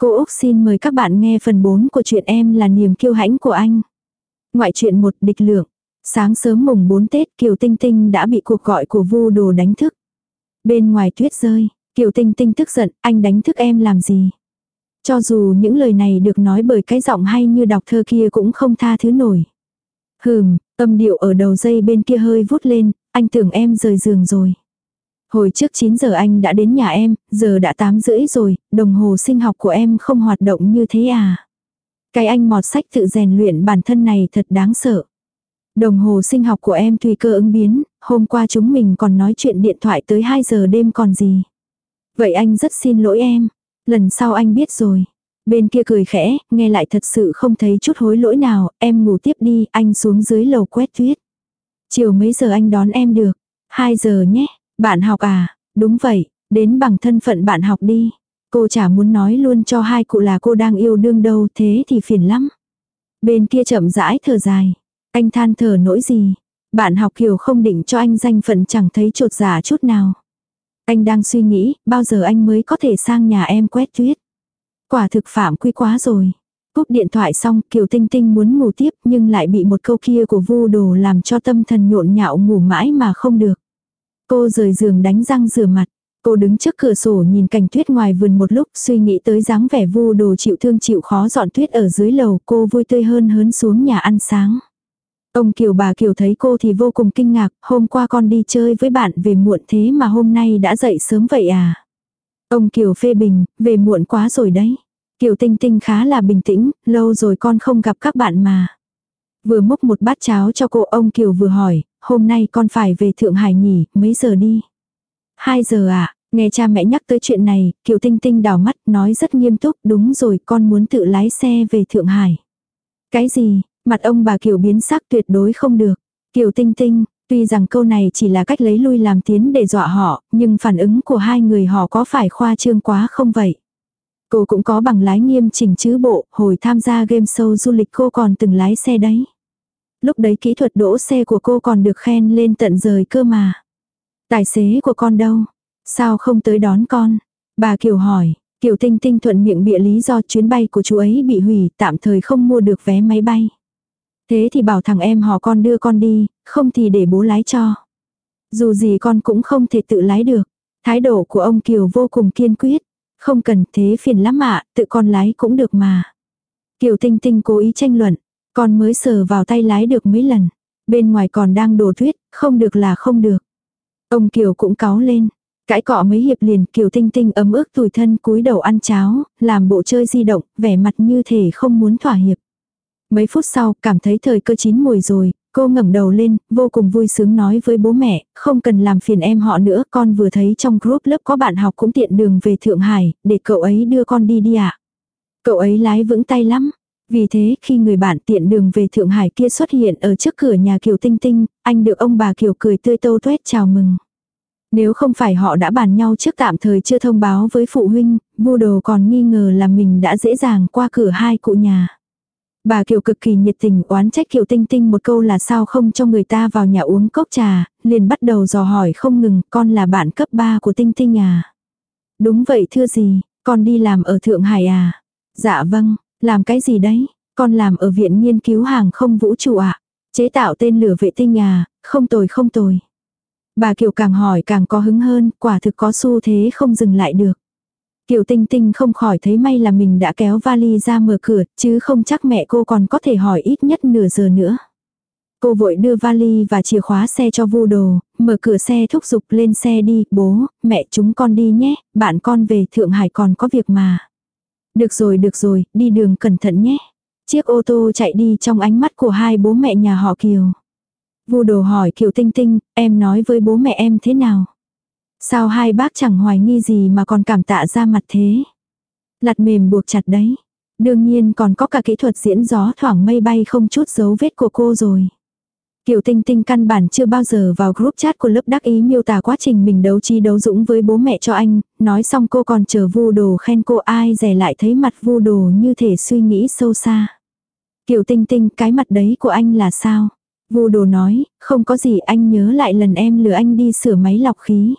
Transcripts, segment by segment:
Cô Úc xin mời các bạn nghe phần 4 của chuyện em là niềm kiêu hãnh của anh. Ngoại truyện một địch lượng. Sáng sớm mùng 4 Tết Kiều Tinh Tinh đã bị cuộc gọi của vu đồ đánh thức. Bên ngoài tuyết rơi, Kiều Tinh Tinh tức giận, anh đánh thức em làm gì? Cho dù những lời này được nói bởi cái giọng hay như đọc thơ kia cũng không tha thứ nổi. Hừm, âm điệu ở đầu dây bên kia hơi vút lên, anh tưởng em rời giường rồi. Hồi trước 9 giờ anh đã đến nhà em, giờ đã 8 rưỡi rồi, đồng hồ sinh học của em không hoạt động như thế à. Cái anh mọt sách tự rèn luyện bản thân này thật đáng sợ. Đồng hồ sinh học của em tùy cơ ứng biến, hôm qua chúng mình còn nói chuyện điện thoại tới 2 giờ đêm còn gì. Vậy anh rất xin lỗi em. Lần sau anh biết rồi. Bên kia cười khẽ, nghe lại thật sự không thấy chút hối lỗi nào, em ngủ tiếp đi, anh xuống dưới lầu quét tuyết. Chiều mấy giờ anh đón em được? 2 giờ nhé. Bạn học à? Đúng vậy, đến bằng thân phận bạn học đi. Cô chả muốn nói luôn cho hai cụ là cô đang yêu đương đâu thế thì phiền lắm. Bên kia chậm rãi thở dài. Anh than thở nỗi gì? Bạn học hiểu không định cho anh danh phận chẳng thấy trột giả chút nào. Anh đang suy nghĩ, bao giờ anh mới có thể sang nhà em quét tuyết. Quả thực phạm quy quá rồi. Cúp điện thoại xong, Kiều Tinh Tinh muốn ngủ tiếp nhưng lại bị một câu kia của vu đồ làm cho tâm thần nhộn nhạo ngủ mãi mà không được. Cô rời giường đánh răng rửa mặt. Cô đứng trước cửa sổ nhìn cảnh tuyết ngoài vườn một lúc suy nghĩ tới dáng vẻ vu đồ chịu thương chịu khó dọn tuyết ở dưới lầu cô vui tươi hơn hớn xuống nhà ăn sáng. Ông Kiều bà Kiều thấy cô thì vô cùng kinh ngạc, hôm qua con đi chơi với bạn về muộn thế mà hôm nay đã dậy sớm vậy à. Ông Kiều phê bình, về muộn quá rồi đấy. Kiều Tinh Tinh khá là bình tĩnh, lâu rồi con không gặp các bạn mà. Vừa múc một bát cháo cho cô ông Kiều vừa hỏi, hôm nay con phải về Thượng Hải nhỉ, mấy giờ đi? hai giờ à, nghe cha mẹ nhắc tới chuyện này, Kiều Tinh Tinh đảo mắt nói rất nghiêm túc, đúng rồi con muốn tự lái xe về Thượng Hải. Cái gì, mặt ông bà Kiều biến sắc tuyệt đối không được. Kiều Tinh Tinh, tuy rằng câu này chỉ là cách lấy lui làm tiến để dọa họ, nhưng phản ứng của hai người họ có phải khoa trương quá không vậy? Cô cũng có bằng lái nghiêm chỉnh chứ bộ, hồi tham gia game show du lịch cô còn từng lái xe đấy. Lúc đấy kỹ thuật đỗ xe của cô còn được khen lên tận rời cơ mà. Tài xế của con đâu? Sao không tới đón con? Bà Kiều hỏi, Kiều Tinh Tinh thuận miệng bịa lý do chuyến bay của chú ấy bị hủy, tạm thời không mua được vé máy bay. Thế thì bảo thằng em họ con đưa con đi, không thì để bố lái cho. Dù gì con cũng không thể tự lái được. Thái độ của ông Kiều vô cùng kiên quyết. Không cần thế phiền lắm ạ, tự con lái cũng được mà. Kiều Tinh Tinh cố ý tranh luận. Con mới sờ vào tay lái được mấy lần. Bên ngoài còn đang đổ tuyết, không được là không được. Ông Kiều cũng cáu lên. Cãi cọ mấy hiệp liền Kiều Tinh Tinh ấm ức tủi thân cúi đầu ăn cháo, làm bộ chơi di động, vẻ mặt như thể không muốn thỏa hiệp. Mấy phút sau, cảm thấy thời cơ chín mùi rồi, cô ngẩng đầu lên, vô cùng vui sướng nói với bố mẹ, không cần làm phiền em họ nữa, con vừa thấy trong group lớp có bạn học cũng tiện đường về Thượng Hải, để cậu ấy đưa con đi đi ạ. Cậu ấy lái vững tay lắm, vì thế khi người bạn tiện đường về Thượng Hải kia xuất hiện ở trước cửa nhà Kiều Tinh Tinh, anh được ông bà Kiều cười tươi tô tuét chào mừng. Nếu không phải họ đã bàn nhau trước tạm thời chưa thông báo với phụ huynh, vu đồ còn nghi ngờ là mình đã dễ dàng qua cửa hai cụ nhà. Bà Kiều cực kỳ nhiệt tình oán trách Kiều Tinh Tinh một câu là sao không cho người ta vào nhà uống cốc trà, liền bắt đầu dò hỏi không ngừng, con là bạn cấp 3 của Tinh Tinh à? Đúng vậy thưa gì, con đi làm ở Thượng Hải à? Dạ vâng, làm cái gì đấy? Con làm ở viện nghiên cứu hàng không vũ trụ ạ. À? Chế tạo tên lửa vệ tinh à? Không tồi không tồi. Bà Kiều càng hỏi càng có hứng hơn, quả thực có xu thế không dừng lại được. Kiều Tinh Tinh không khỏi thấy may là mình đã kéo vali ra mở cửa, chứ không chắc mẹ cô còn có thể hỏi ít nhất nửa giờ nữa. Cô vội đưa vali và chìa khóa xe cho vu đồ, mở cửa xe thúc giục lên xe đi, bố, mẹ chúng con đi nhé, bạn con về Thượng Hải còn có việc mà. Được rồi được rồi, đi đường cẩn thận nhé. Chiếc ô tô chạy đi trong ánh mắt của hai bố mẹ nhà họ Kiều. Vu đồ hỏi Kiều Tinh Tinh, em nói với bố mẹ em thế nào? Sao hai bác chẳng hoài nghi gì mà còn cảm tạ ra mặt thế? Lặt mềm buộc chặt đấy. Đương nhiên còn có cả kỹ thuật diễn gió thoảng mây bay không chút dấu vết của cô rồi. Kiều Tinh Tinh căn bản chưa bao giờ vào group chat của lớp đắc ý miêu tả quá trình mình đấu trí đấu dũng với bố mẹ cho anh, nói xong cô còn chờ vu đồ khen cô ai rẻ lại thấy mặt vu đồ như thể suy nghĩ sâu xa. Kiều Tinh Tinh cái mặt đấy của anh là sao? Vu đồ nói, không có gì anh nhớ lại lần em lừa anh đi sửa máy lọc khí.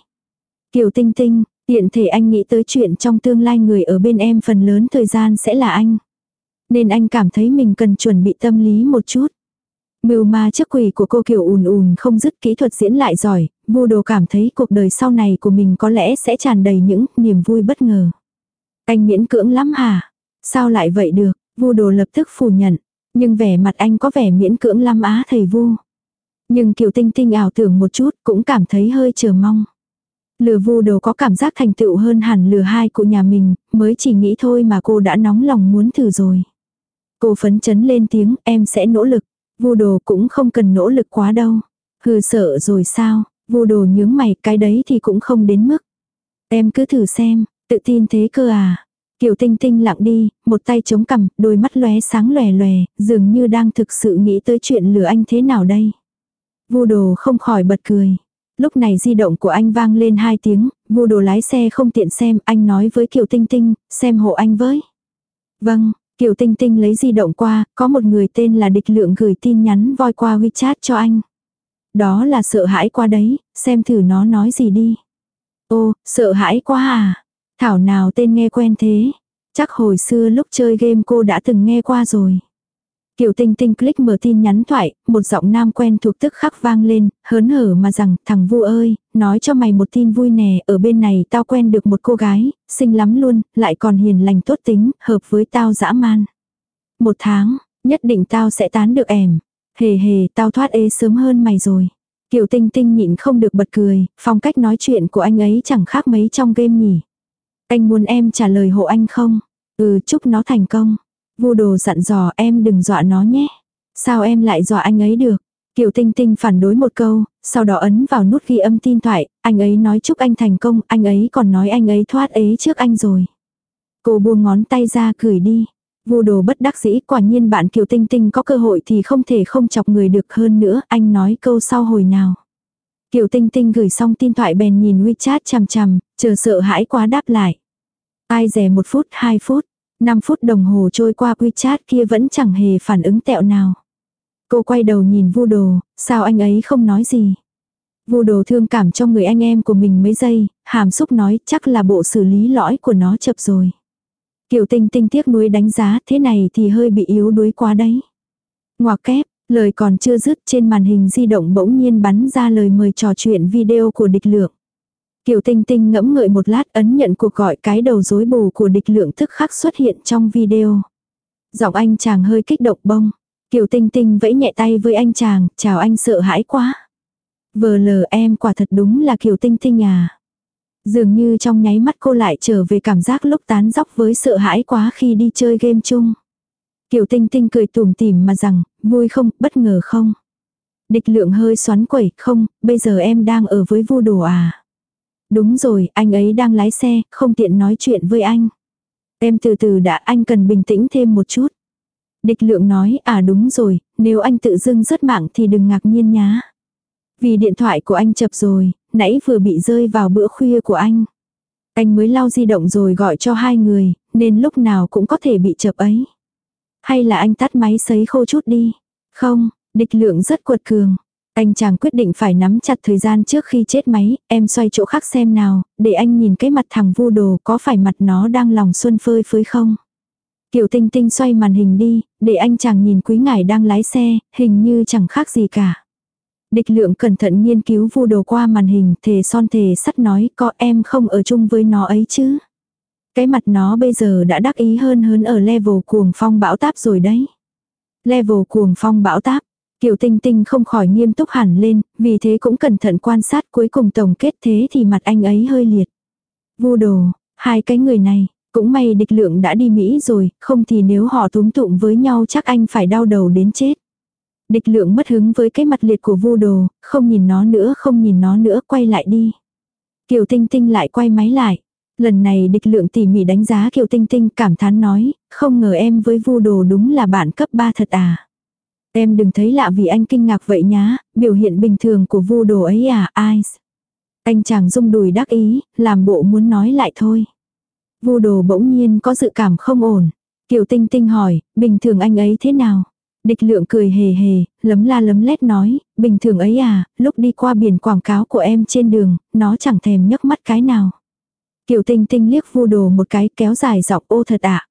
Kiều Tinh Tinh, Tiện thể anh nghĩ tới chuyện trong tương lai người ở bên em phần lớn thời gian sẽ là anh. Nên anh cảm thấy mình cần chuẩn bị tâm lý một chút. Mưu ma trước quỷ của cô Kiều ùn ùn không dứt kỹ thuật diễn lại giỏi, vô đồ cảm thấy cuộc đời sau này của mình có lẽ sẽ tràn đầy những niềm vui bất ngờ. Anh miễn cưỡng lắm hả? Sao lại vậy được? Vu đồ lập tức phủ nhận. Nhưng vẻ mặt anh có vẻ miễn cưỡng lắm á thầy Vu. Nhưng Kiều Tinh Tinh ảo tưởng một chút cũng cảm thấy hơi chờ mong. Lừa vu đồ có cảm giác thành tựu hơn hẳn lừa hai của nhà mình, mới chỉ nghĩ thôi mà cô đã nóng lòng muốn thử rồi. Cô phấn chấn lên tiếng, em sẽ nỗ lực. Vu đồ cũng không cần nỗ lực quá đâu. Hừ sợ rồi sao, vu đồ nhướng mày, cái đấy thì cũng không đến mức. Em cứ thử xem, tự tin thế cơ à. Kiều Tinh Tinh lặng đi, một tay chống cằm, đôi mắt lóe sáng lòe lòe, dường như đang thực sự nghĩ tới chuyện lừa anh thế nào đây. Vu đồ không khỏi bật cười. Lúc này di động của anh vang lên hai tiếng, vô đồ lái xe không tiện xem, anh nói với Kiều Tinh Tinh, xem hộ anh với. Vâng, Kiều Tinh Tinh lấy di động qua, có một người tên là Địch Lượng gửi tin nhắn voi qua WeChat cho anh. Đó là sợ hãi qua đấy, xem thử nó nói gì đi. Ô, sợ hãi quá à. Thảo nào tên nghe quen thế. Chắc hồi xưa lúc chơi game cô đã từng nghe qua rồi. Kiều Tinh Tinh click mở tin nhắn thoại, một giọng nam quen thuộc tức khắc vang lên, hớn hở mà rằng, thằng Vu ơi, nói cho mày một tin vui nè, ở bên này tao quen được một cô gái, xinh lắm luôn, lại còn hiền lành tốt tính, hợp với tao dã man. Một tháng, nhất định tao sẽ tán được em. Hề hề, tao thoát ế sớm hơn mày rồi. Kiều Tinh Tinh nhịn không được bật cười, phong cách nói chuyện của anh ấy chẳng khác mấy trong game nhỉ. Anh muốn em trả lời hộ anh không? Ừ, chúc nó thành công. Vu đồ dặn dò em đừng dọa nó nhé. Sao em lại dọa anh ấy được? Kiều Tinh Tinh phản đối một câu, sau đó ấn vào nút ghi âm tin thoại, anh ấy nói chúc anh thành công, anh ấy còn nói anh ấy thoát ế trước anh rồi. Cô buông ngón tay ra cười đi. Vu đồ bất đắc dĩ quả nhiên bạn Kiều Tinh Tinh có cơ hội thì không thể không chọc người được hơn nữa, anh nói câu sau hồi nào. Kiều Tinh Tinh gửi xong tin thoại bèn nhìn WeChat chằm chằm, chờ sợ hãi quá đáp lại. Ai rẻ một phút, hai phút, 5 phút đồng hồ trôi qua WeChat kia vẫn chẳng hề phản ứng tẹo nào. Cô quay đầu nhìn vu đồ, sao anh ấy không nói gì. Vu đồ thương cảm cho người anh em của mình mấy giây, hàm xúc nói chắc là bộ xử lý lõi của nó chập rồi. Kiều tinh tinh tiếc nuối đánh giá thế này thì hơi bị yếu đuối quá đấy. Ngoà kép, lời còn chưa dứt trên màn hình di động bỗng nhiên bắn ra lời mời trò chuyện video của địch lượng. Kiều Tinh Tinh ngẫm ngợi một lát ấn nhận cuộc gọi cái đầu rối bù của địch lượng thức khắc xuất hiện trong video. Giọng anh chàng hơi kích động bông. Kiều Tinh Tinh vẫy nhẹ tay với anh chàng, chào anh sợ hãi quá. Vờ lờ em quả thật đúng là Kiều Tinh Tinh à. Dường như trong nháy mắt cô lại trở về cảm giác lúc tán dóc với sợ hãi quá khi đi chơi game chung. Kiều Tinh Tinh cười tủm tỉm mà rằng, vui không, bất ngờ không. Địch lượng hơi xoắn quẩy, không, bây giờ em đang ở với vu đồ à. Đúng rồi, anh ấy đang lái xe, không tiện nói chuyện với anh. Em từ từ đã, anh cần bình tĩnh thêm một chút. Địch lượng nói, à đúng rồi, nếu anh tự dưng rớt mạng thì đừng ngạc nhiên nhá. Vì điện thoại của anh chập rồi, nãy vừa bị rơi vào bữa khuya của anh. Anh mới lau di động rồi gọi cho hai người, nên lúc nào cũng có thể bị chập ấy. Hay là anh tắt máy sấy khô chút đi. Không, địch lượng rất cuột cường. Anh chàng quyết định phải nắm chặt thời gian trước khi chết máy, em xoay chỗ khác xem nào, để anh nhìn cái mặt thằng vu đồ có phải mặt nó đang lòng xuân phơi phới không. Kiều Tinh Tinh xoay màn hình đi, để anh chàng nhìn quý ngải đang lái xe, hình như chẳng khác gì cả. Địch lượng cẩn thận nghiên cứu vu đồ qua màn hình, thề son thề sắt nói có em không ở chung với nó ấy chứ. Cái mặt nó bây giờ đã đắc ý hơn hơn ở level cuồng phong bão táp rồi đấy. Level cuồng phong bão táp, Kiều Tinh Tinh không khỏi nghiêm túc hẳn lên, vì thế cũng cẩn thận quan sát cuối cùng tổng kết thế thì mặt anh ấy hơi liệt. Vu đồ, hai cái người này, cũng may địch lượng đã đi Mỹ rồi, không thì nếu họ túm tụm với nhau chắc anh phải đau đầu đến chết. Địch lượng mất hứng với cái mặt liệt của vu đồ, không nhìn nó nữa không nhìn nó nữa quay lại đi. Kiều Tinh Tinh lại quay máy lại. Lần này địch lượng tỉ mỉ đánh giá Kiều Tinh Tinh cảm thán nói, không ngờ em với vu đồ đúng là bạn cấp 3 thật à. Em đừng thấy lạ vì anh kinh ngạc vậy nhá, biểu hiện bình thường của vu đồ ấy à, ai. Anh chàng rung đùi đắc ý, làm bộ muốn nói lại thôi. Vu đồ bỗng nhiên có dự cảm không ổn. Kiều Tinh Tinh hỏi, bình thường anh ấy thế nào? Địch lượng cười hề hề, lấm la lấm lét nói, bình thường ấy à, lúc đi qua biển quảng cáo của em trên đường, nó chẳng thèm nhấc mắt cái nào. Kiều Tinh Tinh liếc vu đồ một cái kéo dài dọc ô thật ạ.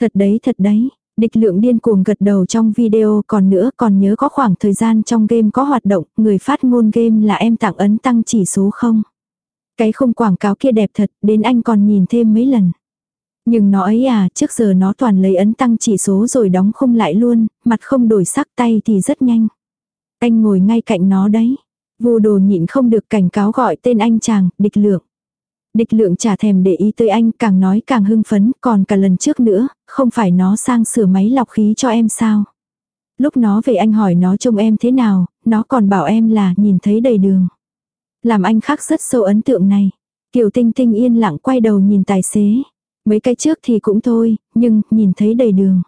Thật đấy thật đấy, địch lượng điên cuồng gật đầu trong video còn nữa còn nhớ có khoảng thời gian trong game có hoạt động, người phát ngôn game là em tặng ấn tăng chỉ số không? Cái không quảng cáo kia đẹp thật, đến anh còn nhìn thêm mấy lần. Nhưng nó ấy à, trước giờ nó toàn lấy ấn tăng chỉ số rồi đóng không lại luôn, mặt không đổi sắc tay thì rất nhanh. Anh ngồi ngay cạnh nó đấy. Vô đồ nhịn không được cảnh cáo gọi tên anh chàng, địch lượng. Địch lượng chả thèm để ý tới anh, càng nói càng hưng phấn, còn cả lần trước nữa, không phải nó sang sửa máy lọc khí cho em sao. Lúc nó về anh hỏi nó trông em thế nào, nó còn bảo em là nhìn thấy đầy đường. Làm anh khắc rất sâu ấn tượng này. Kiều Tinh Tinh yên lặng quay đầu nhìn tài xế. Mấy cái trước thì cũng thôi, nhưng nhìn thấy đầy đường.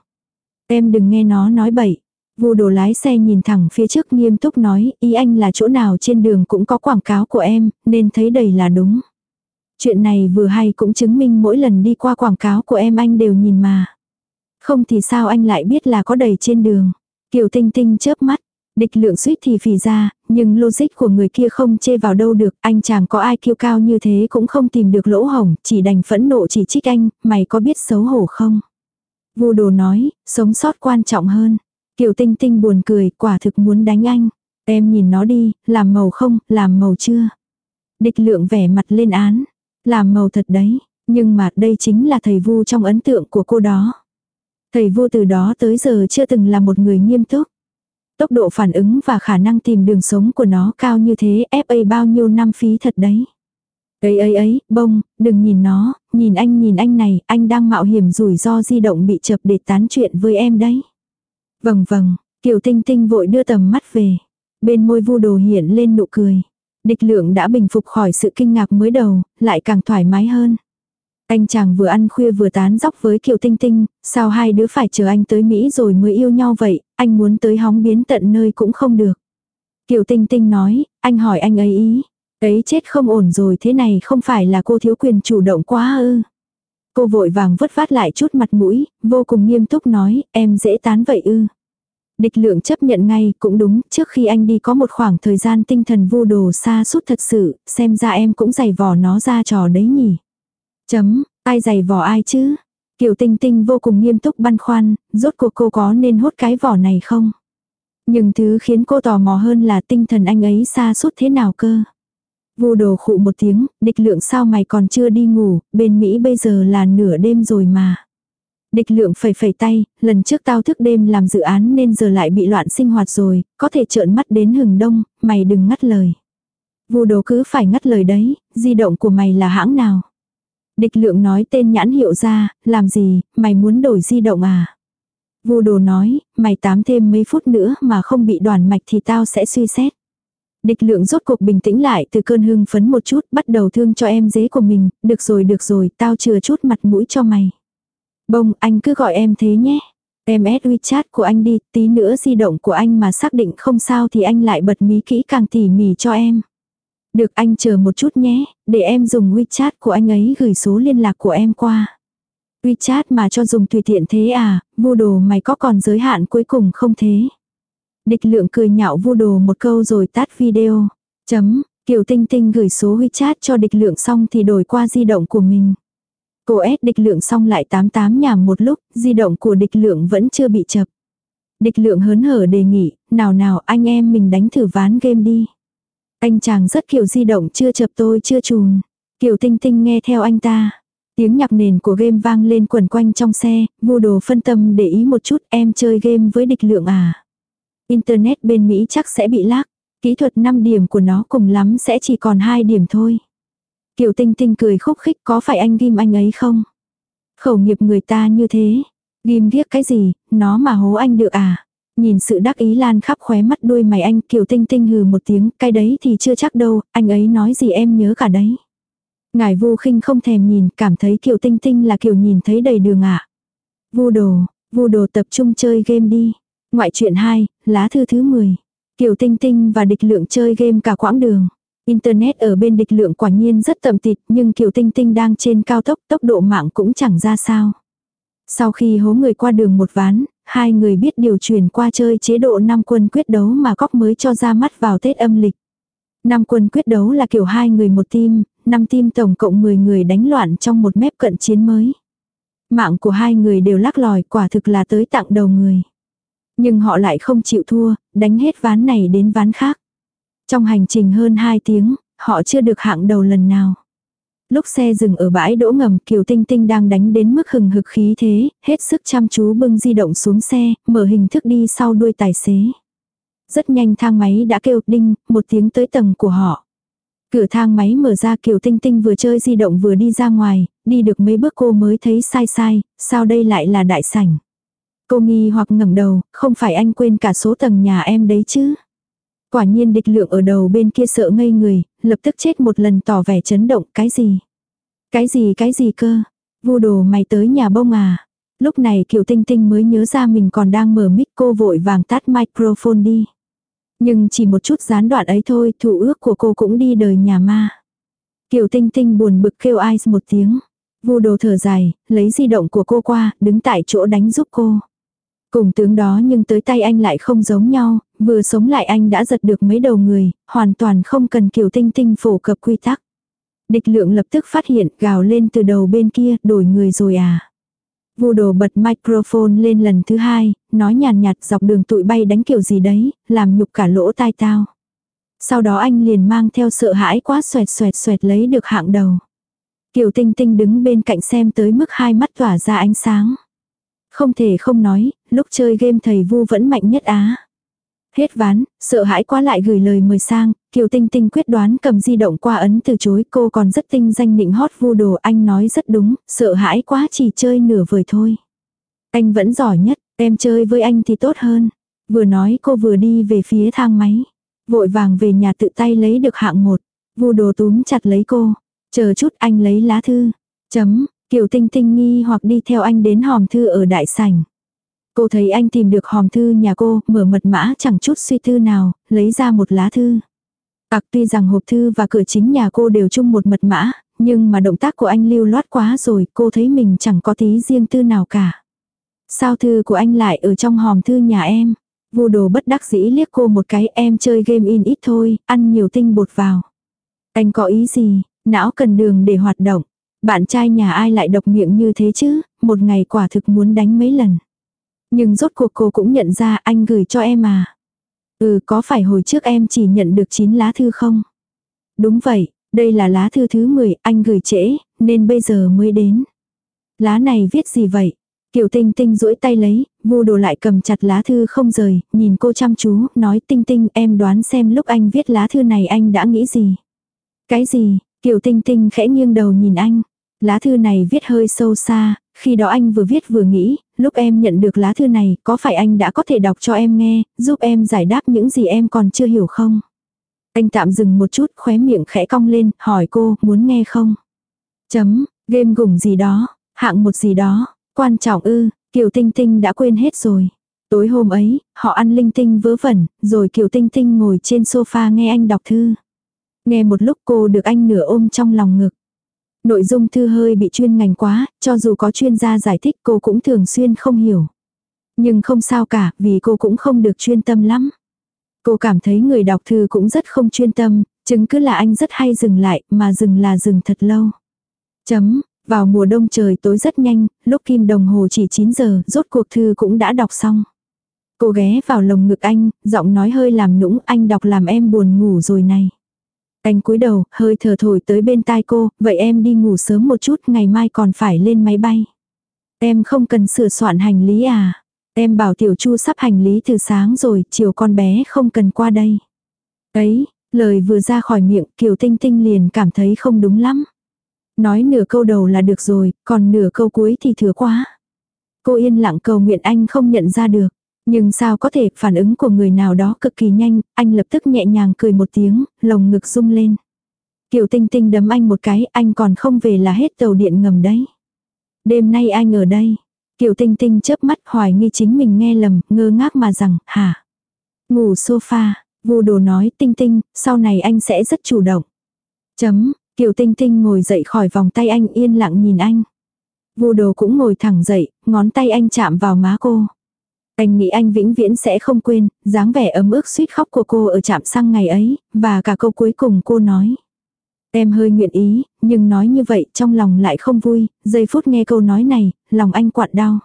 Em đừng nghe nó nói bậy. Vô đồ lái xe nhìn thẳng phía trước nghiêm túc nói, ý anh là chỗ nào trên đường cũng có quảng cáo của em, nên thấy đầy là đúng. Chuyện này vừa hay cũng chứng minh mỗi lần đi qua quảng cáo của em anh đều nhìn mà. Không thì sao anh lại biết là có đầy trên đường. Kiều Tinh Tinh chớp mắt, địch lượng suýt thì phì ra, nhưng logic của người kia không chê vào đâu được, anh chàng có ai kiêu cao như thế cũng không tìm được lỗ hổng, chỉ đành phẫn nộ chỉ trích anh, mày có biết xấu hổ không? Vu đồ nói, sống sót quan trọng hơn. Kiều Tinh Tinh buồn cười, quả thực muốn đánh anh. Em nhìn nó đi, làm màu không, làm màu chưa? Địch lượng vẻ mặt lên án. Làm màu thật đấy, nhưng mà đây chính là thầy Vu trong ấn tượng của cô đó. Thầy Vu từ đó tới giờ chưa từng là một người nghiêm túc. Tốc độ phản ứng và khả năng tìm đường sống của nó cao như thế FA bao nhiêu năm phí thật đấy. Ấy ấy ấy, bông, đừng nhìn nó, nhìn anh nhìn anh này, anh đang mạo hiểm rủi ro di động bị chập để tán chuyện với em đấy. Vâng vâng, Kiều Tinh Tinh vội đưa tầm mắt về. Bên môi vu đồ hiện lên nụ cười. Địch lượng đã bình phục khỏi sự kinh ngạc mới đầu, lại càng thoải mái hơn. Anh chàng vừa ăn khuya vừa tán dóc với Kiều Tinh Tinh, sao hai đứa phải chờ anh tới Mỹ rồi mới yêu nhau vậy, anh muốn tới hóng biến tận nơi cũng không được. Kiều Tinh Tinh nói, anh hỏi anh ấy ý, ấy chết không ổn rồi thế này không phải là cô thiếu quyền chủ động quá ư. Cô vội vàng vứt vát lại chút mặt mũi, vô cùng nghiêm túc nói, em dễ tán vậy ư. Địch lượng chấp nhận ngay, cũng đúng, trước khi anh đi có một khoảng thời gian tinh thần vô đồ xa suốt thật sự, xem ra em cũng giày vò nó ra trò đấy nhỉ. Chấm, ai giày vò ai chứ? Kiều Tinh Tinh vô cùng nghiêm túc băn khoăn, rốt cuộc cô có nên hốt cái vỏ này không? Nhưng thứ khiến cô tò mò hơn là tinh thần anh ấy xa suốt thế nào cơ. Vô đồ khụ một tiếng, địch lượng sao mày còn chưa đi ngủ, bên Mỹ bây giờ là nửa đêm rồi mà. Địch lượng phẩy phẩy tay, lần trước tao thức đêm làm dự án nên giờ lại bị loạn sinh hoạt rồi, có thể trợn mắt đến hừng đông, mày đừng ngắt lời. Vô đồ cứ phải ngắt lời đấy, di động của mày là hãng nào? Địch lượng nói tên nhãn hiệu ra, làm gì, mày muốn đổi di động à? Vô đồ nói, mày tám thêm mấy phút nữa mà không bị đoàn mạch thì tao sẽ suy xét. Địch lượng rốt cuộc bình tĩnh lại từ cơn hưng phấn một chút, bắt đầu thương cho em dế của mình, được rồi được rồi, tao chừa chút mặt mũi cho mày. Bông, anh cứ gọi em thế nhé. Em add WeChat của anh đi, tí nữa di động của anh mà xác định không sao thì anh lại bật mí kỹ càng tỉ mỉ cho em. Được anh chờ một chút nhé, để em dùng WeChat của anh ấy gửi số liên lạc của em qua. WeChat mà cho dùng tùy tiện thế à, vô đồ mày có còn giới hạn cuối cùng không thế? Địch lượng cười nhạo vô đồ một câu rồi tắt video. Chấm, Kiều Tinh Tinh gửi số WeChat cho địch lượng xong thì đổi qua di động của mình. Cô ép địch lượng xong lại tám tám nhảm một lúc, di động của địch lượng vẫn chưa bị chập. Địch lượng hớn hở đề nghị, nào nào anh em mình đánh thử ván game đi. Anh chàng rất kiểu di động chưa chập tôi chưa chùn. Kiều Tinh Tinh nghe theo anh ta. Tiếng nhạc nền của game vang lên quẩn quanh trong xe, vô đồ phân tâm để ý một chút em chơi game với địch lượng à. Internet bên Mỹ chắc sẽ bị lag. Kỹ thuật 5 điểm của nó cùng lắm sẽ chỉ còn 2 điểm thôi. Kiều Tinh Tinh cười khúc khích có phải anh ghim anh ấy không? Khẩu nghiệp người ta như thế. Ghim viết cái gì, nó mà hố anh được à? Nhìn sự đắc ý lan khắp khóe mắt đuôi mày anh Kiều Tinh Tinh hừ một tiếng, cái đấy thì chưa chắc đâu, anh ấy nói gì em nhớ cả đấy. Ngài vu khinh không thèm nhìn, cảm thấy Kiều Tinh Tinh là kiểu nhìn thấy đầy đường ạ. À. Vu đồ, vu đồ tập trung chơi game đi. Ngoại truyện 2, lá thư thứ 10. Kiều Tinh Tinh và địch lượng chơi game cả quãng đường. Internet ở bên địch lượng quả nhiên rất tầm tịt nhưng Kiều Tinh Tinh đang trên cao tốc tốc độ mạng cũng chẳng ra sao. Sau khi hố người qua đường một ván, hai người biết điều chuyển qua chơi chế độ năm quân quyết đấu mà cóc mới cho ra mắt vào Tết âm lịch. Năm quân quyết đấu là kiểu hai người một team, năm team tổng cộng 10 người đánh loạn trong một mép cận chiến mới. Mạng của hai người đều lắc lòi quả thực là tới tặng đầu người. Nhưng họ lại không chịu thua, đánh hết ván này đến ván khác. Trong hành trình hơn 2 tiếng, họ chưa được hạng đầu lần nào. Lúc xe dừng ở bãi đỗ ngầm Kiều Tinh Tinh đang đánh đến mức hừng hực khí thế, hết sức chăm chú bưng di động xuống xe, mở hình thức đi sau đuôi tài xế. Rất nhanh thang máy đã kêu đinh, một tiếng tới tầng của họ. Cửa thang máy mở ra Kiều Tinh Tinh vừa chơi di động vừa đi ra ngoài, đi được mấy bước cô mới thấy sai sai, sao đây lại là đại sảnh. Cô nghi hoặc ngẩng đầu, không phải anh quên cả số tầng nhà em đấy chứ. Quả nhiên địch lượng ở đầu bên kia sợ ngây người, lập tức chết một lần tỏ vẻ chấn động, cái gì? Cái gì cái gì cơ? Vu đồ mày tới nhà bông à? Lúc này Kiều Tinh Tinh mới nhớ ra mình còn đang mở mic cô vội vàng tắt microphone đi. Nhưng chỉ một chút gián đoạn ấy thôi, thủ ước của cô cũng đi đời nhà ma. Kiều Tinh Tinh buồn bực kêu ai một tiếng. Vu đồ thở dài, lấy di động của cô qua, đứng tại chỗ đánh giúp cô. Cùng tướng đó nhưng tới tay anh lại không giống nhau, vừa sống lại anh đã giật được mấy đầu người, hoàn toàn không cần Kiều Tinh Tinh phổ cập quy tắc. Địch lượng lập tức phát hiện gào lên từ đầu bên kia, đổi người rồi à. Vu đồ bật microphone lên lần thứ hai, nói nhàn nhạt dọc đường tụi bay đánh kiểu gì đấy, làm nhục cả lỗ tai tao. Sau đó anh liền mang theo sợ hãi quá xoẹt xoẹt xoẹt lấy được hạng đầu. Kiều Tinh Tinh đứng bên cạnh xem tới mức hai mắt tỏa ra ánh sáng. Không thể không nói, lúc chơi game thầy Vu vẫn mạnh nhất á. Hết ván, sợ hãi quá lại gửi lời mời sang, Kiều Tinh Tinh quyết đoán cầm di động qua ấn từ chối cô còn rất tinh danh nịnh hót vu đồ anh nói rất đúng, sợ hãi quá chỉ chơi nửa vời thôi. Anh vẫn giỏi nhất, em chơi với anh thì tốt hơn. Vừa nói cô vừa đi về phía thang máy. Vội vàng về nhà tự tay lấy được hạng một. Vu đồ túm chặt lấy cô. Chờ chút anh lấy lá thư. Chấm, Kiều Tinh Tinh nghi hoặc đi theo anh đến hòm thư ở đại sảnh. Cô thấy anh tìm được hòm thư nhà cô, mở mật mã chẳng chút suy tư nào, lấy ra một lá thư. Ặc tuy rằng hộp thư và cửa chính nhà cô đều chung một mật mã, nhưng mà động tác của anh lưu loát quá rồi, cô thấy mình chẳng có tí riêng tư nào cả. Sao thư của anh lại ở trong hòm thư nhà em? Vô đồ bất đắc dĩ liếc cô một cái em chơi game in ít thôi, ăn nhiều tinh bột vào. Anh có ý gì, não cần đường để hoạt động. Bạn trai nhà ai lại độc miệng như thế chứ, một ngày quả thực muốn đánh mấy lần. Nhưng rốt cuộc cô cũng nhận ra anh gửi cho em à. Ừ có phải hồi trước em chỉ nhận được 9 lá thư không? Đúng vậy, đây là lá thư thứ 10, anh gửi trễ, nên bây giờ mới đến. Lá này viết gì vậy? Kiều Tinh Tinh duỗi tay lấy, vu đồ lại cầm chặt lá thư không rời, nhìn cô chăm chú, nói Tinh Tinh em đoán xem lúc anh viết lá thư này anh đã nghĩ gì. Cái gì? Kiều Tinh Tinh khẽ nghiêng đầu nhìn anh. Lá thư này viết hơi sâu xa, khi đó anh vừa viết vừa nghĩ, lúc em nhận được lá thư này, có phải anh đã có thể đọc cho em nghe, giúp em giải đáp những gì em còn chưa hiểu không? Anh tạm dừng một chút, khóe miệng khẽ cong lên, hỏi cô, muốn nghe không? Chấm, game gủng gì đó, hạng một gì đó, quan trọng ư, Kiều Tinh Tinh đã quên hết rồi. Tối hôm ấy, họ ăn linh tinh vớ vẩn, rồi Kiều Tinh Tinh ngồi trên sofa nghe anh đọc thư. Nghe một lúc cô được anh nửa ôm trong lòng ngực. Nội dung thư hơi bị chuyên ngành quá, cho dù có chuyên gia giải thích cô cũng thường xuyên không hiểu. Nhưng không sao cả, vì cô cũng không được chuyên tâm lắm. Cô cảm thấy người đọc thư cũng rất không chuyên tâm, chứng cứ là anh rất hay dừng lại, mà dừng là dừng thật lâu. Chấm, vào mùa đông trời tối rất nhanh, lúc kim đồng hồ chỉ 9 giờ, rốt cuộc thư cũng đã đọc xong. Cô ghé vào lồng ngực anh, giọng nói hơi làm nũng, anh đọc làm em buồn ngủ rồi này. Anh cúi đầu, hơi thở thổi tới bên tai cô, vậy em đi ngủ sớm một chút, ngày mai còn phải lên máy bay. Em không cần sửa soạn hành lý à? Em bảo Tiểu Chu sắp hành lý từ sáng rồi, chiều con bé không cần qua đây. Ấy, lời vừa ra khỏi miệng, Kiều Tinh Tinh liền cảm thấy không đúng lắm. Nói nửa câu đầu là được rồi, còn nửa câu cuối thì thừa quá. Cô yên lặng cầu nguyện anh không nhận ra được. Nhưng sao có thể phản ứng của người nào đó cực kỳ nhanh, anh lập tức nhẹ nhàng cười một tiếng, lồng ngực rung lên. Kiều Tinh Tinh đấm anh một cái, anh còn không về là hết tàu điện ngầm đấy. Đêm nay anh ở đây. Kiều Tinh Tinh chớp mắt hoài nghi chính mình nghe lầm, ngơ ngác mà rằng, hả? Ngủ sofa, vô đồ nói Tinh Tinh, sau này anh sẽ rất chủ động. Chấm, Kiều Tinh Tinh ngồi dậy khỏi vòng tay anh yên lặng nhìn anh. Vô đồ cũng ngồi thẳng dậy, ngón tay anh chạm vào má cô. Anh nghĩ anh vĩnh viễn sẽ không quên, dáng vẻ ấm ức suýt khóc của cô ở trạm xăng ngày ấy, và cả câu cuối cùng cô nói. Em hơi nguyện ý, nhưng nói như vậy trong lòng lại không vui, giây phút nghe câu nói này, lòng anh quặn đau.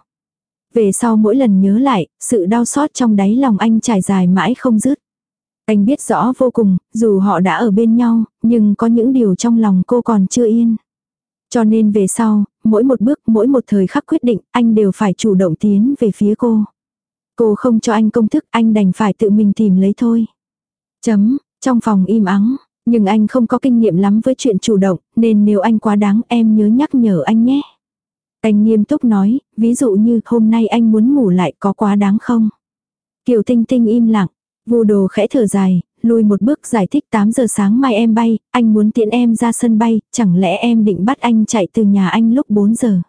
Về sau mỗi lần nhớ lại, sự đau xót trong đáy lòng anh trải dài mãi không dứt. Anh biết rõ vô cùng, dù họ đã ở bên nhau, nhưng có những điều trong lòng cô còn chưa yên. Cho nên về sau, mỗi một bước, mỗi một thời khắc quyết định, anh đều phải chủ động tiến về phía cô. Cô không cho anh công thức, anh đành phải tự mình tìm lấy thôi. Chấm, trong phòng im ắng, nhưng anh không có kinh nghiệm lắm với chuyện chủ động, nên nếu anh quá đáng em nhớ nhắc nhở anh nhé. Anh nghiêm túc nói, ví dụ như hôm nay anh muốn ngủ lại có quá đáng không? Kiều Tinh Tinh im lặng, vô đồ khẽ thở dài, lùi một bước giải thích 8 giờ sáng mai em bay, anh muốn tiễn em ra sân bay, chẳng lẽ em định bắt anh chạy từ nhà anh lúc 4 giờ?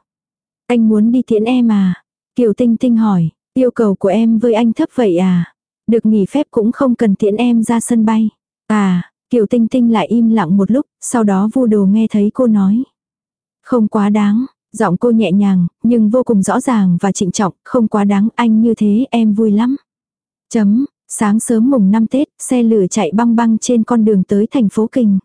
Anh muốn đi tiễn em à? Kiều Tinh Tinh hỏi, yêu cầu của em với anh thấp vậy à? Được nghỉ phép cũng không cần tiễn em ra sân bay. À, Kiều Tinh Tinh lại im lặng một lúc, sau đó vu đồ nghe thấy cô nói. Không quá đáng, giọng cô nhẹ nhàng, nhưng vô cùng rõ ràng và trịnh trọng, không quá đáng anh như thế em vui lắm. Chấm, sáng sớm mùng 5 Tết, xe lửa chạy băng băng trên con đường tới thành phố Kinh.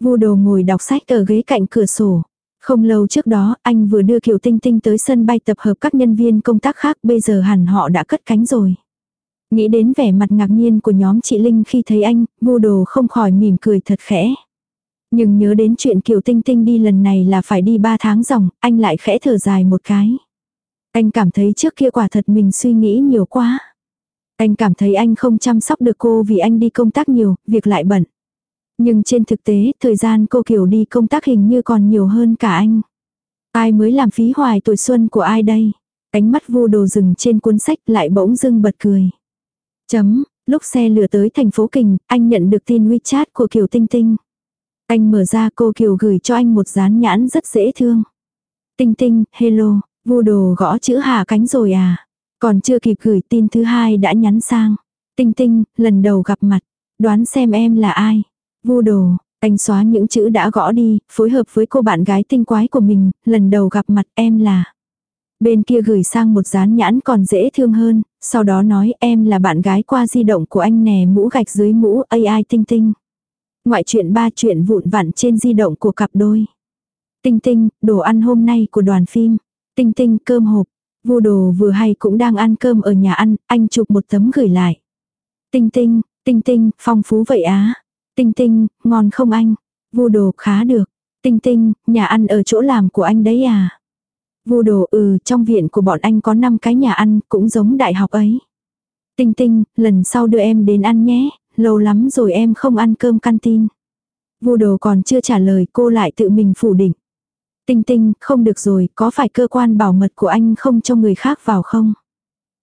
Vu đồ ngồi đọc sách ở ghế cạnh cửa sổ. Không lâu trước đó, anh vừa đưa Kiều Tinh Tinh tới sân bay tập hợp các nhân viên công tác khác, bây giờ hẳn họ đã cất cánh rồi. Nghĩ đến vẻ mặt ngạc nhiên của nhóm chị Linh khi thấy anh, vô đồ không khỏi mỉm cười thật khẽ. Nhưng nhớ đến chuyện Kiều Tinh Tinh đi lần này là phải đi 3 tháng dòng, anh lại khẽ thở dài một cái. Anh cảm thấy trước kia quả thật mình suy nghĩ nhiều quá. Anh cảm thấy anh không chăm sóc được cô vì anh đi công tác nhiều, việc lại bận. Nhưng trên thực tế, thời gian cô Kiều đi công tác hình như còn nhiều hơn cả anh. Ai mới làm phí hoài tuổi xuân của ai đây? Ánh mắt vô đồ rừng trên cuốn sách lại bỗng dưng bật cười. Chấm, lúc xe lửa tới thành phố Kình, anh nhận được tin WeChat của Kiều Tinh Tinh. Anh mở ra cô Kiều gửi cho anh một dán nhãn rất dễ thương. Tinh Tinh, hello, vu đồ gõ chữ hạ cánh rồi à. Còn chưa kịp gửi tin thứ hai đã nhắn sang. Tinh Tinh, lần đầu gặp mặt, đoán xem em là ai. Vu đồ, anh xóa những chữ đã gõ đi, phối hợp với cô bạn gái tinh quái của mình, lần đầu gặp mặt em là. Bên kia gửi sang một dán nhãn còn dễ thương hơn, sau đó nói em là bạn gái qua di động của anh nè mũ gạch dưới mũ AI tinh tinh. Ngoại chuyện ba chuyện vụn vặn trên di động của cặp đôi. Tinh tinh, đồ ăn hôm nay của đoàn phim. Tinh tinh, cơm hộp. Vu đồ vừa hay cũng đang ăn cơm ở nhà ăn, anh chụp một tấm gửi lại. Tinh tinh, tinh tinh, phong phú vậy á. Tinh tinh, ngon không anh? Vu đồ khá được. Tinh tinh, nhà ăn ở chỗ làm của anh đấy à? Vu đồ ừ, trong viện của bọn anh có 5 cái nhà ăn, cũng giống đại học ấy. Tinh tinh, lần sau đưa em đến ăn nhé, lâu lắm rồi em không ăn cơm canteen. Vu đồ còn chưa trả lời cô lại tự mình phủ định. Tinh tinh, không được rồi, có phải cơ quan bảo mật của anh không cho người khác vào không?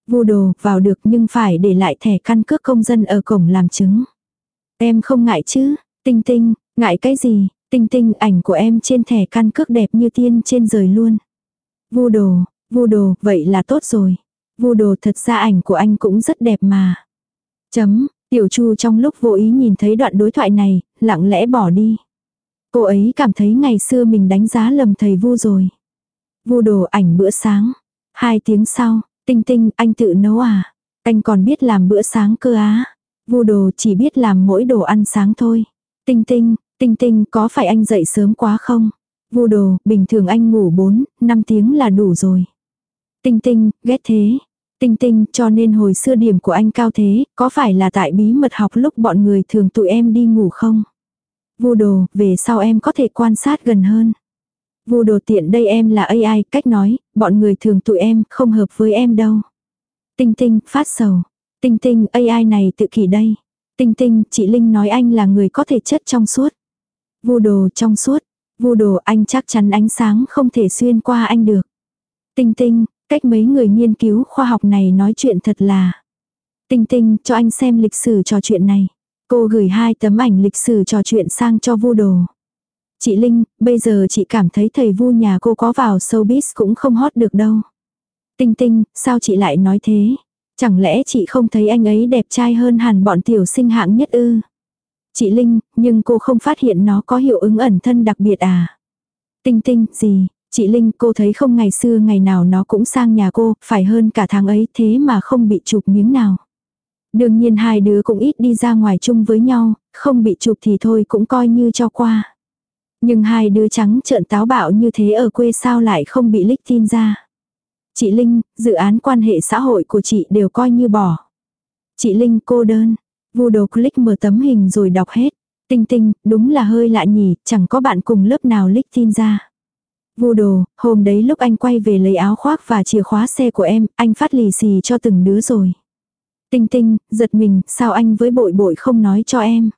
Vu đồ, vào được nhưng phải để lại thẻ căn cước công dân ở cổng làm chứng. Em không ngại chứ? Tinh tinh, ngại cái gì? Tinh tinh, ảnh của em trên thẻ căn cước đẹp như tiên trên rời luôn. Vu đồ, vu đồ, vậy là tốt rồi. Vu đồ thật ra ảnh của anh cũng rất đẹp mà. Chấm, tiểu chu trong lúc vô ý nhìn thấy đoạn đối thoại này, lặng lẽ bỏ đi. Cô ấy cảm thấy ngày xưa mình đánh giá lầm thầy vu rồi. Vu đồ ảnh bữa sáng. Hai tiếng sau, tinh tinh anh tự nấu à. Anh còn biết làm bữa sáng cơ á. Vu đồ chỉ biết làm mỗi đồ ăn sáng thôi. Tinh tinh, tinh tinh có phải anh dậy sớm quá không? Vu đồ, bình thường anh ngủ 4, 5 tiếng là đủ rồi. Tinh tinh, ghét thế. Tinh tinh, cho nên hồi xưa điểm của anh cao thế, có phải là tại bí mật học lúc bọn người thường tụi em đi ngủ không? Vu đồ, về sau em có thể quan sát gần hơn. Vu đồ tiện đây em là AI, cách nói, bọn người thường tụi em, không hợp với em đâu. Tinh tinh, phát sầu. Tinh tinh, AI này tự kỷ đây. Tinh tinh, chị Linh nói anh là người có thể chất trong suốt. Vu đồ trong suốt, Vu đồ anh chắc chắn ánh sáng không thể xuyên qua anh được. Tinh tinh, cách mấy người nghiên cứu khoa học này nói chuyện thật là. Tinh tinh, cho anh xem lịch sử trò chuyện này. Cô gửi hai tấm ảnh lịch sử trò chuyện sang cho vu đồ. Chị Linh, bây giờ chị cảm thấy thầy vu nhà cô có vào showbiz cũng không hot được đâu. Tinh tinh, sao chị lại nói thế? Chẳng lẽ chị không thấy anh ấy đẹp trai hơn hẳn bọn tiểu sinh hạng nhất ư? Chị Linh, nhưng cô không phát hiện nó có hiệu ứng ẩn thân đặc biệt à? Tinh tinh, gì? Chị Linh, cô thấy không ngày xưa ngày nào nó cũng sang nhà cô, phải hơn cả tháng ấy thế mà không bị chụp miếng nào. Đương nhiên hai đứa cũng ít đi ra ngoài chung với nhau, không bị chụp thì thôi cũng coi như cho qua. Nhưng hai đứa trắng trợn táo bạo như thế ở quê sao lại không bị lích tin ra. Chị Linh, dự án quan hệ xã hội của chị đều coi như bỏ. Chị Linh cô đơn. Vu đồ click mở tấm hình rồi đọc hết. Tinh tinh, đúng là hơi lạ nhỉ, chẳng có bạn cùng lớp nào lích tin ra. Vu đồ, hôm đấy lúc anh quay về lấy áo khoác và chìa khóa xe của em, anh phát lì xì cho từng đứa rồi. Tinh tinh, giật mình, sao anh với bội bội không nói cho em.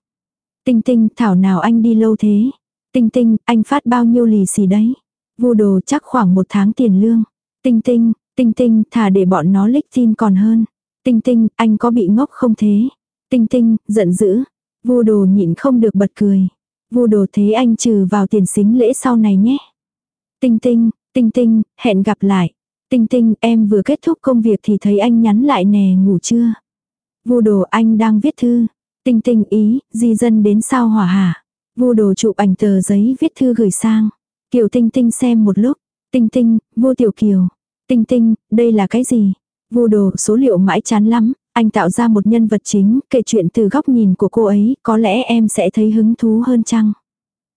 Tinh tinh, thảo nào anh đi lâu thế. Tinh tinh, anh phát bao nhiêu lì xì đấy. Vu đồ chắc khoảng một tháng tiền lương. Tinh tinh, tinh tinh, thả để bọn nó lích tin còn hơn. Tinh tinh, anh có bị ngốc không thế? Tinh tinh, giận dữ. Vu đồ nhịn không được bật cười. Vu đồ thế anh trừ vào tiền xính lễ sau này nhé. Tinh tinh, tinh tinh, hẹn gặp lại. Tinh tinh, em vừa kết thúc công việc thì thấy anh nhắn lại nè ngủ chưa? Vu đồ anh đang viết thư. Tinh tinh ý, di dân đến sao hỏa hả? Vu đồ chụp ảnh tờ giấy viết thư gửi sang. Kiều tinh tinh xem một lúc. Tinh tinh, vô tiểu kiều. Tinh tinh, đây là cái gì? Vô đồ số liệu mãi chán lắm. Anh tạo ra một nhân vật chính, kể chuyện từ góc nhìn của cô ấy, có lẽ em sẽ thấy hứng thú hơn chăng?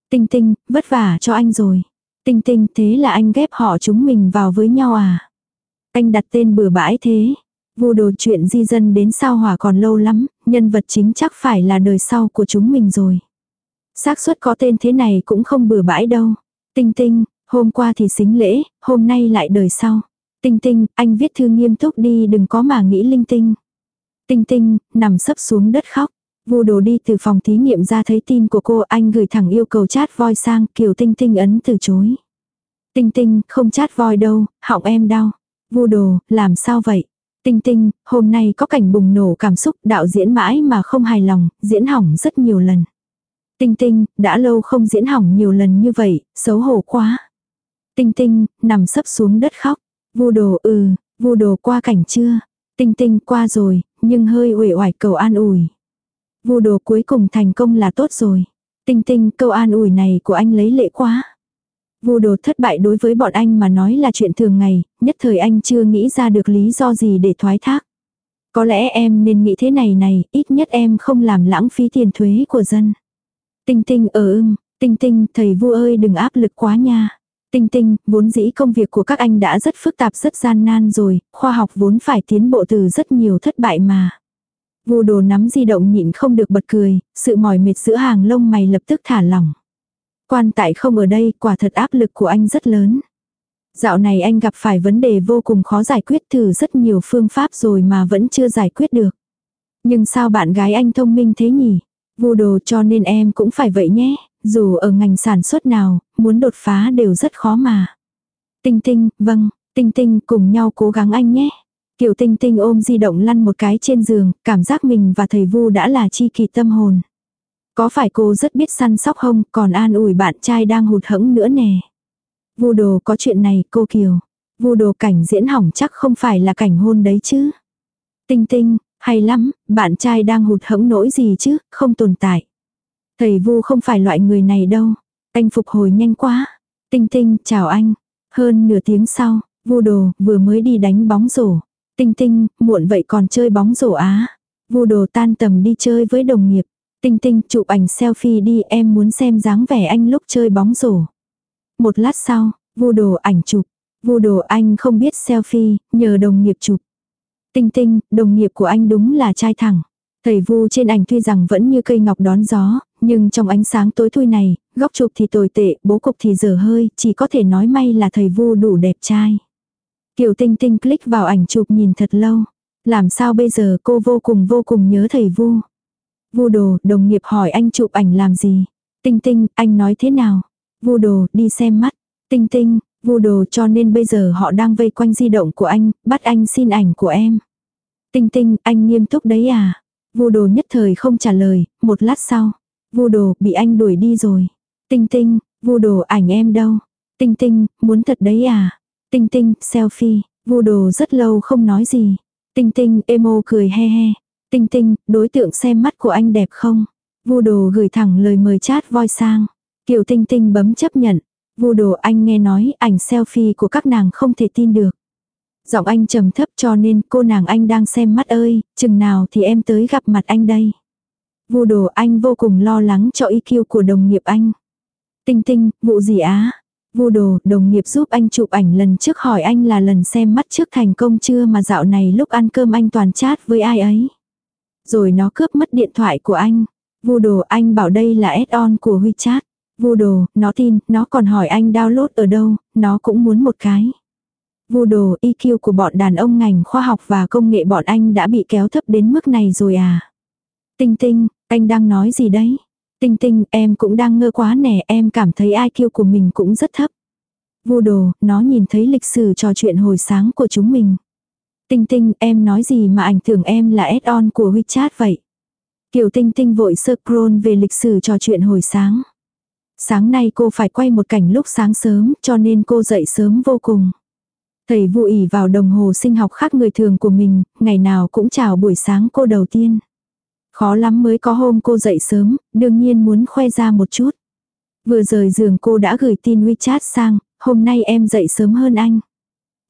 Tinh tinh, vất vả cho anh rồi. Tinh tinh, thế là anh ghép họ chúng mình vào với nhau à? Anh đặt tên bừa bãi thế. Vô đồ chuyện di dân đến sao hỏa còn lâu lắm, nhân vật chính chắc phải là đời sau của chúng mình rồi. xác suất có tên thế này cũng không bừa bãi đâu. Tinh tinh, hôm qua thì xính lễ, hôm nay lại đời sau. Tinh tinh, anh viết thư nghiêm túc đi đừng có mà nghĩ linh tinh. Tinh tinh, nằm sấp xuống đất khóc. Vu đồ đi từ phòng thí nghiệm ra thấy tin của cô anh gửi thẳng yêu cầu chat voi sang kiểu tinh tinh ấn từ chối. Tinh tinh, không chat voi đâu, họng em đau. Vu đồ, làm sao vậy? Tinh tinh, hôm nay có cảnh bùng nổ cảm xúc đạo diễn mãi mà không hài lòng, diễn hỏng rất nhiều lần. Tinh tinh, đã lâu không diễn hỏng nhiều lần như vậy, xấu hổ quá. Tinh tinh, nằm sấp xuống đất khóc. Vu đồ ừ, vu đồ qua cảnh chưa? Tinh tinh qua rồi, nhưng hơi uể oải cầu an ủi. Vu đồ cuối cùng thành công là tốt rồi. Tinh tinh câu an ủi này của anh lấy lệ quá. Vu đồ thất bại đối với bọn anh mà nói là chuyện thường ngày, nhất thời anh chưa nghĩ ra được lý do gì để thoái thác. Có lẽ em nên nghĩ thế này này, ít nhất em không làm lãng phí tiền thuế của dân. Tinh tinh ờ ở ưng, tinh tinh, thầy vu ơi đừng áp lực quá nha. Tinh tinh, vốn dĩ công việc của các anh đã rất phức tạp rất gian nan rồi, khoa học vốn phải tiến bộ từ rất nhiều thất bại mà. Vu đồ nắm di động nhịn không được bật cười, sự mỏi mệt giữa hàng lông mày lập tức thả lỏng. Quan tại không ở đây, quả thật áp lực của anh rất lớn. Dạo này anh gặp phải vấn đề vô cùng khó giải quyết thử rất nhiều phương pháp rồi mà vẫn chưa giải quyết được. Nhưng sao bạn gái anh thông minh thế nhỉ? Vu đồ cho nên em cũng phải vậy nhé, dù ở ngành sản xuất nào, muốn đột phá đều rất khó mà. Tinh tinh, vâng, tinh tinh cùng nhau cố gắng anh nhé. Kiều tinh tinh ôm di động lăn một cái trên giường, cảm giác mình và thầy Vu đã là chi kỳ tâm hồn. Có phải cô rất biết săn sóc không, còn an ủi bạn trai đang hụt hẫng nữa nè. Vu đồ có chuyện này, cô Kiều. Vu đồ cảnh diễn hỏng chắc không phải là cảnh hôn đấy chứ. Tinh tinh, hay lắm, bạn trai đang hụt hẫng nỗi gì chứ, không tồn tại. Thầy Vu không phải loại người này đâu. Anh phục hồi nhanh quá. Tinh tinh, chào anh. Hơn nửa tiếng sau, Vu đồ vừa mới đi đánh bóng rổ. Tinh tinh, muộn vậy còn chơi bóng rổ á. Vu đồ tan tầm đi chơi với đồng nghiệp. Tinh tinh chụp ảnh selfie đi em muốn xem dáng vẻ anh lúc chơi bóng rổ. Một lát sau, vu đồ ảnh chụp. Vu đồ anh không biết selfie, nhờ đồng nghiệp chụp. Tinh tinh, đồng nghiệp của anh đúng là trai thẳng. Thầy vu trên ảnh tuy rằng vẫn như cây ngọc đón gió, nhưng trong ánh sáng tối thui này, góc chụp thì tồi tệ, bố cục thì dở hơi, chỉ có thể nói may là thầy vu đủ đẹp trai. Kiều tinh tinh click vào ảnh chụp nhìn thật lâu. Làm sao bây giờ cô vô cùng vô cùng nhớ thầy vu. Vu đồ, đồng nghiệp hỏi anh chụp ảnh làm gì? Tinh tinh, anh nói thế nào? Vu đồ, đi xem mắt. Tinh tinh, vu đồ cho nên bây giờ họ đang vây quanh di động của anh, bắt anh xin ảnh của em. Tinh tinh, anh nghiêm túc đấy à? Vu đồ nhất thời không trả lời, một lát sau. Vu đồ, bị anh đuổi đi rồi. Tinh tinh, vu đồ ảnh em đâu? Tinh tinh, muốn thật đấy à? Tinh tinh, selfie, vu đồ rất lâu không nói gì. Tinh tinh, emo cười he he. Tinh tinh, đối tượng xem mắt của anh đẹp không? Vu đồ gửi thẳng lời mời chat voi sang. Kiều tinh tinh bấm chấp nhận. Vu đồ anh nghe nói ảnh selfie của các nàng không thể tin được. Giọng anh trầm thấp cho nên cô nàng anh đang xem mắt ơi, chừng nào thì em tới gặp mặt anh đây. Vu đồ anh vô cùng lo lắng cho IQ của đồng nghiệp anh. Tinh tinh, vụ gì á? Vu đồ, đồng nghiệp giúp anh chụp ảnh lần trước hỏi anh là lần xem mắt trước thành công chưa mà dạo này lúc ăn cơm anh toàn chat với ai ấy. Rồi nó cướp mất điện thoại của anh. Vu đồ anh bảo đây là add-on của WeChat. Vu đồ, nó tin, nó còn hỏi anh download ở đâu, nó cũng muốn một cái. Vu đồ, EQ của bọn đàn ông ngành khoa học và công nghệ bọn anh đã bị kéo thấp đến mức này rồi à. Tinh tinh, anh đang nói gì đấy? Tinh tinh, em cũng đang ngơ quá nè, em cảm thấy IQ của mình cũng rất thấp. Vô đồ, nó nhìn thấy lịch sử trò chuyện hồi sáng của chúng mình. Tinh tinh, em nói gì mà ảnh tưởng em là add-on của WeChat vậy? Kiều Tinh Tinh vội scroll về lịch sử trò chuyện hồi sáng. Sáng nay cô phải quay một cảnh lúc sáng sớm cho nên cô dậy sớm vô cùng. Thầy vụ ỉ vào đồng hồ sinh học khác người thường của mình, ngày nào cũng chào buổi sáng cô đầu tiên. Khó lắm mới có hôm cô dậy sớm, đương nhiên muốn khoe ra một chút. Vừa rời giường cô đã gửi tin WeChat sang, hôm nay em dậy sớm hơn anh.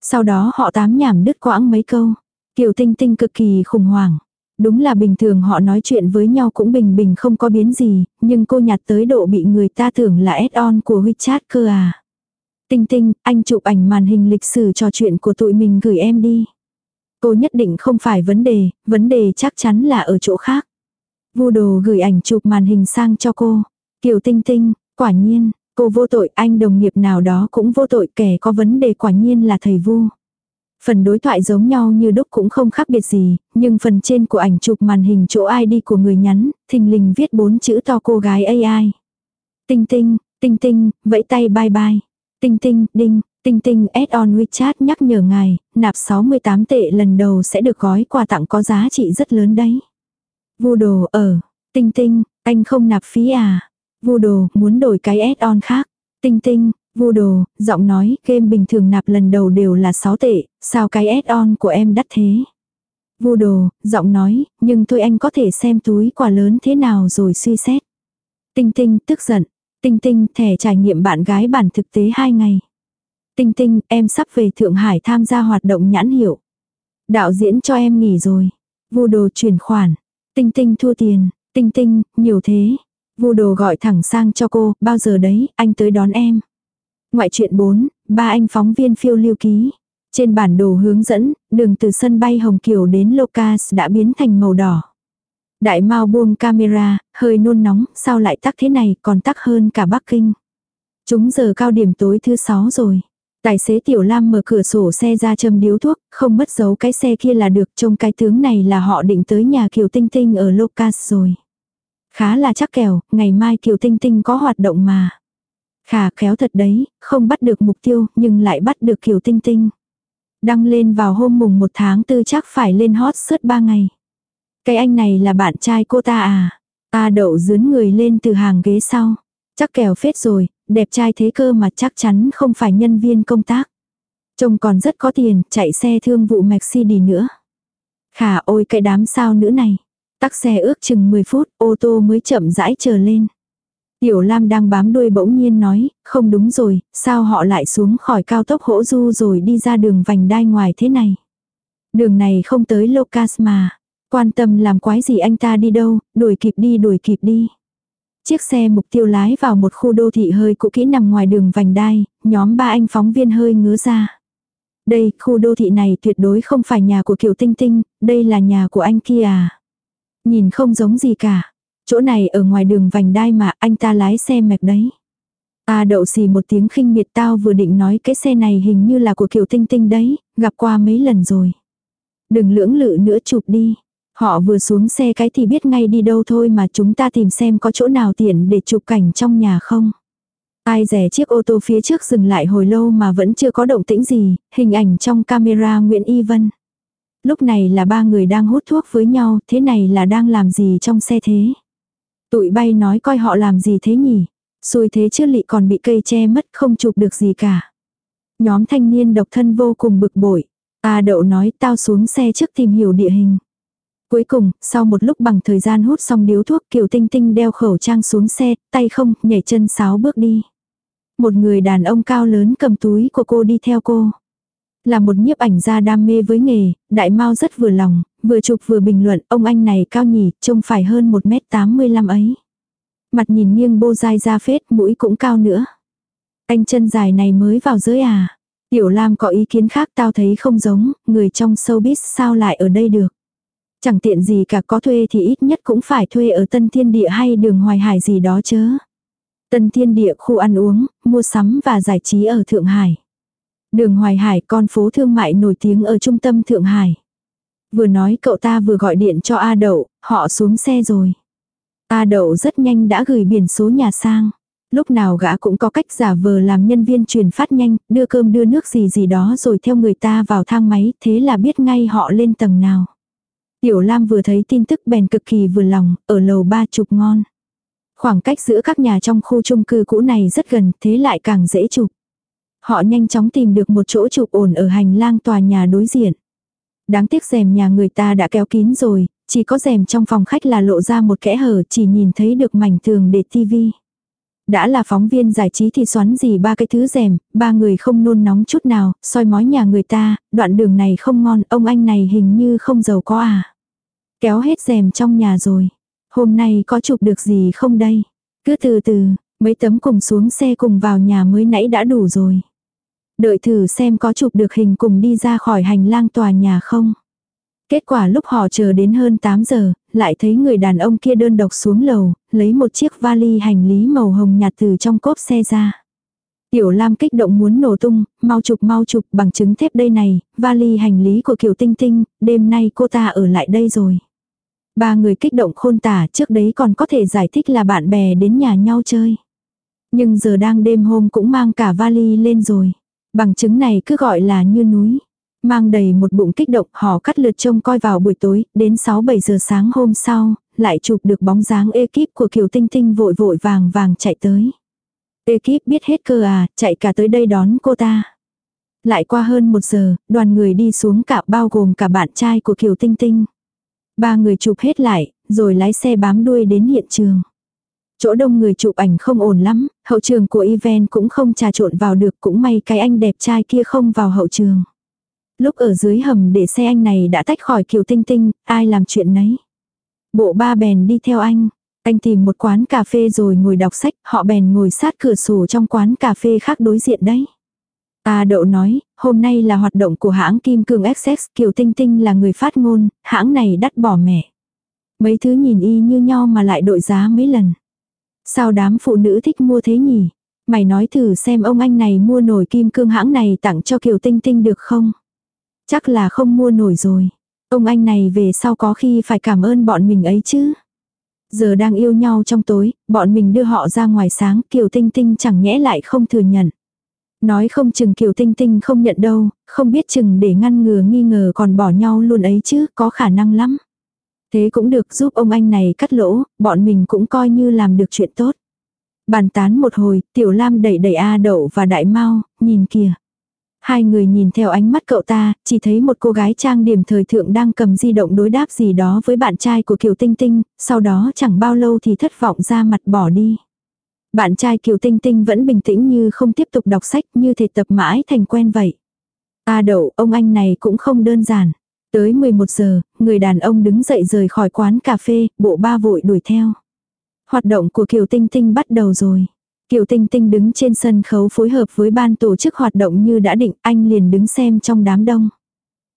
Sau đó họ tám nhảm đứt quãng mấy câu. Kiều Tinh Tinh cực kỳ khủng hoảng. Đúng là bình thường họ nói chuyện với nhau cũng bình bình không có biến gì, nhưng cô nhạt tới độ bị người ta tưởng là add-on của WeChat cơ à. Tinh Tinh, anh chụp ảnh màn hình lịch sử trò chuyện của tụi mình gửi em đi. Cô nhất định không phải vấn đề, vấn đề chắc chắn là ở chỗ khác. Vu đồ gửi ảnh chụp màn hình sang cho cô. Kiều Tinh Tinh, quả nhiên, cô vô tội, anh đồng nghiệp nào đó cũng vô tội, kẻ có vấn đề quả nhiên là thầy Vu. Phần đối thoại giống nhau như đúc cũng không khác biệt gì, nhưng phần trên của ảnh chụp màn hình chỗ ID của người nhắn, thình lình viết bốn chữ to cô gái AI. Tinh tinh, tinh tinh, vẫy tay bye bye. Tinh tinh, đinh, tinh tinh add on WeChat nhắc nhở ngài, nạp 68 tệ lần đầu sẽ được gói quà tặng có giá trị rất lớn đấy. Vu đồ ở, tinh tinh, anh không nạp phí à? Vu đồ, muốn đổi cái add-on khác. Tinh tinh, vu đồ, giọng nói, game bình thường nạp lần đầu đều là 6 tệ, sao cái add-on của em đắt thế? Vu đồ, giọng nói, nhưng thôi anh có thể xem túi quà lớn thế nào rồi suy xét. Tinh tinh, tức giận. Tinh tinh, thẻ trải nghiệm bạn gái bản thực tế 2 ngày. Tinh tinh, em sắp về Thượng Hải tham gia hoạt động nhãn hiệu. Đạo diễn cho em nghỉ rồi. Vu đồ chuyển khoản. Tinh tinh thua tiền, tinh tinh, nhiều thế. Vu đồ gọi thẳng sang cho cô, bao giờ đấy, anh tới đón em. Ngoại truyện 4, ba anh phóng viên phiêu lưu ký. Trên bản đồ hướng dẫn, đường từ sân bay Hồng Kiều đến Locas đã biến thành màu đỏ. Đại Mao buông camera, hơi nôn nóng, sao lại tắc thế này, còn tắc hơn cả Bắc Kinh. Chúng giờ cao điểm tối thứ 6 rồi. Tài xế Tiểu Lam mở cửa sổ xe ra châm điếu thuốc, không mất dấu cái xe kia là được, trông cái tướng này là họ định tới nhà Kiều Tinh Tinh ở Locas rồi. Khá là chắc kèo, ngày mai Kiều Tinh Tinh có hoạt động mà. Khả khéo thật đấy, không bắt được mục tiêu, nhưng lại bắt được Kiều Tinh Tinh. Đăng lên vào hôm mùng 1 tháng tư chắc phải lên hot suốt 3 ngày. Cái anh này là bạn trai cô ta à? Ta đậu dướn người lên từ hàng ghế sau. Chắc kèo phết rồi, đẹp trai thế cơ mà chắc chắn không phải nhân viên công tác. Trông còn rất có tiền, chạy xe thương vụ Mercedes nữa. Khả ôi cái đám sao nữ này. Tắc xe ước chừng 10 phút, ô tô mới chậm rãi chờ lên. Tiểu Lam đang bám đuôi bỗng nhiên nói, không đúng rồi, sao họ lại xuống khỏi cao tốc hỗ du rồi đi ra đường vành đai ngoài thế này. Đường này không tới Locas mà. Quan tâm làm quái gì anh ta đi đâu, đuổi kịp đi đuổi kịp đi. Chiếc xe mục tiêu lái vào một khu đô thị hơi cũ kỹ nằm ngoài đường vành đai, nhóm ba anh phóng viên hơi ngứa ra. Đây, khu đô thị này tuyệt đối không phải nhà của Kiều Tinh Tinh, đây là nhà của anh kia à. Nhìn không giống gì cả. Chỗ này ở ngoài đường vành đai mà anh ta lái xe mẹp đấy. Ta đậu xì một tiếng khinh miệt tao vừa định nói cái xe này hình như là của Kiều Tinh Tinh đấy, gặp qua mấy lần rồi. Đừng lưỡng lự nữa chụp đi. Họ vừa xuống xe cái thì biết ngay đi đâu thôi mà chúng ta tìm xem có chỗ nào tiện để chụp cảnh trong nhà không. Ai rẻ chiếc ô tô phía trước dừng lại hồi lâu mà vẫn chưa có động tĩnh gì, hình ảnh trong camera Nguyễn Y Vân. Lúc này là ba người đang hút thuốc với nhau, thế này là đang làm gì trong xe thế? Tụi bay nói coi họ làm gì thế nhỉ? Xui thế chứ lị còn bị cây che mất không chụp được gì cả. Nhóm thanh niên độc thân vô cùng bực bội. A đậu nói tao xuống xe trước tìm hiểu địa hình. Cuối cùng, sau một lúc bằng thời gian hút xong điếu thuốc Kiều Tinh Tinh đeo khẩu trang xuống xe, tay không, nhảy chân sáo bước đi. Một người đàn ông cao lớn cầm túi của cô đi theo cô. Là một nhiếp ảnh gia đam mê với nghề, đại mau rất vừa lòng, vừa chụp vừa bình luận, ông anh này cao nhỉ, trông phải hơn 1m85 ấy. Mặt nhìn nghiêng bô dai ra phết, mũi cũng cao nữa. Anh chân dài này mới vào giới à? Tiểu Lam có ý kiến khác tao thấy không giống, người trong showbiz sao lại ở đây được. Chẳng tiện gì cả có thuê thì ít nhất cũng phải thuê ở Tân Thiên Địa hay đường Hoài Hải gì đó chớ. Tân Thiên Địa khu ăn uống, mua sắm và giải trí ở Thượng Hải. Đường Hoài Hải con phố thương mại nổi tiếng ở trung tâm Thượng Hải. Vừa nói cậu ta vừa gọi điện cho A Đậu, họ xuống xe rồi. A Đậu rất nhanh đã gửi biển số nhà sang. Lúc nào gã cũng có cách giả vờ làm nhân viên truyền phát nhanh, đưa cơm đưa nước gì gì đó rồi theo người ta vào thang máy, thế là biết ngay họ lên tầng nào. Tiểu Lam vừa thấy tin tức bèn cực kỳ vừa lòng, ở lầu ba chụp ngon. Khoảng cách giữa các nhà trong khu chung cư cũ này rất gần, thế lại càng dễ chụp. Họ nhanh chóng tìm được một chỗ chụp ổn ở hành lang tòa nhà đối diện. Đáng tiếc rèm nhà người ta đã kéo kín rồi, chỉ có rèm trong phòng khách là lộ ra một kẽ hở chỉ nhìn thấy được mảnh tường để tivi. Đã là phóng viên giải trí thì xoắn gì ba cái thứ rèm, ba người không nôn nóng chút nào, soi mói nhà người ta, đoạn đường này không ngon, ông anh này hình như không giàu có à. Kéo hết rèm trong nhà rồi. Hôm nay có chụp được gì không đây? Cứ từ từ, mấy tấm cùng xuống xe cùng vào nhà mới nãy đã đủ rồi. Đợi thử xem có chụp được hình cùng đi ra khỏi hành lang tòa nhà không. Kết quả lúc họ chờ đến hơn 8 giờ, lại thấy người đàn ông kia đơn độc xuống lầu, lấy một chiếc vali hành lý màu hồng nhạt từ trong cốp xe ra. Tiểu Lam kích động muốn nổ tung, mau chụp mau chụp bằng chứng thép đây này, vali hành lý của Kiều Tinh Tinh, đêm nay cô ta ở lại đây rồi. Ba người kích động khôn tả trước đấy còn có thể giải thích là bạn bè đến nhà nhau chơi. Nhưng giờ đang đêm hôm cũng mang cả vali lên rồi. Bằng chứng này cứ gọi là như núi. Mang đầy một bụng kích động họ cắt lượt trông coi vào buổi tối, đến 6-7 giờ sáng hôm sau, lại chụp được bóng dáng ekip của Kiều Tinh Tinh vội vội vàng vàng chạy tới. Ekip biết hết cơ à, chạy cả tới đây đón cô ta. Lại qua hơn một giờ, đoàn người đi xuống cả bao gồm cả bạn trai của Kiều Tinh Tinh. Ba người chụp hết lại, rồi lái xe bám đuôi đến hiện trường. Chỗ đông người chụp ảnh không ổn lắm, hậu trường của event cũng không trà trộn vào được cũng may cái anh đẹp trai kia không vào hậu trường. Lúc ở dưới hầm để xe anh này đã tách khỏi kiều tinh tinh, ai làm chuyện nấy. Bộ ba bèn đi theo anh. Anh tìm một quán cà phê rồi ngồi đọc sách, họ bèn ngồi sát cửa sổ trong quán cà phê khác đối diện đấy. À đậu nói, hôm nay là hoạt động của hãng Kim Cương XX, Kiều Tinh Tinh là người phát ngôn, hãng này đắt bỏ mẹ. Mấy thứ nhìn y như nhau mà lại đội giá mấy lần. Sao đám phụ nữ thích mua thế nhỉ? Mày nói thử xem ông anh này mua nổi kim cương hãng này tặng cho Kiều Tinh Tinh được không? Chắc là không mua nổi rồi. Ông anh này về sau có khi phải cảm ơn bọn mình ấy chứ. Giờ đang yêu nhau trong tối, bọn mình đưa họ ra ngoài sáng, Kiều Tinh Tinh chẳng nhẽ lại không thừa nhận. Nói không chừng Kiều Tinh Tinh không nhận đâu, không biết chừng để ngăn ngừa nghi ngờ còn bỏ nhau luôn ấy chứ, có khả năng lắm. Thế cũng được giúp ông anh này cắt lỗ, bọn mình cũng coi như làm được chuyện tốt. Bàn tán một hồi, Tiểu Lam đẩy đẩy A Đậu và Đại mau nhìn kìa. Hai người nhìn theo ánh mắt cậu ta, chỉ thấy một cô gái trang điểm thời thượng đang cầm di động đối đáp gì đó với bạn trai của Kiều Tinh Tinh, sau đó chẳng bao lâu thì thất vọng ra mặt bỏ đi. Bạn trai Kiều Tinh Tinh vẫn bình tĩnh như không tiếp tục đọc sách như thể tập mãi thành quen vậy. A đậu, ông anh này cũng không đơn giản. Tới 11 giờ, người đàn ông đứng dậy rời khỏi quán cà phê, bộ ba vội đuổi theo. Hoạt động của Kiều Tinh Tinh bắt đầu rồi. Kiều Tinh Tinh đứng trên sân khấu phối hợp với ban tổ chức hoạt động như đã định, anh liền đứng xem trong đám đông.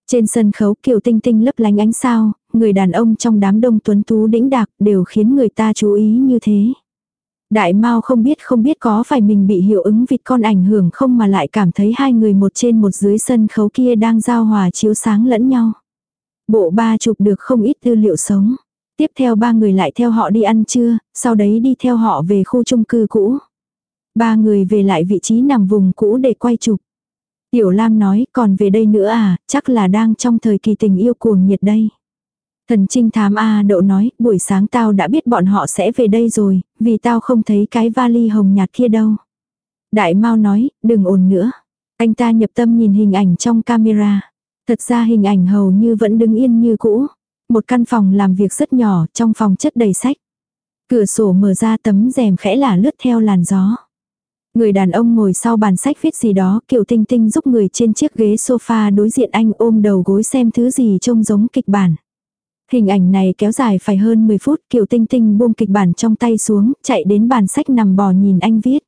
Trên sân khấu Kiều Tinh Tinh lấp lánh ánh sao, người đàn ông trong đám đông tuấn tú đĩnh đạc đều khiến người ta chú ý như thế. Đại Mao không biết không biết có phải mình bị hiệu ứng vịt con ảnh hưởng không mà lại cảm thấy hai người một trên một dưới sân khấu kia đang giao hòa chiếu sáng lẫn nhau. Bộ ba chụp được không ít tư liệu sống. Tiếp theo ba người lại theo họ đi ăn trưa, sau đấy đi theo họ về khu chung cư cũ. Ba người về lại vị trí nằm vùng cũ để quay chụp. Tiểu Lam nói còn về đây nữa à, chắc là đang trong thời kỳ tình yêu cuồng nhiệt đây. Thần trinh thám A đậu nói, buổi sáng tao đã biết bọn họ sẽ về đây rồi, vì tao không thấy cái vali hồng nhạt kia đâu. Đại Mao nói, đừng ồn nữa. Anh ta nhập tâm nhìn hình ảnh trong camera. Thật ra hình ảnh hầu như vẫn đứng yên như cũ. Một căn phòng làm việc rất nhỏ, trong phòng chất đầy sách. Cửa sổ mở ra tấm rèm khẽ là lướt theo làn gió. Người đàn ông ngồi sau bàn sách viết gì đó, kiểu tinh tinh giúp người trên chiếc ghế sofa đối diện anh ôm đầu gối xem thứ gì trông giống kịch bản. Hình ảnh này kéo dài phải hơn 10 phút, Kiều Tinh Tinh buông kịch bản trong tay xuống, chạy đến bàn sách nằm bò nhìn anh viết.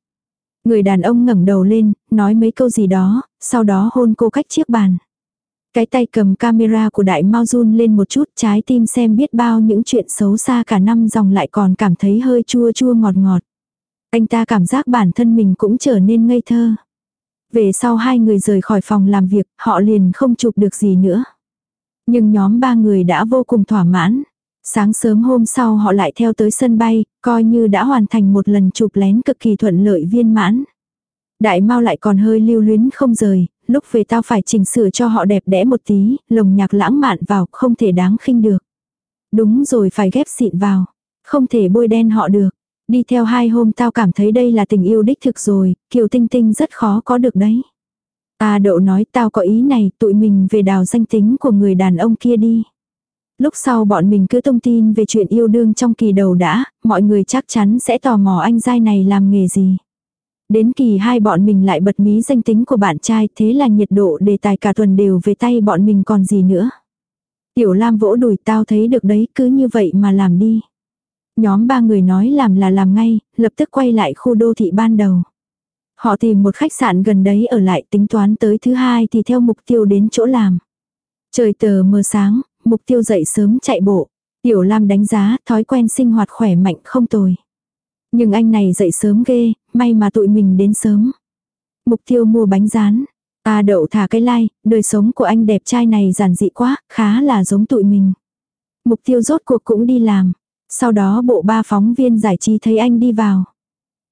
Người đàn ông ngẩng đầu lên, nói mấy câu gì đó, sau đó hôn cô cách chiếc bàn. Cái tay cầm camera của đại mau run lên một chút trái tim xem biết bao những chuyện xấu xa cả năm dòng lại còn cảm thấy hơi chua chua ngọt ngọt. Anh ta cảm giác bản thân mình cũng trở nên ngây thơ. Về sau hai người rời khỏi phòng làm việc, họ liền không chụp được gì nữa. Nhưng nhóm ba người đã vô cùng thỏa mãn. Sáng sớm hôm sau họ lại theo tới sân bay, coi như đã hoàn thành một lần chụp lén cực kỳ thuận lợi viên mãn. Đại mau lại còn hơi lưu luyến không rời, lúc về tao phải chỉnh sửa cho họ đẹp đẽ một tí, lồng nhạc lãng mạn vào, không thể đáng khinh được. Đúng rồi phải ghép xịn vào, không thể bôi đen họ được. Đi theo hai hôm tao cảm thấy đây là tình yêu đích thực rồi, Kiều Tinh Tinh rất khó có được đấy. À đậu nói tao có ý này, tụi mình về đào danh tính của người đàn ông kia đi. Lúc sau bọn mình cứ thông tin về chuyện yêu đương trong kỳ đầu đã, mọi người chắc chắn sẽ tò mò anh giai này làm nghề gì. Đến kỳ hai bọn mình lại bật mí danh tính của bạn trai thế là nhiệt độ đề tài cả tuần đều về tay bọn mình còn gì nữa. Tiểu Lam vỗ đùi tao thấy được đấy cứ như vậy mà làm đi. Nhóm ba người nói làm là làm ngay, lập tức quay lại khu đô thị ban đầu. Họ tìm một khách sạn gần đấy ở lại tính toán tới thứ hai thì theo mục tiêu đến chỗ làm. Trời tờ mờ sáng, mục tiêu dậy sớm chạy bộ. Tiểu Lam đánh giá thói quen sinh hoạt khỏe mạnh không tồi. Nhưng anh này dậy sớm ghê, may mà tụi mình đến sớm. Mục tiêu mua bánh rán. Ta đậu thả cái like, đời sống của anh đẹp trai này giản dị quá, khá là giống tụi mình. Mục tiêu rốt cuộc cũng đi làm. Sau đó bộ ba phóng viên giải trí thấy anh đi vào.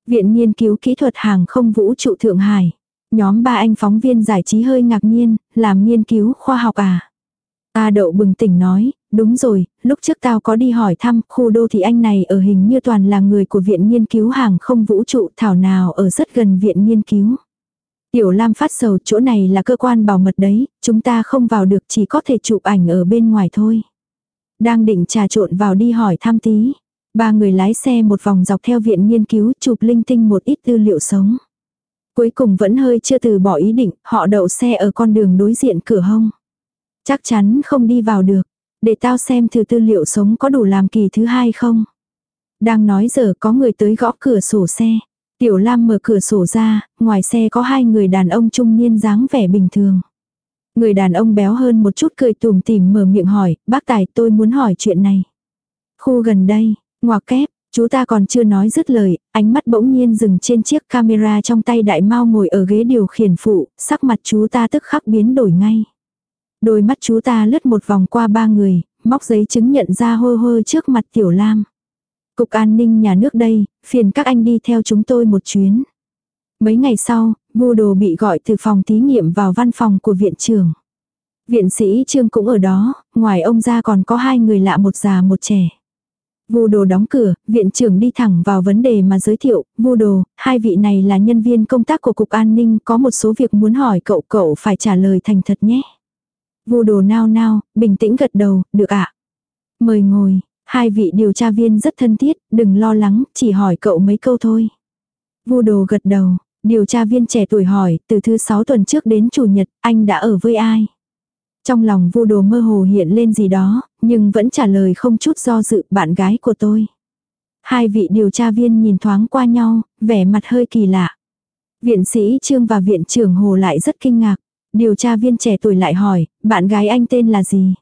Viện nghiên cứu kỹ thuật hàng không vũ trụ Thượng Hải. Nhóm ba anh phóng viên giải trí hơi ngạc nhiên, làm nghiên cứu khoa học à. A đậu bừng tỉnh nói, đúng rồi, lúc trước tao có đi hỏi thăm khu đô thị anh này ở hình như toàn là người của viện nghiên cứu hàng không vũ trụ thảo nào ở rất gần viện nghiên cứu. Tiểu Lam phát sầu chỗ này là cơ quan bảo mật đấy, chúng ta không vào được chỉ có thể chụp ảnh ở bên ngoài thôi. Đang định trà trộn vào đi hỏi thăm tí. Ba người lái xe một vòng dọc theo viện nghiên cứu chụp linh tinh một ít tư liệu sống. Cuối cùng vẫn hơi chưa từ bỏ ý định, họ đậu xe ở con đường đối diện cửa hông. Chắc chắn không đi vào được. Để tao xem thử tư liệu sống có đủ làm kỳ thứ hai không. Đang nói giờ có người tới gõ cửa sổ xe. Tiểu Lam mở cửa sổ ra, ngoài xe có hai người đàn ông trung niên dáng vẻ bình thường. Người đàn ông béo hơn một chút cười tùm tìm mở miệng hỏi, bác tài tôi muốn hỏi chuyện này. Khu gần đây, Ngoà kép, chú ta còn chưa nói dứt lời, ánh mắt bỗng nhiên dừng trên chiếc camera trong tay đại mau ngồi ở ghế điều khiển phụ, sắc mặt chú ta tức khắc biến đổi ngay. Đôi mắt chú ta lướt một vòng qua ba người, móc giấy chứng nhận ra hô hô trước mặt tiểu lam. Cục an ninh nhà nước đây, phiền các anh đi theo chúng tôi một chuyến. Mấy ngày sau, vô đồ bị gọi từ phòng thí nghiệm vào văn phòng của viện trưởng. Viện sĩ Trương cũng ở đó, ngoài ông ra còn có hai người lạ một già một trẻ. Vu đồ đóng cửa, viện trưởng đi thẳng vào vấn đề mà giới thiệu, vu đồ, hai vị này là nhân viên công tác của Cục An ninh, có một số việc muốn hỏi cậu, cậu phải trả lời thành thật nhé. Vu đồ nao nao, bình tĩnh gật đầu, được ạ. Mời ngồi, hai vị điều tra viên rất thân thiết, đừng lo lắng, chỉ hỏi cậu mấy câu thôi. Vu đồ gật đầu, điều tra viên trẻ tuổi hỏi, từ thứ sáu tuần trước đến chủ nhật, anh đã ở với ai? Trong lòng vu đồ mơ hồ hiện lên gì đó, nhưng vẫn trả lời không chút do dự bạn gái của tôi. Hai vị điều tra viên nhìn thoáng qua nhau, vẻ mặt hơi kỳ lạ. Viện sĩ Trương và viện trưởng Hồ lại rất kinh ngạc. Điều tra viên trẻ tuổi lại hỏi, bạn gái anh tên là gì?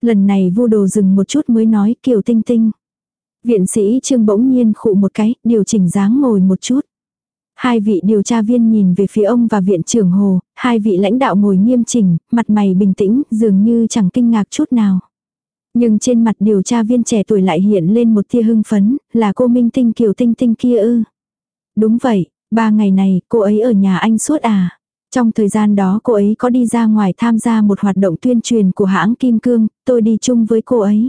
Lần này vu đồ dừng một chút mới nói Kiều Tinh Tinh. Viện sĩ Trương bỗng nhiên khụ một cái, điều chỉnh dáng ngồi một chút. Hai vị điều tra viên nhìn về phía ông và viện trưởng Hồ, hai vị lãnh đạo ngồi nghiêm chỉnh, mặt mày bình tĩnh, dường như chẳng kinh ngạc chút nào. Nhưng trên mặt điều tra viên trẻ tuổi lại hiện lên một tia hưng phấn, là cô Minh Tinh Kiều Tinh Tinh kia ư. Đúng vậy, ba ngày này cô ấy ở nhà anh suốt à. Trong thời gian đó cô ấy có đi ra ngoài tham gia một hoạt động tuyên truyền của hãng Kim Cương, tôi đi chung với cô ấy.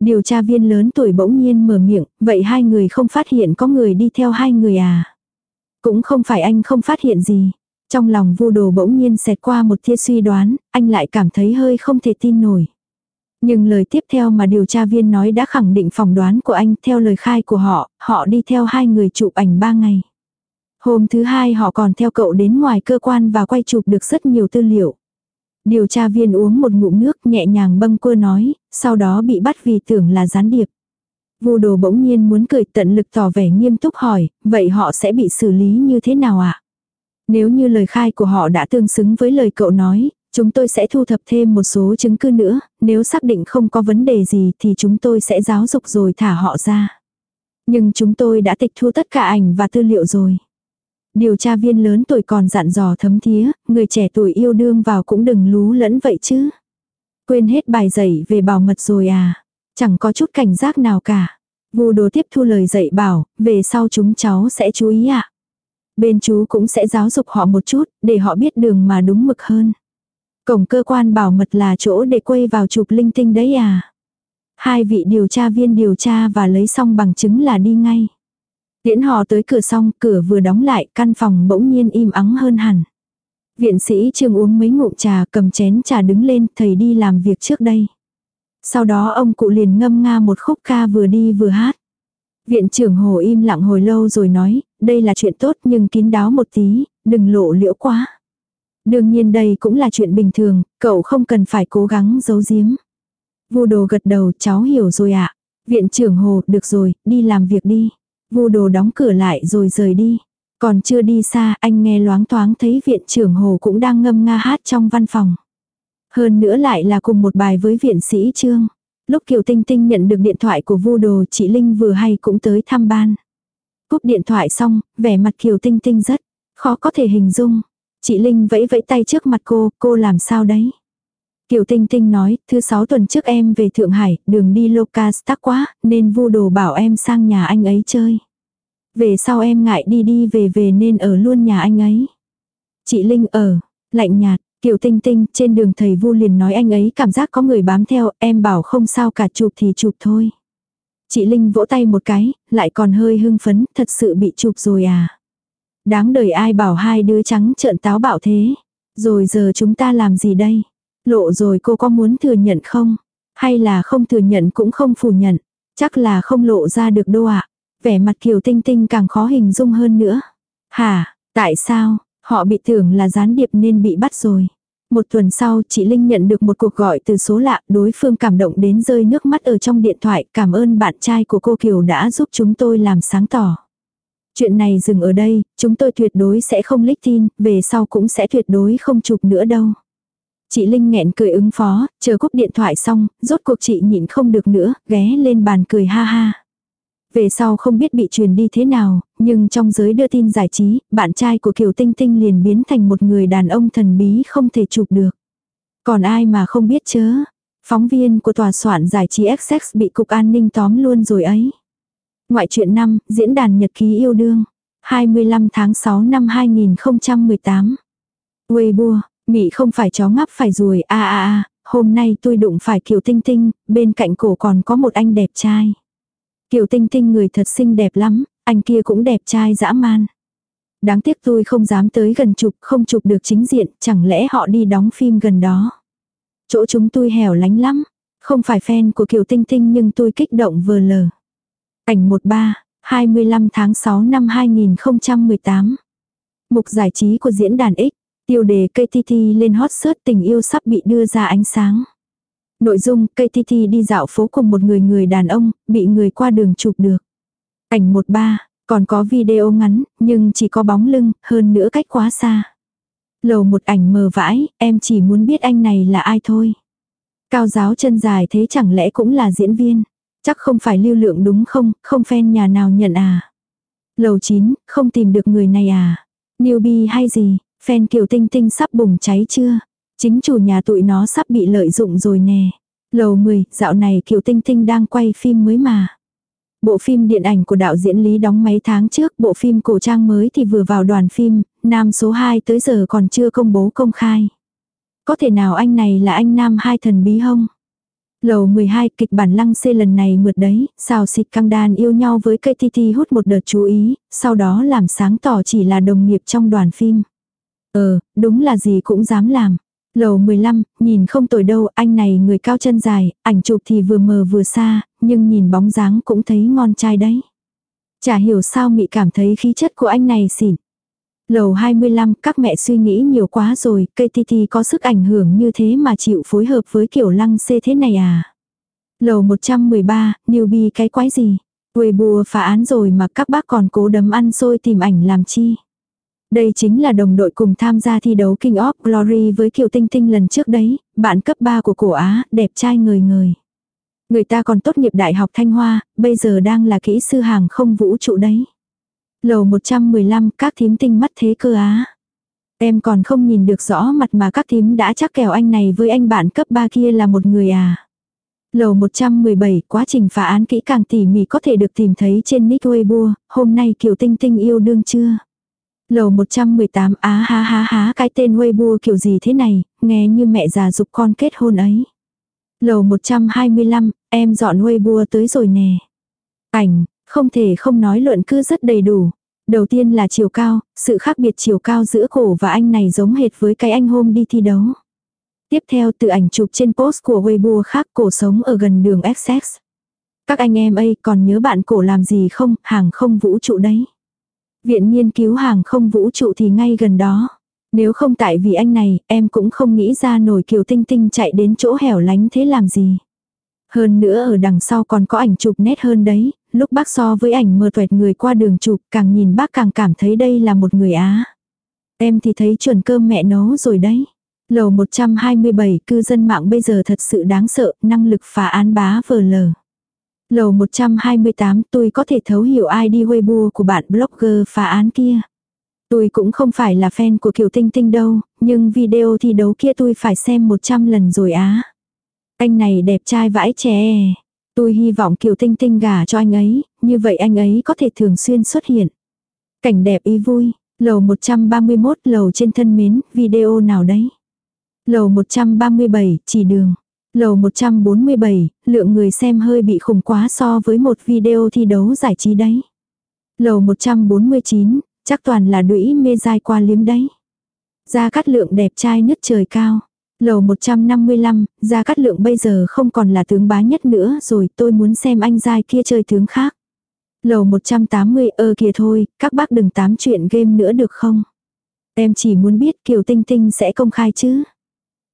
Điều tra viên lớn tuổi bỗng nhiên mở miệng, vậy hai người không phát hiện có người đi theo hai người à? Cũng không phải anh không phát hiện gì. Trong lòng vu đồ bỗng nhiên xẹt qua một tia suy đoán, anh lại cảm thấy hơi không thể tin nổi. Nhưng lời tiếp theo mà điều tra viên nói đã khẳng định phỏng đoán của anh theo lời khai của họ, họ đi theo hai người chụp ảnh ba ngày. Hôm thứ hai họ còn theo cậu đến ngoài cơ quan và quay chụp được rất nhiều tư liệu. Điều tra viên uống một ngụm nước nhẹ nhàng bâng quơ nói, sau đó bị bắt vì tưởng là gián điệp. vô đồ bỗng nhiên muốn cười tận lực tỏ vẻ nghiêm túc hỏi, vậy họ sẽ bị xử lý như thế nào ạ? À? Nếu như lời khai của họ đã tương xứng với lời cậu nói, chúng tôi sẽ thu thập thêm một số chứng cứ nữa, nếu xác định không có vấn đề gì thì chúng tôi sẽ giáo dục rồi thả họ ra. Nhưng chúng tôi đã tịch thu tất cả ảnh và tư liệu rồi. Điều tra viên lớn tuổi còn dặn dò thấm thía, người trẻ tuổi yêu đương vào cũng đừng lú lẫn vậy chứ. Quên hết bài dạy về bảo mật rồi à. Chẳng có chút cảnh giác nào cả. Vô đồ tiếp thu lời dạy bảo, về sau chúng cháu sẽ chú ý ạ. À. Bên chú cũng sẽ giáo dục họ một chút, để họ biết đường mà đúng mực hơn. Cổng cơ quan bảo mật là chỗ để quay vào chụp linh tinh đấy à. Hai vị điều tra viên điều tra và lấy xong bằng chứng là đi ngay. Tiễn họ tới cửa xong, cửa vừa đóng lại, căn phòng bỗng nhiên im ắng hơn hẳn. Viện sĩ trương uống mấy ngụm trà, cầm chén trà đứng lên, thầy đi làm việc trước đây. Sau đó ông cụ liền ngâm nga một khúc ca vừa đi vừa hát. Viện trưởng hồ im lặng hồi lâu rồi nói, đây là chuyện tốt nhưng kín đáo một tí, đừng lộ liễu quá. Đương nhiên đây cũng là chuyện bình thường, cậu không cần phải cố gắng giấu giếm. Vu đồ gật đầu, cháu hiểu rồi ạ. À. Viện trưởng hồ, được rồi, đi làm việc đi. Vu đồ đóng cửa lại rồi rời đi. Còn chưa đi xa, anh nghe loáng thoáng thấy viện trưởng hồ cũng đang ngâm nga hát trong văn phòng. Hơn nữa lại là cùng một bài với viện sĩ Trương. Lúc Kiều Tinh Tinh nhận được điện thoại của Vu Đồ, chị Linh vừa hay cũng tới thăm ban. Cúp điện thoại xong, vẻ mặt Kiều Tinh Tinh rất khó có thể hình dung. Chị Linh vẫy vẫy tay trước mặt cô, cô làm sao đấy? Kiều Tinh Tinh nói, thứ sáu tuần trước em về Thượng Hải, đường đi Locas tắc quá, nên vu đồ bảo em sang nhà anh ấy chơi. Về sau em ngại đi đi về về nên ở luôn nhà anh ấy. Chị Linh ở, lạnh nhạt, Kiều Tinh Tinh trên đường thầy vu liền nói anh ấy cảm giác có người bám theo, em bảo không sao cả chụp thì chụp thôi. Chị Linh vỗ tay một cái, lại còn hơi hưng phấn, thật sự bị chụp rồi à. Đáng đời ai bảo hai đứa trắng trợn táo bạo thế. Rồi giờ chúng ta làm gì đây? Lộ rồi cô có muốn thừa nhận không? Hay là không thừa nhận cũng không phủ nhận? Chắc là không lộ ra được đâu ạ. À? Vẻ mặt Kiều Tinh Tinh càng khó hình dung hơn nữa. Hả, tại sao? Họ bị tưởng là gián điệp nên bị bắt rồi. Một tuần sau, chị Linh nhận được một cuộc gọi từ số lạ, đối phương cảm động đến rơi nước mắt ở trong điện thoại, cảm ơn bạn trai của cô Kiều đã giúp chúng tôi làm sáng tỏ. Chuyện này dừng ở đây, chúng tôi tuyệt đối sẽ không lích tin, về sau cũng sẽ tuyệt đối không chụp nữa đâu. Chị Linh nghẹn cười ứng phó, chờ cúp điện thoại xong, rốt cuộc chị nhịn không được nữa, ghé lên bàn cười ha ha. Về sau không biết bị truyền đi thế nào, nhưng trong giới đưa tin giải trí, bạn trai của Kiều Tinh Tinh liền biến thành một người đàn ông thần bí không thể chụp được. Còn ai mà không biết chớ. Phóng viên của tòa soạn giải trí XX bị cục an ninh tóm luôn rồi ấy. Ngoại truyện năm, diễn đàn nhật ký yêu đương. 25 tháng 6 năm 2018. Weibo, Mị không phải chó ngắp phải ruồi, a a a, hôm nay tôi đụng phải Kiều Tinh Tinh, bên cạnh cổ còn có một anh đẹp trai. Kiều Tinh Tinh người thật xinh đẹp lắm, anh kia cũng đẹp trai dã man. Đáng tiếc tôi không dám tới gần chụp, không chụp được chính diện, chẳng lẽ họ đi đóng phim gần đó. Chỗ chúng tôi hẻo lánh lắm, không phải fan của Kiều Tinh Tinh nhưng tôi kích động vừa lờ. Ảnh 13, 25 tháng 6 năm 2018. Mục giải trí của diễn đàn X, tiêu đề KTT lên hot search tình yêu sắp bị đưa ra ánh sáng. Nội dung KTT đi dạo phố cùng một người người đàn ông, bị người qua đường chụp được. Ảnh 13, còn có video ngắn, nhưng chỉ có bóng lưng, hơn nữa cách quá xa. Lầu một ảnh mờ vãi, em chỉ muốn biết anh này là ai thôi. Cao giáo chân dài thế chẳng lẽ cũng là diễn viên. Chắc không phải lưu lượng đúng không, không phen nhà nào nhận à. Lầu 9, không tìm được người này à. Newbie hay gì, phen kiều tinh tinh sắp bùng cháy chưa? Chính chủ nhà tụi nó sắp bị lợi dụng rồi nè. Lầu 10, dạo này Kiều Tinh Tinh đang quay phim mới mà. Bộ phim điện ảnh của đạo diễn Lý đóng mấy tháng trước, bộ phim cổ trang mới thì vừa vào đoàn phim, nam số 2 tới giờ còn chưa công bố công khai. Có thể nào anh này là anh nam hai thần bí không? Lầu 12 kịch bản lăng xê lần này mượt đấy, xào xịt căng đàn yêu nhau với KTT hút một đợt chú ý, sau đó làm sáng tỏ chỉ là đồng nghiệp trong đoàn phim. Ờ, đúng là gì cũng dám làm. Lầu 15, nhìn không tồi đâu, anh này người cao chân dài, ảnh chụp thì vừa mờ vừa xa, nhưng nhìn bóng dáng cũng thấy ngon trai đấy. Chả hiểu sao mị cảm thấy khí chất của anh này xỉn. Lầu 25, các mẹ suy nghĩ nhiều quá rồi, KTT có sức ảnh hưởng như thế mà chịu phối hợp với kiểu lăng xê thế này à. Lầu 113, newbie cái quái gì? Weibo phá án rồi mà các bác còn cố đấm ăn xôi tìm ảnh làm chi? Đây chính là đồng đội cùng tham gia thi đấu King of Glory với Kiều Tinh Tinh lần trước đấy, bạn cấp 3 của cổ Á, đẹp trai người người. Người ta còn tốt nghiệp Đại học Thanh Hoa, bây giờ đang là kỹ sư hàng không vũ trụ đấy. Lầu 115, các thím tinh mắt thế cơ á. Em còn không nhìn được rõ mặt mà các thím đã chắc kèo anh này với anh bạn cấp 3 kia là một người à. Lầu 117, quá trình phá án kỹ càng tỉ mỉ có thể được tìm thấy trên Nick Weibo, hôm nay Kiều Tinh Tinh yêu đương chưa? Lầu 118, á há há há cái tên Weibo kiểu gì thế này, nghe như mẹ già dục con kết hôn ấy. Lầu 125, em dọn Weibo tới rồi nè. Ảnh, không thể không nói luận cứ rất đầy đủ. Đầu tiên là chiều cao, sự khác biệt chiều cao giữa cổ và anh này giống hệt với cái anh hôm đi thi đấu. Tiếp theo từ ảnh chụp trên post của Weibo khác cổ sống ở gần đường Essex. Các anh em ơi còn nhớ bạn cổ làm gì không, hàng không vũ trụ đấy. Viện nghiên cứu hàng không vũ trụ thì ngay gần đó. Nếu không tại vì anh này, em cũng không nghĩ ra nổi kiều tinh tinh chạy đến chỗ hẻo lánh thế làm gì. Hơn nữa ở đằng sau còn có ảnh chụp nét hơn đấy, lúc bác so với ảnh mờ tuệt người qua đường chụp càng nhìn bác càng cảm thấy đây là một người Á. Em thì thấy chuẩn cơm mẹ nấu rồi đấy. Lầu 127 cư dân mạng bây giờ thật sự đáng sợ, năng lực phá án bá vờ lờ. Lầu 128 tôi có thể thấu hiểu ID Weibo của bạn blogger phá án kia. Tôi cũng không phải là fan của Kiều Tinh Tinh đâu, nhưng video thi đấu kia tôi phải xem 100 lần rồi á. Anh này đẹp trai vãi trẻ. Tôi hy vọng Kiều Tinh Tinh gả cho anh ấy, như vậy anh ấy có thể thường xuyên xuất hiện. Cảnh đẹp ý vui, lầu 131 lầu trên thân mến, video nào đấy. Lầu 137, chỉ đường. Lầu 147, lượng người xem hơi bị khủng quá so với một video thi đấu giải trí đấy. Lầu 149, chắc toàn là đũy mê dai qua liếm đấy. Gia Cát Lượng đẹp trai nhất trời cao. Lầu 155, Gia Cát Lượng bây giờ không còn là tướng bá nhất nữa rồi tôi muốn xem anh giai kia chơi tướng khác. Lầu 180 ơ kìa thôi, các bác đừng tám chuyện game nữa được không? Em chỉ muốn biết Kiều Tinh Tinh sẽ công khai chứ.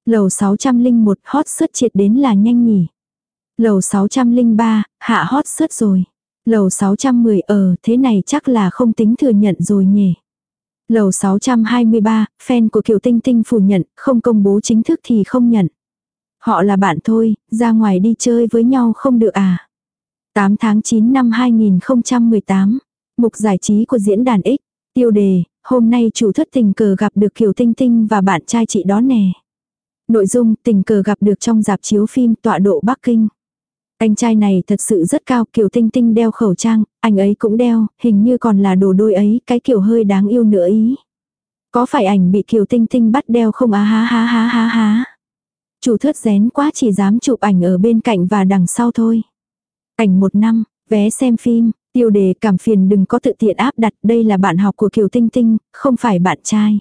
Lầu 601 hot xuất triệt đến là nhanh nhỉ. Lầu 603, hạ hot xuất rồi. Lầu 610 ờ thế này chắc là không tính thừa nhận rồi nhỉ. Lầu 623, fan của Kiều Tinh Tinh phủ nhận, không công bố chính thức thì không nhận. Họ là bạn thôi, ra ngoài đi chơi với nhau không được à. 8 tháng 9 năm 2018, mục giải trí của diễn đàn X, tiêu đề, hôm nay chủ thất tình cờ gặp được Kiều Tinh Tinh và bạn trai chị đó nè. Nội dung tình cờ gặp được trong dạp chiếu phim tọa độ Bắc Kinh. Anh trai này thật sự rất cao, kiểu tinh tinh đeo khẩu trang, anh ấy cũng đeo, hình như còn là đồ đôi ấy, cái kiểu hơi đáng yêu nữa ý. Có phải ảnh bị kiều tinh tinh bắt đeo không á há há há há há. Chủ thớt rén quá chỉ dám chụp ảnh ở bên cạnh và đằng sau thôi. Ảnh một năm, vé xem phim, tiêu đề cảm phiền đừng có tự tiện áp đặt đây là bạn học của Kiều Tinh Tinh, không phải bạn trai.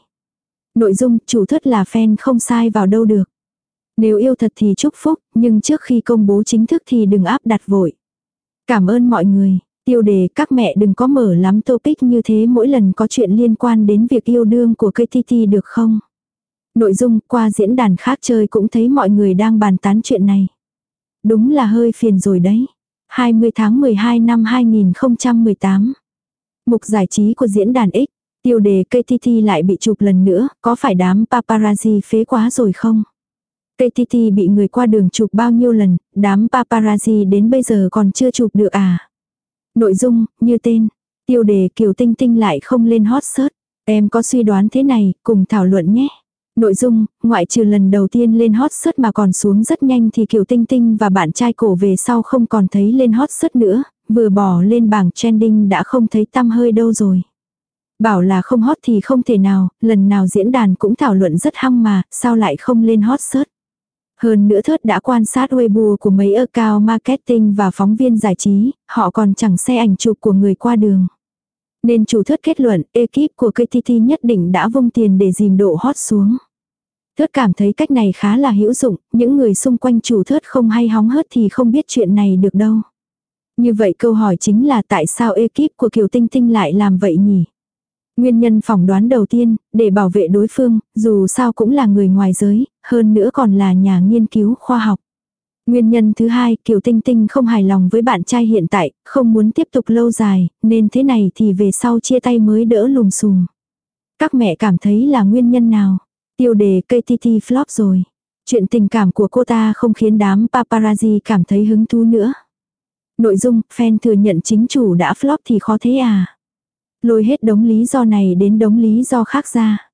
Nội dung chủ thớt là fan không sai vào đâu được. Nếu yêu thật thì chúc phúc, nhưng trước khi công bố chính thức thì đừng áp đặt vội. Cảm ơn mọi người. Tiêu đề các mẹ đừng có mở lắm topic như thế mỗi lần có chuyện liên quan đến việc yêu đương của KTT được không? Nội dung qua diễn đàn khác chơi cũng thấy mọi người đang bàn tán chuyện này. Đúng là hơi phiền rồi đấy. 20 tháng 12 năm 2018. Mục giải trí của diễn đàn X. Tiêu đề KTT lại bị chụp lần nữa, có phải đám paparazzi phế quá rồi không? KTT bị người qua đường chụp bao nhiêu lần, đám paparazzi đến bây giờ còn chưa chụp được à? Nội dung, như tên, tiêu đề Kiều Tinh Tinh lại không lên hot search. Em có suy đoán thế này, cùng thảo luận nhé. Nội dung, ngoại trừ lần đầu tiên lên hot search mà còn xuống rất nhanh thì Kiều Tinh Tinh và bạn trai cổ về sau không còn thấy lên hot search nữa, vừa bỏ lên bảng trending đã không thấy tăm hơi đâu rồi. Bảo là không hot thì không thể nào, lần nào diễn đàn cũng thảo luận rất hăng mà, sao lại không lên hot search. Hơn nữa thớt đã quan sát Weibo của mấy account marketing và phóng viên giải trí, họ còn chẳng xe ảnh chụp của người qua đường. Nên chủ thớt kết luận, ekip của KTT nhất định đã vung tiền để dìm độ hot xuống. Thớt cảm thấy cách này khá là hữu dụng, những người xung quanh chủ thớt không hay hóng hớt thì không biết chuyện này được đâu. Như vậy câu hỏi chính là tại sao ekip của Kiều Tinh Tinh lại làm vậy nhỉ? Nguyên nhân phỏng đoán đầu tiên, để bảo vệ đối phương, dù sao cũng là người ngoài giới, hơn nữa còn là nhà nghiên cứu khoa học. Nguyên nhân thứ hai, Kiều Tinh Tinh không hài lòng với bạn trai hiện tại, không muốn tiếp tục lâu dài, nên thế này thì về sau chia tay mới đỡ lùm xùm. Các mẹ cảm thấy là nguyên nhân nào? Tiêu đề KTT flop rồi. Chuyện tình cảm của cô ta không khiến đám paparazzi cảm thấy hứng thú nữa. Nội dung, fan thừa nhận chính chủ đã flop thì khó thế à? Lôi hết đống lý do này đến đống lý do khác ra.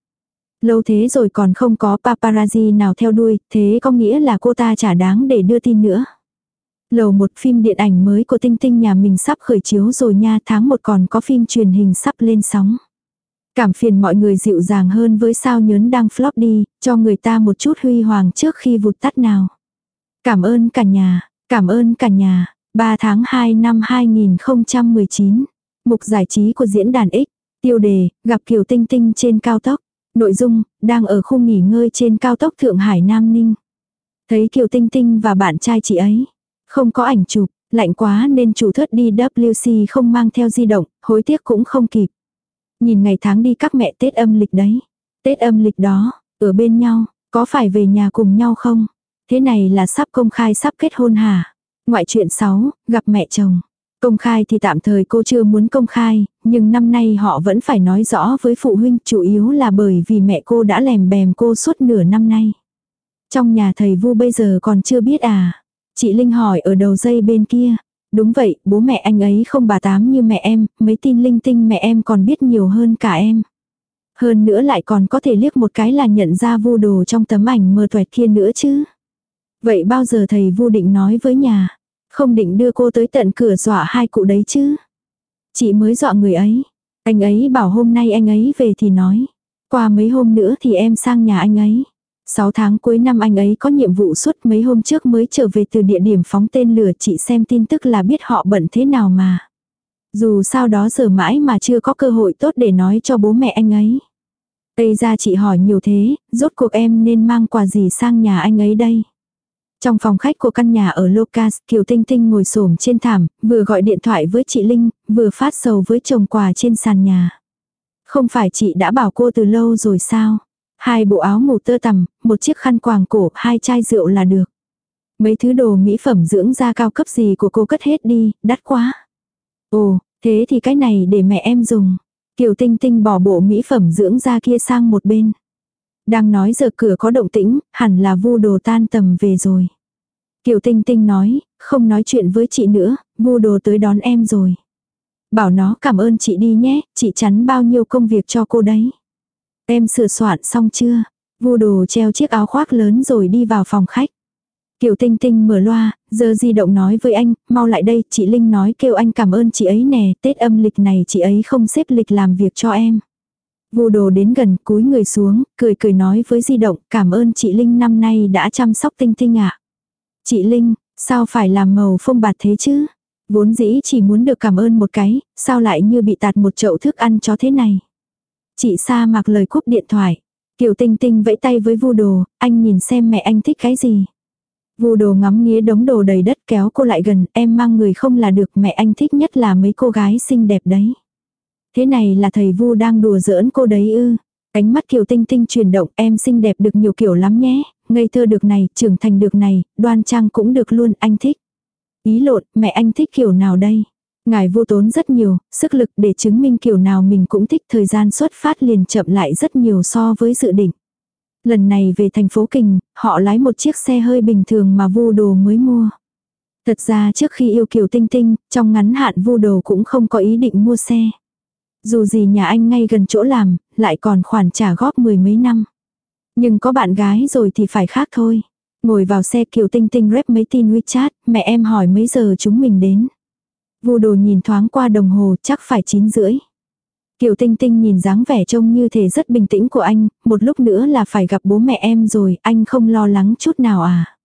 Lâu thế rồi còn không có paparazzi nào theo đuôi, thế có nghĩa là cô ta chả đáng để đưa tin nữa. Lầu một phim điện ảnh mới của Tinh Tinh nhà mình sắp khởi chiếu rồi nha, tháng một còn có phim truyền hình sắp lên sóng. Cảm phiền mọi người dịu dàng hơn với sao nhớn đang flop đi, cho người ta một chút huy hoàng trước khi vụt tắt nào. Cảm ơn cả nhà, cảm ơn cả nhà, 3 tháng 2 năm 2019. Mục giải trí của diễn đàn X. Tiêu đề, gặp Kiều Tinh Tinh trên cao tốc. Nội dung, đang ở khu nghỉ ngơi trên cao tốc Thượng Hải Nam Ninh. Thấy Kiều Tinh Tinh và bạn trai chị ấy. Không có ảnh chụp, lạnh quá nên chủ thất đi WC không mang theo di động, hối tiếc cũng không kịp. Nhìn ngày tháng đi các mẹ Tết âm lịch đấy. Tết âm lịch đó, ở bên nhau, có phải về nhà cùng nhau không? Thế này là sắp công khai sắp kết hôn hả? Ngoại chuyện 6, gặp mẹ chồng. Công khai thì tạm thời cô chưa muốn công khai, nhưng năm nay họ vẫn phải nói rõ với phụ huynh chủ yếu là bởi vì mẹ cô đã lèm bèm cô suốt nửa năm nay. Trong nhà thầy Vu bây giờ còn chưa biết à? Chị Linh hỏi ở đầu dây bên kia. Đúng vậy, bố mẹ anh ấy không bà tám như mẹ em, mấy tin linh tinh mẹ em còn biết nhiều hơn cả em. Hơn nữa lại còn có thể liếc một cái là nhận ra vu đồ trong tấm ảnh mờ tuẹt kia nữa chứ. Vậy bao giờ thầy vu định nói với nhà? Không định đưa cô tới tận cửa dọa hai cụ đấy chứ. Chị mới dọa người ấy. Anh ấy bảo hôm nay anh ấy về thì nói. Qua mấy hôm nữa thì em sang nhà anh ấy. 6 tháng cuối năm anh ấy có nhiệm vụ suốt mấy hôm trước mới trở về từ địa điểm phóng tên lửa chị xem tin tức là biết họ bận thế nào mà. Dù sao đó giờ mãi mà chưa có cơ hội tốt để nói cho bố mẹ anh ấy. Tây ra chị hỏi nhiều thế, rốt cuộc em nên mang quà gì sang nhà anh ấy đây? Trong phòng khách của căn nhà ở Lucas, Kiều Tinh Tinh ngồi xổm trên thảm, vừa gọi điện thoại với chị Linh, vừa phát sầu với chồng quà trên sàn nhà. Không phải chị đã bảo cô từ lâu rồi sao? Hai bộ áo ngủ tơ tằm, một chiếc khăn quàng cổ, hai chai rượu là được. Mấy thứ đồ mỹ phẩm dưỡng da cao cấp gì của cô cất hết đi, đắt quá. Ồ, thế thì cái này để mẹ em dùng. Kiều Tinh Tinh bỏ bộ mỹ phẩm dưỡng da kia sang một bên. Đang nói giờ cửa có động tĩnh, hẳn là vu đồ tan tầm về rồi. Kiều Tinh Tinh nói, không nói chuyện với chị nữa, vu đồ tới đón em rồi. Bảo nó cảm ơn chị đi nhé, chị chắn bao nhiêu công việc cho cô đấy. Em sửa soạn xong chưa? Vu đồ treo chiếc áo khoác lớn rồi đi vào phòng khách. Kiều Tinh Tinh mở loa, giờ di động nói với anh, mau lại đây, chị Linh nói kêu anh cảm ơn chị ấy nè, Tết âm lịch này chị ấy không xếp lịch làm việc cho em. Vu đồ đến gần, cúi người xuống, cười cười nói với di động, cảm ơn chị Linh năm nay đã chăm sóc Tinh Tinh ạ. Chị Linh, sao phải làm màu phông bạt thế chứ? Vốn dĩ chỉ muốn được cảm ơn một cái, sao lại như bị tạt một chậu thức ăn cho thế này? Chị Sa mặc lời cúp điện thoại. Kiều Tinh Tinh vẫy tay với Vu Đồ, anh nhìn xem mẹ anh thích cái gì. Vu Đồ ngắm nghía đống đồ đầy đất kéo cô lại gần, em mang người không là được, mẹ anh thích nhất là mấy cô gái xinh đẹp đấy. Thế này là thầy Vu đang đùa giỡn cô đấy ư? Ánh mắt Kiều Tinh Tinh chuyển động, em xinh đẹp được nhiều kiểu lắm nhé, ngây thơ được này, trưởng thành được này, đoan trang cũng được luôn, anh thích. Ý lộn, mẹ anh thích kiểu nào đây? Ngài vô tốn rất nhiều, sức lực để chứng minh kiểu nào mình cũng thích thời gian xuất phát liền chậm lại rất nhiều so với dự định. Lần này về thành phố Kình, họ lái một chiếc xe hơi bình thường mà vu đồ mới mua. Thật ra trước khi yêu Kiều Tinh Tinh, trong ngắn hạn vu đồ cũng không có ý định mua xe. Dù gì nhà anh ngay gần chỗ làm, lại còn khoản trả góp mười mấy năm. Nhưng có bạn gái rồi thì phải khác thôi. Ngồi vào xe Kiều Tinh Tinh rep mấy tin WeChat, mẹ em hỏi mấy giờ chúng mình đến. Vu đồ nhìn thoáng qua đồng hồ chắc phải 9 rưỡi. Kiều Tinh Tinh nhìn dáng vẻ trông như thể rất bình tĩnh của anh, một lúc nữa là phải gặp bố mẹ em rồi, anh không lo lắng chút nào à.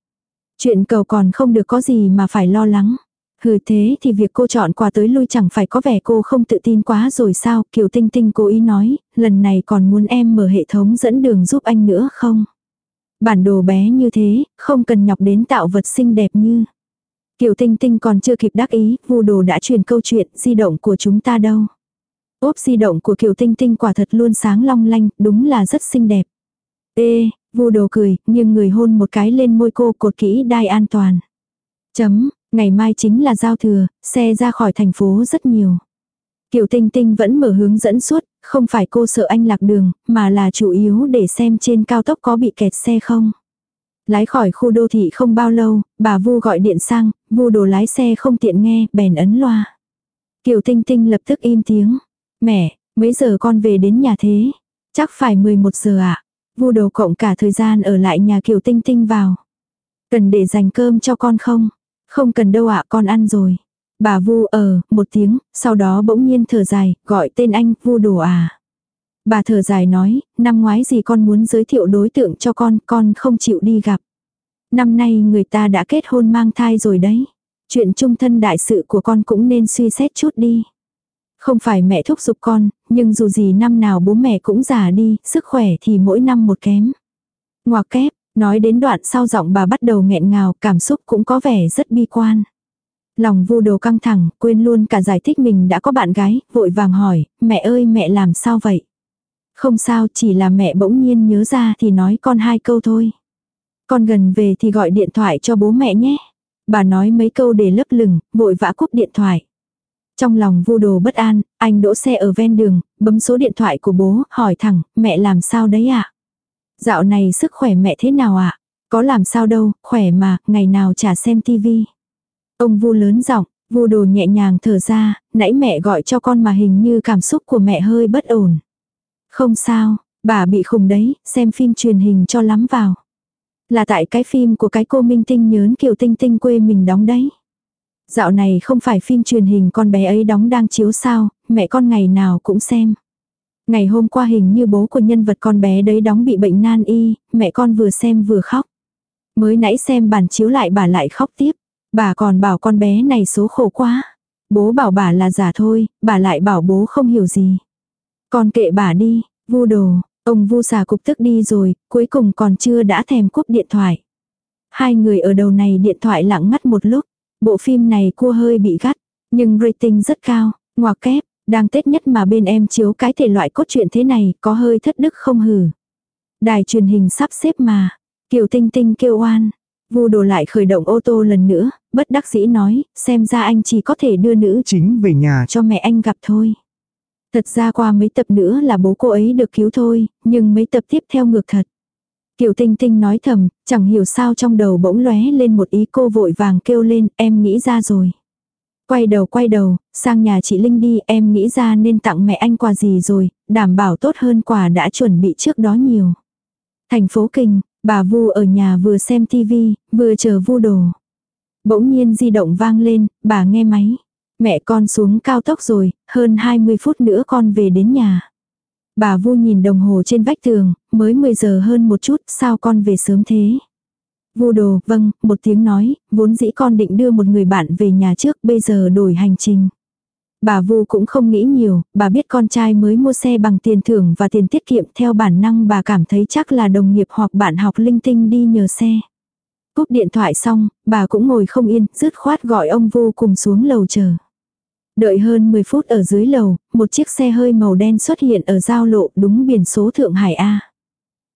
Chuyện cầu còn không được có gì mà phải lo lắng. Hừ thế thì việc cô chọn quà tới lui chẳng phải có vẻ cô không tự tin quá rồi sao, Kiều Tinh Tinh cố ý nói, lần này còn muốn em mở hệ thống dẫn đường giúp anh nữa không? Bản đồ bé như thế, không cần nhọc đến tạo vật xinh đẹp như. Kiều Tinh Tinh còn chưa kịp đắc ý, vu đồ đã truyền câu chuyện di động của chúng ta đâu. Ốp di động của Kiều Tinh Tinh quả thật luôn sáng long lanh, đúng là rất xinh đẹp. Ê, vu đồ cười, nhưng người hôn một cái lên môi cô cột kỹ đai an toàn. Chấm, ngày mai chính là giao thừa, xe ra khỏi thành phố rất nhiều. Kiều Tinh Tinh vẫn mở hướng dẫn suốt, không phải cô sợ anh lạc đường, mà là chủ yếu để xem trên cao tốc có bị kẹt xe không. Lái khỏi khu đô thị không bao lâu, bà Vu gọi điện sang, Vu đồ lái xe không tiện nghe, bèn ấn loa. Kiều Tinh Tinh lập tức im tiếng. Mẹ, mấy giờ con về đến nhà thế? Chắc phải 11 giờ ạ. À? Vu đồ cộng cả thời gian ở lại nhà Kiều Tinh Tinh vào. Cần để dành cơm cho con không? Không cần đâu ạ con ăn rồi. Bà Vu ở, một tiếng, sau đó bỗng nhiên thở dài, gọi tên anh, Vu đồ à. Bà thở dài nói, năm ngoái gì con muốn giới thiệu đối tượng cho con, con không chịu đi gặp. Năm nay người ta đã kết hôn mang thai rồi đấy. Chuyện trung thân đại sự của con cũng nên suy xét chút đi. Không phải mẹ thúc giục con, nhưng dù gì năm nào bố mẹ cũng già đi, sức khỏe thì mỗi năm một kém. Ngoà kép, nói đến đoạn sau giọng bà bắt đầu nghẹn ngào, cảm xúc cũng có vẻ rất bi quan. Lòng vu đồ căng thẳng, quên luôn cả giải thích mình đã có bạn gái, vội vàng hỏi, mẹ ơi mẹ làm sao vậy? Không sao, chỉ là mẹ bỗng nhiên nhớ ra thì nói con hai câu thôi. Con gần về thì gọi điện thoại cho bố mẹ nhé. Bà nói mấy câu để lấp lửng, vội vã cúp điện thoại. Trong lòng vu đồ bất an, anh đỗ xe ở ven đường, bấm số điện thoại của bố, hỏi thẳng, mẹ làm sao đấy ạ? À? Dạo này sức khỏe mẹ thế nào ạ? À? Có làm sao đâu, khỏe mà, ngày nào chả xem tivi. Ông vu lớn giọng, vu đồ nhẹ nhàng thở ra, nãy mẹ gọi cho con mà hình như cảm xúc của mẹ hơi bất ổn. Không sao, bà bị khùng đấy, xem phim truyền hình cho lắm vào. Là tại cái phim của cái cô Minh Tinh nhớn Kiều Tinh Tinh quê mình đóng đấy. Dạo này không phải phim truyền hình con bé ấy đóng đang chiếu sao, mẹ con ngày nào cũng xem. Ngày hôm qua hình như bố của nhân vật con bé đấy đóng bị bệnh nan y, mẹ con vừa xem vừa khóc. Mới nãy xem bản chiếu lại bà lại khóc tiếp. Bà còn bảo con bé này số khổ quá. Bố bảo bà là giả thôi, bà lại bảo bố không hiểu gì. Con kệ bà đi, vu đồ, ông vu xà cục tức đi rồi, cuối cùng còn chưa đã thèm cúp điện thoại. Hai người ở đầu này điện thoại lặng ngắt một lúc. Bộ phim này cua hơi bị gắt, nhưng rating rất cao, ngoặc kép, đang tết nhất mà bên em chiếu cái thể loại cốt truyện thế này có hơi thất đức không hử. Đài truyền hình sắp xếp mà, Kiều Tinh Tinh kêu oan. Vu đồ lại khởi động ô tô lần nữa, bất đắc dĩ nói, xem ra anh chỉ có thể đưa nữ chính về nhà cho mẹ anh gặp thôi. Thật ra qua mấy tập nữa là bố cô ấy được cứu thôi, nhưng mấy tập tiếp theo ngược thật. Kiều Tinh Tinh nói thầm, chẳng hiểu sao trong đầu bỗng lóe lên một ý cô vội vàng kêu lên, em nghĩ ra rồi. Quay đầu quay đầu, sang nhà chị Linh đi, em nghĩ ra nên tặng mẹ anh quà gì rồi, đảm bảo tốt hơn quà đã chuẩn bị trước đó nhiều. Thành phố Kinh, bà Vu ở nhà vừa xem tivi, vừa chờ Vu đồ. Bỗng nhiên di động vang lên, bà nghe máy. Mẹ con xuống cao tốc rồi, hơn 20 phút nữa con về đến nhà. Bà Vu nhìn đồng hồ trên vách tường, mới 10 giờ hơn một chút, sao con về sớm thế? Vu đồ, vâng, một tiếng nói, vốn dĩ con định đưa một người bạn về nhà trước, bây giờ đổi hành trình. Bà Vu cũng không nghĩ nhiều, bà biết con trai mới mua xe bằng tiền thưởng và tiền tiết kiệm theo bản năng bà cảm thấy chắc là đồng nghiệp hoặc bạn học linh tinh đi nhờ xe. Cúp điện thoại xong, bà cũng ngồi không yên, dứt khoát gọi ông Vu cùng xuống lầu chờ. Đợi hơn 10 phút ở dưới lầu, một chiếc xe hơi màu đen xuất hiện ở giao lộ đúng biển số Thượng Hải A.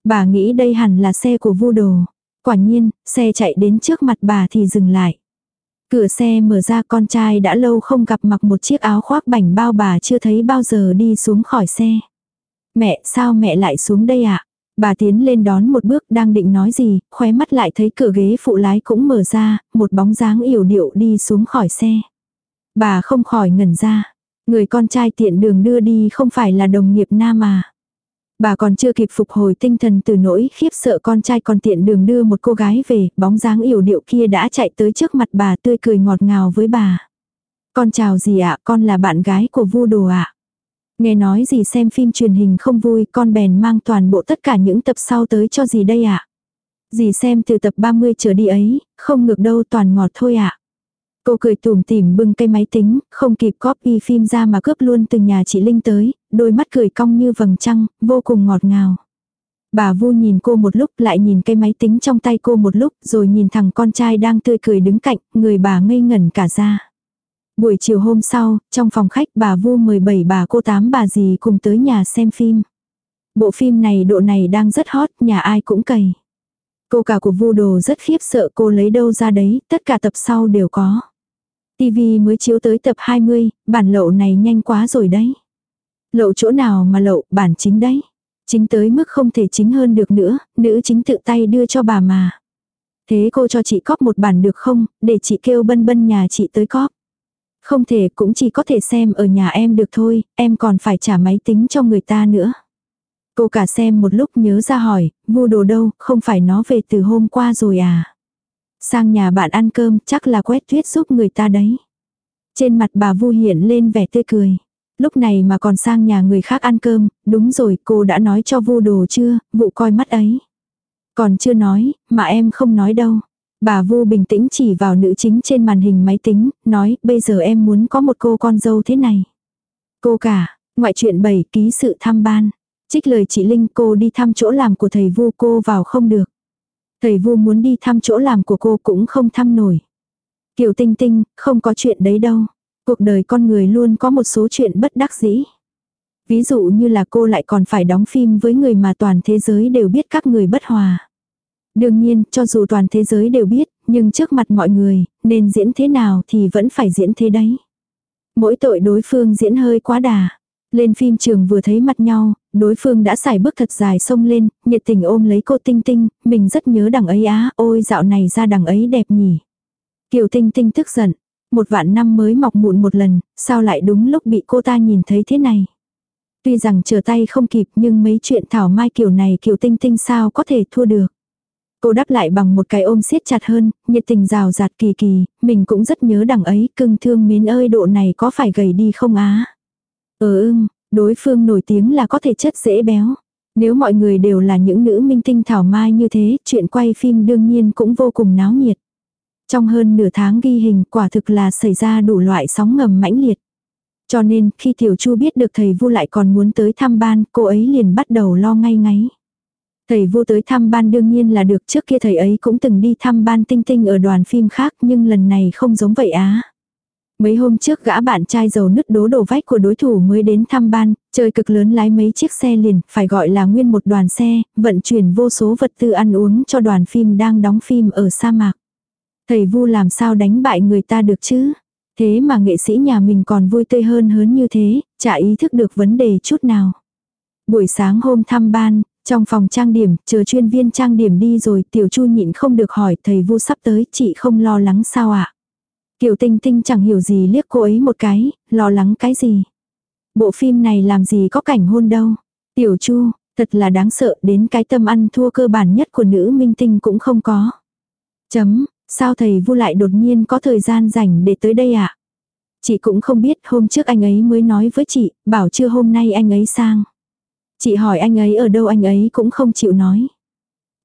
Bà nghĩ đây hẳn là xe của vu đồ. Quả nhiên, xe chạy đến trước mặt bà thì dừng lại. Cửa xe mở ra con trai đã lâu không gặp mặc một chiếc áo khoác bảnh bao bà chưa thấy bao giờ đi xuống khỏi xe. Mẹ, sao mẹ lại xuống đây ạ? À? Bà tiến lên đón một bước đang định nói gì, khóe mắt lại thấy cửa ghế phụ lái cũng mở ra, một bóng dáng yểu điệu đi xuống khỏi xe. Bà không khỏi ngẩn ra. Người con trai tiện đường đưa đi không phải là đồng nghiệp nam mà. Bà còn chưa kịp phục hồi tinh thần từ nỗi khiếp sợ con trai còn tiện đường đưa một cô gái về, bóng dáng yểu điệu kia đã chạy tới trước mặt bà tươi cười ngọt ngào với bà. Con chào gì ạ, con là bạn gái của vu đồ ạ. Nghe nói gì xem phim truyền hình không vui, con bèn mang toàn bộ tất cả những tập sau tới cho gì đây ạ. Dì xem từ tập 30 trở đi ấy, không ngược đâu toàn ngọt thôi ạ. Cô cười tủm tỉm bưng cây máy tính, không kịp copy phim ra mà cướp luôn từ nhà chị Linh tới, đôi mắt cười cong như vầng trăng, vô cùng ngọt ngào. Bà Vu nhìn cô một lúc lại nhìn cây máy tính trong tay cô một lúc rồi nhìn thằng con trai đang tươi cười đứng cạnh, người bà ngây ngẩn cả ra. Buổi chiều hôm sau, trong phòng khách bà Vu 17 bà cô tám bà dì cùng tới nhà xem phim. Bộ phim này độ này đang rất hot, nhà ai cũng cày. Cô cả của Vu Đồ rất khiếp sợ cô lấy đâu ra đấy, tất cả tập sau đều có. TV mới chiếu tới tập 20, bản lậu này nhanh quá rồi đấy. Lậu chỗ nào mà lậu, bản chính đấy. Chính tới mức không thể chính hơn được nữa, nữ chính tự tay đưa cho bà mà. Thế cô cho chị cóp một bản được không, để chị kêu bân bân nhà chị tới cóp. Không thể cũng chỉ có thể xem ở nhà em được thôi, em còn phải trả máy tính cho người ta nữa. Cô cả xem một lúc nhớ ra hỏi, vô đồ đâu, không phải nó về từ hôm qua rồi à. Sang nhà bạn ăn cơm chắc là quét tuyết giúp người ta đấy. Trên mặt bà vu hiện lên vẻ tươi cười. Lúc này mà còn sang nhà người khác ăn cơm, đúng rồi cô đã nói cho vu đồ chưa, vụ coi mắt ấy. Còn chưa nói, mà em không nói đâu. Bà Vu bình tĩnh chỉ vào nữ chính trên màn hình máy tính, nói bây giờ em muốn có một cô con dâu thế này. Cô cả, ngoại truyện 7 ký sự thăm ban. Trích lời chị Linh cô đi thăm chỗ làm của thầy Vu cô vào không được. Thầy Vu muốn đi thăm chỗ làm của cô cũng không thăm nổi. Kiều Tinh Tinh, không có chuyện đấy đâu. Cuộc đời con người luôn có một số chuyện bất đắc dĩ. Ví dụ như là cô lại còn phải đóng phim với người mà toàn thế giới đều biết các người bất hòa. Đương nhiên, cho dù toàn thế giới đều biết, nhưng trước mặt mọi người, nên diễn thế nào thì vẫn phải diễn thế đấy. Mỗi tội đối phương diễn hơi quá đà. Lên phim trường vừa thấy mặt nhau, đối phương đã xài bước thật dài xông lên, nhiệt tình ôm lấy cô Tinh Tinh, mình rất nhớ đằng ấy á, ôi dạo này ra đằng ấy đẹp nhỉ. Kiều Tinh Tinh tức giận, một vạn năm mới mọc mụn một lần, sao lại đúng lúc bị cô ta nhìn thấy thế này. Tuy rằng chờ tay không kịp nhưng mấy chuyện thảo mai kiểu này Kiều Tinh Tinh sao có thể thua được. Cô đáp lại bằng một cái ôm siết chặt hơn, nhiệt tình rào rạt kỳ kỳ, mình cũng rất nhớ đằng ấy, cưng thương mến ơi độ này có phải gầy đi không á. Ừ ưng, đối phương nổi tiếng là có thể chất dễ béo. Nếu mọi người đều là những nữ minh tinh thảo mai như thế, chuyện quay phim đương nhiên cũng vô cùng náo nhiệt. Trong hơn nửa tháng ghi hình quả thực là xảy ra đủ loại sóng ngầm mãnh liệt. Cho nên khi Tiểu Chu biết được thầy Vu lại còn muốn tới thăm ban, cô ấy liền bắt đầu lo ngay ngáy. Thầy Vu tới thăm ban đương nhiên là được trước kia thầy ấy cũng từng đi thăm ban tinh tinh ở đoàn phim khác nhưng lần này không giống vậy á. Mấy hôm trước gã bạn trai giàu nứt đố đổ vách của đối thủ mới đến thăm ban, chơi cực lớn lái mấy chiếc xe liền, phải gọi là nguyên một đoàn xe, vận chuyển vô số vật tư ăn uống cho đoàn phim đang đóng phim ở sa mạc. Thầy vu làm sao đánh bại người ta được chứ? Thế mà nghệ sĩ nhà mình còn vui tươi hơn hớn như thế, chả ý thức được vấn đề chút nào. Buổi sáng hôm thăm ban, trong phòng trang điểm, chờ chuyên viên trang điểm đi rồi, tiểu chu nhịn không được hỏi thầy vu sắp tới, chị không lo lắng sao ạ? À? Kiều tinh tinh chẳng hiểu gì liếc cô ấy một cái, lo lắng cái gì? Bộ phim này làm gì có cảnh hôn đâu. Tiểu chu, thật là đáng sợ đến cái tâm ăn thua cơ bản nhất của nữ minh tinh cũng không có. Chấm, sao thầy vu lại đột nhiên có thời gian rảnh để tới đây ạ? À? Chị cũng không biết hôm trước anh ấy mới nói với chị, bảo chưa hôm nay anh ấy sang. Chị hỏi anh ấy ở đâu anh ấy cũng không chịu nói.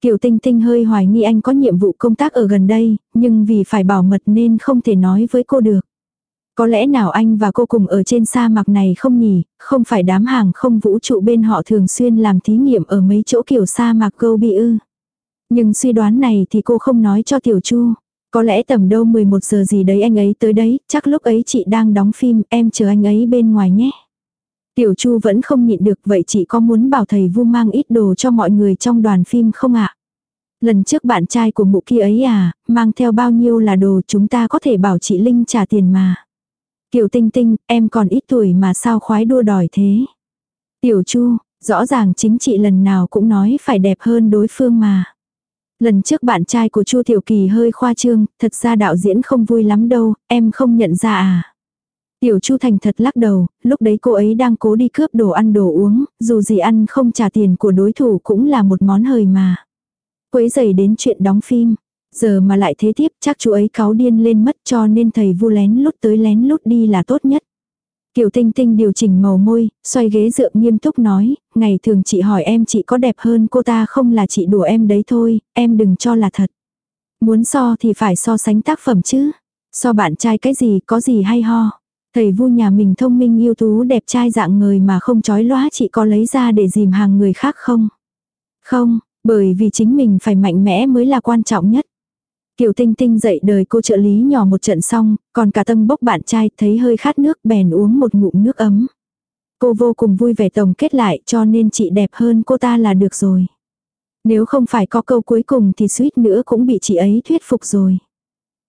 Kiều Tinh Tinh hơi hoài nghi anh có nhiệm vụ công tác ở gần đây, nhưng vì phải bảo mật nên không thể nói với cô được. Có lẽ nào anh và cô cùng ở trên sa mạc này không nhỉ, không phải đám hàng không vũ trụ bên họ thường xuyên làm thí nghiệm ở mấy chỗ kiểu sa mạc Gobi ư. Nhưng suy đoán này thì cô không nói cho Tiểu Chu. Có lẽ tầm đâu 11 giờ gì đấy anh ấy tới đấy, chắc lúc ấy chị đang đóng phim, em chờ anh ấy bên ngoài nhé. Tiểu Chu vẫn không nhịn được vậy chị có muốn bảo thầy Vu mang ít đồ cho mọi người trong đoàn phim không ạ? Lần trước bạn trai của mụ kia ấy à, mang theo bao nhiêu là đồ chúng ta có thể bảo chị Linh trả tiền mà. Kiều Tinh Tinh, em còn ít tuổi mà sao khoái đua đòi thế. Tiểu Chu, rõ ràng chính chị lần nào cũng nói phải đẹp hơn đối phương mà. Lần trước bạn trai của Chu Tiểu Kỳ hơi khoa trương, thật ra đạo diễn không vui lắm đâu, em không nhận ra à. Tiểu Chu Thành thật lắc đầu, lúc đấy cô ấy đang cố đi cướp đồ ăn đồ uống, dù gì ăn không trả tiền của đối thủ cũng là một món hời mà. Quấy dày đến chuyện đóng phim, giờ mà lại thế tiếp chắc chú ấy cáu điên lên mất cho nên thầy vu lén lút tới lén lút đi là tốt nhất. Kiều Tinh Tinh điều chỉnh màu môi, xoay ghế dựa nghiêm túc nói, ngày thường chị hỏi em chị có đẹp hơn cô ta không là chị đùa em đấy thôi, em đừng cho là thật. Muốn so thì phải so sánh tác phẩm chứ. So bạn trai cái gì có gì hay ho. Thầy vu nhà mình thông minh yêu tú đẹp trai dạng người mà không chói lóa chị có lấy ra để dìm hàng người khác không? Không, bởi vì chính mình phải mạnh mẽ mới là quan trọng nhất. Kiều Tinh Tinh dậy đời cô trợ lý nhỏ một trận xong, còn cả tâm bốc bạn trai thấy hơi khát nước bèn uống một ngụm nước ấm. Cô vô cùng vui vẻ tổng kết lại cho nên chị đẹp hơn cô ta là được rồi. Nếu không phải có câu cuối cùng thì suýt nữa cũng bị chị ấy thuyết phục rồi.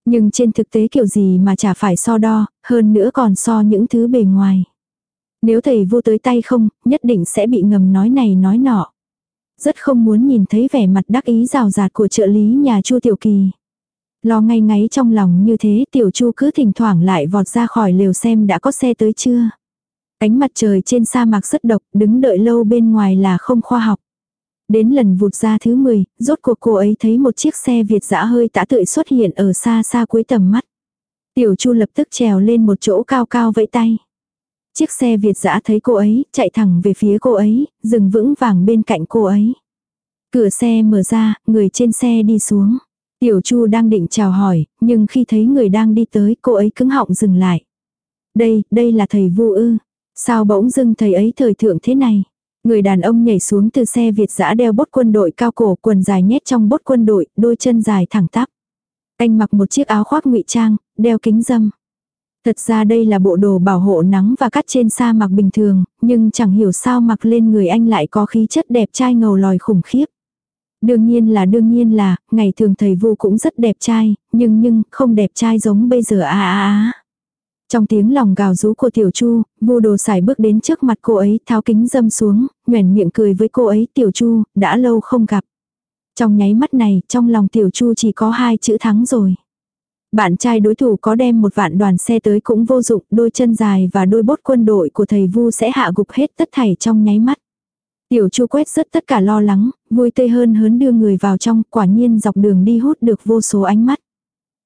Nhưng trên thực tế kiểu gì mà chả phải so đo, hơn nữa còn so những thứ bề ngoài. Nếu thầy vô tới tay không, nhất định sẽ bị ngầm nói này nói nọ. Rất không muốn nhìn thấy vẻ mặt đắc ý rào rạt của trợ lý nhà Chu Tiểu Kỳ. Lo ngay ngáy trong lòng như thế Tiểu Chu cứ thỉnh thoảng lại vọt ra khỏi lều xem đã có xe tới chưa. Ánh mặt trời trên sa mạc rất độc, đứng đợi lâu bên ngoài là không khoa học. Đến lần vụt ra thứ 10, rốt cuộc cô ấy thấy một chiếc xe Việt dã hơi tã tượi xuất hiện ở xa xa cuối tầm mắt. Tiểu Chu lập tức trèo lên một chỗ cao cao vẫy tay. Chiếc xe Việt dã thấy cô ấy, chạy thẳng về phía cô ấy, dừng vững vàng bên cạnh cô ấy. Cửa xe mở ra, người trên xe đi xuống. Tiểu Chu đang định chào hỏi, nhưng khi thấy người đang đi tới, cô ấy cứng họng dừng lại. Đây, đây là thầy Vu ư. Sao bỗng dưng thầy ấy thời thượng thế này? Người đàn ông nhảy xuống từ xe Việt dã đeo bốt quân đội cao cổ quần dài nhét trong bốt quân đội, đôi chân dài thẳng tắp. Anh mặc một chiếc áo khoác ngụy trang, đeo kính dâm. Thật ra đây là bộ đồ bảo hộ nắng và cắt trên sa mặc bình thường, nhưng chẳng hiểu sao mặc lên người anh lại có khí chất đẹp trai ngầu lòi khủng khiếp. Đương nhiên là đương nhiên là, ngày thường thầy Vu cũng rất đẹp trai, nhưng nhưng không đẹp trai giống bây giờ à à a. Trong tiếng lòng gào rú của Tiểu Chu, Vu Đồ xài bước đến trước mặt cô ấy, tháo kính dâm xuống, nhoẻn miệng cười với cô ấy, "Tiểu Chu, đã lâu không gặp." Trong nháy mắt này, trong lòng Tiểu Chu chỉ có hai chữ thắng rồi. Bạn trai đối thủ có đem một vạn đoàn xe tới cũng vô dụng, đôi chân dài và đôi bốt quân đội của thầy Vu sẽ hạ gục hết tất thảy trong nháy mắt. Tiểu Chu quét rất tất cả lo lắng, vui tươi hơn hớn đưa người vào trong, quả nhiên dọc đường đi hút được vô số ánh mắt.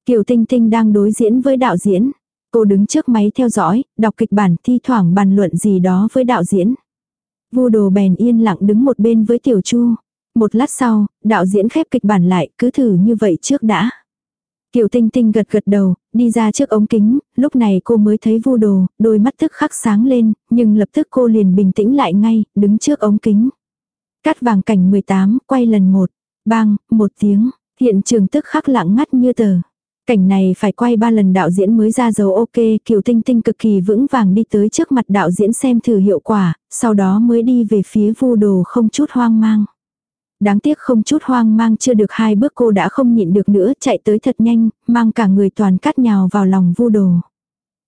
Kiều Tinh Tinh đang đối diễn với đạo diễn. Cô đứng trước máy theo dõi, đọc kịch bản thi thoảng bàn luận gì đó với đạo diễn. Vu đồ bèn yên lặng đứng một bên với Tiểu Chu. Một lát sau, đạo diễn khép kịch bản lại, cứ thử như vậy trước đã. Kiều Tinh Tinh gật gật đầu, đi ra trước ống kính, lúc này cô mới thấy vu đồ, đôi mắt tức khắc sáng lên, nhưng lập tức cô liền bình tĩnh lại ngay, đứng trước ống kính. Cắt vàng cảnh 18, quay lần một, bang, một tiếng, hiện trường tức khắc lặng ngắt như tờ. Cảnh này phải quay ba lần đạo diễn mới ra dấu ok, Kiều Tinh Tinh cực kỳ vững vàng đi tới trước mặt đạo diễn xem thử hiệu quả, sau đó mới đi về phía vu đồ không chút hoang mang. Đáng tiếc không chút hoang mang chưa được hai bước cô đã không nhịn được nữa chạy tới thật nhanh, mang cả người toàn cắt nhào vào lòng vu đồ.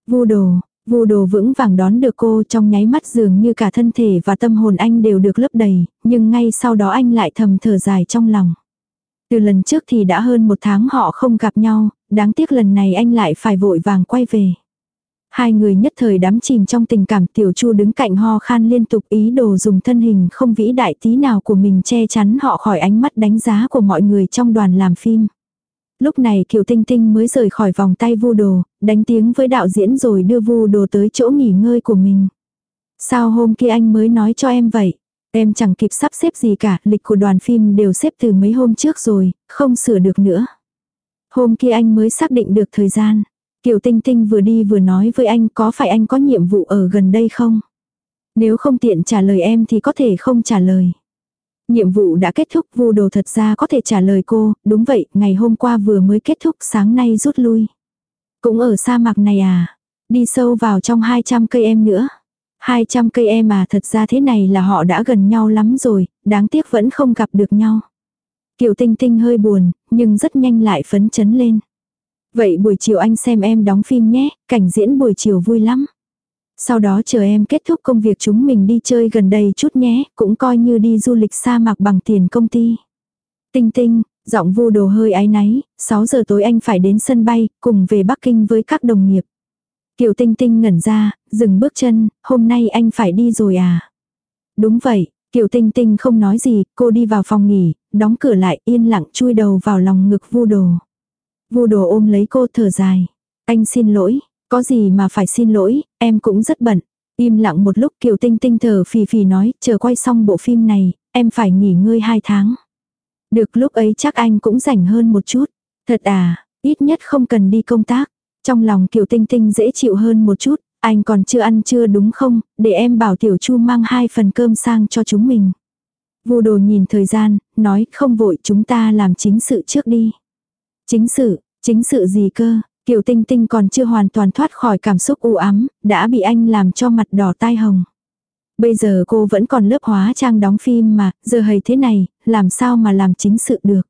Vu đồ, vu đồ vững vàng đón được cô trong nháy mắt dường như cả thân thể và tâm hồn anh đều được lấp đầy, nhưng ngay sau đó anh lại thầm thở dài trong lòng. Từ lần trước thì đã hơn một tháng họ không gặp nhau, đáng tiếc lần này anh lại phải vội vàng quay về. Hai người nhất thời đắm chìm trong tình cảm tiểu chu đứng cạnh ho khan liên tục ý đồ dùng thân hình không vĩ đại tí nào của mình che chắn họ khỏi ánh mắt đánh giá của mọi người trong đoàn làm phim. Lúc này Kiều Tinh Tinh mới rời khỏi vòng tay vu đồ, đánh tiếng với đạo diễn rồi đưa vu đồ tới chỗ nghỉ ngơi của mình. Sao hôm kia anh mới nói cho em vậy? Em chẳng kịp sắp xếp gì cả, lịch của đoàn phim đều xếp từ mấy hôm trước rồi, không sửa được nữa. Hôm kia anh mới xác định được thời gian. Kiều Tinh Tinh vừa đi vừa nói với anh có phải anh có nhiệm vụ ở gần đây không? Nếu không tiện trả lời em thì có thể không trả lời. Nhiệm vụ đã kết thúc vu đồ thật ra có thể trả lời cô, đúng vậy, ngày hôm qua vừa mới kết thúc sáng nay rút lui. Cũng ở sa mạc này à, đi sâu vào trong 200 cây em nữa. 200 cây em à thật ra thế này là họ đã gần nhau lắm rồi, đáng tiếc vẫn không gặp được nhau. Kiều Tinh Tinh hơi buồn, nhưng rất nhanh lại phấn chấn lên. Vậy buổi chiều anh xem em đóng phim nhé, cảnh diễn buổi chiều vui lắm. Sau đó chờ em kết thúc công việc chúng mình đi chơi gần đây chút nhé, cũng coi như đi du lịch sa mạc bằng tiền công ty. Tinh tinh, giọng vu đồ hơi áy náy, 6 giờ tối anh phải đến sân bay, cùng về Bắc Kinh với các đồng nghiệp. Kiều Tinh Tinh ngẩn ra, dừng bước chân, hôm nay anh phải đi rồi à? Đúng vậy, Kiều Tinh Tinh không nói gì, cô đi vào phòng nghỉ, đóng cửa lại yên lặng chui đầu vào lòng ngực vu đồ. Vu đồ ôm lấy cô thở dài. Anh xin lỗi, có gì mà phải xin lỗi, em cũng rất bận. Im lặng một lúc Kiều Tinh Tinh thở phì phì nói, chờ quay xong bộ phim này, em phải nghỉ ngơi hai tháng. Được lúc ấy chắc anh cũng rảnh hơn một chút. Thật à, ít nhất không cần đi công tác. Trong lòng Kiều Tinh Tinh dễ chịu hơn một chút, anh còn chưa ăn chưa đúng không, để em bảo Tiểu Chu mang hai phần cơm sang cho chúng mình. Vu đồ nhìn thời gian, nói không vội chúng ta làm chính sự trước đi. Chính sự, chính sự gì cơ? Kiều Tinh Tinh còn chưa hoàn toàn thoát khỏi cảm xúc u ám, đã bị anh làm cho mặt đỏ tai hồng. Bây giờ cô vẫn còn lớp hóa trang đóng phim mà, giờ hầy thế này, làm sao mà làm chính sự được.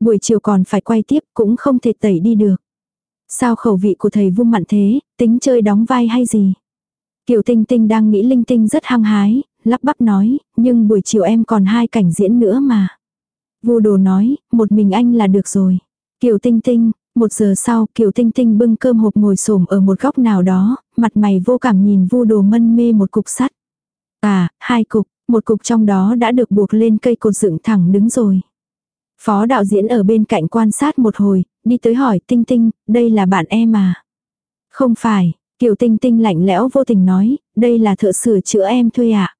Buổi chiều còn phải quay tiếp cũng không thể tẩy đi được. Sao khẩu vị của thầy vung mặn thế, tính chơi đóng vai hay gì? Kiều Tinh Tinh đang nghĩ linh tinh rất hăng hái, lắp bắp nói, nhưng buổi chiều em còn hai cảnh diễn nữa mà. Vu đồ nói, một mình anh là được rồi. Kiều Tinh Tinh, một giờ sau Kiều Tinh Tinh bưng cơm hộp ngồi xổm ở một góc nào đó, mặt mày vô cảm nhìn vu đồ mân mê một cục sắt. À, hai cục, một cục trong đó đã được buộc lên cây cột dựng thẳng đứng rồi. Phó đạo diễn ở bên cạnh quan sát một hồi, đi tới hỏi Tinh Tinh, đây là bạn em à? Không phải, Kiều Tinh Tinh lạnh lẽo vô tình nói, đây là thợ sửa chữa em thuê ạ. À?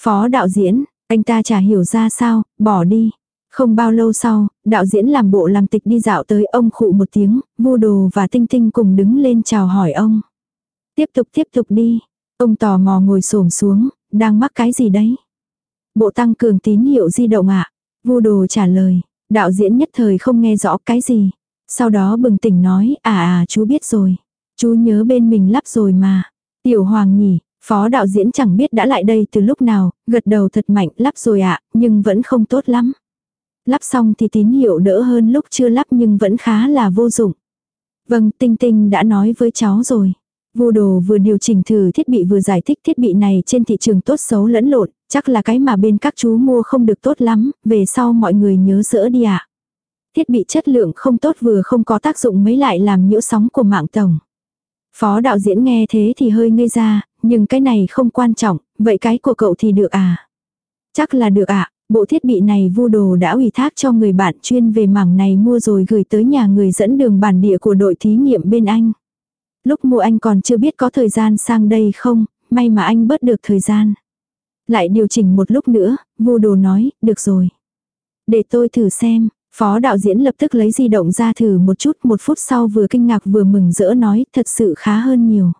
Phó đạo diễn, anh ta chả hiểu ra sao, bỏ đi. Không bao lâu sau, đạo diễn làm bộ làm tịch đi dạo tới ông khụ một tiếng, vu đồ và tinh tinh cùng đứng lên chào hỏi ông. Tiếp tục tiếp tục đi. Ông tò mò ngồi xổm xuống, đang mắc cái gì đấy? Bộ tăng cường tín hiệu di động ạ. À? Vu đồ trả lời, đạo diễn nhất thời không nghe rõ cái gì. Sau đó bừng tỉnh nói, à à chú biết rồi. Chú nhớ bên mình lắp rồi mà. Tiểu hoàng nhỉ, phó đạo diễn chẳng biết đã lại đây từ lúc nào, gật đầu thật mạnh lắp rồi ạ, nhưng vẫn không tốt lắm. Lắp xong thì tín hiệu đỡ hơn lúc chưa lắp nhưng vẫn khá là vô dụng. Vâng, Tinh Tinh đã nói với cháu rồi. Vô đồ vừa điều chỉnh thử thiết bị vừa giải thích thiết bị này trên thị trường tốt xấu lẫn lộn, chắc là cái mà bên các chú mua không được tốt lắm, về sau mọi người nhớ dỡ đi ạ. À. Thiết bị chất lượng không tốt vừa không có tác dụng mấy lại làm nhiễu sóng của mạng tổng. Phó đạo diễn nghe thế thì hơi ngây ra, nhưng cái này không quan trọng, vậy cái của cậu thì được à? Chắc là được ạ, à, bộ thiết bị này vu đồ đã ủy thác cho người bạn chuyên về mảng này mua rồi gửi tới nhà người dẫn đường bản địa của đội thí nghiệm bên anh. Lúc mua anh còn chưa biết có thời gian sang đây không, may mà anh bớt được thời gian. Lại điều chỉnh một lúc nữa, vu đồ nói, được rồi. Để tôi thử xem, phó đạo diễn lập tức lấy di động ra thử một chút, một phút sau vừa kinh ngạc vừa mừng rỡ nói, thật sự khá hơn nhiều.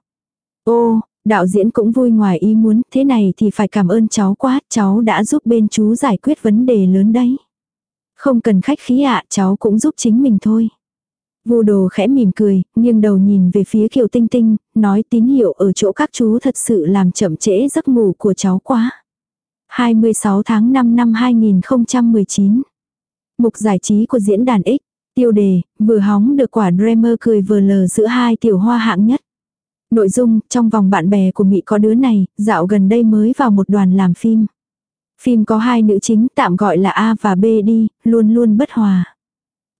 Ô, đạo diễn cũng vui ngoài ý muốn, thế này thì phải cảm ơn cháu quá, cháu đã giúp bên chú giải quyết vấn đề lớn đấy. Không cần khách khí ạ, cháu cũng giúp chính mình thôi. vô đồ khẽ mỉm cười, nghiêng đầu nhìn về phía Kiều Tinh Tinh, nói tín hiệu ở chỗ các chú thật sự làm chậm trễ giấc ngủ của cháu quá. 26 tháng 5 năm 2019 Mục giải trí của diễn đàn X, tiêu đề, vừa hóng được quả Dreamer cười vừa lờ giữa hai tiểu hoa hạng nhất. Nội dung, trong vòng bạn bè của Mỹ có đứa này, dạo gần đây mới vào một đoàn làm phim. Phim có hai nữ chính tạm gọi là A và B đi, luôn luôn bất hòa.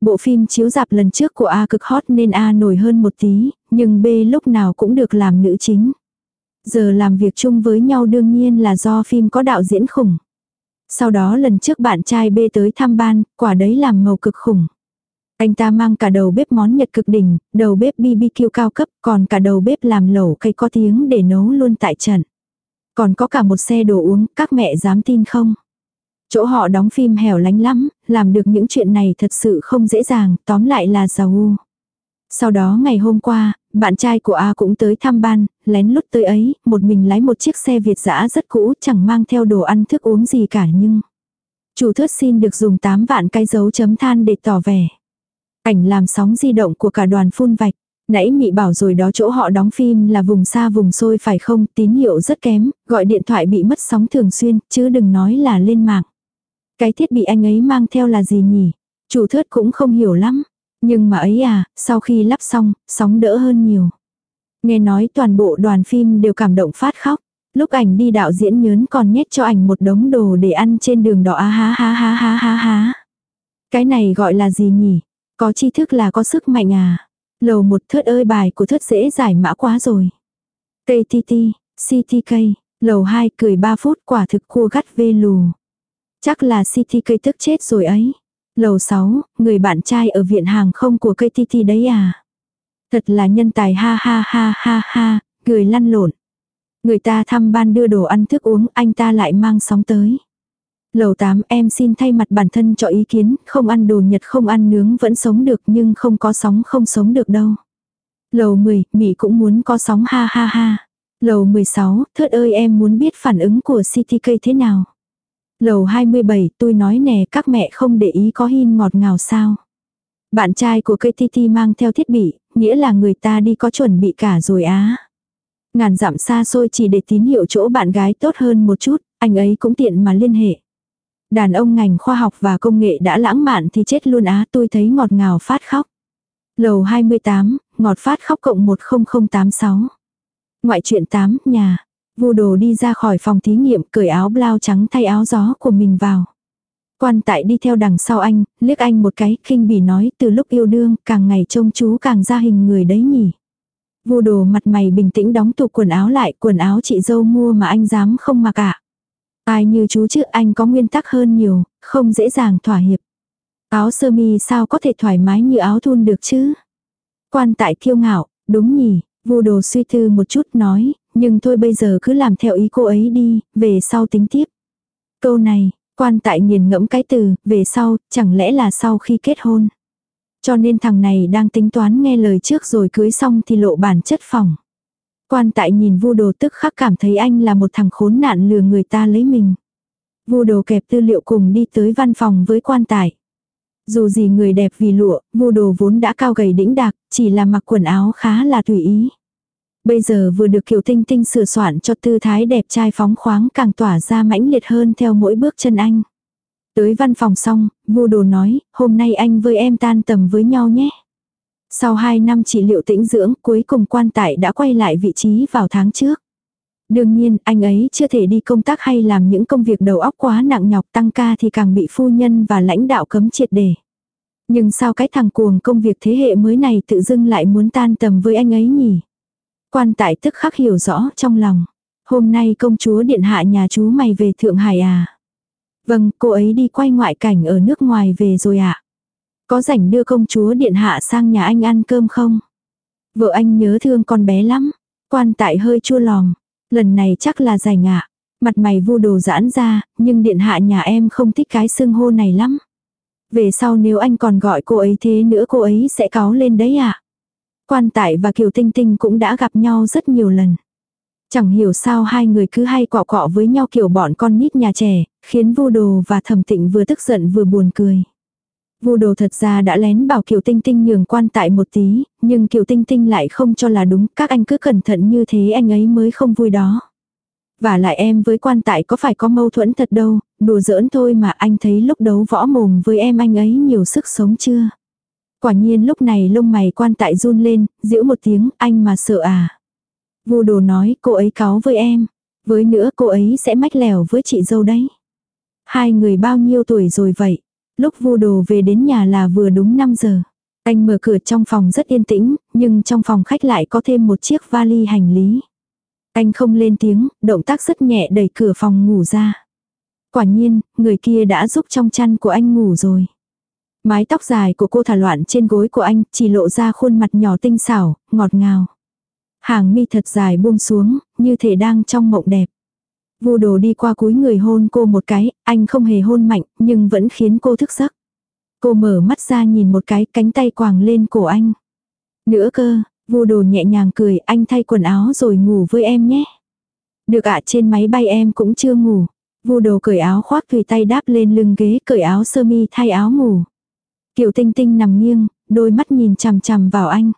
Bộ phim chiếu dạp lần trước của A cực hot nên A nổi hơn một tí, nhưng B lúc nào cũng được làm nữ chính. Giờ làm việc chung với nhau đương nhiên là do phim có đạo diễn khủng. Sau đó lần trước bạn trai B tới thăm ban, quả đấy làm màu cực khủng. Anh ta mang cả đầu bếp món Nhật cực đỉnh, đầu bếp BBQ cao cấp, còn cả đầu bếp làm lẩu cây có tiếng để nấu luôn tại trận. Còn có cả một xe đồ uống, các mẹ dám tin không? Chỗ họ đóng phim hẻo lánh lắm, làm được những chuyện này thật sự không dễ dàng, tóm lại là giàu u. Sau đó ngày hôm qua, bạn trai của A cũng tới thăm ban, lén lút tới ấy, một mình lái một chiếc xe Việt dã rất cũ, chẳng mang theo đồ ăn thức uống gì cả nhưng... Chủ thớt xin được dùng 8 vạn cái dấu chấm than để tỏ vẻ. Ảnh làm sóng di động của cả đoàn phun vạch. Nãy Mị bảo rồi đó chỗ họ đóng phim là vùng xa vùng xôi phải không, tín hiệu rất kém, gọi điện thoại bị mất sóng thường xuyên, chứ đừng nói là lên mạng. Cái thiết bị anh ấy mang theo là gì nhỉ? Chủ thớt cũng không hiểu lắm. Nhưng mà ấy à, sau khi lắp xong, sóng đỡ hơn nhiều. Nghe nói toàn bộ đoàn phim đều cảm động phát khóc. Lúc ảnh đi đạo diễn nhớn còn nhét cho ảnh một đống đồ để ăn trên đường đỏ á há há há há há há. Cái này gọi là gì nhỉ? Có tri thức là có sức mạnh à? Lầu một thớt ơi bài của thớt dễ giải mã quá rồi. KTT, CTK, lầu 2 cười 3 phút quả thực cua gắt vê lù. Chắc là CTK tức chết rồi ấy. Lầu 6, người bạn trai ở viện hàng không của KTT đấy à. Thật là nhân tài ha ha ha ha ha, cười lăn lộn. Người ta thăm ban đưa đồ ăn thức uống, anh ta lại mang sóng tới. Lầu 8 em xin thay mặt bản thân cho ý kiến, không ăn đồ Nhật không ăn nướng vẫn sống được nhưng không có sóng không sống được đâu. Lầu 10, Mỹ cũng muốn có sóng ha ha ha. Lầu 16, thớt ơi em muốn biết phản ứng của CTK thế nào. Lầu 27, tôi nói nè các mẹ không để ý có hin ngọt ngào sao. Bạn trai của KTT mang theo thiết bị, nghĩa là người ta đi có chuẩn bị cả rồi á. Ngàn dặm xa xôi chỉ để tín hiệu chỗ bạn gái tốt hơn một chút, anh ấy cũng tiện mà liên hệ. Đàn ông ngành khoa học và công nghệ đã lãng mạn thì chết luôn á tôi thấy ngọt ngào phát khóc. Lầu 28, ngọt phát khóc cộng 10086. Ngoại truyện 8, nhà. Vu đồ đi ra khỏi phòng thí nghiệm cởi áo blau trắng thay áo gió của mình vào. Quan tại đi theo đằng sau anh, liếc anh một cái, khinh bỉ nói từ lúc yêu đương, càng ngày trông chú càng ra hình người đấy nhỉ. Vu đồ mặt mày bình tĩnh đóng tủ quần áo lại, quần áo chị dâu mua mà anh dám không mặc ạ. Ai như chú chứ anh có nguyên tắc hơn nhiều, không dễ dàng thỏa hiệp. Áo sơ mi sao có thể thoải mái như áo thun được chứ? Quan tại kiêu ngạo, đúng nhỉ, vu đồ suy tư một chút nói, nhưng thôi bây giờ cứ làm theo ý cô ấy đi, về sau tính tiếp. Câu này, quan tại nghiền ngẫm cái từ, về sau, chẳng lẽ là sau khi kết hôn. Cho nên thằng này đang tính toán nghe lời trước rồi cưới xong thì lộ bản chất phòng. Quan tại nhìn vu đồ tức khắc cảm thấy anh là một thằng khốn nạn lừa người ta lấy mình. Vu đồ kẹp tư liệu cùng đi tới văn phòng với quan tài. Dù gì người đẹp vì lụa, vu đồ vốn đã cao gầy đĩnh đạc, chỉ là mặc quần áo khá là tùy ý. Bây giờ vừa được Kiều Tinh Tinh sửa soạn cho tư thái đẹp trai phóng khoáng càng tỏa ra mãnh liệt hơn theo mỗi bước chân anh. Tới văn phòng xong, vu đồ nói, hôm nay anh với em tan tầm với nhau nhé. Sau 2 năm trị liệu tĩnh dưỡng, cuối cùng quan tại đã quay lại vị trí vào tháng trước. Đương nhiên, anh ấy chưa thể đi công tác hay làm những công việc đầu óc quá nặng nhọc tăng ca thì càng bị phu nhân và lãnh đạo cấm triệt để. Nhưng sao cái thằng cuồng công việc thế hệ mới này tự dưng lại muốn tan tầm với anh ấy nhỉ? Quan tại tức khắc hiểu rõ trong lòng. Hôm nay công chúa điện hạ nhà chú mày về Thượng Hải à? Vâng, cô ấy đi quay ngoại cảnh ở nước ngoài về rồi ạ. À? Có rảnh đưa công chúa điện hạ sang nhà anh ăn cơm không? Vợ anh nhớ thương con bé lắm. Quan tại hơi chua lòng. Lần này chắc là rảnh ạ. Mặt mày vu đồ giãn ra, nhưng điện hạ nhà em không thích cái xưng hô này lắm. Về sau nếu anh còn gọi cô ấy thế nữa cô ấy sẽ cáo lên đấy ạ. Quan tại và Kiều Tinh Tinh cũng đã gặp nhau rất nhiều lần. Chẳng hiểu sao hai người cứ hay cọ cọ với nhau kiểu bọn con nít nhà trẻ, khiến vô đồ và thẩm tịnh vừa tức giận vừa buồn cười. Vu đồ thật ra đã lén bảo Kiều Tinh Tinh nhường quan tại một tí, nhưng Kiều Tinh Tinh lại không cho là đúng, các anh cứ cẩn thận như thế anh ấy mới không vui đó. Và lại em với quan tại có phải có mâu thuẫn thật đâu, đùa giỡn thôi mà anh thấy lúc đấu võ mồm với em anh ấy nhiều sức sống chưa. Quả nhiên lúc này lông mày quan tại run lên, giễu một tiếng, anh mà sợ à. Vu đồ nói cô ấy cáo với em, với nữa cô ấy sẽ mách lèo với chị dâu đấy. Hai người bao nhiêu tuổi rồi vậy? Lúc vu đồ về đến nhà là vừa đúng 5 giờ. Anh mở cửa trong phòng rất yên tĩnh, nhưng trong phòng khách lại có thêm một chiếc vali hành lý. Anh không lên tiếng, động tác rất nhẹ đẩy cửa phòng ngủ ra. Quả nhiên, người kia đã giúp trong chăn của anh ngủ rồi. Mái tóc dài của cô thả loạn trên gối của anh, chỉ lộ ra khuôn mặt nhỏ tinh xảo, ngọt ngào. Hàng mi thật dài buông xuống, như thể đang trong mộng đẹp. Vu đồ đi qua cúi người hôn cô một cái, anh không hề hôn mạnh, nhưng vẫn khiến cô thức giấc. Cô mở mắt ra nhìn một cái, cánh tay quàng lên cổ anh. Nữa cơ, vu đồ nhẹ nhàng cười, anh thay quần áo rồi ngủ với em nhé. Được ạ trên máy bay em cũng chưa ngủ. Vu đồ cởi áo khoác tùy tay đáp lên lưng ghế, cởi áo sơ mi thay áo ngủ. Kiều tinh tinh nằm nghiêng, đôi mắt nhìn chằm chằm vào anh.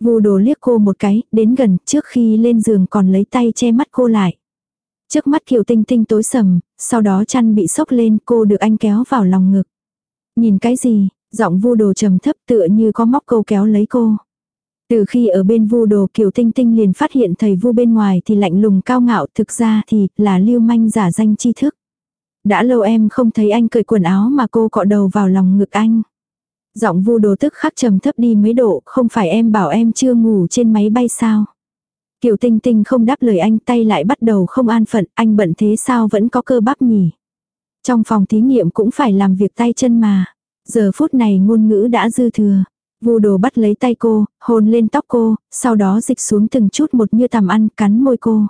Vu đồ liếc cô một cái, đến gần, trước khi lên giường còn lấy tay che mắt cô lại. Trước mắt Kiều Tinh Tinh tối sầm, sau đó chăn bị sốc lên cô được anh kéo vào lòng ngực. Nhìn cái gì, giọng vu đồ trầm thấp tựa như có móc câu kéo lấy cô. Từ khi ở bên vu đồ Kiều Tinh Tinh liền phát hiện thầy vu bên ngoài thì lạnh lùng cao ngạo thực ra thì là lưu manh giả danh tri thức. Đã lâu em không thấy anh cởi quần áo mà cô cọ đầu vào lòng ngực anh. Giọng vu đồ tức khắc trầm thấp đi mấy độ, không phải em bảo em chưa ngủ trên máy bay sao. Kiều Tinh Tinh không đáp lời anh tay lại bắt đầu không an phận, anh bận thế sao vẫn có cơ bắp nhỉ. Trong phòng thí nghiệm cũng phải làm việc tay chân mà. Giờ phút này ngôn ngữ đã dư thừa. Vu đồ bắt lấy tay cô, hôn lên tóc cô, sau đó dịch xuống từng chút một như tằm ăn, cắn môi cô.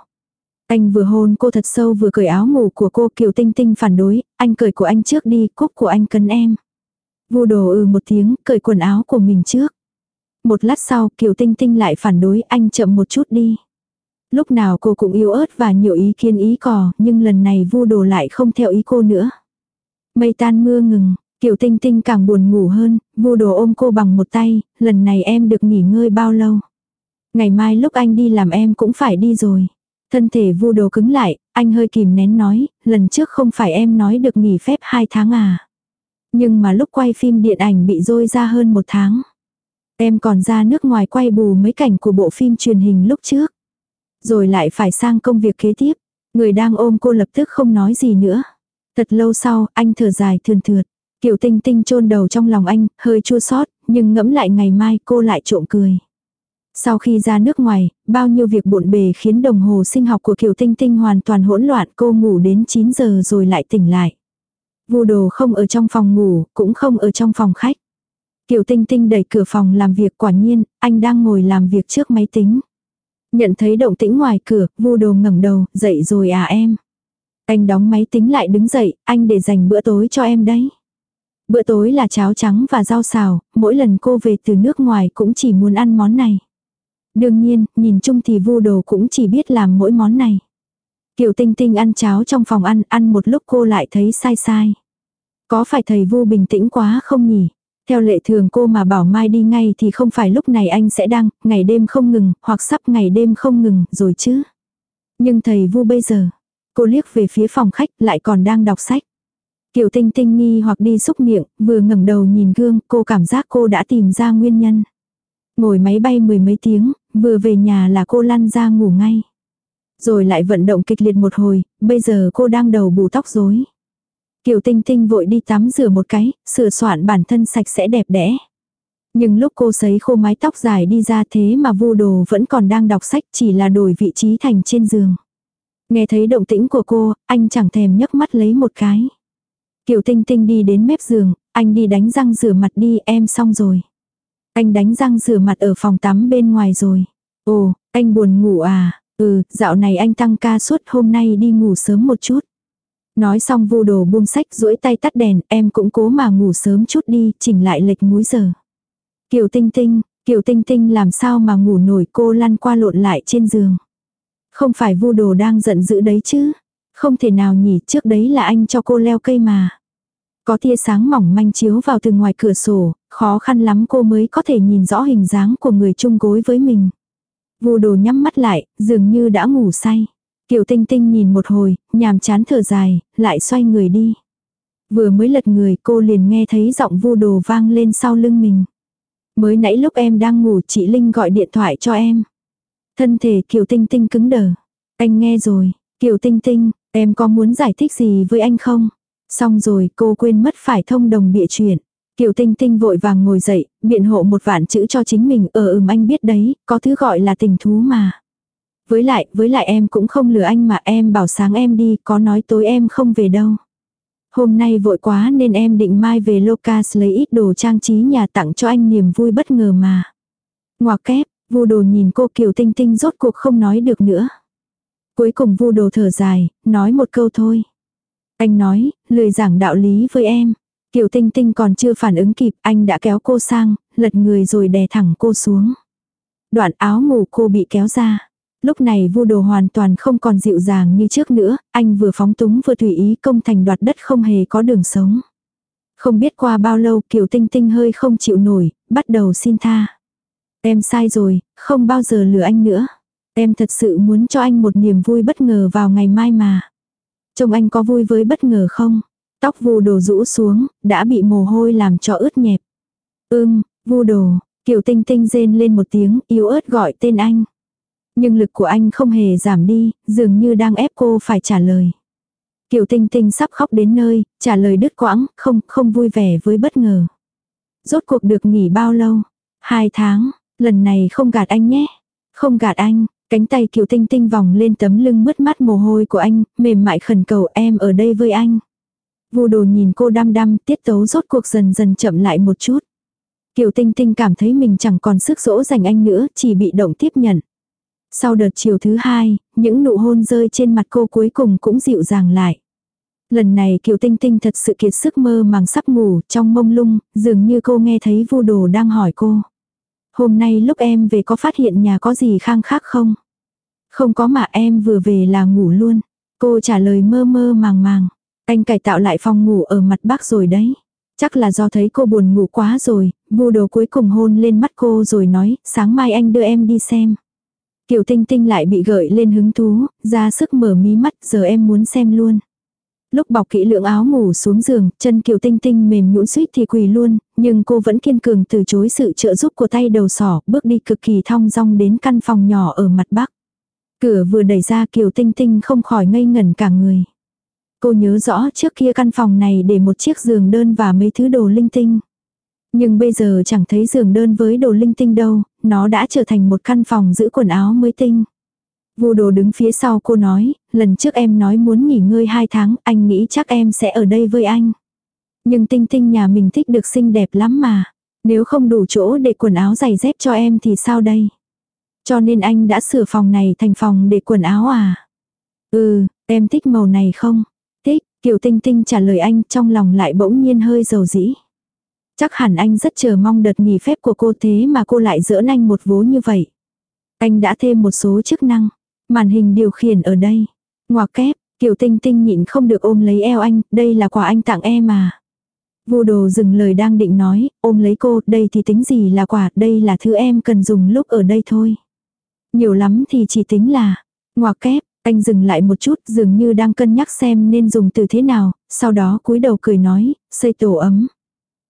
Anh vừa hôn cô thật sâu vừa cởi áo ngủ của cô Kiều Tinh Tinh phản đối, anh cởi của anh trước đi, cúc của anh cấn em. Vu đồ ừ một tiếng, cởi quần áo của mình trước. Một lát sau Kiều Tinh Tinh lại phản đối anh chậm một chút đi. Lúc nào cô cũng yếu ớt và nhiều ý kiến ý cò, nhưng lần này vu đồ lại không theo ý cô nữa. Mây tan mưa ngừng, Kiều Tinh Tinh càng buồn ngủ hơn, vu đồ ôm cô bằng một tay, lần này em được nghỉ ngơi bao lâu. Ngày mai lúc anh đi làm em cũng phải đi rồi. Thân thể vu đồ cứng lại, anh hơi kìm nén nói, lần trước không phải em nói được nghỉ phép 2 tháng à. Nhưng mà lúc quay phim điện ảnh bị rôi ra hơn một tháng. Em còn ra nước ngoài quay bù mấy cảnh của bộ phim truyền hình lúc trước. Rồi lại phải sang công việc kế tiếp. Người đang ôm cô lập tức không nói gì nữa. Thật lâu sau, anh thở dài thườn thượt. Kiều Tinh Tinh chôn đầu trong lòng anh, hơi chua xót, nhưng ngẫm lại ngày mai cô lại trộm cười. Sau khi ra nước ngoài, bao nhiêu việc bộn bề khiến đồng hồ sinh học của Kiều Tinh Tinh hoàn toàn hỗn loạn cô ngủ đến 9 giờ rồi lại tỉnh lại. Vu đồ không ở trong phòng ngủ, cũng không ở trong phòng khách. Kiều Tinh Tinh đẩy cửa phòng làm việc quả nhiên, anh đang ngồi làm việc trước máy tính. Nhận thấy động tĩnh ngoài cửa, vu đồ ngẩng đầu, dậy rồi à em. Anh đóng máy tính lại đứng dậy, anh để dành bữa tối cho em đấy. Bữa tối là cháo trắng và rau xào, mỗi lần cô về từ nước ngoài cũng chỉ muốn ăn món này. Đương nhiên, nhìn chung thì vu đồ cũng chỉ biết làm mỗi món này. Kiều Tinh Tinh ăn cháo trong phòng ăn, ăn một lúc cô lại thấy sai sai. Có phải thầy vu bình tĩnh quá không nhỉ? Theo lệ thường cô mà bảo mai đi ngay thì không phải lúc này anh sẽ đang, ngày đêm không ngừng, hoặc sắp ngày đêm không ngừng, rồi chứ. Nhưng thầy vu bây giờ, cô liếc về phía phòng khách lại còn đang đọc sách. Kiều Tinh Tinh nghi hoặc đi xúc miệng, vừa ngẩng đầu nhìn gương, cô cảm giác cô đã tìm ra nguyên nhân. Ngồi máy bay mười mấy tiếng, vừa về nhà là cô lăn ra ngủ ngay. Rồi lại vận động kịch liệt một hồi, bây giờ cô đang đầu bù tóc rối. Kiều Tinh Tinh vội đi tắm rửa một cái, sửa soạn bản thân sạch sẽ đẹp đẽ. Nhưng lúc cô sấy khô mái tóc dài đi ra thế mà vu đồ vẫn còn đang đọc sách chỉ là đổi vị trí thành trên giường. Nghe thấy động tĩnh của cô, anh chẳng thèm nhấc mắt lấy một cái. Kiều Tinh Tinh đi đến mép giường, anh đi đánh răng rửa mặt đi em xong rồi. Anh đánh răng rửa mặt ở phòng tắm bên ngoài rồi. Ồ, anh buồn ngủ à? Ừ, dạo này anh tăng ca suốt hôm nay đi ngủ sớm một chút. Nói xong vu đồ buông sách duỗi tay tắt đèn, em cũng cố mà ngủ sớm chút đi, chỉnh lại lệch múi giờ. Kiều Tinh Tinh, Kiều Tinh Tinh làm sao mà ngủ nổi cô lăn qua lộn lại trên giường. Không phải vu đồ đang giận dữ đấy chứ. Không thể nào nhỉ, trước đấy là anh cho cô leo cây mà. Có tia sáng mỏng manh chiếu vào từ ngoài cửa sổ, khó khăn lắm cô mới có thể nhìn rõ hình dáng của người chung gối với mình. Vu đồ nhắm mắt lại, dường như đã ngủ say. Kiều Tinh Tinh nhìn một hồi, nhàm chán thở dài, lại xoay người đi. Vừa mới lật người cô liền nghe thấy giọng vu đồ vang lên sau lưng mình. Mới nãy lúc em đang ngủ chị Linh gọi điện thoại cho em. Thân thể Kiều Tinh Tinh cứng đờ. Anh nghe rồi, Kiều Tinh Tinh, em có muốn giải thích gì với anh không? Xong rồi cô quên mất phải thông đồng bịa chuyện. Kiều Tinh Tinh vội vàng ngồi dậy, biện hộ một vạn chữ cho chính mình, ờ ừm anh biết đấy, có thứ gọi là tình thú mà. Với lại, với lại em cũng không lừa anh mà em bảo sáng em đi, có nói tối em không về đâu. Hôm nay vội quá nên em định mai về Locas lấy ít đồ trang trí nhà tặng cho anh niềm vui bất ngờ mà. Ngoà kép, vu đồ nhìn cô Kiều Tinh Tinh rốt cuộc không nói được nữa. Cuối cùng vu đồ thở dài, nói một câu thôi. Anh nói, lười giảng đạo lý với em. Kiều Tinh Tinh còn chưa phản ứng kịp, anh đã kéo cô sang, lật người rồi đè thẳng cô xuống. Đoạn áo ngủ cô bị kéo ra. Lúc này vu đồ hoàn toàn không còn dịu dàng như trước nữa, anh vừa phóng túng vừa tùy ý công thành đoạt đất không hề có đường sống. Không biết qua bao lâu Kiều Tinh Tinh hơi không chịu nổi, bắt đầu xin tha. Em sai rồi, không bao giờ lừa anh nữa. Em thật sự muốn cho anh một niềm vui bất ngờ vào ngày mai mà. Trông anh có vui với bất ngờ không? Tóc vu đồ rũ xuống, đã bị mồ hôi làm cho ướt nhẹp. Ưm, vu đồ, Kiều Tinh Tinh rên lên một tiếng, yếu ớt gọi tên anh. Nhưng lực của anh không hề giảm đi, dường như đang ép cô phải trả lời. Kiều Tinh Tinh sắp khóc đến nơi, trả lời đứt quãng, không, không vui vẻ với bất ngờ. Rốt cuộc được nghỉ bao lâu? Hai tháng, lần này không gạt anh nhé. Không gạt anh, cánh tay Kiều Tinh Tinh vòng lên tấm lưng mướt mắt mồ hôi của anh, mềm mại khẩn cầu em ở đây với anh. Vu đồ nhìn cô đăm đăm, tiết tấu rốt cuộc dần dần chậm lại một chút. Kiều Tinh Tinh cảm thấy mình chẳng còn sức dỗ dành anh nữa, chỉ bị động tiếp nhận. Sau đợt chiều thứ hai, những nụ hôn rơi trên mặt cô cuối cùng cũng dịu dàng lại. Lần này Kiều Tinh Tinh thật sự kiệt sức mơ màng sắp ngủ, trong mông lung, dường như cô nghe thấy vu đồ đang hỏi cô. Hôm nay lúc em về có phát hiện nhà có gì khang khác không? Không có mà em vừa về là ngủ luôn. Cô trả lời mơ mơ màng màng. Anh cải tạo lại phòng ngủ ở mặt bắc rồi đấy. Chắc là do thấy cô buồn ngủ quá rồi, vu đồ cuối cùng hôn lên mắt cô rồi nói, sáng mai anh đưa em đi xem. Kiều Tinh Tinh lại bị gợi lên hứng thú, ra sức mở mí mắt, giờ em muốn xem luôn. Lúc bọc kỹ lượng áo ngủ xuống giường, chân Kiều Tinh Tinh mềm nhũn suýt thì quỳ luôn, nhưng cô vẫn kiên cường từ chối sự trợ giúp của tay đầu sỏ, bước đi cực kỳ thong dong đến căn phòng nhỏ ở mặt bắc. Cửa vừa đẩy ra Kiều Tinh Tinh không khỏi ngây ngẩn cả người. Cô nhớ rõ trước kia căn phòng này để một chiếc giường đơn và mấy thứ đồ linh tinh. Nhưng bây giờ chẳng thấy giường đơn với đồ linh tinh đâu, nó đã trở thành một căn phòng giữ quần áo mới tinh. Vu đồ đứng phía sau cô nói, lần trước em nói muốn nghỉ ngơi hai tháng, anh nghĩ chắc em sẽ ở đây với anh. Nhưng tinh tinh nhà mình thích được xinh đẹp lắm mà. Nếu không đủ chỗ để quần áo giày dép cho em thì sao đây? Cho nên anh đã sửa phòng này thành phòng để quần áo à? Ừ, em thích màu này không? Thích, Kiều Tinh Tinh trả lời anh trong lòng lại bỗng nhiên hơi dầu dĩ. Chắc hẳn anh rất chờ mong đợt nghỉ phép của cô thế mà cô lại dỡ anh một vố như vậy. Anh đã thêm một số chức năng. Màn hình điều khiển ở đây. Ngoặc kép, Kiều Tinh Tinh nhịn không được ôm lấy eo anh, đây là quà anh tặng em mà. Vô đồ dừng lời đang định nói, ôm lấy cô, đây thì tính gì là quà, đây là thứ em cần dùng lúc ở đây thôi. Nhiều lắm thì chỉ tính là, ngoặc kép, anh dừng lại một chút dường như đang cân nhắc xem nên dùng từ thế nào, sau đó cúi đầu cười nói, xây tổ ấm.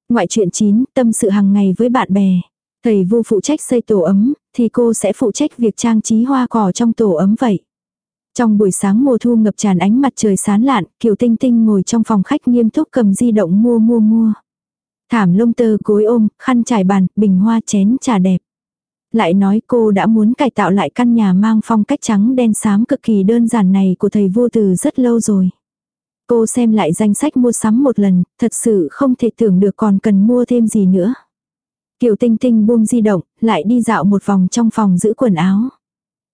Ngoại truyện 9, tâm sự hàng ngày với bạn bè. Thầy vu phụ trách xây tổ ấm, thì cô sẽ phụ trách việc trang trí hoa cỏ trong tổ ấm vậy. Trong buổi sáng mùa thu ngập tràn ánh mặt trời sán lạn, Kiều Tinh Tinh ngồi trong phòng khách nghiêm túc cầm di động mua mua mua. Thảm lông tơ gối ôm, khăn trải bàn, bình hoa chén trà đẹp. Lại nói cô đã muốn cải tạo lại căn nhà mang phong cách trắng đen xám cực kỳ đơn giản này của thầy vô từ rất lâu rồi. Cô xem lại danh sách mua sắm một lần, thật sự không thể tưởng được còn cần mua thêm gì nữa. Kiều Tinh Tinh buông di động, lại đi dạo một vòng trong phòng giữ quần áo.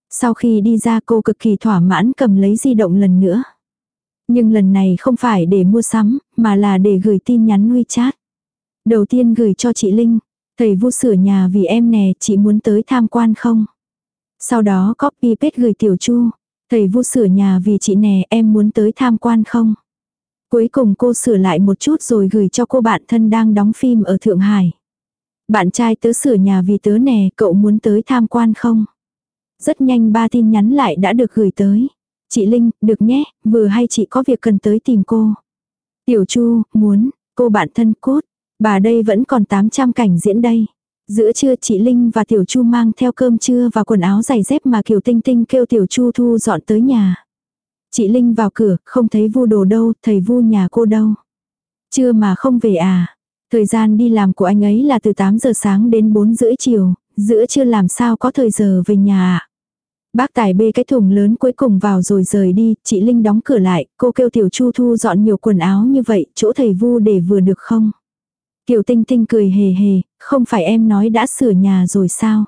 Sau khi đi ra cô cực kỳ thỏa mãn cầm lấy di động lần nữa. Nhưng lần này không phải để mua sắm, mà là để gửi tin nhắn WeChat. Đầu tiên gửi cho chị Linh, thầy vu sửa nhà vì em nè, chị muốn tới tham quan không? Sau đó copy paste gửi tiểu chu, thầy vu sửa nhà vì chị nè, em muốn tới tham quan không? Cuối cùng cô sửa lại một chút rồi gửi cho cô bạn thân đang đóng phim ở Thượng Hải. Bạn trai tớ sửa nhà vì tớ nè, cậu muốn tới tham quan không? Rất nhanh ba tin nhắn lại đã được gửi tới. Chị Linh, được nhé, vừa hay chị có việc cần tới tìm cô. Tiểu Chu, muốn, cô bạn thân cốt, bà đây vẫn còn 800 cảnh diễn đây. Giữa trưa chị Linh và Tiểu Chu mang theo cơm trưa và quần áo giày dép mà Kiều Tinh Tinh kêu Tiểu Chu thu dọn tới nhà. Chị Linh vào cửa, không thấy vu đồ đâu, thầy vu nhà cô đâu. Chưa mà không về à. Thời gian đi làm của anh ấy là từ 8 giờ sáng đến 4 rưỡi chiều, giữa chưa làm sao có thời giờ về nhà à. Bác tài bê cái thùng lớn cuối cùng vào rồi rời đi, chị Linh đóng cửa lại, cô kêu Tiểu Chu thu dọn nhiều quần áo như vậy, chỗ thầy vu để vừa được không? Kiều Tinh Tinh cười hề hề, không phải em nói đã sửa nhà rồi sao?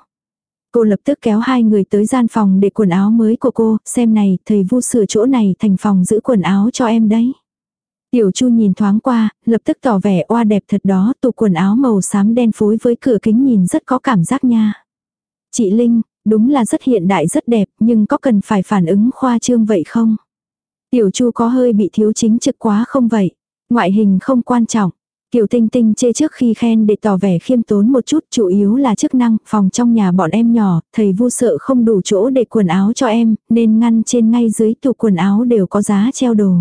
Cô lập tức kéo hai người tới gian phòng để quần áo mới của cô, xem này, thầy vu sửa chỗ này thành phòng giữ quần áo cho em đấy. Tiểu Chu nhìn thoáng qua, lập tức tỏ vẻ oa đẹp thật đó, tủ quần áo màu xám đen phối với cửa kính nhìn rất có cảm giác nha. Chị Linh, đúng là rất hiện đại rất đẹp, nhưng có cần phải phản ứng khoa trương vậy không? Tiểu Chu có hơi bị thiếu chính trực quá không vậy? Ngoại hình không quan trọng. Kiều Tinh Tinh chê trước khi khen để tỏ vẻ khiêm tốn một chút, chủ yếu là chức năng, phòng trong nhà bọn em nhỏ, thầy vu sợ không đủ chỗ để quần áo cho em, nên ngăn trên ngay dưới tủ quần áo đều có giá treo đồ.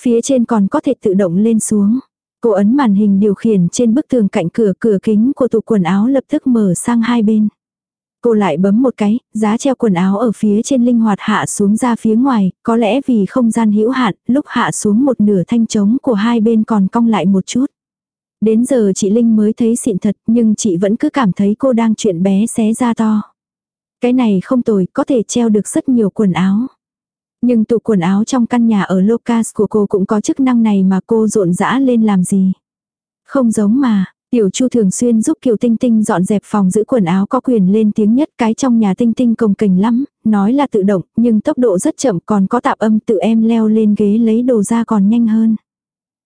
Phía trên còn có thể tự động lên xuống. Cô ấn màn hình điều khiển trên bức tường cạnh cửa cửa kính của tủ quần áo lập tức mở sang hai bên. Cô lại bấm một cái, giá treo quần áo ở phía trên linh hoạt hạ xuống ra phía ngoài, có lẽ vì không gian hữu hạn, lúc hạ xuống một nửa thanh trống của hai bên còn cong lại một chút. Đến giờ chị Linh mới thấy xịn thật, nhưng chị vẫn cứ cảm thấy cô đang chuyện bé xé ra to. Cái này không tồi, có thể treo được rất nhiều quần áo. Nhưng tủ quần áo trong căn nhà ở Locas của cô cũng có chức năng này mà cô rộn rã lên làm gì. Không giống mà, Tiểu Chu thường xuyên giúp Kiều Tinh Tinh dọn dẹp phòng giữ quần áo có quyền lên tiếng nhất cái trong nhà Tinh Tinh công kình lắm, nói là tự động, nhưng tốc độ rất chậm còn có tạp âm tự em leo lên ghế lấy đồ ra còn nhanh hơn.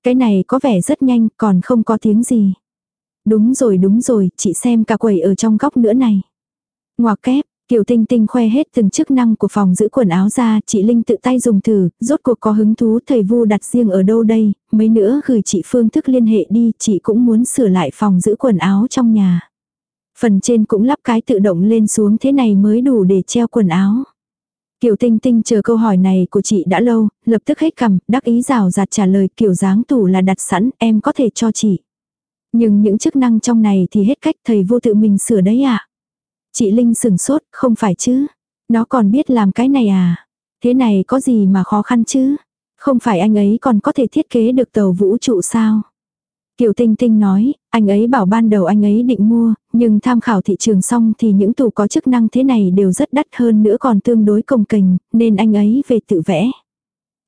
Cái này có vẻ rất nhanh còn không có tiếng gì. Đúng rồi đúng rồi, chị xem cả quầy ở trong góc nữa này. Ngoà kép, Kiều Tinh Tinh khoe hết từng chức năng của phòng giữ quần áo ra, chị Linh tự tay dùng thử, rốt cuộc có hứng thú thầy Vu đặt riêng ở đâu đây, mấy nữa gửi chị phương thức liên hệ đi, chị cũng muốn sửa lại phòng giữ quần áo trong nhà. Phần trên cũng lắp cái tự động lên xuống thế này mới đủ để treo quần áo. Kiều Tinh Tinh chờ câu hỏi này của chị đã lâu, lập tức hết cầm, đắc ý rào rạt trả lời kiểu dáng tủ là đặt sẵn, em có thể cho chị. Nhưng những chức năng trong này thì hết cách thầy vô tự mình sửa đấy ạ. À? Chị Linh sừng sốt, không phải chứ. Nó còn biết làm cái này à. Thế này có gì mà khó khăn chứ. Không phải anh ấy còn có thể thiết kế được tàu vũ trụ sao. Kiều Tinh Tinh nói, anh ấy bảo ban đầu anh ấy định mua, nhưng tham khảo thị trường xong thì những tủ có chức năng thế này đều rất đắt hơn nữa còn tương đối công kềnh, nên anh ấy về tự vẽ.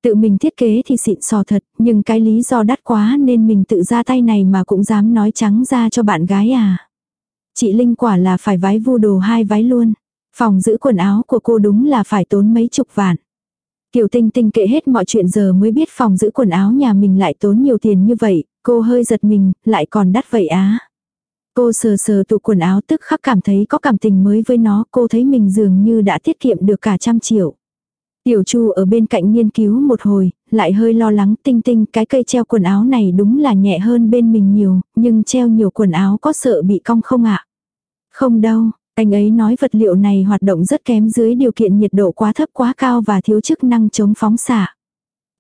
Tự mình thiết kế thì xịn sò thật, nhưng cái lý do đắt quá nên mình tự ra tay này mà cũng dám nói trắng ra cho bạn gái à. Chị Linh quả là phải vái vu đồ hai vái luôn. Phòng giữ quần áo của cô đúng là phải tốn mấy chục vạn. Kiều Tinh Tinh kệ hết mọi chuyện giờ mới biết phòng giữ quần áo nhà mình lại tốn nhiều tiền như vậy, cô hơi giật mình, lại còn đắt vậy á. Cô sờ sờ tủ quần áo tức khắc cảm thấy có cảm tình mới với nó, cô thấy mình dường như đã tiết kiệm được cả trăm triệu. Tiểu Chu ở bên cạnh nghiên cứu một hồi, lại hơi lo lắng tinh tinh cái cây treo quần áo này đúng là nhẹ hơn bên mình nhiều, nhưng treo nhiều quần áo có sợ bị cong không ạ? Không đâu, anh ấy nói vật liệu này hoạt động rất kém dưới điều kiện nhiệt độ quá thấp quá cao và thiếu chức năng chống phóng xạ.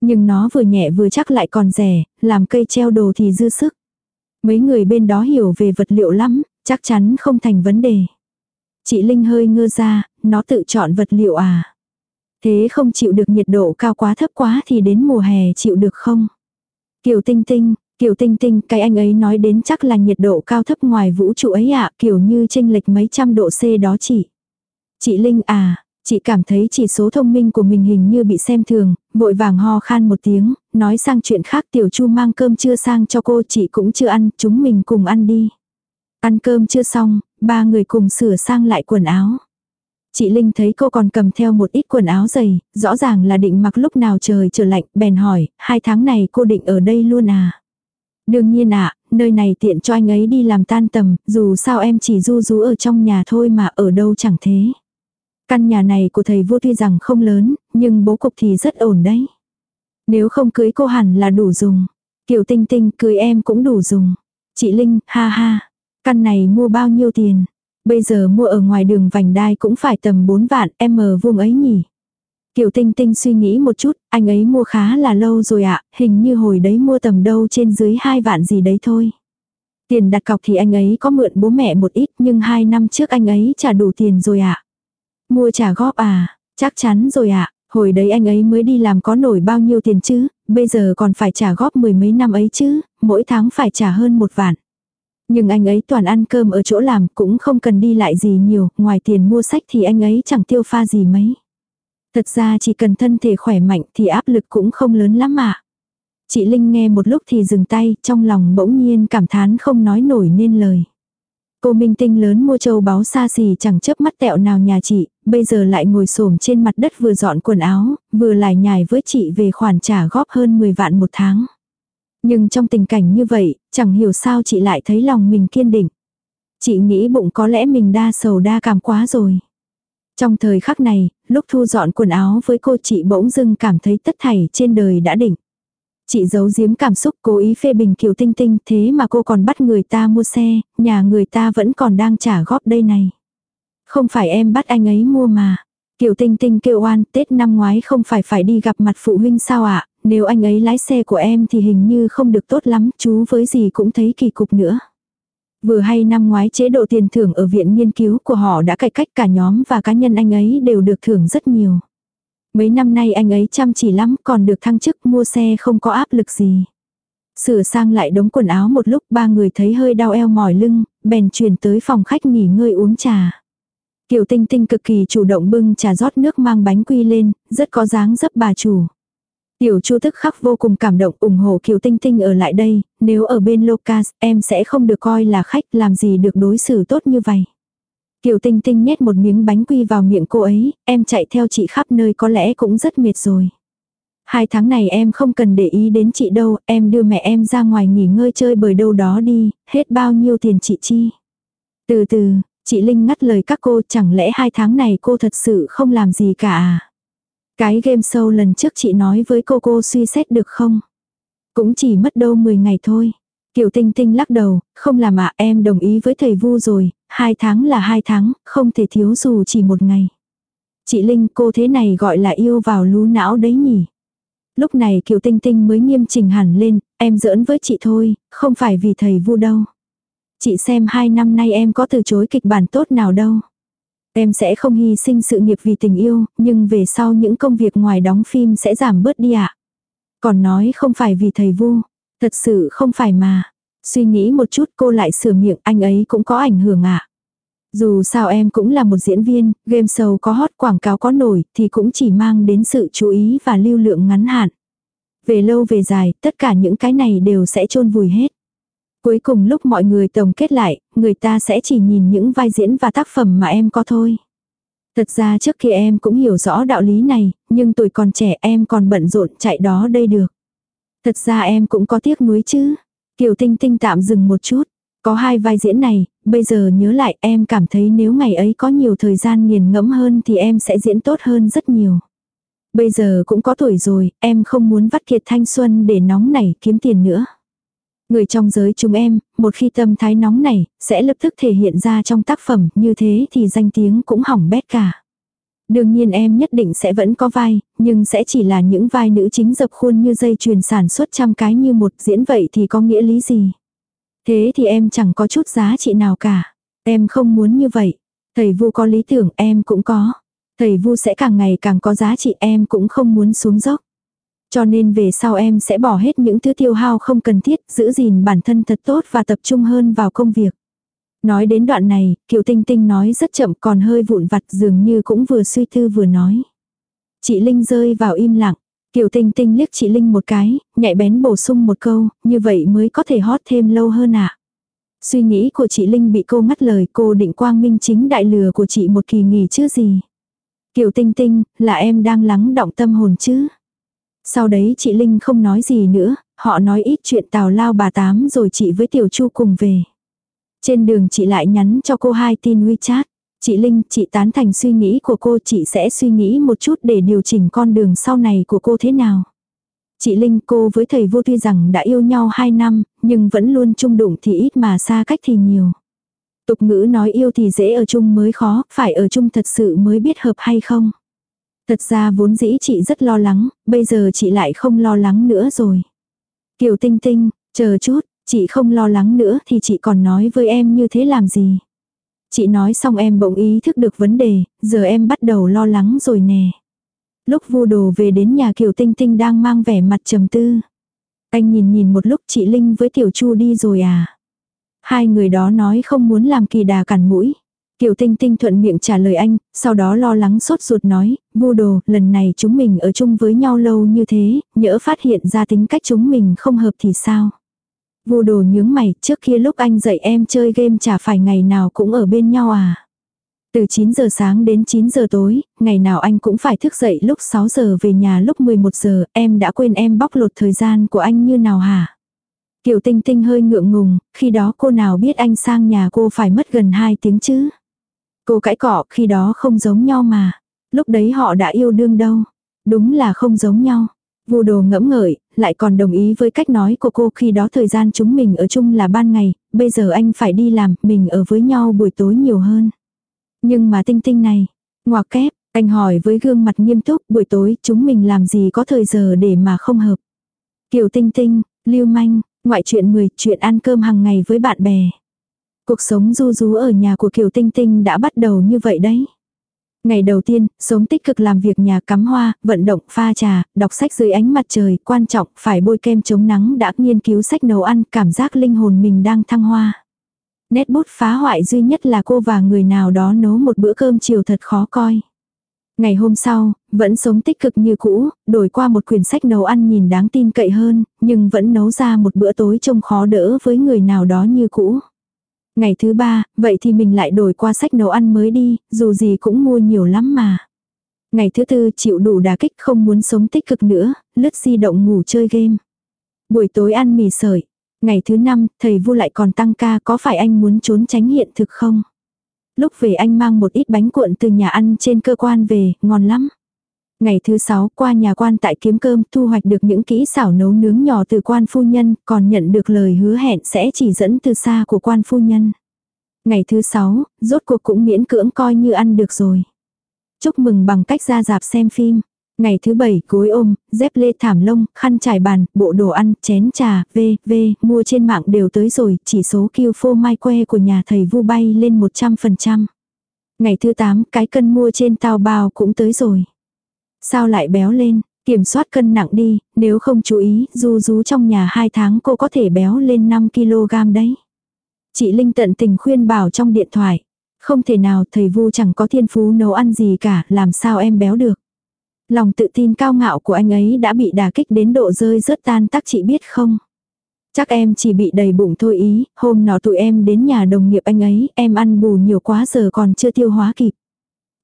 Nhưng nó vừa nhẹ vừa chắc lại còn rẻ, làm cây treo đồ thì dư sức. Mấy người bên đó hiểu về vật liệu lắm, chắc chắn không thành vấn đề. Chị Linh hơi ngơ ra, nó tự chọn vật liệu à. Thế không chịu được nhiệt độ cao quá thấp quá thì đến mùa hè chịu được không? Kiều Tinh Tinh, Kiều Tinh Tinh, cái anh ấy nói đến chắc là nhiệt độ cao thấp ngoài vũ trụ ấy ạ, kiểu như chênh lệch mấy trăm độ C đó chị. Chị Linh à, chị cảm thấy chỉ số thông minh của mình hình như bị xem thường, vội vàng ho khan một tiếng, nói sang chuyện khác tiểu chu mang cơm chưa sang cho cô chị cũng chưa ăn, chúng mình cùng ăn đi. Ăn cơm chưa xong, ba người cùng sửa sang lại quần áo. Chị Linh thấy cô còn cầm theo một ít quần áo dày, rõ ràng là định mặc lúc nào trời trở lạnh, bèn hỏi, hai tháng này cô định ở đây luôn à? Đương nhiên ạ, nơi này tiện cho anh ấy đi làm tan tầm, dù sao em chỉ du rú ở trong nhà thôi mà ở đâu chẳng thế. Căn nhà này của thầy vô tuy rằng không lớn, nhưng bố cục thì rất ổn đấy. Nếu không cưới cô hẳn là đủ dùng. kiều tinh tinh cưới em cũng đủ dùng. Chị Linh, ha ha. Căn này mua bao nhiêu tiền? Bây giờ mua ở ngoài đường vành đai cũng phải tầm 4 vạn em vuông ấy nhỉ. Kiều Tinh Tinh suy nghĩ một chút, anh ấy mua khá là lâu rồi ạ, hình như hồi đấy mua tầm đâu trên dưới 2 vạn gì đấy thôi. Tiền đặt cọc thì anh ấy có mượn bố mẹ một ít nhưng 2 năm trước anh ấy trả đủ tiền rồi ạ. Mua trả góp à, chắc chắn rồi ạ, hồi đấy anh ấy mới đi làm có nổi bao nhiêu tiền chứ, bây giờ còn phải trả góp mười mấy năm ấy chứ, mỗi tháng phải trả hơn một vạn. Nhưng anh ấy toàn ăn cơm ở chỗ làm cũng không cần đi lại gì nhiều, ngoài tiền mua sách thì anh ấy chẳng tiêu pha gì mấy. Thật ra chỉ cần thân thể khỏe mạnh thì áp lực cũng không lớn lắm mà. Chị Linh nghe một lúc thì dừng tay, trong lòng bỗng nhiên cảm thán không nói nổi nên lời. Cô minh tinh lớn mua châu báu xa xỉ chẳng chớp mắt tẹo nào nhà chị, bây giờ lại ngồi xổm trên mặt đất vừa dọn quần áo, vừa lại nhài với chị về khoản trả góp hơn 10 vạn một tháng. Nhưng trong tình cảnh như vậy, chẳng hiểu sao chị lại thấy lòng mình kiên định. Chị nghĩ bụng có lẽ mình đa sầu đa cảm quá rồi. Trong thời khắc này, lúc thu dọn quần áo với cô chị bỗng dưng cảm thấy tất thảy trên đời đã định. Chị giấu giếm cảm xúc cố ý phê bình Kiều Tinh Tinh thế mà cô còn bắt người ta mua xe, nhà người ta vẫn còn đang trả góp đây này. Không phải em bắt anh ấy mua mà. Kiều Tinh Tinh kêu oan Tết năm ngoái không phải phải đi gặp mặt phụ huynh sao ạ, nếu anh ấy lái xe của em thì hình như không được tốt lắm, chú với gì cũng thấy kỳ cục nữa. Vừa hay năm ngoái chế độ tiền thưởng ở viện nghiên cứu của họ đã cải cách cả nhóm và cá nhân anh ấy đều được thưởng rất nhiều. Mấy năm nay anh ấy chăm chỉ lắm còn được thăng chức mua xe không có áp lực gì. Sửa sang lại đống quần áo một lúc ba người thấy hơi đau eo mỏi lưng, bèn chuyển tới phòng khách nghỉ ngơi uống trà. Kiều Tinh Tinh cực kỳ chủ động bưng trà rót nước mang bánh quy lên, rất có dáng dấp bà chủ. Tiểu Chu tức khắc vô cùng cảm động ủng hộ Kiều Tinh Tinh ở lại đây, nếu ở bên Locas em sẽ không được coi là khách làm gì được đối xử tốt như vậy. Kiều Tinh Tinh nhét một miếng bánh quy vào miệng cô ấy, em chạy theo chị khắp nơi có lẽ cũng rất mệt rồi. Hai tháng này em không cần để ý đến chị đâu, em đưa mẹ em ra ngoài nghỉ ngơi chơi bời đâu đó đi, hết bao nhiêu tiền chị chi. Từ từ, chị Linh ngắt lời các cô chẳng lẽ hai tháng này cô thật sự không làm gì cả à? Cái game show lần trước chị nói với cô cô suy xét được không? Cũng chỉ mất đâu 10 ngày thôi. Kiều Tinh Tinh lắc đầu, không làm ạ em đồng ý với thầy Vu rồi, hai tháng là hai tháng, không thể thiếu dù chỉ một ngày. Chị Linh cô thế này gọi là yêu vào lú não đấy nhỉ. Lúc này Kiều Tinh Tinh mới nghiêm chỉnh hẳn lên, em giỡn với chị thôi, không phải vì thầy Vu đâu. Chị xem hai năm nay em có từ chối kịch bản tốt nào đâu. Em sẽ không hy sinh sự nghiệp vì tình yêu, nhưng về sau những công việc ngoài đóng phim sẽ giảm bớt đi ạ. Còn nói không phải vì thầy Vu, thật sự không phải mà. Suy nghĩ một chút cô lại sửa miệng anh ấy cũng có ảnh hưởng ạ. Dù sao em cũng là một diễn viên, game show có hot quảng cáo có nổi thì cũng chỉ mang đến sự chú ý và lưu lượng ngắn hạn. Về lâu về dài, tất cả những cái này đều sẽ chôn vùi hết. Cuối cùng lúc mọi người tổng kết lại, người ta sẽ chỉ nhìn những vai diễn và tác phẩm mà em có thôi. Thật ra trước kia em cũng hiểu rõ đạo lý này, nhưng tuổi còn trẻ em còn bận rộn chạy đó đây được. Thật ra em cũng có tiếc nuối chứ. Kiều Tinh Tinh tạm dừng một chút. Có hai vai diễn này, bây giờ nhớ lại em cảm thấy nếu ngày ấy có nhiều thời gian nghiền ngẫm hơn thì em sẽ diễn tốt hơn rất nhiều. Bây giờ cũng có tuổi rồi, em không muốn vắt kiệt thanh xuân để nóng nảy kiếm tiền nữa. Người trong giới chúng em, một khi tâm thái nóng này, sẽ lập tức thể hiện ra trong tác phẩm, như thế thì danh tiếng cũng hỏng bét cả. Đương nhiên em nhất định sẽ vẫn có vai, nhưng sẽ chỉ là những vai nữ chính dập khuôn như dây chuyền sản xuất trăm cái như một diễn vậy thì có nghĩa lý gì. Thế thì em chẳng có chút giá trị nào cả. Em không muốn như vậy. Thầy Vu có lý tưởng em cũng có. Thầy Vu sẽ càng ngày càng có giá trị em cũng không muốn xuống dốc. Cho nên về sau em sẽ bỏ hết những thứ tiêu hao không cần thiết, giữ gìn bản thân thật tốt và tập trung hơn vào công việc. Nói đến đoạn này, Kiều Tinh Tinh nói rất chậm còn hơi vụn vặt dường như cũng vừa suy tư vừa nói. Chị Linh rơi vào im lặng. Kiều Tinh Tinh liếc chị Linh một cái, nhạy bén bổ sung một câu, như vậy mới có thể hót thêm lâu hơn ạ. À. Suy nghĩ của chị Linh bị cô ngắt lời cô định quang minh chính đại lừa của chị một kỳ nghỉ chứ gì. Kiều Tinh Tinh, là em đang lắng động tâm hồn chứ. Sau đấy chị Linh không nói gì nữa, họ nói ít chuyện tào lao bà tám rồi chị với Tiểu Chu cùng về. Trên đường chị lại nhắn cho cô hai tin WeChat. Chị Linh, chị tán thành suy nghĩ của cô, chị sẽ suy nghĩ một chút để điều chỉnh con đường sau này của cô thế nào. Chị Linh, cô với thầy vô tuy rằng đã yêu nhau 2 năm, nhưng vẫn luôn chung đụng thì ít mà xa cách thì nhiều. Tục ngữ nói yêu thì dễ ở chung mới khó, phải ở chung thật sự mới biết hợp hay không. Thật ra vốn dĩ chị rất lo lắng, bây giờ chị lại không lo lắng nữa rồi. Kiều Tinh Tinh, chờ chút, chị không lo lắng nữa thì chị còn nói với em như thế làm gì. Chị nói xong em bỗng ý thức được vấn đề, giờ em bắt đầu lo lắng rồi nè. Lúc vu đồ về đến nhà Kiều Tinh Tinh đang mang vẻ mặt trầm tư. Anh nhìn nhìn một lúc chị Linh với Tiểu Chu đi rồi à. Hai người đó nói không muốn làm kỳ đà cản mũi. Kiều Tinh Tinh thuận miệng trả lời anh, sau đó lo lắng sốt ruột nói, vu đồ, lần này chúng mình ở chung với nhau lâu như thế, nhỡ phát hiện ra tính cách chúng mình không hợp thì sao? Vô đồ nhướng mày, trước kia lúc anh dạy em chơi game chả phải ngày nào cũng ở bên nhau à? Từ 9 giờ sáng đến 9 giờ tối, ngày nào anh cũng phải thức dậy lúc 6 giờ về nhà lúc 11 giờ, em đã quên em bóc lột thời gian của anh như nào hả? Kiều Tinh Tinh hơi ngượng ngùng, khi đó cô nào biết anh sang nhà cô phải mất gần 2 tiếng chứ? Cô cãi cọ khi đó không giống nhau mà. Lúc đấy họ đã yêu đương đâu. Đúng là không giống nhau. Vu đồ ngẫm ngợi, lại còn đồng ý với cách nói của cô khi đó thời gian chúng mình ở chung là ban ngày, bây giờ anh phải đi làm, mình ở với nhau buổi tối nhiều hơn. Nhưng mà tinh tinh này, ngoặc kép, anh hỏi với gương mặt nghiêm túc, buổi tối chúng mình làm gì có thời giờ để mà không hợp. Kiều tinh tinh, lưu manh, ngoại chuyện 10, chuyện ăn cơm hàng ngày với bạn bè. Cuộc sống du rú ở nhà của Kiều Tinh Tinh đã bắt đầu như vậy đấy. Ngày đầu tiên, sống tích cực làm việc nhà cắm hoa, vận động, pha trà, đọc sách dưới ánh mặt trời, quan trọng, phải bôi kem chống nắng đã nghiên cứu sách nấu ăn, cảm giác linh hồn mình đang thăng hoa. Nét bút phá hoại duy nhất là cô và người nào đó nấu một bữa cơm chiều thật khó coi. Ngày hôm sau, vẫn sống tích cực như cũ, đổi qua một quyển sách nấu ăn nhìn đáng tin cậy hơn, nhưng vẫn nấu ra một bữa tối trông khó đỡ với người nào đó như cũ. Ngày thứ ba, vậy thì mình lại đổi qua sách nấu ăn mới đi, dù gì cũng mua nhiều lắm mà. Ngày thứ tư chịu đủ đà kích không muốn sống tích cực nữa, lướt di động ngủ chơi game. Buổi tối ăn mì sợi. Ngày thứ năm, thầy vu lại còn tăng ca có phải anh muốn trốn tránh hiện thực không? Lúc về anh mang một ít bánh cuộn từ nhà ăn trên cơ quan về, ngon lắm. Ngày thứ sáu qua nhà quan tại kiếm cơm thu hoạch được những kỹ xảo nấu nướng nhỏ từ quan phu nhân, còn nhận được lời hứa hẹn sẽ chỉ dẫn từ xa của quan phu nhân. Ngày thứ sáu, rốt cuộc cũng miễn cưỡng coi như ăn được rồi. Chúc mừng bằng cách ra dạp xem phim. Ngày thứ bảy, gối ôm, dép lê thảm lông, khăn trải bàn, bộ đồ ăn, chén trà, v, v, mua trên mạng đều tới rồi, chỉ số kiêu phô mai que của nhà thầy vu bay lên 100%. Ngày thứ 8, cái cân mua trên tao bao cũng tới rồi. Sao lại béo lên, kiểm soát cân nặng đi, nếu không chú ý, du rú trong nhà 2 tháng cô có thể béo lên 5kg đấy. Chị Linh tận tình khuyên bảo trong điện thoại. Không thể nào thầy vu chẳng có thiên phú nấu ăn gì cả, làm sao em béo được. Lòng tự tin cao ngạo của anh ấy đã bị đả kích đến độ rơi rớt tan tắc chị biết không. Chắc em chỉ bị đầy bụng thôi ý, hôm nọ tụi em đến nhà đồng nghiệp anh ấy, em ăn bù nhiều quá giờ còn chưa tiêu hóa kịp.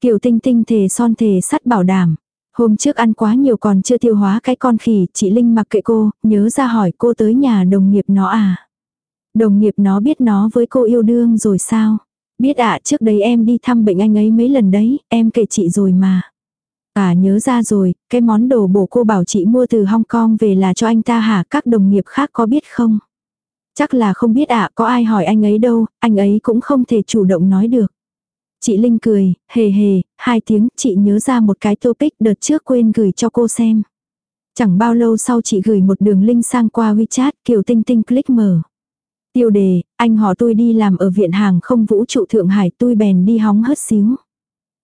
Kiều tinh tinh thề son thề sắt bảo đảm. Hôm trước ăn quá nhiều còn chưa tiêu hóa cái con khỉ, chị Linh mặc kệ cô, nhớ ra hỏi cô tới nhà đồng nghiệp nó à. Đồng nghiệp nó biết nó với cô yêu đương rồi sao? Biết ạ trước đấy em đi thăm bệnh anh ấy mấy lần đấy, em kể chị rồi mà. À nhớ ra rồi, cái món đồ bổ cô bảo chị mua từ Hong Kong về là cho anh ta hả các đồng nghiệp khác có biết không? Chắc là không biết ạ có ai hỏi anh ấy đâu, anh ấy cũng không thể chủ động nói được. Chị Linh cười, hề hề, hai tiếng, chị nhớ ra một cái topic đợt trước quên gửi cho cô xem. Chẳng bao lâu sau chị gửi một đường link sang qua WeChat, kiểu tinh tinh click mở. Tiêu đề, anh họ tôi đi làm ở viện hàng không vũ trụ Thượng Hải tôi bèn đi hóng hớt xíu.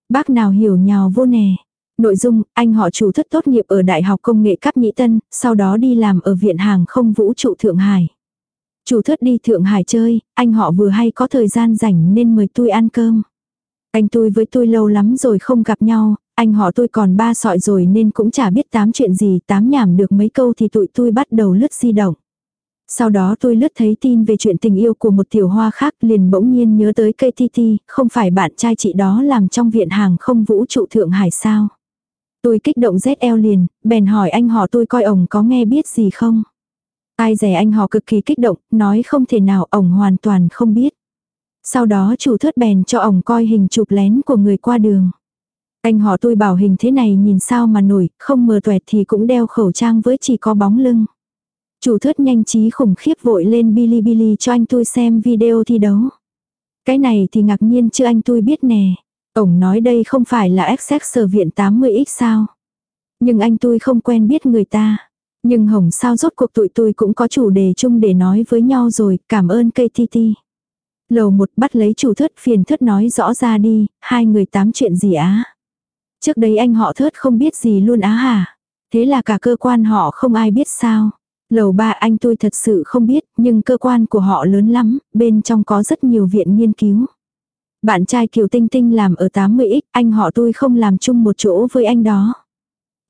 Bác nào hiểu nhào vô nè. Nội dung, anh họ chủ thất tốt nghiệp ở Đại học Công nghệ Cấp Nhĩ Tân, sau đó đi làm ở Viện Hàng không Vũ trụ Thượng Hải. Chủ thất đi Thượng Hải chơi, anh họ vừa hay có thời gian rảnh nên mời tôi ăn cơm. Anh tôi với tôi lâu lắm rồi không gặp nhau, anh họ tôi còn ba sọi rồi nên cũng chả biết tám chuyện gì, tám nhảm được mấy câu thì tụi tôi bắt đầu lướt di động. Sau đó tôi lướt thấy tin về chuyện tình yêu của một tiểu hoa khác liền bỗng nhiên nhớ tới cây KTT, không phải bạn trai chị đó làm trong viện hàng không vũ trụ Thượng Hải sao. Tôi kích động rét eo liền, bèn hỏi anh họ tôi coi ổng có nghe biết gì không. Ai rẻ anh họ cực kỳ kích động, nói không thể nào ổng hoàn toàn không biết. Sau đó chủ thớt bèn cho ổng coi hình chụp lén của người qua đường. Anh họ tôi bảo hình thế này nhìn sao mà nổi, không mờ tuẹt thì cũng đeo khẩu trang với chỉ có bóng lưng. Chủ thớt nhanh trí khủng khiếp vội lên Bilibili cho anh tôi xem video thi đấu. Cái này thì ngạc nhiên chưa anh tôi biết nè. ổng nói đây không phải là XX sở viện 80X sao. Nhưng anh tôi không quen biết người ta. Nhưng hồng sao rốt cuộc tụi tôi cũng có chủ đề chung để nói với nhau rồi, cảm ơn cây KTT. Lầu một bắt lấy chủ thất phiền thất nói rõ ra đi, hai người tám chuyện gì á. Trước đấy anh họ thớt không biết gì luôn á hả. Thế là cả cơ quan họ không ai biết sao. Lầu ba anh tôi thật sự không biết, nhưng cơ quan của họ lớn lắm, bên trong có rất nhiều viện nghiên cứu. Bạn trai Kiều Tinh Tinh làm ở 80X, anh họ tôi không làm chung một chỗ với anh đó.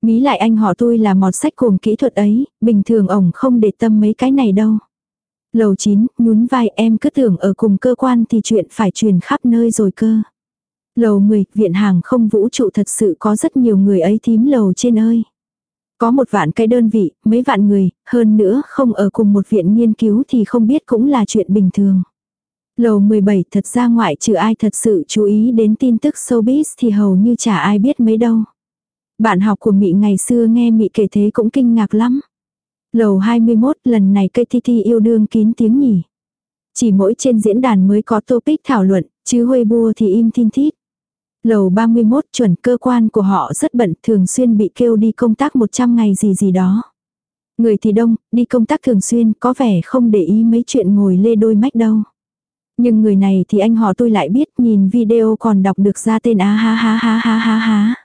Mí lại anh họ tôi là mọt sách cùng kỹ thuật ấy, bình thường ổng không để tâm mấy cái này đâu. Lầu 9, nhún vai em cứ tưởng ở cùng cơ quan thì chuyện phải truyền khắp nơi rồi cơ. Lầu 10, viện hàng không vũ trụ thật sự có rất nhiều người ấy thím lầu trên ơi. Có một vạn cái đơn vị, mấy vạn người, hơn nữa không ở cùng một viện nghiên cứu thì không biết cũng là chuyện bình thường. Lầu 17 thật ra ngoại trừ ai thật sự chú ý đến tin tức showbiz thì hầu như chả ai biết mấy đâu. Bạn học của Mị ngày xưa nghe Mị kể thế cũng kinh ngạc lắm. Lầu 21 lần này cây thi yêu đương kín tiếng nhỉ. Chỉ mỗi trên diễn đàn mới có topic thảo luận, chứ huê bua thì im tin thít. Lầu 31 chuẩn cơ quan của họ rất bận thường xuyên bị kêu đi công tác 100 ngày gì gì đó. Người thì đông, đi công tác thường xuyên có vẻ không để ý mấy chuyện ngồi lê đôi mách đâu. Nhưng người này thì anh họ tôi lại biết nhìn video còn đọc được ra tên á ha ha ha ha ha ha.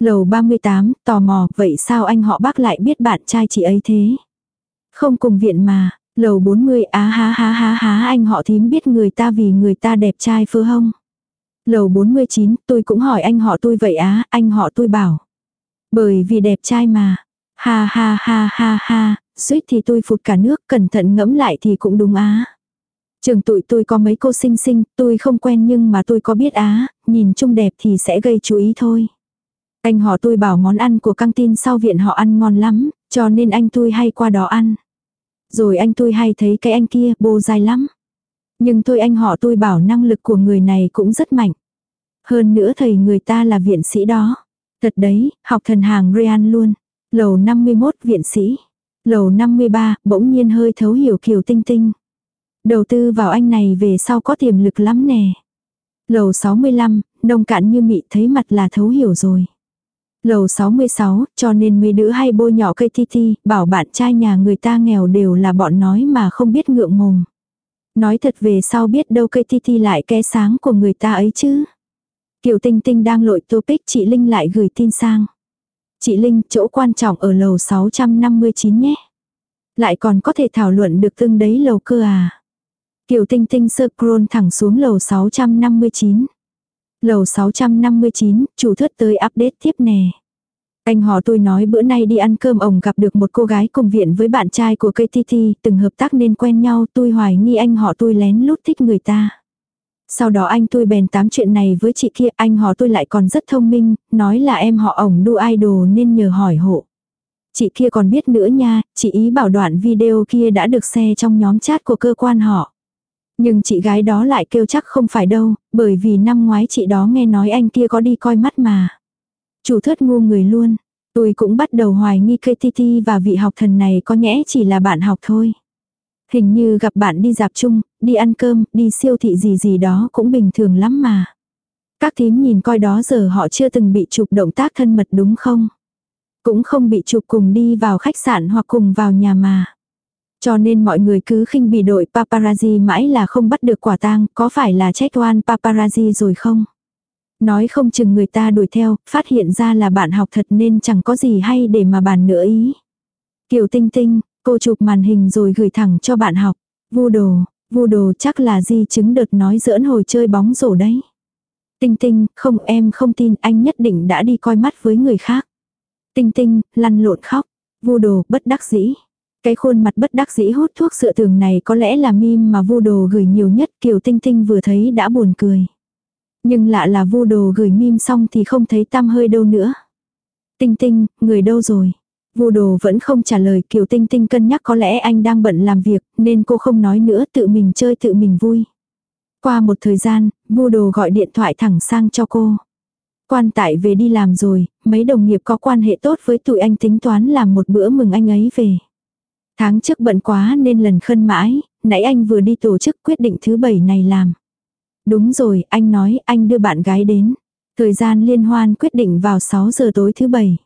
Lầu 38, tò mò, vậy sao anh họ bác lại biết bạn trai chị ấy thế? Không cùng viện mà, lầu 40 á há há há há anh họ thím biết người ta vì người ta đẹp trai phơ hông? Lầu 49, tôi cũng hỏi anh họ tôi vậy á, anh họ tôi bảo. Bởi vì đẹp trai mà. Ha ha ha ha ha, suýt thì tôi phụt cả nước, cẩn thận ngẫm lại thì cũng đúng á. Trường tụi tôi có mấy cô xinh xinh, tôi không quen nhưng mà tôi có biết á, nhìn chung đẹp thì sẽ gây chú ý thôi. Anh họ tôi bảo món ăn của căng tin sau viện họ ăn ngon lắm, cho nên anh tôi hay qua đó ăn. Rồi anh tôi hay thấy cái anh kia bô dài lắm. Nhưng tôi anh họ tôi bảo năng lực của người này cũng rất mạnh. Hơn nữa thầy người ta là viện sĩ đó. Thật đấy, học thần hàng Rean luôn. Lầu 51 viện sĩ. Lầu 53 bỗng nhiên hơi thấu hiểu Kiều Tinh Tinh. Đầu tư vào anh này về sau có tiềm lực lắm nè. Lầu 65, nông cạn như mị thấy mặt là thấu hiểu rồi. Lầu 66, cho nên mấy đứa hay bôi nhỏ cây ti ti, bảo bạn trai nhà người ta nghèo đều là bọn nói mà không biết ngượng ngùng Nói thật về sau biết đâu cây ti ti lại ke sáng của người ta ấy chứ. Kiều Tinh Tinh đang lội topic chị Linh lại gửi tin sang. Chị Linh, chỗ quan trọng ở lầu 659 nhé. Lại còn có thể thảo luận được tương đấy lầu cơ à. Kiều Tinh Tinh sơ scroll thẳng xuống lầu 659. Lầu 659, chủ thất tới update tiếp nè. Anh họ tôi nói bữa nay đi ăn cơm ổng gặp được một cô gái cùng viện với bạn trai của KTT, từng hợp tác nên quen nhau, tôi hoài nghi anh họ tôi lén lút thích người ta. Sau đó anh tôi bèn tám chuyện này với chị kia, anh họ tôi lại còn rất thông minh, nói là em họ ổng đu idol nên nhờ hỏi hộ. Chị kia còn biết nữa nha, chị ý bảo đoạn video kia đã được xe trong nhóm chat của cơ quan họ. Nhưng chị gái đó lại kêu chắc không phải đâu, bởi vì năm ngoái chị đó nghe nói anh kia có đi coi mắt mà. Chủ thớt ngu người luôn. Tôi cũng bắt đầu hoài nghi KTT và vị học thần này có nhẽ chỉ là bạn học thôi. Hình như gặp bạn đi dạp chung, đi ăn cơm, đi siêu thị gì gì đó cũng bình thường lắm mà. Các thím nhìn coi đó giờ họ chưa từng bị chụp động tác thân mật đúng không? Cũng không bị chụp cùng đi vào khách sạn hoặc cùng vào nhà mà. Cho nên mọi người cứ khinh bỉ đội paparazzi mãi là không bắt được quả tang, có phải là chết oan paparazzi rồi không? Nói không chừng người ta đuổi theo, phát hiện ra là bạn học thật nên chẳng có gì hay để mà bàn nữa ý. Kiều Tinh Tinh, cô chụp màn hình rồi gửi thẳng cho bạn học. Vu đồ, vu đồ chắc là di chứng đợt nói giỡn hồi chơi bóng rổ đấy. Tinh Tinh, không em không tin anh nhất định đã đi coi mắt với người khác. Tinh Tinh, lăn lộn khóc. Vu đồ, bất đắc dĩ. Cái khuôn mặt bất đắc dĩ hút thuốc sữa tường này có lẽ là mim mà vu đồ gửi nhiều nhất Kiều Tinh Tinh vừa thấy đã buồn cười. Nhưng lạ là vu đồ gửi mim xong thì không thấy tăm hơi đâu nữa. Tinh Tinh, người đâu rồi? Vu đồ vẫn không trả lời Kiều Tinh Tinh cân nhắc có lẽ anh đang bận làm việc nên cô không nói nữa tự mình chơi tự mình vui. Qua một thời gian, vu đồ gọi điện thoại thẳng sang cho cô. Quan tại về đi làm rồi, mấy đồng nghiệp có quan hệ tốt với tụi anh tính toán làm một bữa mừng anh ấy về. Tháng trước bận quá nên lần khân mãi, nãy anh vừa đi tổ chức quyết định thứ bảy này làm. Đúng rồi, anh nói anh đưa bạn gái đến. Thời gian liên hoan quyết định vào 6 giờ tối thứ bảy.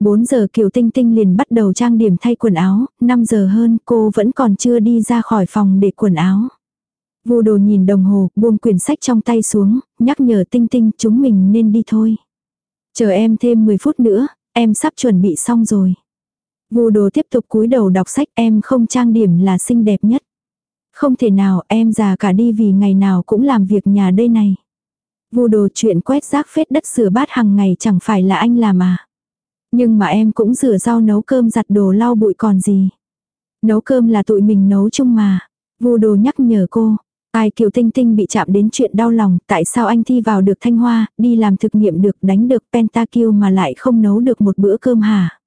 4 giờ Kiều Tinh Tinh liền bắt đầu trang điểm thay quần áo, 5 giờ hơn cô vẫn còn chưa đi ra khỏi phòng để quần áo. Vô đồ nhìn đồng hồ, buông quyển sách trong tay xuống, nhắc nhở Tinh Tinh chúng mình nên đi thôi. Chờ em thêm 10 phút nữa, em sắp chuẩn bị xong rồi. Vu đồ tiếp tục cúi đầu đọc sách em không trang điểm là xinh đẹp nhất. Không thể nào em già cả đi vì ngày nào cũng làm việc nhà đây này. Vu đồ chuyện quét rác phết đất sửa bát hàng ngày chẳng phải là anh làm à. Nhưng mà em cũng rửa rau nấu cơm giặt đồ lau bụi còn gì. Nấu cơm là tụi mình nấu chung mà. Vu đồ nhắc nhở cô. Ai Kiều Tinh Tinh bị chạm đến chuyện đau lòng, tại sao anh thi vào được Thanh Hoa, đi làm thực nghiệm được đánh được Pentakill mà lại không nấu được một bữa cơm hả?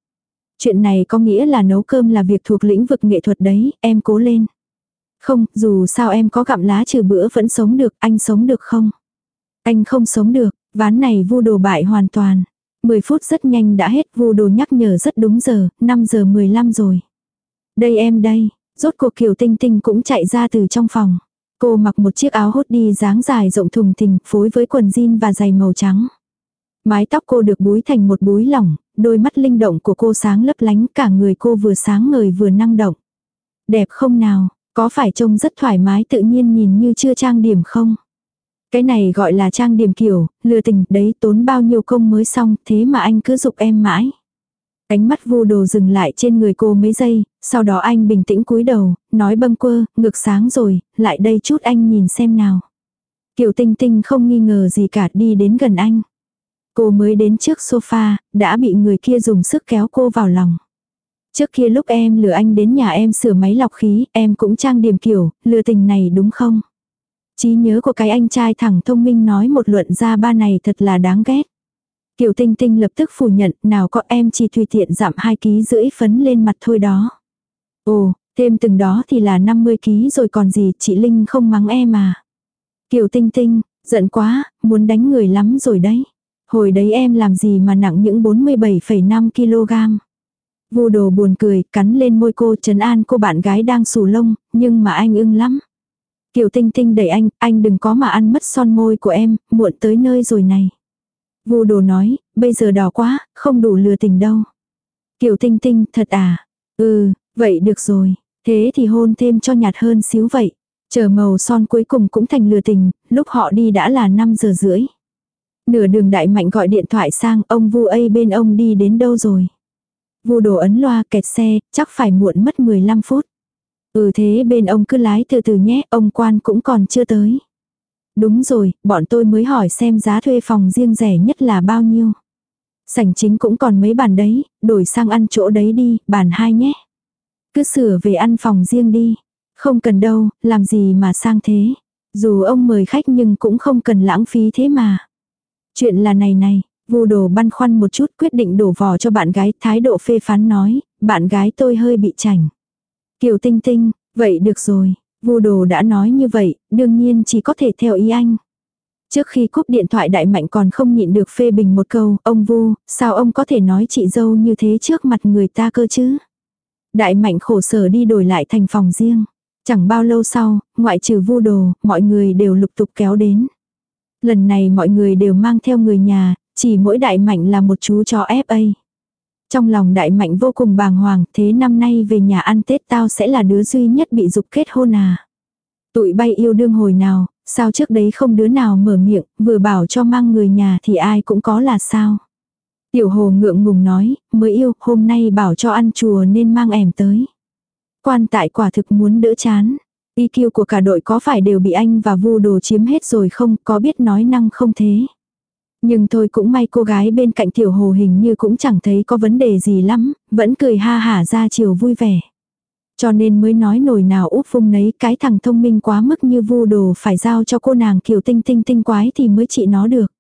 Chuyện này có nghĩa là nấu cơm là việc thuộc lĩnh vực nghệ thuật đấy, em cố lên. Không, dù sao em có gặm lá trừ bữa vẫn sống được, anh sống được không? Anh không sống được, ván này vu đồ bại hoàn toàn. 10 phút rất nhanh đã hết vu đồ nhắc nhở rất đúng giờ, 5 giờ 15 rồi. Đây em đây, rốt cuộc Kiều Tinh Tinh cũng chạy ra từ trong phòng. Cô mặc một chiếc áo hốt đi dáng dài rộng thùng thình, phối với quần jean và giày màu trắng. Mái tóc cô được búi thành một búi lỏng, đôi mắt linh động của cô sáng lấp lánh cả người cô vừa sáng ngời vừa năng động. Đẹp không nào, có phải trông rất thoải mái tự nhiên nhìn như chưa trang điểm không? Cái này gọi là trang điểm kiểu, lừa tình, đấy tốn bao nhiêu công mới xong, thế mà anh cứ dục em mãi. Ánh mắt vô đồ dừng lại trên người cô mấy giây, sau đó anh bình tĩnh cúi đầu, nói bâng quơ, ngực sáng rồi, lại đây chút anh nhìn xem nào. Kiều Tinh Tinh không nghi ngờ gì cả đi đến gần anh. Cô mới đến trước sofa, đã bị người kia dùng sức kéo cô vào lòng. Trước kia lúc em lừa anh đến nhà em sửa máy lọc khí, em cũng trang điểm kiểu, lừa tình này đúng không? trí nhớ của cái anh trai thẳng thông minh nói một luận ra ba này thật là đáng ghét. Kiều Tinh Tinh lập tức phủ nhận, nào có em chỉ tùy tiện giảm 2 ký rưỡi phấn lên mặt thôi đó. Ồ, thêm từng đó thì là 50 ký rồi còn gì, chị Linh không mắng em à. Kiều Tinh Tinh, giận quá, muốn đánh người lắm rồi đấy. Hồi đấy em làm gì mà nặng những 47,5 kg. Vu đồ buồn cười, cắn lên môi cô trấn an cô bạn gái đang sù lông, nhưng mà anh ưng lắm. Kiều Tinh Tinh đẩy anh, anh đừng có mà ăn mất son môi của em, muộn tới nơi rồi này. Vu đồ nói, bây giờ đỏ quá, không đủ lừa tình đâu. Kiều Tinh Tinh, thật à? Ừ, vậy được rồi, thế thì hôn thêm cho nhạt hơn xíu vậy. Chờ màu son cuối cùng cũng thành lừa tình, lúc họ đi đã là 5 giờ rưỡi. Nửa đường đại mạnh gọi điện thoại sang ông Vu ấy bên ông đi đến đâu rồi. Vu đồ ấn loa kẹt xe, chắc phải muộn mất 15 phút. Ừ thế bên ông cứ lái từ từ nhé, ông quan cũng còn chưa tới. Đúng rồi, bọn tôi mới hỏi xem giá thuê phòng riêng rẻ nhất là bao nhiêu. Sảnh chính cũng còn mấy bàn đấy, đổi sang ăn chỗ đấy đi, bàn hai nhé. Cứ sửa về ăn phòng riêng đi. Không cần đâu, làm gì mà sang thế. Dù ông mời khách nhưng cũng không cần lãng phí thế mà. Chuyện là này này, vu đồ băn khoăn một chút quyết định đổ vò cho bạn gái thái độ phê phán nói, bạn gái tôi hơi bị chảnh. Kiều tinh tinh, vậy được rồi, vu đồ đã nói như vậy, đương nhiên chỉ có thể theo ý anh. Trước khi cúp điện thoại đại mạnh còn không nhịn được phê bình một câu, ông vu, sao ông có thể nói chị dâu như thế trước mặt người ta cơ chứ? Đại mạnh khổ sở đi đổi lại thành phòng riêng. Chẳng bao lâu sau, ngoại trừ vu đồ, mọi người đều lục tục kéo đến. Lần này mọi người đều mang theo người nhà, chỉ mỗi đại mạnh là một chú chó FA. Trong lòng đại mạnh vô cùng bàng hoàng, thế năm nay về nhà ăn Tết tao sẽ là đứa duy nhất bị dục kết hôn à. Tụi bay yêu đương hồi nào, sao trước đấy không đứa nào mở miệng, vừa bảo cho mang người nhà thì ai cũng có là sao. Tiểu hồ ngượng ngùng nói, mới yêu, hôm nay bảo cho ăn chùa nên mang ẻm tới. Quan tại quả thực muốn đỡ chán. EQ của cả đội có phải đều bị anh và vu đồ chiếm hết rồi không, có biết nói năng không thế. Nhưng thôi cũng may cô gái bên cạnh tiểu hồ hình như cũng chẳng thấy có vấn đề gì lắm, vẫn cười ha hả ra chiều vui vẻ. Cho nên mới nói nổi nào úp phung nấy cái thằng thông minh quá mức như vu đồ phải giao cho cô nàng kiểu tinh tinh tinh quái thì mới trị nó được.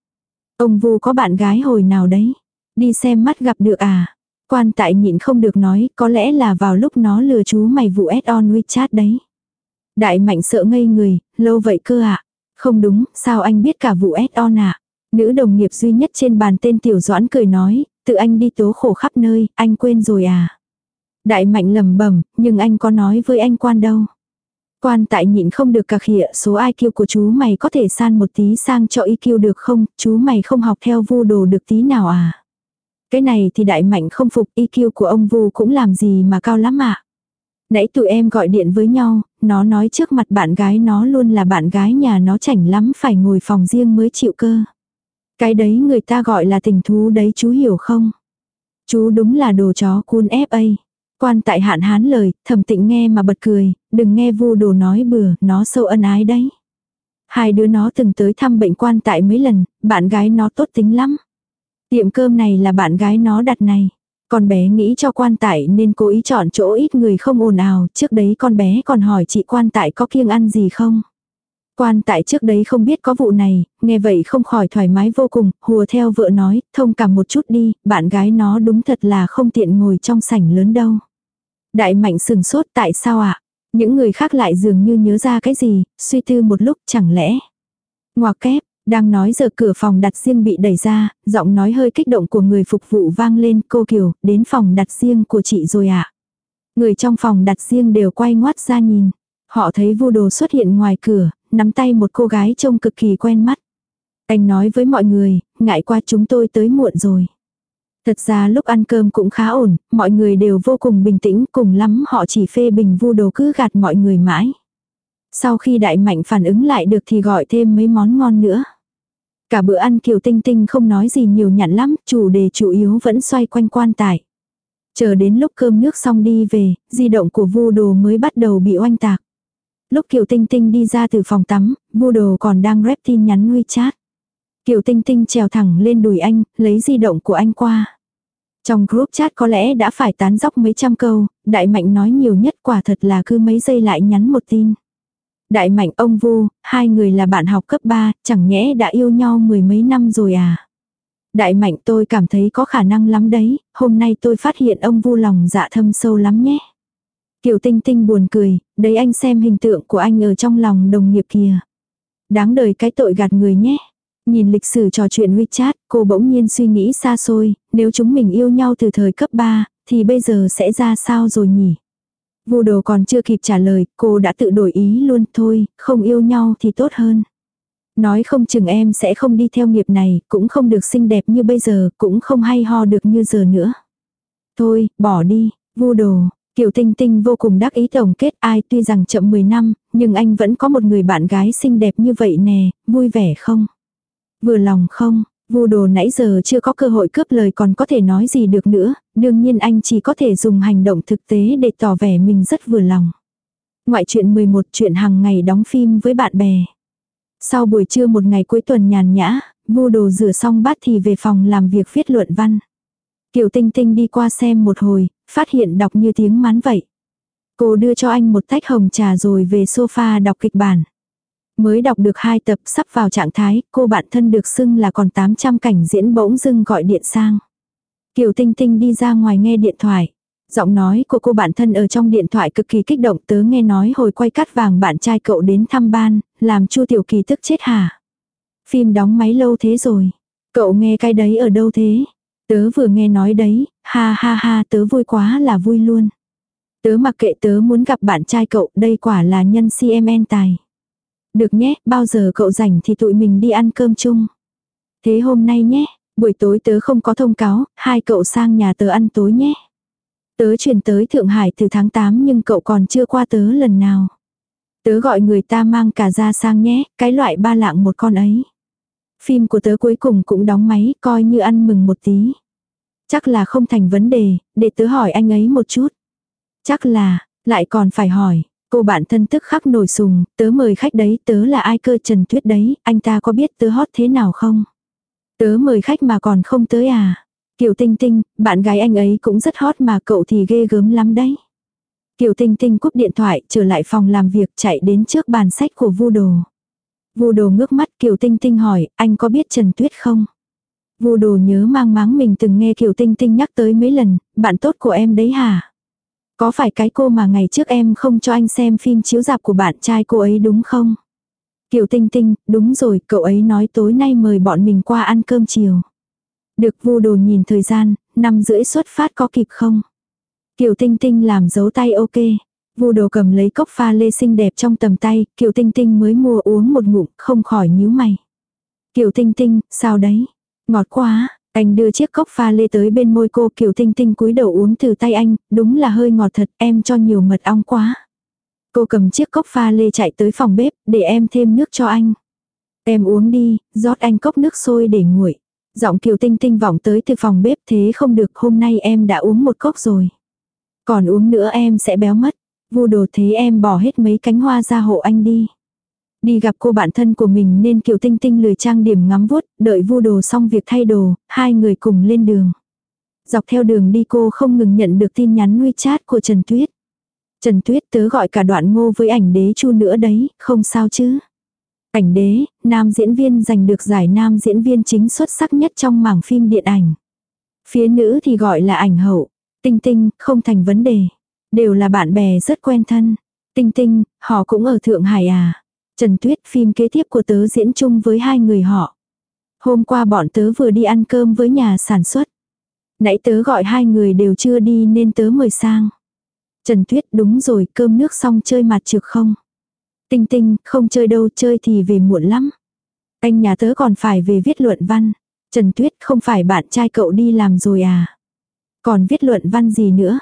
Ông vu có bạn gái hồi nào đấy. Đi xem mắt gặp được à. Quan tại nhịn không được nói có lẽ là vào lúc nó lừa chú mày vụ add on WeChat đấy. Đại mạnh sợ ngây người, lâu vậy cơ ạ. À? Không đúng, sao anh biết cả vụ add on ạ? À? Nữ đồng nghiệp duy nhất trên bàn tên Tiểu Doãn cười nói, tự anh đi tố khổ khắp nơi, anh quên rồi à. Đại mạnh lầm bẩm nhưng anh có nói với anh quan đâu. Quan tại nhịn không được cà khịa số IQ của chú mày có thể san một tí sang cho IQ được không, chú mày không học theo vu đồ được tí nào à. Cái này thì đại mạnh không phục IQ của ông vu cũng làm gì mà cao lắm ạ. À. Nãy tụi em gọi điện với nhau, nó nói trước mặt bạn gái nó luôn là bạn gái nhà nó chảnh lắm phải ngồi phòng riêng mới chịu cơ. Cái đấy người ta gọi là tình thú đấy chú hiểu không? Chú đúng là đồ chó cun FA. Quan tại hạn hán lời, thầm tịnh nghe mà bật cười, đừng nghe vu đồ nói bừa, nó sâu ân ái đấy. Hai đứa nó từng tới thăm bệnh quan tại mấy lần, bạn gái nó tốt tính lắm. Tiệm cơm này là bạn gái nó đặt này. Con bé nghĩ cho quan tại nên cố ý chọn chỗ ít người không ồn ào, trước đấy con bé còn hỏi chị quan tại có kiêng ăn gì không. Quan tại trước đấy không biết có vụ này, nghe vậy không khỏi thoải mái vô cùng, hùa theo vợ nói, thông cảm một chút đi, bạn gái nó đúng thật là không tiện ngồi trong sảnh lớn đâu. Đại mạnh sừng sốt tại sao ạ? À? Những người khác lại dường như nhớ ra cái gì, suy tư một lúc chẳng lẽ. Ngoà kép, đang nói giờ cửa phòng đặt riêng bị đẩy ra, giọng nói hơi kích động của người phục vụ vang lên cô Kiều, đến phòng đặt riêng của chị rồi ạ. À? Người trong phòng đặt riêng đều quay ngoắt ra nhìn. Họ thấy vu đồ xuất hiện ngoài cửa, nắm tay một cô gái trông cực kỳ quen mắt. Anh nói với mọi người, ngại qua chúng tôi tới muộn rồi. Thật ra lúc ăn cơm cũng khá ổn, mọi người đều vô cùng bình tĩnh, cùng lắm họ chỉ phê bình vu đồ cứ gạt mọi người mãi. Sau khi đại mạnh phản ứng lại được thì gọi thêm mấy món ngon nữa. Cả bữa ăn Kiều Tinh Tinh không nói gì nhiều nhặn lắm, chủ đề chủ yếu vẫn xoay quanh quan tài. Chờ đến lúc cơm nước xong đi về, di động của vu đồ mới bắt đầu bị oanh tạc. Lúc Kiều Tinh Tinh đi ra từ phòng tắm, vu đồ còn đang rep tin nhắn WeChat. Kiều Tinh Tinh trèo thẳng lên đùi anh, lấy di động của anh qua. Trong group chat có lẽ đã phải tán dóc mấy trăm câu, đại mạnh nói nhiều nhất quả thật là cứ mấy giây lại nhắn một tin. Đại mạnh ông Vu, hai người là bạn học cấp 3, chẳng nhẽ đã yêu nhau mười mấy năm rồi à. Đại mạnh tôi cảm thấy có khả năng lắm đấy, hôm nay tôi phát hiện ông Vu lòng dạ thâm sâu lắm nhé. Kiều Tinh Tinh buồn cười, đấy anh xem hình tượng của anh ở trong lòng đồng nghiệp kìa. Đáng đời cái tội gạt người nhé. Nhìn lịch sử trò chuyện WeChat, cô bỗng nhiên suy nghĩ xa xôi, nếu chúng mình yêu nhau từ thời cấp 3, thì bây giờ sẽ ra sao rồi nhỉ? Vu đồ còn chưa kịp trả lời, cô đã tự đổi ý luôn, thôi, không yêu nhau thì tốt hơn. Nói không chừng em sẽ không đi theo nghiệp này, cũng không được xinh đẹp như bây giờ, cũng không hay ho được như giờ nữa. Thôi, bỏ đi, vu đồ. Kiều Tinh Tinh vô cùng đắc ý tổng kết ai tuy rằng chậm 10 năm, nhưng anh vẫn có một người bạn gái xinh đẹp như vậy nè, vui vẻ không? Vừa lòng không? Vu đồ nãy giờ chưa có cơ hội cướp lời còn có thể nói gì được nữa, đương nhiên anh chỉ có thể dùng hành động thực tế để tỏ vẻ mình rất vừa lòng. Ngoại truyện 11 chuyện hàng ngày đóng phim với bạn bè. Sau buổi trưa một ngày cuối tuần nhàn nhã, vu đồ rửa xong bát thì về phòng làm việc viết luận văn. Kiều Tinh Tinh đi qua xem một hồi, phát hiện đọc như tiếng mán vậy. Cô đưa cho anh một tách hồng trà rồi về sofa đọc kịch bản. Mới đọc được hai tập sắp vào trạng thái, cô bạn thân được xưng là còn 800 cảnh diễn bỗng dưng gọi điện sang. Kiều Tinh Tinh đi ra ngoài nghe điện thoại. Giọng nói của cô bạn thân ở trong điện thoại cực kỳ kích động tớ nghe nói hồi quay cắt vàng bạn trai cậu đến thăm ban, làm Chu Tiểu Kỳ tức chết hả? Phim đóng máy lâu thế rồi. Cậu nghe cái đấy ở đâu thế? Tớ vừa nghe nói đấy, ha ha ha tớ vui quá là vui luôn. Tớ mặc kệ tớ muốn gặp bạn trai cậu, đây quả là nhân CMN tài. Được nhé, bao giờ cậu rảnh thì tụi mình đi ăn cơm chung. Thế hôm nay nhé, buổi tối tớ không có thông cáo, hai cậu sang nhà tớ ăn tối nhé. Tớ chuyển tới Thượng Hải từ tháng 8 nhưng cậu còn chưa qua tớ lần nào. Tớ gọi người ta mang cả ra sang nhé, cái loại ba lạng một con ấy. Phim của tớ cuối cùng cũng đóng máy, coi như ăn mừng một tí. Chắc là không thành vấn đề, để tớ hỏi anh ấy một chút. Chắc là, lại còn phải hỏi, cô bạn thân tức khắc nổi sùng, tớ mời khách đấy, tớ là ai cơ Trần Tuyết đấy, anh ta có biết tớ hot thế nào không? Tớ mời khách mà còn không tới à? Kiều Tinh Tinh, bạn gái anh ấy cũng rất hot mà cậu thì ghê gớm lắm đấy. Kiều Tinh Tinh cúp điện thoại, trở lại phòng làm việc chạy đến trước bàn sách của Vu Đồ. Vu Đồ ngước mắt Kiều Tinh Tinh hỏi, anh có biết Trần Tuyết không? Vu Đồ nhớ mang máng mình từng nghe Kiều Tinh Tinh nhắc tới mấy lần, bạn tốt của em đấy hả? Có phải cái cô mà ngày trước em không cho anh xem phim chiếu dạp của bạn trai cô ấy đúng không? Kiều Tinh Tinh, đúng rồi, cậu ấy nói tối nay mời bọn mình qua ăn cơm chiều. Được vu đồ nhìn thời gian, năm rưỡi xuất phát có kịp không? Kiều Tinh Tinh làm dấu tay ok. Vu đồ cầm lấy cốc pha lê xinh đẹp trong tầm tay, Kiều Tinh Tinh mới mua uống một ngụm, không khỏi nhíu mày. Kiều Tinh Tinh, sao đấy? Ngọt quá, anh đưa chiếc cốc pha lê tới bên môi cô Kiều Tinh Tinh cúi đầu uống từ tay anh, đúng là hơi ngọt thật, em cho nhiều mật ong quá. Cô cầm chiếc cốc pha lê chạy tới phòng bếp, để em thêm nước cho anh. Em uống đi, rót anh cốc nước sôi để nguội. Giọng Kiều Tinh Tinh vọng tới từ phòng bếp thế không được hôm nay em đã uống một cốc rồi. Còn uống nữa em sẽ béo mất. Vu đồ thế em bỏ hết mấy cánh hoa ra hộ anh đi. Đi gặp cô bạn thân của mình nên Kiều Tinh Tinh lười trang điểm ngắm vuốt, đợi vu đồ xong việc thay đồ, hai người cùng lên đường. Dọc theo đường đi cô không ngừng nhận được tin nhắn WeChat của Trần Tuyết. Trần Tuyết tớ gọi cả đoạn ngô với ảnh đế chu nữa đấy, không sao chứ. Ảnh đế, nam diễn viên giành được giải nam diễn viên chính xuất sắc nhất trong mảng phim điện ảnh. Phía nữ thì gọi là ảnh hậu. Tinh tinh, không thành vấn đề. Đều là bạn bè rất quen thân. Tinh tinh, họ cũng ở Thượng Hải à. Trần Tuyết phim kế tiếp của tớ diễn chung với hai người họ. Hôm qua bọn tớ vừa đi ăn cơm với nhà sản xuất. Nãy tớ gọi hai người đều chưa đi nên tớ mời sang. Trần Tuyết đúng rồi cơm nước xong chơi mặt trực không? Tinh tinh, không chơi đâu chơi thì về muộn lắm. Anh nhà tớ còn phải về viết luận văn. Trần Tuyết không phải bạn trai cậu đi làm rồi à? Còn viết luận văn gì nữa?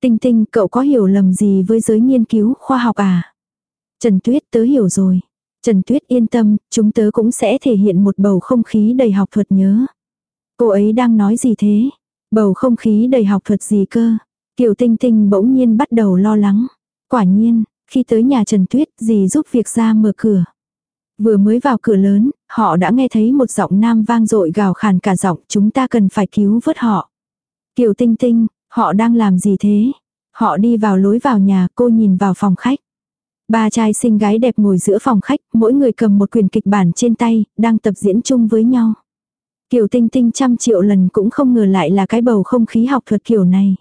Tinh tinh, cậu có hiểu lầm gì với giới nghiên cứu khoa học à? Trần Tuyết tớ hiểu rồi. Trần Tuyết yên tâm, chúng tớ cũng sẽ thể hiện một bầu không khí đầy học thuật nhớ. Cô ấy đang nói gì thế? Bầu không khí đầy học thuật gì cơ? Kiều Tinh Tinh bỗng nhiên bắt đầu lo lắng. Quả nhiên, khi tới nhà Trần Tuyết, dì giúp việc ra mở cửa. Vừa mới vào cửa lớn, họ đã nghe thấy một giọng nam vang dội gào khàn cả giọng, chúng ta cần phải cứu vớt họ. Kiều Tinh Tinh, họ đang làm gì thế? Họ đi vào lối vào nhà, cô nhìn vào phòng khách. Ba trai xinh gái đẹp ngồi giữa phòng khách, mỗi người cầm một quyển kịch bản trên tay, đang tập diễn chung với nhau. Kiều Tinh Tinh trăm triệu lần cũng không ngờ lại là cái bầu không khí học thuật kiểu này.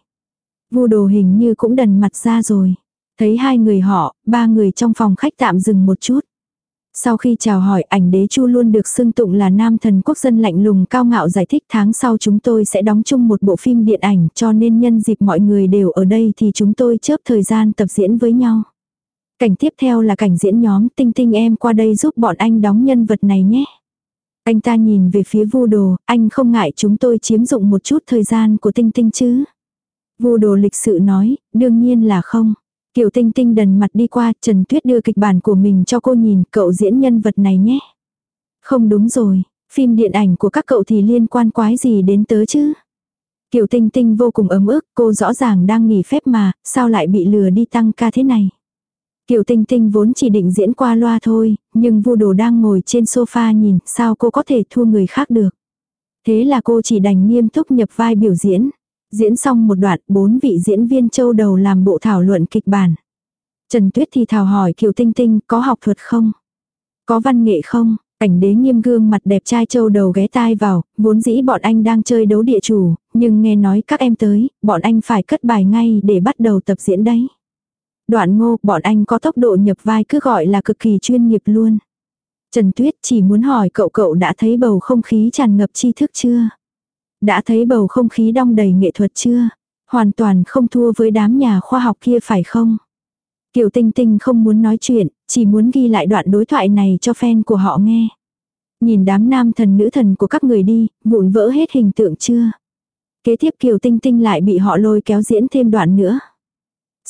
Vu đồ hình như cũng đần mặt ra rồi. Thấy hai người họ, ba người trong phòng khách tạm dừng một chút. Sau khi chào hỏi ảnh đế chu luôn được xưng tụng là nam thần quốc dân lạnh lùng cao ngạo giải thích tháng sau chúng tôi sẽ đóng chung một bộ phim điện ảnh cho nên nhân dịp mọi người đều ở đây thì chúng tôi chớp thời gian tập diễn với nhau. Cảnh tiếp theo là cảnh diễn nhóm tinh tinh em qua đây giúp bọn anh đóng nhân vật này nhé. Anh ta nhìn về phía vu đồ, anh không ngại chúng tôi chiếm dụng một chút thời gian của tinh tinh chứ. Vu đồ lịch sự nói, đương nhiên là không. Kiều Tinh Tinh đần mặt đi qua, Trần Tuyết đưa kịch bản của mình cho cô nhìn, cậu diễn nhân vật này nhé. Không đúng rồi, phim điện ảnh của các cậu thì liên quan quái gì đến tớ chứ. Kiều Tinh Tinh vô cùng ấm ức, cô rõ ràng đang nghỉ phép mà, sao lại bị lừa đi tăng ca thế này. Kiều Tinh Tinh vốn chỉ định diễn qua loa thôi, nhưng vu đồ đang ngồi trên sofa nhìn, sao cô có thể thua người khác được. Thế là cô chỉ đành nghiêm túc nhập vai biểu diễn. Diễn xong một đoạn, bốn vị diễn viên châu đầu làm bộ thảo luận kịch bản. Trần Tuyết thì thảo hỏi Kiều Tinh Tinh có học thuật không? Có văn nghệ không? Cảnh đế nghiêm gương mặt đẹp trai châu đầu ghé tai vào, vốn dĩ bọn anh đang chơi đấu địa chủ, nhưng nghe nói các em tới, bọn anh phải cất bài ngay để bắt đầu tập diễn đấy. Đoạn ngô, bọn anh có tốc độ nhập vai cứ gọi là cực kỳ chuyên nghiệp luôn. Trần Tuyết chỉ muốn hỏi cậu cậu đã thấy bầu không khí tràn ngập tri thức chưa? Đã thấy bầu không khí đong đầy nghệ thuật chưa? Hoàn toàn không thua với đám nhà khoa học kia phải không? Kiều Tinh Tinh không muốn nói chuyện, chỉ muốn ghi lại đoạn đối thoại này cho fan của họ nghe. Nhìn đám nam thần nữ thần của các người đi, vụn vỡ hết hình tượng chưa? Kế tiếp Kiều Tinh Tinh lại bị họ lôi kéo diễn thêm đoạn nữa.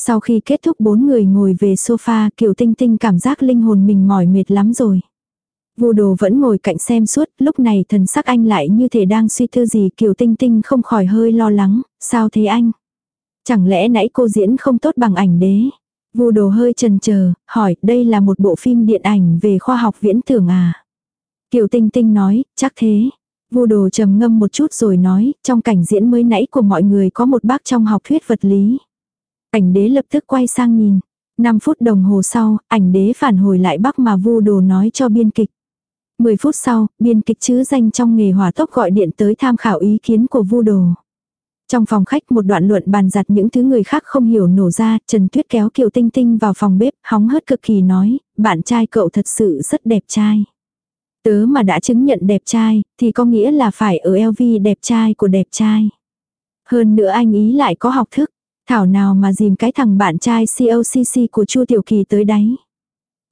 Sau khi kết thúc bốn người ngồi về sofa Kiều Tinh Tinh cảm giác linh hồn mình mỏi mệt lắm rồi. Vô đồ vẫn ngồi cạnh xem suốt, lúc này thần sắc anh lại như thể đang suy tư gì Kiều Tinh Tinh không khỏi hơi lo lắng, sao thế anh? Chẳng lẽ nãy cô diễn không tốt bằng ảnh đế? Vô đồ hơi chần chờ, hỏi đây là một bộ phim điện ảnh về khoa học viễn tưởng à? Kiều Tinh Tinh nói, chắc thế. Vô đồ trầm ngâm một chút rồi nói, trong cảnh diễn mới nãy của mọi người có một bác trong học thuyết vật lý. Ảnh đế lập tức quay sang nhìn. 5 phút đồng hồ sau, ảnh đế phản hồi lại bác mà vu đồ nói cho biên kịch. 10 phút sau, biên kịch chữ danh trong nghề hỏa tốc gọi điện tới tham khảo ý kiến của vu đồ. Trong phòng khách một đoạn luận bàn giặt những thứ người khác không hiểu nổ ra, Trần Tuyết kéo Kiều Tinh Tinh vào phòng bếp, hóng hớt cực kỳ nói, bạn trai cậu thật sự rất đẹp trai. Tớ mà đã chứng nhận đẹp trai, thì có nghĩa là phải ở LV đẹp trai của đẹp trai. Hơn nữa anh ý lại có học thức, thảo nào mà dìm cái thằng bạn trai COCC của Chu Tiểu Kỳ tới đấy?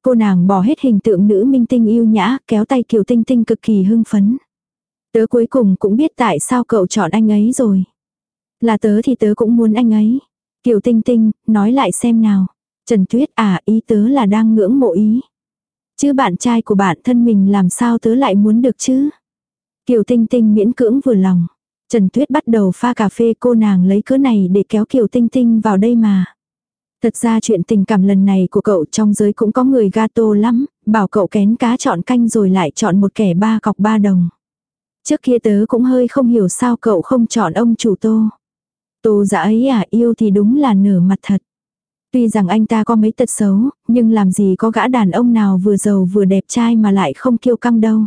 Cô nàng bỏ hết hình tượng nữ minh tinh yêu nhã, kéo tay Kiều Tinh Tinh cực kỳ hưng phấn. Tớ cuối cùng cũng biết tại sao cậu chọn anh ấy rồi. Là tớ thì tớ cũng muốn anh ấy. Kiều Tinh Tinh, nói lại xem nào. Trần Tuyết à, ý tớ là đang ngưỡng mộ ý. Chứ bạn trai của bạn thân mình làm sao tớ lại muốn được chứ? Kiều Tinh Tinh miễn cưỡng vừa lòng. Trần Tuyết bắt đầu pha cà phê cô nàng lấy cớ này để kéo Kiều Tinh Tinh vào đây mà. Thật ra chuyện tình cảm lần này của cậu trong giới cũng có người gato lắm, bảo cậu kén cá chọn canh rồi lại chọn một kẻ ba cọc ba đồng. Trước kia tớ cũng hơi không hiểu sao cậu không chọn ông chủ tô. Tô dạ ấy à yêu thì đúng là nở mặt thật. Tuy rằng anh ta có mấy tật xấu, nhưng làm gì có gã đàn ông nào vừa giàu vừa đẹp trai mà lại không kiêu căng đâu.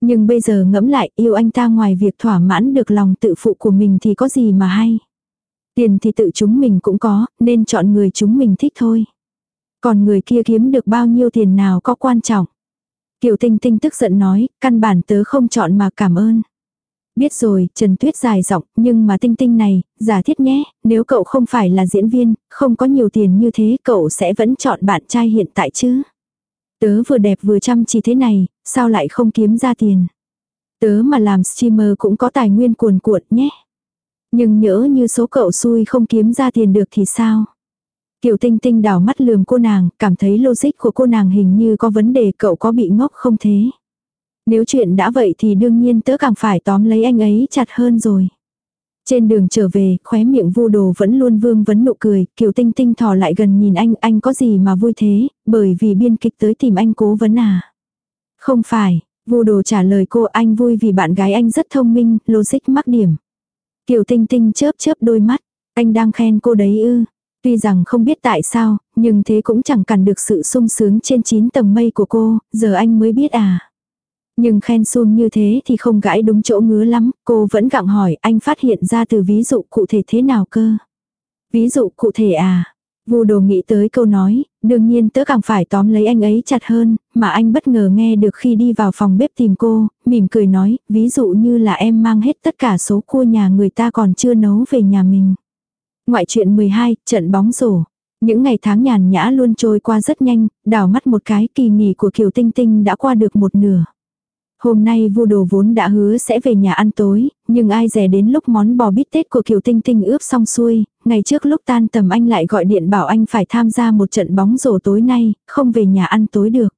Nhưng bây giờ ngẫm lại yêu anh ta ngoài việc thỏa mãn được lòng tự phụ của mình thì có gì mà hay. Tiền thì tự chúng mình cũng có, nên chọn người chúng mình thích thôi. Còn người kia kiếm được bao nhiêu tiền nào có quan trọng. Kiều Tinh Tinh tức giận nói, căn bản tớ không chọn mà cảm ơn. Biết rồi, Trần Tuyết dài giọng, nhưng mà Tinh Tinh này, giả thiết nhé, nếu cậu không phải là diễn viên, không có nhiều tiền như thế, cậu sẽ vẫn chọn bạn trai hiện tại chứ. Tớ vừa đẹp vừa chăm chỉ thế này, sao lại không kiếm ra tiền. Tớ mà làm streamer cũng có tài nguyên cuồn cuộn nhé. Nhưng nhỡ như số cậu xui không kiếm ra tiền được thì sao? Kiều Tinh Tinh đảo mắt lườm cô nàng, cảm thấy logic của cô nàng hình như có vấn đề cậu có bị ngốc không thế. Nếu chuyện đã vậy thì đương nhiên tớ càng phải tóm lấy anh ấy chặt hơn rồi. Trên đường trở về, khóe miệng vu đồ vẫn luôn vương vấn nụ cười, Kiều Tinh Tinh thò lại gần nhìn anh, anh có gì mà vui thế, bởi vì biên kịch tới tìm anh cố vấn à. Không phải, vu đồ trả lời cô anh vui vì bạn gái anh rất thông minh, logic mắc điểm. Kiều Tinh Tinh chớp chớp đôi mắt, anh đang khen cô đấy ư. Tuy rằng không biết tại sao, nhưng thế cũng chẳng cần được sự sung sướng trên 9 tầng mây của cô, giờ anh mới biết à. Nhưng khen xun như thế thì không gãi đúng chỗ ngứa lắm, cô vẫn gặng hỏi anh phát hiện ra từ ví dụ cụ thể thế nào cơ. Ví dụ cụ thể à, Vu đồ nghĩ tới câu nói, đương nhiên tớ càng phải tóm lấy anh ấy chặt hơn, mà anh bất ngờ nghe được khi đi vào phòng bếp tìm cô, mỉm cười nói, ví dụ như là em mang hết tất cả số cua nhà người ta còn chưa nấu về nhà mình. Ngoại truyện 12, trận bóng rổ. Những ngày tháng nhàn nhã luôn trôi qua rất nhanh, đảo mắt một cái kỳ nghỉ của Kiều Tinh Tinh đã qua được một nửa. Hôm nay vu đồ vốn đã hứa sẽ về nhà ăn tối, nhưng ai dè đến lúc món bò bít tết của Kiều Tinh Tinh ướp xong xuôi, ngày trước lúc tan tầm anh lại gọi điện bảo anh phải tham gia một trận bóng rổ tối nay, không về nhà ăn tối được.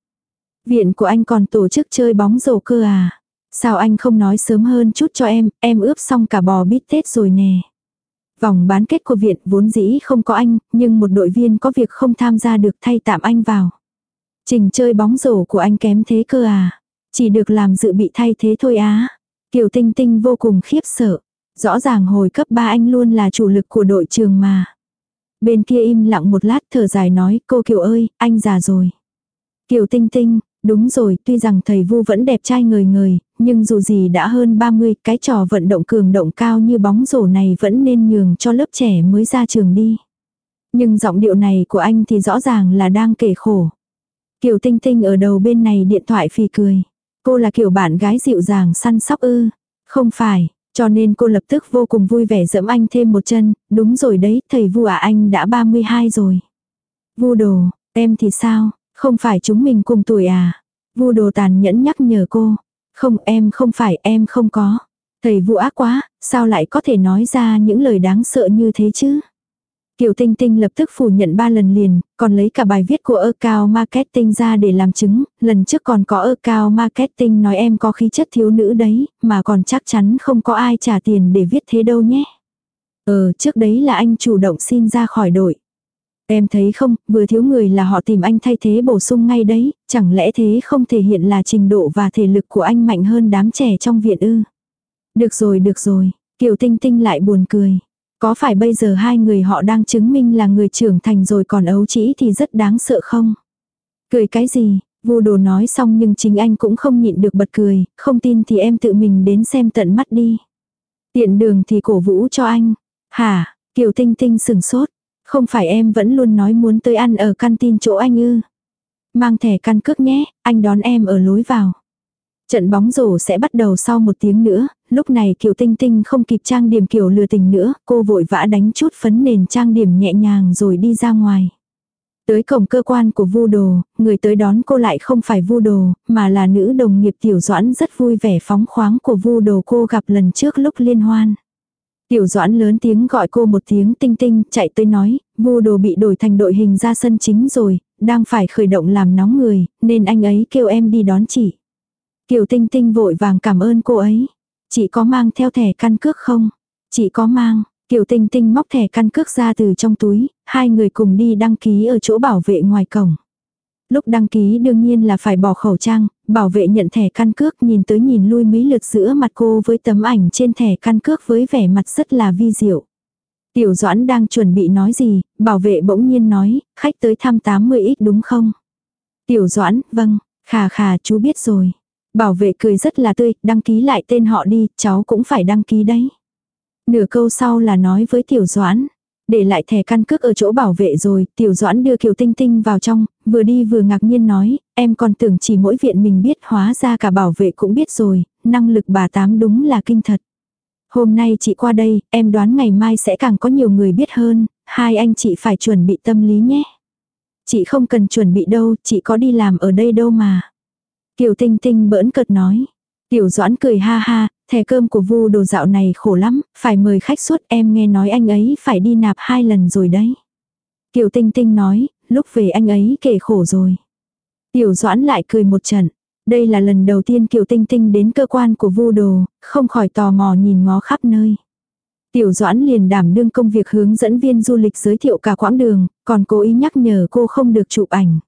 Viện của anh còn tổ chức chơi bóng rổ cơ à? Sao anh không nói sớm hơn chút cho em, em ướp xong cả bò bít tết rồi nè. Vòng bán kết của viện vốn dĩ không có anh, nhưng một đội viên có việc không tham gia được thay tạm anh vào. Trình chơi bóng rổ của anh kém thế cơ à? Chỉ được làm dự bị thay thế thôi á. Kiều Tinh Tinh vô cùng khiếp sợ. Rõ ràng hồi cấp 3 anh luôn là chủ lực của đội trường mà. Bên kia im lặng một lát thở dài nói cô Kiều ơi, anh già rồi. Kiều Tinh Tinh, đúng rồi, tuy rằng thầy Vu vẫn đẹp trai người người, nhưng dù gì đã hơn 30, cái trò vận động cường động cao như bóng rổ này vẫn nên nhường cho lớp trẻ mới ra trường đi. Nhưng giọng điệu này của anh thì rõ ràng là đang kể khổ. Kiều Tinh Tinh ở đầu bên này điện thoại phì cười. Cô là kiểu bạn gái dịu dàng săn sóc ư. Không phải, cho nên cô lập tức vô cùng vui vẻ dẫm anh thêm một chân. Đúng rồi đấy, thầy Vu à anh đã 32 rồi. Vu đồ, em thì sao? Không phải chúng mình cùng tuổi à? Vu đồ tàn nhẫn nhắc nhở cô. Không em không phải em không có. Thầy Vu ác quá, sao lại có thể nói ra những lời đáng sợ như thế chứ? Kiều Tinh Tinh lập tức phủ nhận ba lần liền, còn lấy cả bài viết của ơ cao marketing ra để làm chứng, lần trước còn có ơ cao marketing nói em có khí chất thiếu nữ đấy, mà còn chắc chắn không có ai trả tiền để viết thế đâu nhé. Ờ, trước đấy là anh chủ động xin ra khỏi đội. Em thấy không, vừa thiếu người là họ tìm anh thay thế bổ sung ngay đấy, chẳng lẽ thế không thể hiện là trình độ và thể lực của anh mạnh hơn đám trẻ trong viện ư. Được rồi, được rồi, Kiều Tinh Tinh lại buồn cười. Có phải bây giờ hai người họ đang chứng minh là người trưởng thành rồi còn ấu trĩ thì rất đáng sợ không? Cười cái gì? Vu đồ nói xong nhưng chính anh cũng không nhịn được bật cười, không tin thì em tự mình đến xem tận mắt đi. Tiện đường thì cổ vũ cho anh. Hả, Kiều Tinh Tinh sừng sốt. Không phải em vẫn luôn nói muốn tới ăn ở căn tin chỗ anh ư. Mang thẻ căn cước nhé, anh đón em ở lối vào. Trận bóng rổ sẽ bắt đầu sau một tiếng nữa, lúc này Kiều Tinh Tinh không kịp trang điểm kiểu lừa tình nữa, cô vội vã đánh chút phấn nền trang điểm nhẹ nhàng rồi đi ra ngoài. Tới cổng cơ quan của Vu Đồ, người tới đón cô lại không phải Vu Đồ, mà là nữ đồng nghiệp Tiểu Doãn rất vui vẻ phóng khoáng của Vu Đồ cô gặp lần trước lúc liên hoan. Tiểu Doãn lớn tiếng gọi cô một tiếng tinh tinh, chạy tới nói, Vu Đồ bị đổi thành đội hình ra sân chính rồi, đang phải khởi động làm nóng người, nên anh ấy kêu em đi đón chị. Kiều Tinh Tinh vội vàng cảm ơn cô ấy. Chị có mang theo thẻ căn cước không? Chị có mang. Kiều Tinh Tinh móc thẻ căn cước ra từ trong túi, hai người cùng đi đăng ký ở chỗ bảo vệ ngoài cổng. Lúc đăng ký đương nhiên là phải bỏ khẩu trang, bảo vệ nhận thẻ căn cước nhìn tới nhìn lui mấy lượt giữa mặt cô với tấm ảnh trên thẻ căn cước với vẻ mặt rất là vi diệu. Tiểu Doãn đang chuẩn bị nói gì, bảo vệ bỗng nhiên nói, khách tới thăm 80 ít đúng không? Tiểu Doãn, vâng, khà khà chú biết rồi. Bảo vệ cười rất là tươi, đăng ký lại tên họ đi, cháu cũng phải đăng ký đấy. Nửa câu sau là nói với Tiểu Doãn. Để lại thẻ căn cước ở chỗ bảo vệ rồi, Tiểu Doãn đưa Kiều Tinh Tinh vào trong, vừa đi vừa ngạc nhiên nói, em còn tưởng chỉ mỗi viện mình biết hóa ra cả bảo vệ cũng biết rồi, năng lực bà tám đúng là kinh thật. Hôm nay chị qua đây, em đoán ngày mai sẽ càng có nhiều người biết hơn, hai anh chị phải chuẩn bị tâm lý nhé. Chị không cần chuẩn bị đâu, chị có đi làm ở đây đâu mà. Kiều Tinh Tinh bỡn cợt nói. Tiểu Doãn cười ha ha, thẻ cơm của Vu đồ dạo này khổ lắm, phải mời khách suốt em nghe nói anh ấy phải đi nạp hai lần rồi đấy. Kiều Tinh Tinh nói, lúc về anh ấy kể khổ rồi. Tiểu Doãn lại cười một trận. Đây là lần đầu tiên Kiều Tinh Tinh đến cơ quan của Vu Đồ, không khỏi tò mò nhìn ngó khắp nơi. Tiểu Doãn liền đảm đương công việc hướng dẫn viên du lịch giới thiệu cả quãng đường, còn cố ý nhắc nhở cô không được chụp ảnh.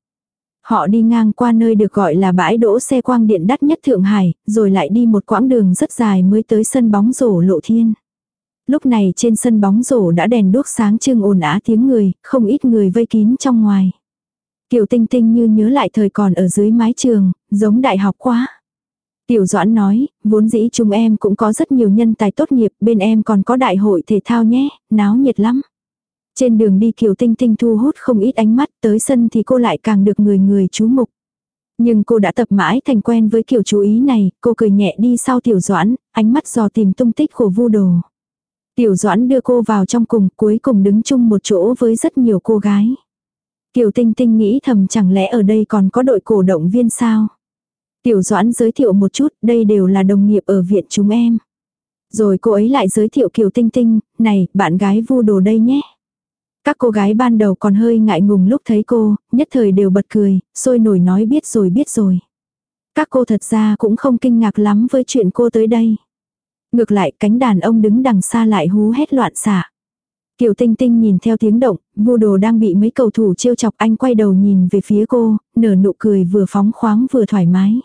Họ đi ngang qua nơi được gọi là bãi đỗ xe quang điện đắt nhất Thượng Hải, rồi lại đi một quãng đường rất dài mới tới sân bóng rổ lộ thiên. Lúc này trên sân bóng rổ đã đèn đuốc sáng trưng ồn á tiếng người, không ít người vây kín trong ngoài. Kiều Tinh Tinh như nhớ lại thời còn ở dưới mái trường, giống đại học quá. Tiểu Doãn nói, vốn dĩ chúng em cũng có rất nhiều nhân tài tốt nghiệp, bên em còn có đại hội thể thao nhé, náo nhiệt lắm. Trên đường đi Kiều Tinh Tinh thu hút không ít ánh mắt, tới sân thì cô lại càng được người người chú mục. Nhưng cô đã tập mãi thành quen với kiểu chú ý này, cô cười nhẹ đi sau tiểu doãn, ánh mắt dò tìm tung tích của vu đồ. Tiểu doãn đưa cô vào trong cùng, cuối cùng đứng chung một chỗ với rất nhiều cô gái. Kiều Tinh Tinh nghĩ thầm chẳng lẽ ở đây còn có đội cổ động viên sao? Tiểu Doãn giới thiệu một chút, đây đều là đồng nghiệp ở viện chúng em. Rồi cô ấy lại giới thiệu Kiều Tinh Tinh, này, bạn gái vu đồ đây nhé. Các cô gái ban đầu còn hơi ngại ngùng lúc thấy cô, nhất thời đều bật cười, sôi nổi nói biết rồi biết rồi. Các cô thật ra cũng không kinh ngạc lắm với chuyện cô tới đây. Ngược lại cánh đàn ông đứng đằng xa lại hú hét loạn xạ. Kiều Tinh Tinh nhìn theo tiếng động, vu đồ đang bị mấy cầu thủ trêu chọc anh quay đầu nhìn về phía cô, nở nụ cười vừa phóng khoáng vừa thoải mái.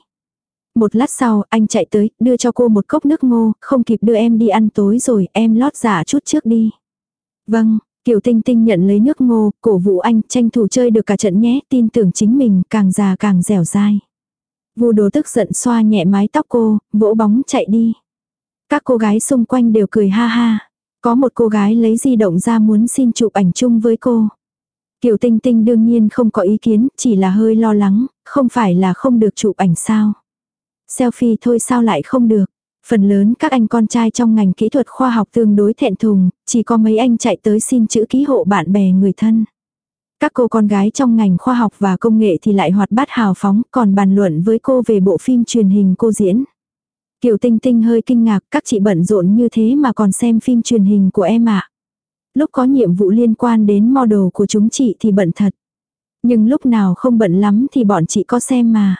Một lát sau, anh chạy tới, đưa cho cô một cốc nước ngô, không kịp đưa em đi ăn tối rồi, em lót giả chút trước đi. Vâng, Kiều Tinh Tinh nhận lấy nước ngô, cổ vũ anh, tranh thủ chơi được cả trận nhé, tin tưởng chính mình, càng già càng dẻo dai. Vu đồ tức giận xoa nhẹ mái tóc cô, vỗ bóng chạy đi. Các cô gái xung quanh đều cười ha ha. Có một cô gái lấy di động ra muốn xin chụp ảnh chung với cô. Kiều Tinh Tinh đương nhiên không có ý kiến, chỉ là hơi lo lắng, không phải là không được chụp ảnh sao. Selfie thôi sao lại không được. Phần lớn các anh con trai trong ngành kỹ thuật khoa học tương đối thẹn thùng, chỉ có mấy anh chạy tới xin chữ ký hộ bạn bè người thân. Các cô con gái trong ngành khoa học và công nghệ thì lại hoạt bát hào phóng, còn bàn luận với cô về bộ phim truyền hình cô diễn. Kiều Tinh Tinh hơi kinh ngạc, các chị bận rộn như thế mà còn xem phim truyền hình của em ạ. À. Lúc có nhiệm vụ liên quan đến model của chúng chị thì bận thật. Nhưng lúc nào không bận lắm thì bọn chị có xem mà.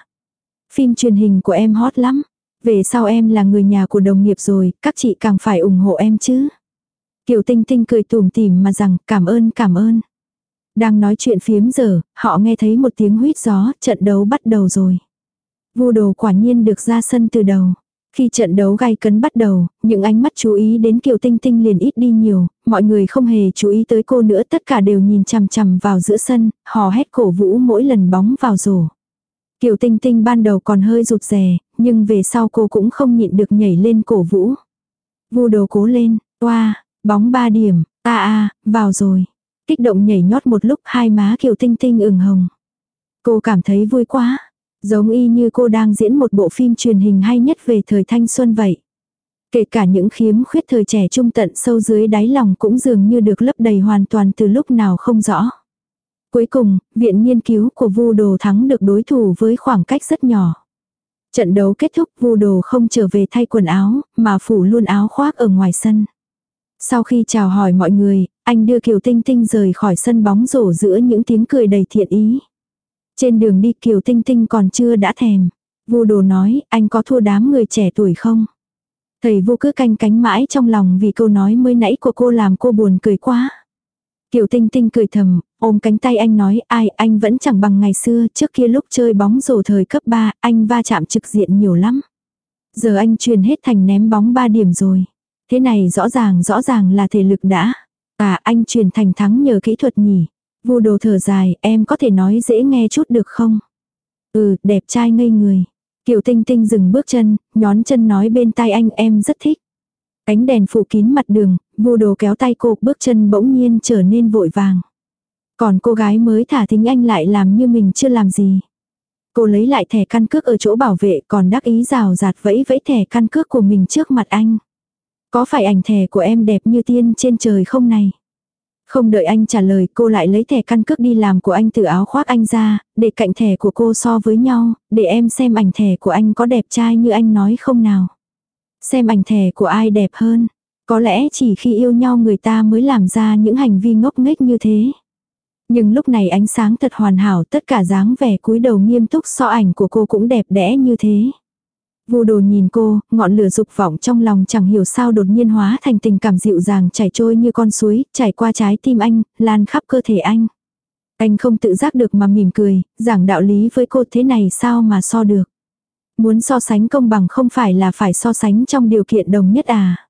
Phim truyền hình của em hot lắm. Về sau em là người nhà của đồng nghiệp rồi, các chị càng phải ủng hộ em chứ. Kiều Tinh Tinh cười tủm tỉm mà rằng cảm ơn cảm ơn. Đang nói chuyện phiếm giờ, họ nghe thấy một tiếng huýt gió, trận đấu bắt đầu rồi. Vu đồ quả nhiên được ra sân từ đầu. Khi trận đấu gay cấn bắt đầu, những ánh mắt chú ý đến Kiều Tinh Tinh liền ít đi nhiều, mọi người không hề chú ý tới cô nữa tất cả đều nhìn chằm chằm vào giữa sân, hò hét cổ vũ mỗi lần bóng vào rổ. Kiều Tinh Tinh ban đầu còn hơi rụt rè, nhưng về sau cô cũng không nhịn được nhảy lên cổ vũ. Vu đồ cố lên, toa, bóng ba điểm, a a, vào rồi. Kích động nhảy nhót một lúc hai má Kiều Tinh Tinh ửng hồng. Cô cảm thấy vui quá, giống y như cô đang diễn một bộ phim truyền hình hay nhất về thời thanh xuân vậy. Kể cả những khiếm khuyết thời trẻ trung tận sâu dưới đáy lòng cũng dường như được lấp đầy hoàn toàn từ lúc nào không rõ. Cuối cùng, viện nghiên cứu của Vu Đồ thắng được đối thủ với khoảng cách rất nhỏ. Trận đấu kết thúc Vu Đồ không trở về thay quần áo, mà phủ luôn áo khoác ở ngoài sân. Sau khi chào hỏi mọi người, anh đưa Kiều Tinh Tinh rời khỏi sân bóng rổ giữa những tiếng cười đầy thiện ý. Trên đường đi Kiều Tinh Tinh còn chưa đã thèm. Vu Đồ nói, anh có thua đám người trẻ tuổi không? Thầy Vu cứ canh cánh mãi trong lòng vì câu nói mới nãy của cô làm cô buồn cười quá. Kiều Tinh Tinh cười thầm, ôm cánh tay anh nói ai anh vẫn chẳng bằng ngày xưa trước kia lúc chơi bóng rổ thời cấp 3 anh va chạm trực diện nhiều lắm. Giờ anh truyền hết thành ném bóng 3 điểm rồi. Thế này rõ ràng rõ ràng là thể lực đã. À anh truyền thành thắng nhờ kỹ thuật nhỉ. Vu đồ thở dài em có thể nói dễ nghe chút được không? Ừ đẹp trai ngây người. Kiều Tinh Tinh dừng bước chân, nhón chân nói bên tai anh em rất thích. Ánh đèn phủ kín mặt đường, vô đồ kéo tay cô, bước chân bỗng nhiên trở nên vội vàng. Còn cô gái mới thả thính anh lại làm như mình chưa làm gì. Cô lấy lại thẻ căn cước ở chỗ bảo vệ còn đắc ý rào rạt vẫy vẫy thẻ căn cước của mình trước mặt anh. Có phải ảnh thẻ của em đẹp như tiên trên trời không này? Không đợi anh trả lời cô lại lấy thẻ căn cước đi làm của anh từ áo khoác anh ra, để cạnh thẻ của cô so với nhau, để em xem ảnh thẻ của anh có đẹp trai như anh nói không nào. Xem ảnh thẻ của ai đẹp hơn. Có lẽ chỉ khi yêu nhau người ta mới làm ra những hành vi ngốc nghếch như thế. Nhưng lúc này ánh sáng thật hoàn hảo tất cả dáng vẻ cúi đầu nghiêm túc so ảnh của cô cũng đẹp đẽ như thế. Vu đồ nhìn cô, ngọn lửa dục vọng trong lòng chẳng hiểu sao đột nhiên hóa thành tình cảm dịu dàng chảy trôi như con suối, chảy qua trái tim anh, lan khắp cơ thể anh. Anh không tự giác được mà mỉm cười, giảng đạo lý với cô thế này sao mà so được. Muốn so sánh công bằng không phải là phải so sánh trong điều kiện đồng nhất à.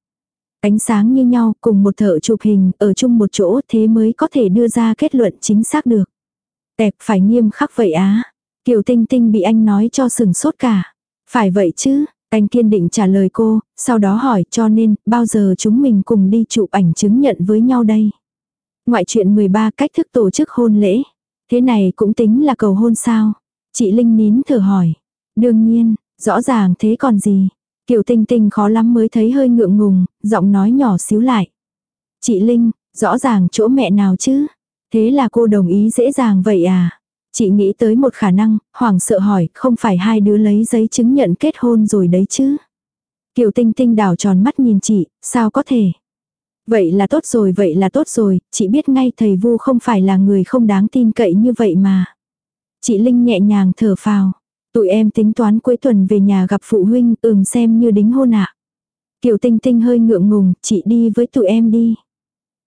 Ánh sáng như nhau cùng một thợ chụp hình ở chung một chỗ thế mới có thể đưa ra kết luận chính xác được. Tẹp phải nghiêm khắc vậy á. Kiều Tinh Tinh bị anh nói cho sừng sốt cả. Phải vậy chứ, anh kiên định trả lời cô, sau đó hỏi cho nên bao giờ chúng mình cùng đi chụp ảnh chứng nhận với nhau đây. Ngoại chuyện 13 cách thức tổ chức hôn lễ. Thế này cũng tính là cầu hôn sao? Chị Linh nín thở hỏi. Đương nhiên, rõ ràng thế còn gì. Kiều Tinh Tinh khó lắm mới thấy hơi ngượng ngùng, giọng nói nhỏ xíu lại. Chị Linh, rõ ràng chỗ mẹ nào chứ? Thế là cô đồng ý dễ dàng vậy à? Chị nghĩ tới một khả năng, hoảng sợ hỏi, không phải hai đứa lấy giấy chứng nhận kết hôn rồi đấy chứ? Kiều Tinh Tinh đảo tròn mắt nhìn chị, sao có thể? Vậy là tốt rồi, vậy là tốt rồi, chị biết ngay thầy Vu không phải là người không đáng tin cậy như vậy mà. Chị Linh nhẹ nhàng thở phào. Tụi em tính toán cuối tuần về nhà gặp phụ huynh, ừm xem như đính hôn ạ. À. Kiều Tinh Tinh hơi ngượng ngùng, chị đi với tụi em đi.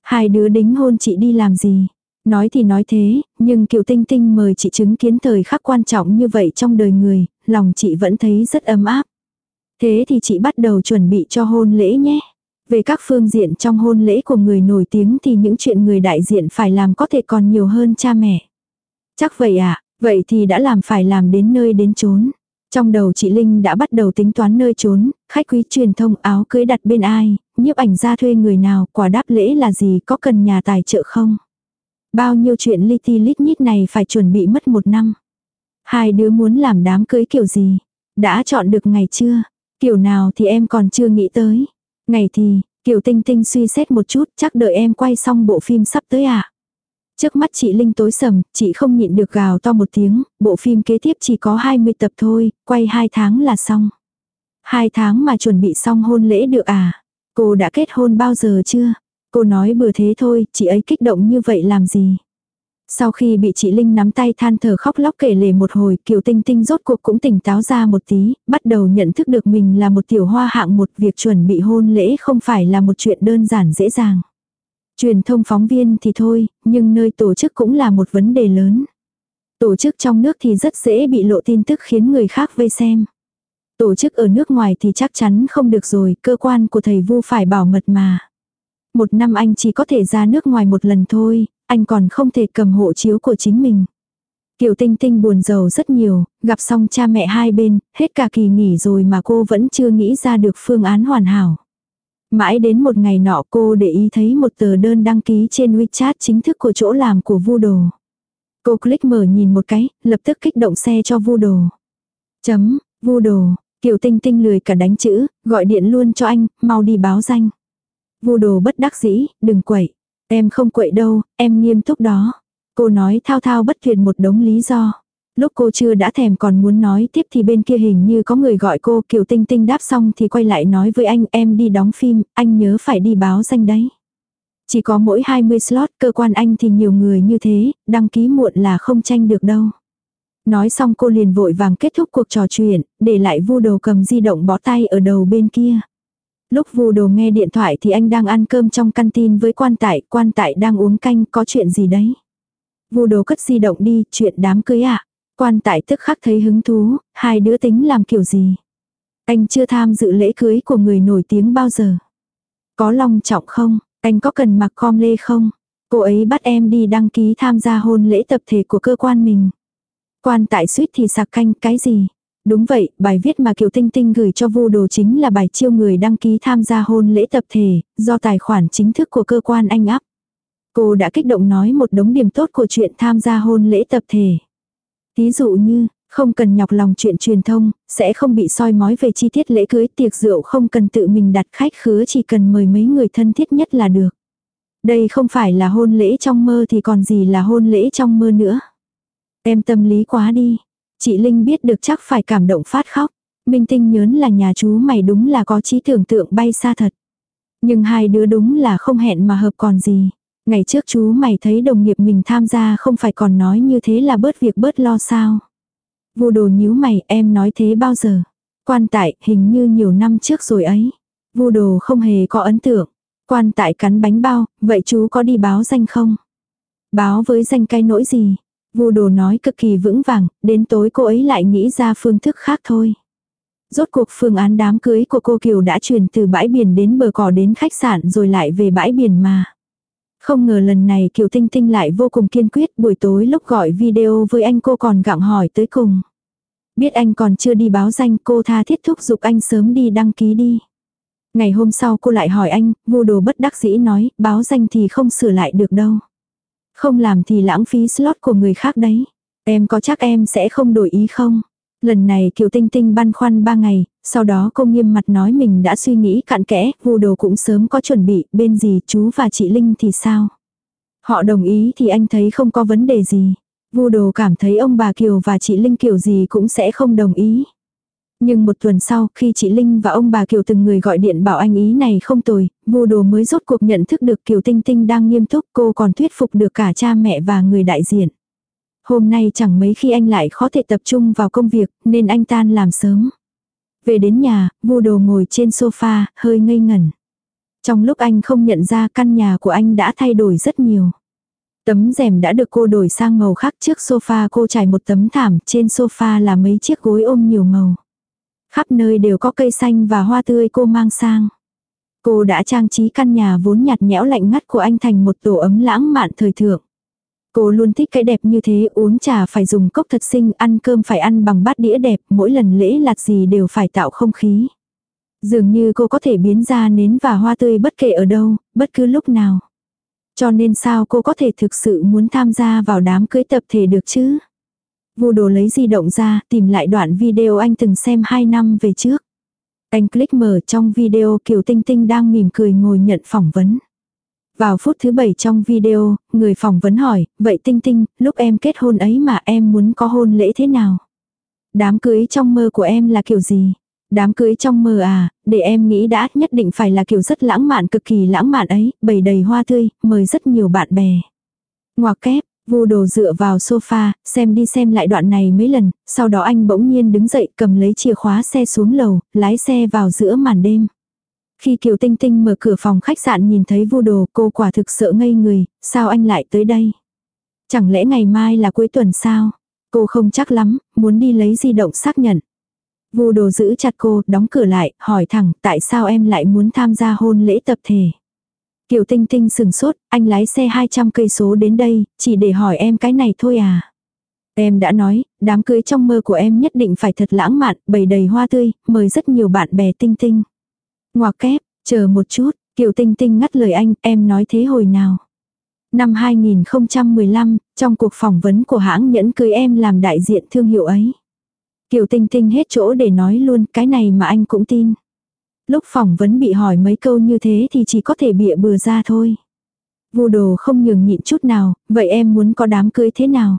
Hai đứa đính hôn chị đi làm gì? Nói thì nói thế, nhưng Kiều Tinh Tinh mời chị chứng kiến thời khắc quan trọng như vậy trong đời người, lòng chị vẫn thấy rất ấm áp. Thế thì chị bắt đầu chuẩn bị cho hôn lễ nhé. Về các phương diện trong hôn lễ của người nổi tiếng thì những chuyện người đại diện phải làm có thể còn nhiều hơn cha mẹ. Chắc vậy à, vậy thì đã làm phải làm đến nơi đến chốn. Trong đầu chị Linh đã bắt đầu tính toán nơi trốn, khách quý truyền thông áo cưới đặt bên ai, nhiếp ảnh ra thuê người nào, quả đáp lễ là gì, có cần nhà tài trợ không. Bao nhiêu chuyện li ti lít nhít này phải chuẩn bị mất một năm. Hai đứa muốn làm đám cưới kiểu gì? Đã chọn được ngày chưa? Kiểu nào thì em còn chưa nghĩ tới. Ngày thì, kiểu Tinh Tinh suy xét một chút, chắc đợi em quay xong bộ phim sắp tới à. Trước mắt chị Linh tối sầm, chị không nhịn được gào to một tiếng, bộ phim kế tiếp chỉ có 20 tập thôi, quay 2 tháng là xong. 2 tháng mà chuẩn bị xong hôn lễ được à? Cô đã kết hôn bao giờ chưa? Cô nói bừa thế thôi, chị ấy kích động như vậy làm gì? Sau khi bị chị Linh nắm tay than thở khóc lóc kể lể một hồi, Kiều Tinh Tinh rốt cuộc cũng tỉnh táo ra một tí, bắt đầu nhận thức được mình là một tiểu hoa hạng một việc chuẩn bị hôn lễ không phải là một chuyện đơn giản dễ dàng. Truyền thông phóng viên thì thôi, nhưng nơi tổ chức cũng là một vấn đề lớn. Tổ chức trong nước thì rất dễ bị lộ tin tức khiến người khác vây xem. Tổ chức ở nước ngoài thì chắc chắn không được rồi, cơ quan của thầy Vu phải bảo mật mà. Một năm anh chỉ có thể ra nước ngoài một lần thôi, anh còn không thể cầm hộ chiếu của chính mình. Kiều Tinh Tinh buồn giàu rất nhiều, gặp xong cha mẹ hai bên, hết cả kỳ nghỉ rồi mà cô vẫn chưa nghĩ ra được phương án hoàn hảo. Mãi đến một ngày nọ cô để ý thấy một tờ đơn đăng ký trên WeChat chính thức của chỗ làm của Vu Đồ. Cô click mở nhìn một cái, lập tức kích động xe cho Vu Đồ. Chấm, Vu Đồ, Kiều Tinh Tinh lười cả đánh chữ, gọi điện luôn cho anh, mau đi báo danh. Vu Đồ bất đắc dĩ, đừng quậy. Em không quậy đâu, em nghiêm túc đó. Cô nói thao thao bất tuyệt một đống lý do. Lúc cô chưa đã thèm còn muốn nói tiếp thì bên kia hình như có người gọi cô Kiều Tinh Tinh đáp xong thì quay lại nói với anh em đi đóng phim, anh nhớ phải đi báo danh đấy. Chỉ có mỗi 20 slot, cơ quan anh thì nhiều người như thế, đăng ký muộn là không tranh được đâu. Nói xong cô liền vội vàng kết thúc cuộc trò chuyện, để lại vu đầu cầm di động bó tay ở đầu bên kia. Lúc vu đồ nghe điện thoại thì anh đang ăn cơm trong căn tin với quan tại, quan tại đang uống canh, có chuyện gì đấy. Vu đồ cất di động đi, chuyện đám cưới ạ. À? Quan tại tức khắc thấy hứng thú, hai đứa tính làm kiểu gì. Anh chưa tham dự lễ cưới của người nổi tiếng bao giờ. Có long trọng không, anh có cần mặc com lê không? Cô ấy bắt em đi đăng ký tham gia hôn lễ tập thể của cơ quan mình. Quan tại suýt thì sạc canh cái gì? Đúng vậy, bài viết mà Kiều Tinh Tinh gửi cho Vu Đồ chính là bài chiêu người đăng ký tham gia hôn lễ tập thể, do tài khoản chính thức của cơ quan anh áp. Cô đã kích động nói một đống điểm tốt của chuyện tham gia hôn lễ tập thể. Ví dụ như, không cần nhọc lòng chuyện truyền thông, sẽ không bị soi mói về chi tiết lễ cưới tiệc rượu không cần tự mình đặt khách khứa chỉ cần mời mấy người thân thiết nhất là được. Đây không phải là hôn lễ trong mơ thì còn gì là hôn lễ trong mơ nữa. Em tâm lý quá đi. Chị Linh biết được chắc phải cảm động phát khóc. Minh Tinh nhớn là nhà chú mày đúng là có trí tưởng tượng bay xa thật. Nhưng hai đứa đúng là không hẹn mà hợp còn gì. Ngày trước chú mày thấy đồng nghiệp mình tham gia không phải còn nói như thế là bớt việc bớt lo sao. Vô đồ nhíu mày em nói thế bao giờ. Quan tại hình như nhiều năm trước rồi ấy. Vô đồ không hề có ấn tượng. Quan tại cắn bánh bao, vậy chú có đi báo danh không? Báo với danh cái nỗi gì? Vô đồ nói cực kỳ vững vàng, đến tối cô ấy lại nghĩ ra phương thức khác thôi. Rốt cuộc phương án đám cưới của cô Kiều đã chuyển từ bãi biển đến bờ cỏ đến khách sạn rồi lại về bãi biển mà. Không ngờ lần này Kiều Tinh Tinh lại vô cùng kiên quyết buổi tối lúc gọi video với anh cô còn gặng hỏi tới cùng. Biết anh còn chưa đi báo danh cô tha thiết thúc giục anh sớm đi đăng ký đi. Ngày hôm sau cô lại hỏi anh, vô đồ bất đắc dĩ nói, báo danh thì không sửa lại được đâu. Không làm thì lãng phí slot của người khác đấy. Em có chắc em sẽ không đổi ý không? Lần này Kiều Tinh Tinh băn khoăn ba ngày, sau đó cô nghiêm mặt nói mình đã suy nghĩ cặn kẽ, vu đồ cũng sớm có chuẩn bị, bên gì chú và chị Linh thì sao? Họ đồng ý thì anh thấy không có vấn đề gì. Vu đồ cảm thấy ông bà Kiều và chị Linh kiểu gì cũng sẽ không đồng ý. Nhưng một tuần sau, khi chị Linh và ông bà Kiều từng người gọi điện bảo anh ý này không tồi, vu đồ mới rốt cuộc nhận thức được Kiều Tinh Tinh đang nghiêm túc cô còn thuyết phục được cả cha mẹ và người đại diện. Hôm nay chẳng mấy khi anh lại khó thể tập trung vào công việc, nên anh tan làm sớm. Về đến nhà, vu đồ ngồi trên sofa, hơi ngây ngẩn. Trong lúc anh không nhận ra căn nhà của anh đã thay đổi rất nhiều. Tấm rèm đã được cô đổi sang màu khác trước sofa cô trải một tấm thảm, trên sofa là mấy chiếc gối ôm nhiều màu. Khắp nơi đều có cây xanh và hoa tươi cô mang sang. Cô đã trang trí căn nhà vốn nhạt nhẽo lạnh ngắt của anh thành một tổ ấm lãng mạn thời thượng. Cô luôn thích cái đẹp như thế, uống trà phải dùng cốc thật xinh, ăn cơm phải ăn bằng bát đĩa đẹp, mỗi lần lễ lạt gì đều phải tạo không khí. Dường như cô có thể biến ra nến và hoa tươi bất kể ở đâu, bất cứ lúc nào. Cho nên sao cô có thể thực sự muốn tham gia vào đám cưới tập thể được chứ? Vô đồ lấy di động ra, tìm lại đoạn video anh từng xem 2 năm về trước. Anh click mở trong video Kiều Tinh Tinh đang mỉm cười ngồi nhận phỏng vấn. Vào phút thứ bảy trong video, người phỏng vấn hỏi, vậy Tinh Tinh, lúc em kết hôn ấy mà em muốn có hôn lễ thế nào? Đám cưới trong mơ của em là kiểu gì? Đám cưới trong mơ à, để em nghĩ đã nhất định phải là kiểu rất lãng mạn cực kỳ lãng mạn ấy, bầy đầy hoa tươi, mời rất nhiều bạn bè. Ngoà kép, Vu đồ dựa vào sofa, xem đi xem lại đoạn này mấy lần, sau đó anh bỗng nhiên đứng dậy cầm lấy chìa khóa xe xuống lầu, lái xe vào giữa màn đêm. Khi Kiều Tinh Tinh mở cửa phòng khách sạn nhìn thấy vu đồ cô quả thực sợ ngây người, sao anh lại tới đây? Chẳng lẽ ngày mai là cuối tuần sao? Cô không chắc lắm, muốn đi lấy di động xác nhận. Vu đồ giữ chặt cô, đóng cửa lại, hỏi thẳng tại sao em lại muốn tham gia hôn lễ tập thể. Kiều Tinh Tinh sừng sốt, anh lái xe 200 cây số đến đây, chỉ để hỏi em cái này thôi à. Em đã nói, đám cưới trong mơ của em nhất định phải thật lãng mạn, bầy đầy hoa tươi, mời rất nhiều bạn bè Tinh Tinh. Ngoà kép, chờ một chút, Kiều Tinh Tinh ngắt lời anh, em nói thế hồi nào. Năm 2015, trong cuộc phỏng vấn của hãng nhẫn cưới em làm đại diện thương hiệu ấy. Kiều Tinh Tinh hết chỗ để nói luôn cái này mà anh cũng tin. Lúc phỏng vấn bị hỏi mấy câu như thế thì chỉ có thể bịa bừa ra thôi. Vô đồ không nhường nhịn chút nào, vậy em muốn có đám cưới thế nào?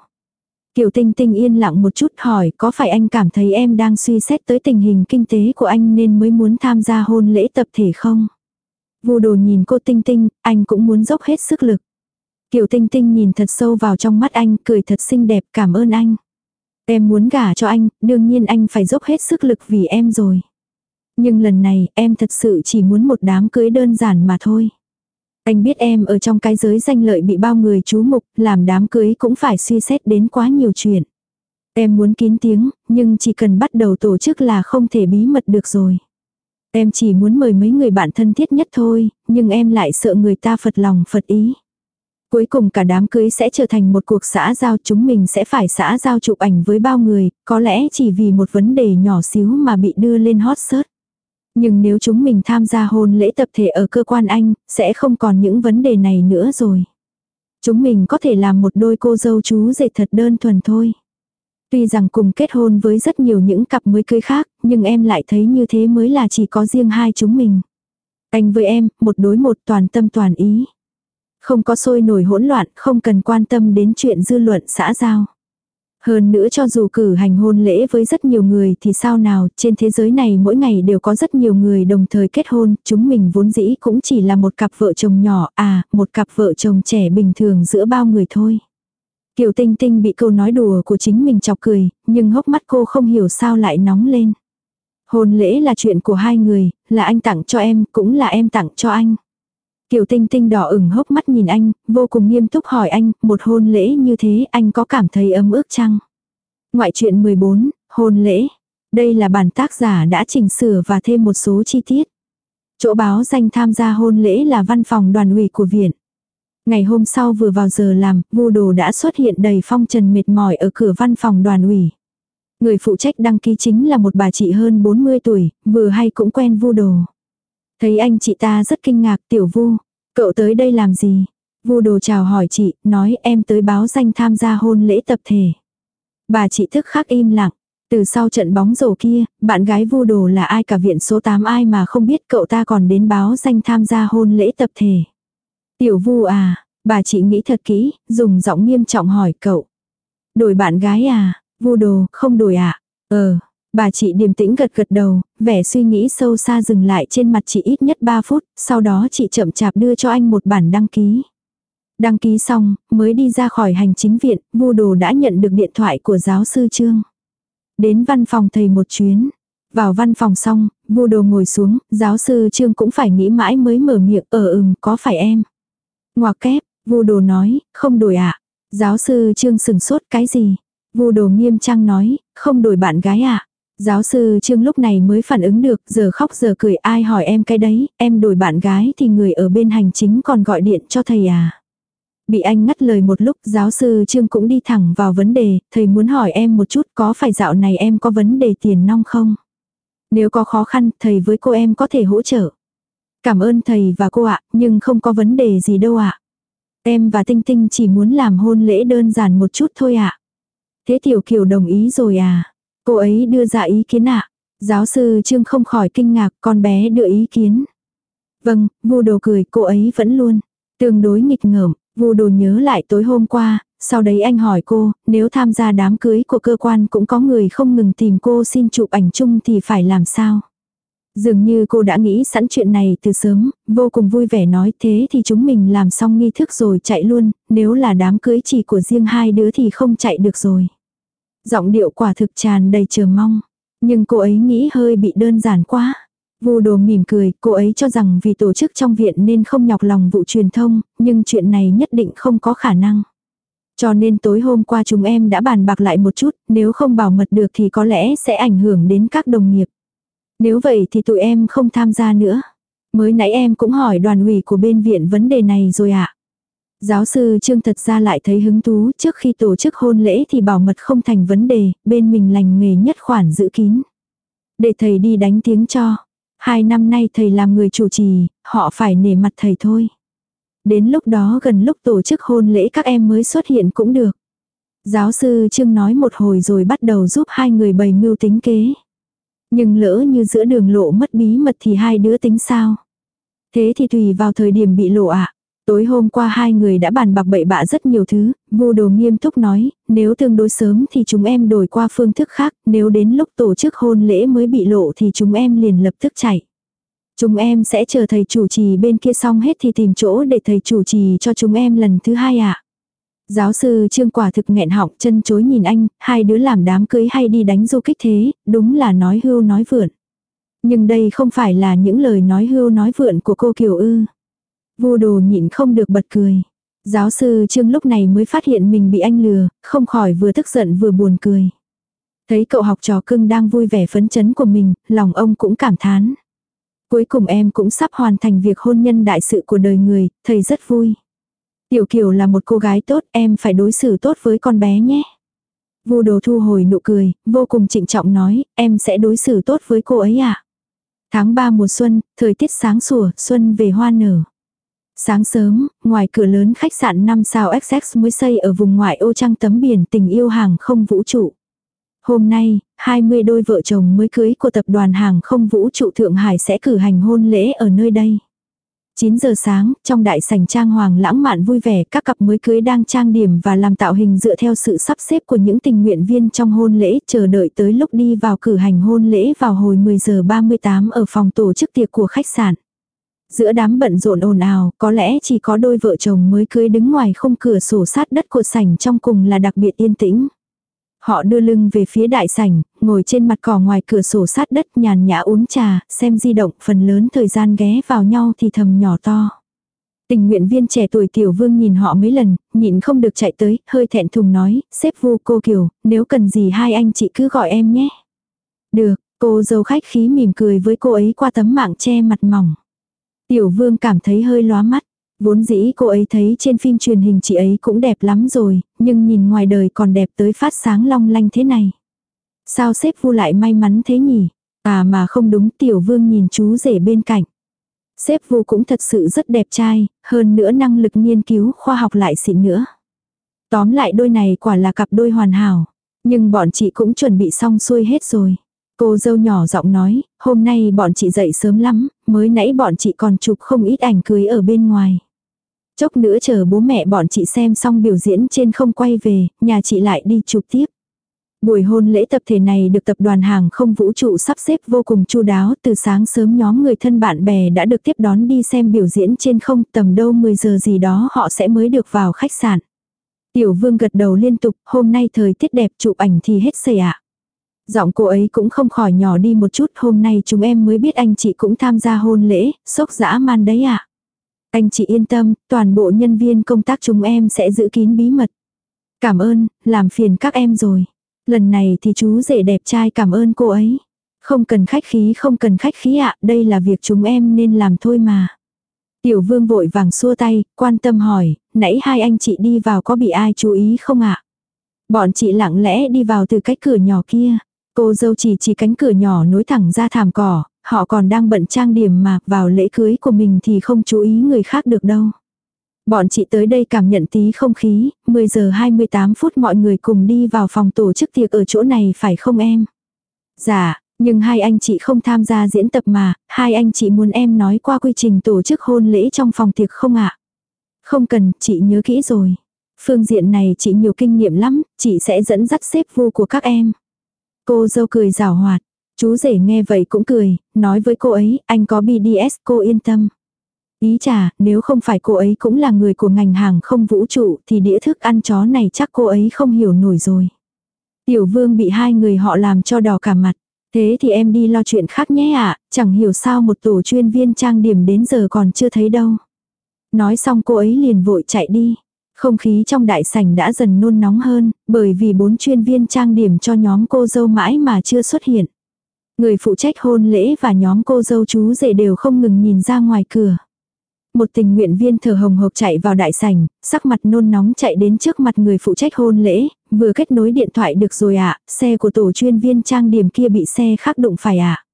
Kiều Tinh Tinh yên lặng một chút hỏi có phải anh cảm thấy em đang suy xét tới tình hình kinh tế của anh nên mới muốn tham gia hôn lễ tập thể không? Vu đồ nhìn cô Tinh Tinh, anh cũng muốn dốc hết sức lực. Kiều Tinh Tinh nhìn thật sâu vào trong mắt anh, cười thật xinh đẹp cảm ơn anh. Em muốn gả cho anh, đương nhiên anh phải dốc hết sức lực vì em rồi. Nhưng lần này em thật sự chỉ muốn một đám cưới đơn giản mà thôi. Anh biết em ở trong cái giới danh lợi bị bao người chú mục, làm đám cưới cũng phải suy xét đến quá nhiều chuyện. Em muốn kín tiếng, nhưng chỉ cần bắt đầu tổ chức là không thể bí mật được rồi. Em chỉ muốn mời mấy người bạn thân thiết nhất thôi, nhưng em lại sợ người ta phật lòng phật ý. Cuối cùng cả đám cưới sẽ trở thành một cuộc xã giao chúng mình sẽ phải xã giao chụp ảnh với bao người, có lẽ chỉ vì một vấn đề nhỏ xíu mà bị đưa lên hot search. Nhưng nếu chúng mình tham gia hôn lễ tập thể ở cơ quan anh, sẽ không còn những vấn đề này nữa rồi. Chúng mình có thể làm một đôi cô dâu chú rể thật đơn thuần thôi. Tuy rằng cùng kết hôn với rất nhiều những cặp mới cưới khác, nhưng em lại thấy như thế mới là chỉ có riêng hai chúng mình. Anh với em, một đối một toàn tâm toàn ý. Không có sôi nổi hỗn loạn, không cần quan tâm đến chuyện dư luận xã giao. Hơn nữa cho dù cử hành hôn lễ với rất nhiều người thì sao nào, trên thế giới này mỗi ngày đều có rất nhiều người đồng thời kết hôn, chúng mình vốn dĩ cũng chỉ là một cặp vợ chồng nhỏ, à, một cặp vợ chồng trẻ bình thường giữa bao người thôi. Kiều Tinh Tinh bị câu nói đùa của chính mình chọc cười, nhưng hốc mắt cô không hiểu sao lại nóng lên. Hôn lễ là chuyện của hai người, là anh tặng cho em, cũng là em tặng cho anh. Kiều Tinh Tinh đỏ ửng hốc mắt nhìn anh, vô cùng nghiêm túc hỏi anh, một hôn lễ như thế anh có cảm thấy ấm ức chăng? Ngoại truyện 14, hôn lễ. Đây là bản tác giả đã chỉnh sửa và thêm một số chi tiết. Chỗ báo danh tham gia hôn lễ là văn phòng đoàn ủy của viện. Ngày hôm sau vừa vào giờ làm, vu đồ đã xuất hiện đầy phong trần mệt mỏi ở cửa văn phòng đoàn ủy. Người phụ trách đăng ký chính là một bà chị hơn 40 tuổi, vừa hay cũng quen vu đồ. Thấy anh chị ta rất kinh ngạc tiểu vu. Cậu tới đây làm gì? Vu đồ chào hỏi chị, nói em tới báo danh tham gia hôn lễ tập thể. Bà chị thức khắc im lặng. Từ sau trận bóng rổ kia, bạn gái vu đồ là ai cả viện số 8 ai mà không biết cậu ta còn đến báo danh tham gia hôn lễ tập thể. Tiểu vu à, bà chị nghĩ thật kỹ, dùng giọng nghiêm trọng hỏi cậu. Đổi bạn gái à, vu đồ, không đổi à? Ờ, bà chị điềm tĩnh gật gật đầu, vẻ suy nghĩ sâu xa dừng lại trên mặt chị ít nhất 3 phút, sau đó chị chậm chạp đưa cho anh một bản đăng ký. Đăng ký xong, mới đi ra khỏi hành chính viện, vô đồ đã nhận được điện thoại của giáo sư Trương. Đến văn phòng thầy một chuyến. Vào văn phòng xong, vô đồ ngồi xuống, giáo sư Trương cũng phải nghĩ mãi mới mở miệng, ở ờ, ừm, có phải em? Ngoà kép, vô đồ nói, không đổi ạ. À? Giáo sư Trương sừng sốt cái gì? Vô đồ nghiêm trang nói, không đổi bạn gái ạ. À? Giáo sư Trương lúc này mới phản ứng được, giờ khóc giờ cười ai hỏi em cái đấy, em đổi bạn gái thì người ở bên hành chính còn gọi điện cho thầy à. Bị anh ngắt lời một lúc giáo sư Trương cũng đi thẳng vào vấn đề, thầy muốn hỏi em một chút có phải dạo này em có vấn đề tiền nong không? Nếu có khó khăn, thầy với cô em có thể hỗ trợ. Cảm ơn thầy và cô ạ, nhưng không có vấn đề gì đâu ạ. Em và Tinh Tinh chỉ muốn làm hôn lễ đơn giản một chút thôi ạ. Thế Tiểu Kiều đồng ý rồi à? Cô ấy đưa ra ý kiến ạ. Giáo sư Trương không khỏi kinh ngạc, con bé đưa ý kiến. Vâng, vô đồ cười, cô ấy vẫn luôn. Tương đối nghịch ngợm, vô đồ nhớ lại tối hôm qua, sau đấy anh hỏi cô, nếu tham gia đám cưới của cơ quan cũng có người không ngừng tìm cô xin chụp ảnh chung thì phải làm sao? Dường như cô đã nghĩ sẵn chuyện này từ sớm, vô cùng vui vẻ nói thế thì chúng mình làm xong nghi thức rồi chạy luôn, nếu là đám cưới chỉ của riêng hai đứa thì không chạy được rồi. Giọng điệu quả thực tràn đầy chờ mong, nhưng cô ấy nghĩ hơi bị đơn giản quá. Vu đồ mỉm cười, cô ấy cho rằng vì tổ chức trong viện nên không nhọc lòng vụ truyền thông, nhưng chuyện này nhất định không có khả năng. Cho nên tối hôm qua chúng em đã bàn bạc lại một chút, nếu không bảo mật được thì có lẽ sẽ ảnh hưởng đến các đồng nghiệp. Nếu vậy thì tụi em không tham gia nữa. Mới nãy em cũng hỏi đoàn ủy của bên viện vấn đề này rồi ạ. À? Giáo sư Trương thật ra lại thấy hứng thú trước khi tổ chức hôn lễ thì bảo mật không thành vấn đề, bên mình lành nghề nhất khoản giữ kín. Để thầy đi đánh tiếng cho. Hai năm nay thầy làm người chủ trì, họ phải nể mặt thầy thôi. Đến lúc đó gần lúc tổ chức hôn lễ các em mới xuất hiện cũng được. Giáo sư Trương nói một hồi rồi bắt đầu giúp hai người bày mưu tính kế. Nhưng lỡ như giữa đường lộ mất bí mật thì hai đứa tính sao? Thế thì tùy vào thời điểm bị lộ ạ. À. Tối hôm qua hai người đã bàn bạc bậy bạ rất nhiều thứ, vô đồ nghiêm túc nói, nếu tương đối sớm thì chúng em đổi qua phương thức khác, nếu đến lúc tổ chức hôn lễ mới bị lộ thì chúng em liền lập tức chạy. Chúng em sẽ chờ thầy chủ trì bên kia xong hết thì tìm chỗ để thầy chủ trì cho chúng em lần thứ hai ạ. À. Giáo sư trương quả thực nghẹn họng chân chối nhìn anh, hai đứa làm đám cưới hay đi đánh du kích thế, đúng là nói hưu nói vượn. Nhưng đây không phải là những lời nói hưu nói vượn của cô Kiều Ư. Vô đồ nhịn không được bật cười. Giáo sư Trương lúc này mới phát hiện mình bị anh lừa, không khỏi vừa tức giận vừa buồn cười. Thấy cậu học trò cưng đang vui vẻ phấn chấn của mình, lòng ông cũng cảm thán. Cuối cùng em cũng sắp hoàn thành việc hôn nhân đại sự của đời người, thầy rất vui. Tiểu Kiều là một cô gái tốt, em phải đối xử tốt với con bé nhé. Vu đồ thu hồi nụ cười, vô cùng trịnh trọng nói, em sẽ đối xử tốt với cô ấy ạ. À? Tháng 3 mùa xuân, thời tiết sáng sủa, xuân về hoa nở. Sáng sớm, ngoài cửa lớn khách sạn 5 sao XX mới xây ở vùng ngoại ô trăng tấm biển tình yêu hàng không vũ trụ. Hôm nay, 20 đôi vợ chồng mới cưới của tập đoàn hàng không vũ trụ Thượng Hải sẽ cử hành hôn lễ ở nơi đây. 9 giờ sáng, trong đại sảnh trang hoàng lãng mạn vui vẻ, các cặp mới cưới đang trang điểm và làm tạo hình dựa theo sự sắp xếp của những tình nguyện viên trong hôn lễ, chờ đợi tới lúc đi vào cử hành hôn lễ vào hồi 10 giờ 38 ở phòng tổ chức tiệc của khách sạn. Giữa đám bận rộn ồn ào, có lẽ chỉ có đôi vợ chồng mới cưới đứng ngoài khung cửa sổ sát đất của sảnh trong cùng là đặc biệt yên tĩnh. Họ đưa lưng về phía đại sảnh, ngồi trên mặt cỏ ngoài cửa sổ sát đất nhàn nhã uống trà, xem di động phần lớn thời gian ghé vào nhau thì thầm nhỏ to. Tình nguyện viên trẻ tuổi tiểu vương nhìn họ mấy lần, nhịn không được chạy tới, hơi thẹn thùng nói, xếp vu cô Kiều, nếu cần gì hai anh chị cứ gọi em nhé. Được, cô dâu khách khí mỉm cười với cô ấy qua tấm mạng che mặt mỏng. Tiểu vương cảm thấy hơi lóa mắt. Vốn dĩ cô ấy thấy trên phim truyền hình chị ấy cũng đẹp lắm rồi, nhưng nhìn ngoài đời còn đẹp tới phát sáng long lanh thế này. Sao xếp vu lại may mắn thế nhỉ? À mà không đúng tiểu vương nhìn chú rể bên cạnh. Sếp Vu cũng thật sự rất đẹp trai, hơn nữa năng lực nghiên cứu khoa học lại xịn nữa. Tóm lại đôi này quả là cặp đôi hoàn hảo. Nhưng bọn chị cũng chuẩn bị xong xuôi hết rồi. Cô dâu nhỏ giọng nói, hôm nay bọn chị dậy sớm lắm, mới nãy bọn chị còn chụp không ít ảnh cưới ở bên ngoài. Chốc nữa chờ bố mẹ bọn chị xem xong biểu diễn trên không quay về, nhà chị lại đi chụp tiếp. Buổi hôn lễ tập thể này được tập đoàn hàng không vũ trụ sắp xếp vô cùng chu đáo, từ sáng sớm nhóm người thân bạn bè đã được tiếp đón đi xem biểu diễn trên không, tầm đâu 10 giờ gì đó họ sẽ mới được vào khách sạn. Tiểu vương gật đầu liên tục, hôm nay thời tiết đẹp chụp ảnh thì hết sầy ạ. Giọng cô ấy cũng không khỏi nhỏ đi một chút, hôm nay chúng em mới biết anh chị cũng tham gia hôn lễ, sốc dã man đấy ạ. Anh chị yên tâm, toàn bộ nhân viên công tác chúng em sẽ giữ kín bí mật. Cảm ơn, làm phiền các em rồi. Lần này thì chú rể đẹp trai cảm ơn cô ấy. Không cần khách khí không cần khách khí ạ, đây là việc chúng em nên làm thôi mà. Tiểu vương vội vàng xua tay, quan tâm hỏi, nãy hai anh chị đi vào có bị ai chú ý không ạ? Bọn chị lặng lẽ đi vào từ cái cửa nhỏ kia. Cô dâu chỉ chỉ cánh cửa nhỏ nối thẳng ra thảm cỏ, họ còn đang bận trang điểm mà vào lễ cưới của mình thì không chú ý người khác được đâu. Bọn chị tới đây cảm nhận tí không khí, 10 giờ 28 phút mọi người cùng đi vào phòng tổ chức tiệc ở chỗ này phải không em? Dạ, nhưng hai anh chị không tham gia diễn tập mà, hai anh chị muốn em nói qua quy trình tổ chức hôn lễ trong phòng tiệc không ạ? Không cần, chị nhớ kỹ rồi. Phương diện này chị nhiều kinh nghiệm lắm, chị sẽ dẫn dắt xếp vu của các em. Cô dâu cười rào hoạt, chú rể nghe vậy cũng cười, nói với cô ấy, anh có BDS cô yên tâm. Ý chà, nếu không phải cô ấy cũng là người của ngành hàng không vũ trụ thì đĩa thức ăn chó này chắc cô ấy không hiểu nổi rồi. Tiểu vương bị hai người họ làm cho đỏ cả mặt. Thế thì em đi lo chuyện khác nhé ạ, chẳng hiểu sao một tổ chuyên viên trang điểm đến giờ còn chưa thấy đâu. Nói xong cô ấy liền vội chạy đi. Không khí trong đại sảnh đã dần nôn nóng hơn, bởi vì bốn chuyên viên trang điểm cho nhóm cô dâu mãi mà chưa xuất hiện. Người phụ trách hôn lễ và nhóm cô dâu chú rể đều không ngừng nhìn ra ngoài cửa. Một tình nguyện viên thở hồng hộc chạy vào đại sảnh, sắc mặt nôn nóng chạy đến trước mặt người phụ trách hôn lễ, vừa kết nối điện thoại được rồi ạ, xe của tổ chuyên viên trang điểm kia bị xe khác đụng phải ạ.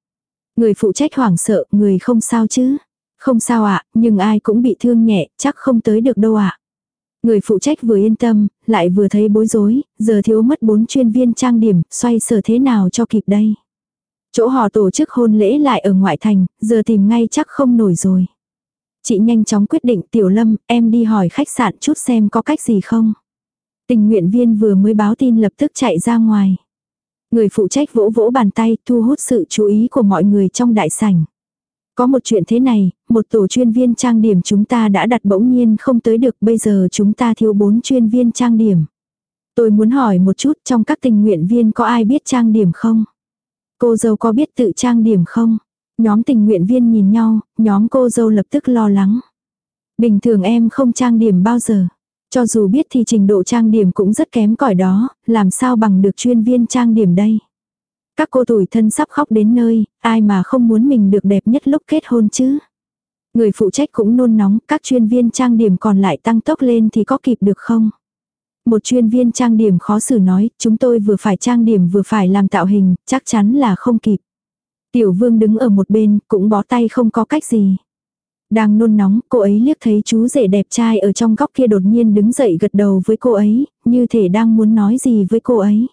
Người phụ trách hoảng sợ, người không sao chứ? Không sao ạ, nhưng ai cũng bị thương nhẹ, chắc không tới được đâu ạ. Người phụ trách vừa yên tâm, lại vừa thấy bối rối, giờ thiếu mất bốn chuyên viên trang điểm, xoay sở thế nào cho kịp đây. Chỗ họ tổ chức hôn lễ lại ở ngoại thành, giờ tìm ngay chắc không nổi rồi. Chị nhanh chóng quyết định tiểu lâm, em đi hỏi khách sạn chút xem có cách gì không. Tình nguyện viên vừa mới báo tin lập tức chạy ra ngoài. Người phụ trách vỗ vỗ bàn tay thu hút sự chú ý của mọi người trong đại sảnh. Có một chuyện thế này, một tổ chuyên viên trang điểm chúng ta đã đặt bỗng nhiên không tới được bây giờ chúng ta thiếu bốn chuyên viên trang điểm. Tôi muốn hỏi một chút trong các tình nguyện viên có ai biết trang điểm không? Cô dâu có biết tự trang điểm không? Nhóm tình nguyện viên nhìn nhau, nhóm cô dâu lập tức lo lắng. Bình thường em không trang điểm bao giờ. Cho dù biết thì trình độ trang điểm cũng rất kém cỏi đó, làm sao bằng được chuyên viên trang điểm đây. Các cô tuổi thân sắp khóc đến nơi, ai mà không muốn mình được đẹp nhất lúc kết hôn chứ. Người phụ trách cũng nôn nóng, các chuyên viên trang điểm còn lại tăng tốc lên thì có kịp được không? Một chuyên viên trang điểm khó xử nói, chúng tôi vừa phải trang điểm vừa phải làm tạo hình, chắc chắn là không kịp. Tiểu vương đứng ở một bên, cũng bó tay không có cách gì. Đang nôn nóng, cô ấy liếc thấy chú rể đẹp trai ở trong góc kia đột nhiên đứng dậy gật đầu với cô ấy, như thể đang muốn nói gì với cô ấy.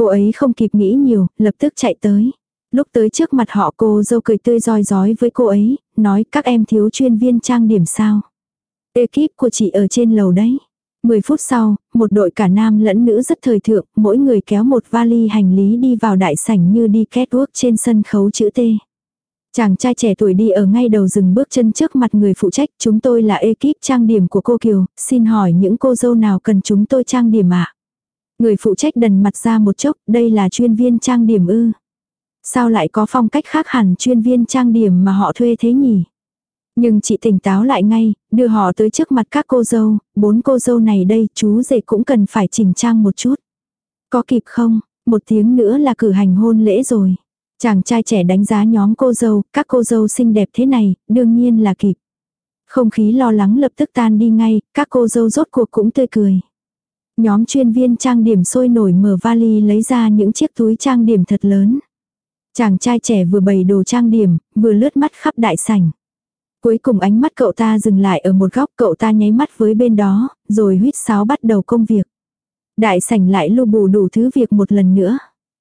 Cô ấy không kịp nghĩ nhiều, lập tức chạy tới. Lúc tới trước mặt họ cô dâu cười tươi roi rói với cô ấy, nói các em thiếu chuyên viên trang điểm sao. Ekip của chị ở trên lầu đấy. 10 phút sau, một đội cả nam lẫn nữ rất thời thượng, mỗi người kéo một vali hành lý đi vào đại sảnh như đi catwalk trên sân khấu chữ T. Chàng trai trẻ tuổi đi ở ngay đầu rừng bước chân trước mặt người phụ trách, chúng tôi là ekip trang điểm của cô Kiều, xin hỏi những cô dâu nào cần chúng tôi trang điểm ạ? Người phụ trách đần mặt ra một chốc, đây là chuyên viên trang điểm ư. Sao lại có phong cách khác hẳn chuyên viên trang điểm mà họ thuê thế nhỉ? Nhưng chị tỉnh táo lại ngay, đưa họ tới trước mặt các cô dâu, bốn cô dâu này đây chú rể cũng cần phải chỉnh trang một chút. Có kịp không? Một tiếng nữa là cử hành hôn lễ rồi. Chàng trai trẻ đánh giá nhóm cô dâu, các cô dâu xinh đẹp thế này, đương nhiên là kịp. Không khí lo lắng lập tức tan đi ngay, các cô dâu rốt cuộc cũng tươi cười. Nhóm chuyên viên trang điểm sôi nổi mở vali lấy ra những chiếc túi trang điểm thật lớn. Chàng trai trẻ vừa bày đồ trang điểm, vừa lướt mắt khắp đại sảnh. Cuối cùng ánh mắt cậu ta dừng lại ở một góc cậu ta nháy mắt với bên đó, rồi huyết sáo bắt đầu công việc. Đại sảnh lại lưu bù đủ thứ việc một lần nữa.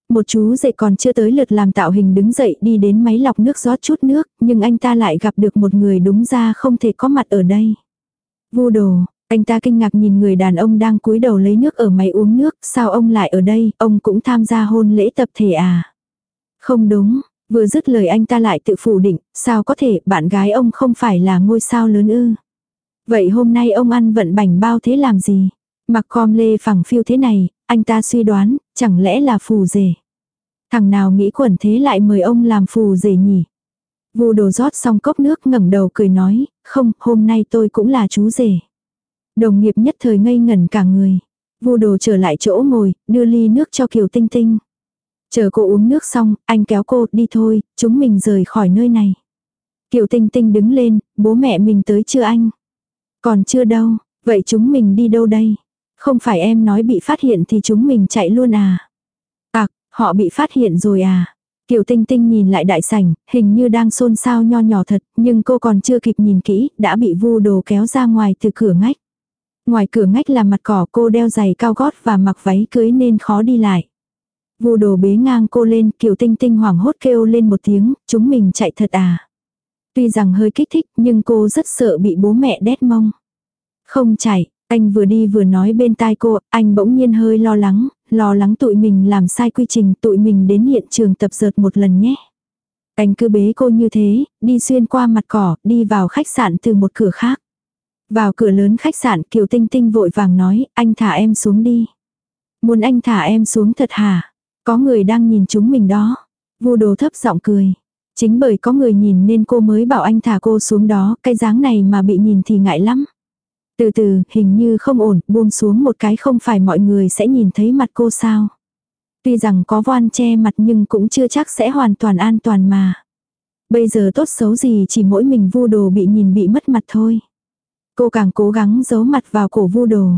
Một chú dậy còn chưa tới lượt làm tạo hình đứng dậy đi đến máy lọc nước rót chút nước, nhưng anh ta lại gặp được một người đúng ra không thể có mặt ở đây. Vu đồ, anh ta kinh ngạc nhìn người đàn ông đang cúi đầu lấy nước ở máy uống nước, sao ông lại ở đây, ông cũng tham gia hôn lễ tập thể à? Không đúng, vừa dứt lời anh ta lại tự phủ định, sao có thể bạn gái ông không phải là ngôi sao lớn ư? Vậy hôm nay ông ăn vận bảnh bao thế làm gì? Mặc com lê phẳng phiêu thế này, anh ta suy đoán, chẳng lẽ là phù rể. Thằng nào nghĩ quẩn thế lại mời ông làm phù rể nhỉ? Vu đồ rót xong cốc nước ngẩng đầu cười nói, không, hôm nay tôi cũng là chú rể. Đồng nghiệp nhất thời ngây ngẩn cả người. Vu đồ trở lại chỗ ngồi, đưa ly nước cho Kiều Tinh Tinh. Chờ cô uống nước xong, anh kéo cô đi thôi, chúng mình rời khỏi nơi này. Kiều Tinh Tinh đứng lên, bố mẹ mình tới chưa anh? Còn chưa đâu, vậy chúng mình đi đâu đây? Không phải em nói bị phát hiện thì chúng mình chạy luôn à? À, họ bị phát hiện rồi à? Kiều Tinh Tinh nhìn lại đại sảnh, hình như đang xôn xao nho nhỏ thật, nhưng cô còn chưa kịp nhìn kỹ, đã bị vu đồ kéo ra ngoài từ cửa ngách. Ngoài cửa ngách là mặt cỏ cô đeo giày cao gót và mặc váy cưới nên khó đi lại. Vu đồ bế ngang cô lên, Kiều Tinh Tinh hoảng hốt kêu lên một tiếng, chúng mình chạy thật à. Tuy rằng hơi kích thích nhưng cô rất sợ bị bố mẹ đét mong Không chạy, anh vừa đi vừa nói bên tai cô, anh bỗng nhiên hơi lo lắng, lo lắng tụi mình làm sai quy trình, tụi mình đến hiện trường tập dượt một lần nhé. Anh cứ bế cô như thế, đi xuyên qua mặt cỏ, đi vào khách sạn từ một cửa khác. Vào cửa lớn khách sạn Kiều Tinh Tinh vội vàng nói, anh thả em xuống đi. Muốn anh thả em xuống thật hả? Có người đang nhìn chúng mình đó. Vu đồ thấp giọng cười. Chính bởi có người nhìn nên cô mới bảo anh thả cô xuống đó, cái dáng này mà bị nhìn thì ngại lắm. Từ từ, hình như không ổn, buông xuống một cái không phải mọi người sẽ nhìn thấy mặt cô sao. Tuy rằng có voan che mặt nhưng cũng chưa chắc sẽ hoàn toàn an toàn mà. Bây giờ tốt xấu gì chỉ mỗi mình vu đồ bị nhìn bị mất mặt thôi. Cô càng cố gắng giấu mặt vào cổ vu đồ.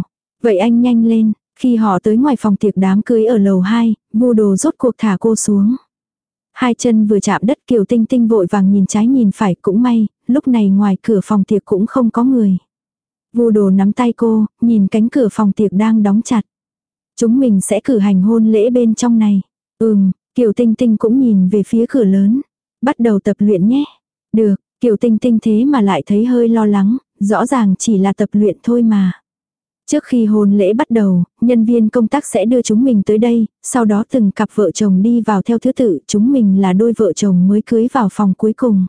Vậy anh nhanh lên, khi họ tới ngoài phòng tiệc đám cưới ở lầu 2, vu đồ rốt cuộc thả cô xuống. Hai chân vừa chạm đất kiều tinh tinh vội vàng nhìn trái nhìn phải cũng may, lúc này ngoài cửa phòng tiệc cũng không có người. Vu đồ nắm tay cô, nhìn cánh cửa phòng tiệc đang đóng chặt. Chúng mình sẽ cử hành hôn lễ bên trong này. Ừm, Kiều Tinh Tinh cũng nhìn về phía cửa lớn. Bắt đầu tập luyện nhé. Được, Kiều Tinh Tinh thế mà lại thấy hơi lo lắng, rõ ràng chỉ là tập luyện thôi mà. Trước khi hôn lễ bắt đầu, nhân viên công tác sẽ đưa chúng mình tới đây, sau đó từng cặp vợ chồng đi vào theo thứ tự, chúng mình là đôi vợ chồng mới cưới vào phòng cuối cùng.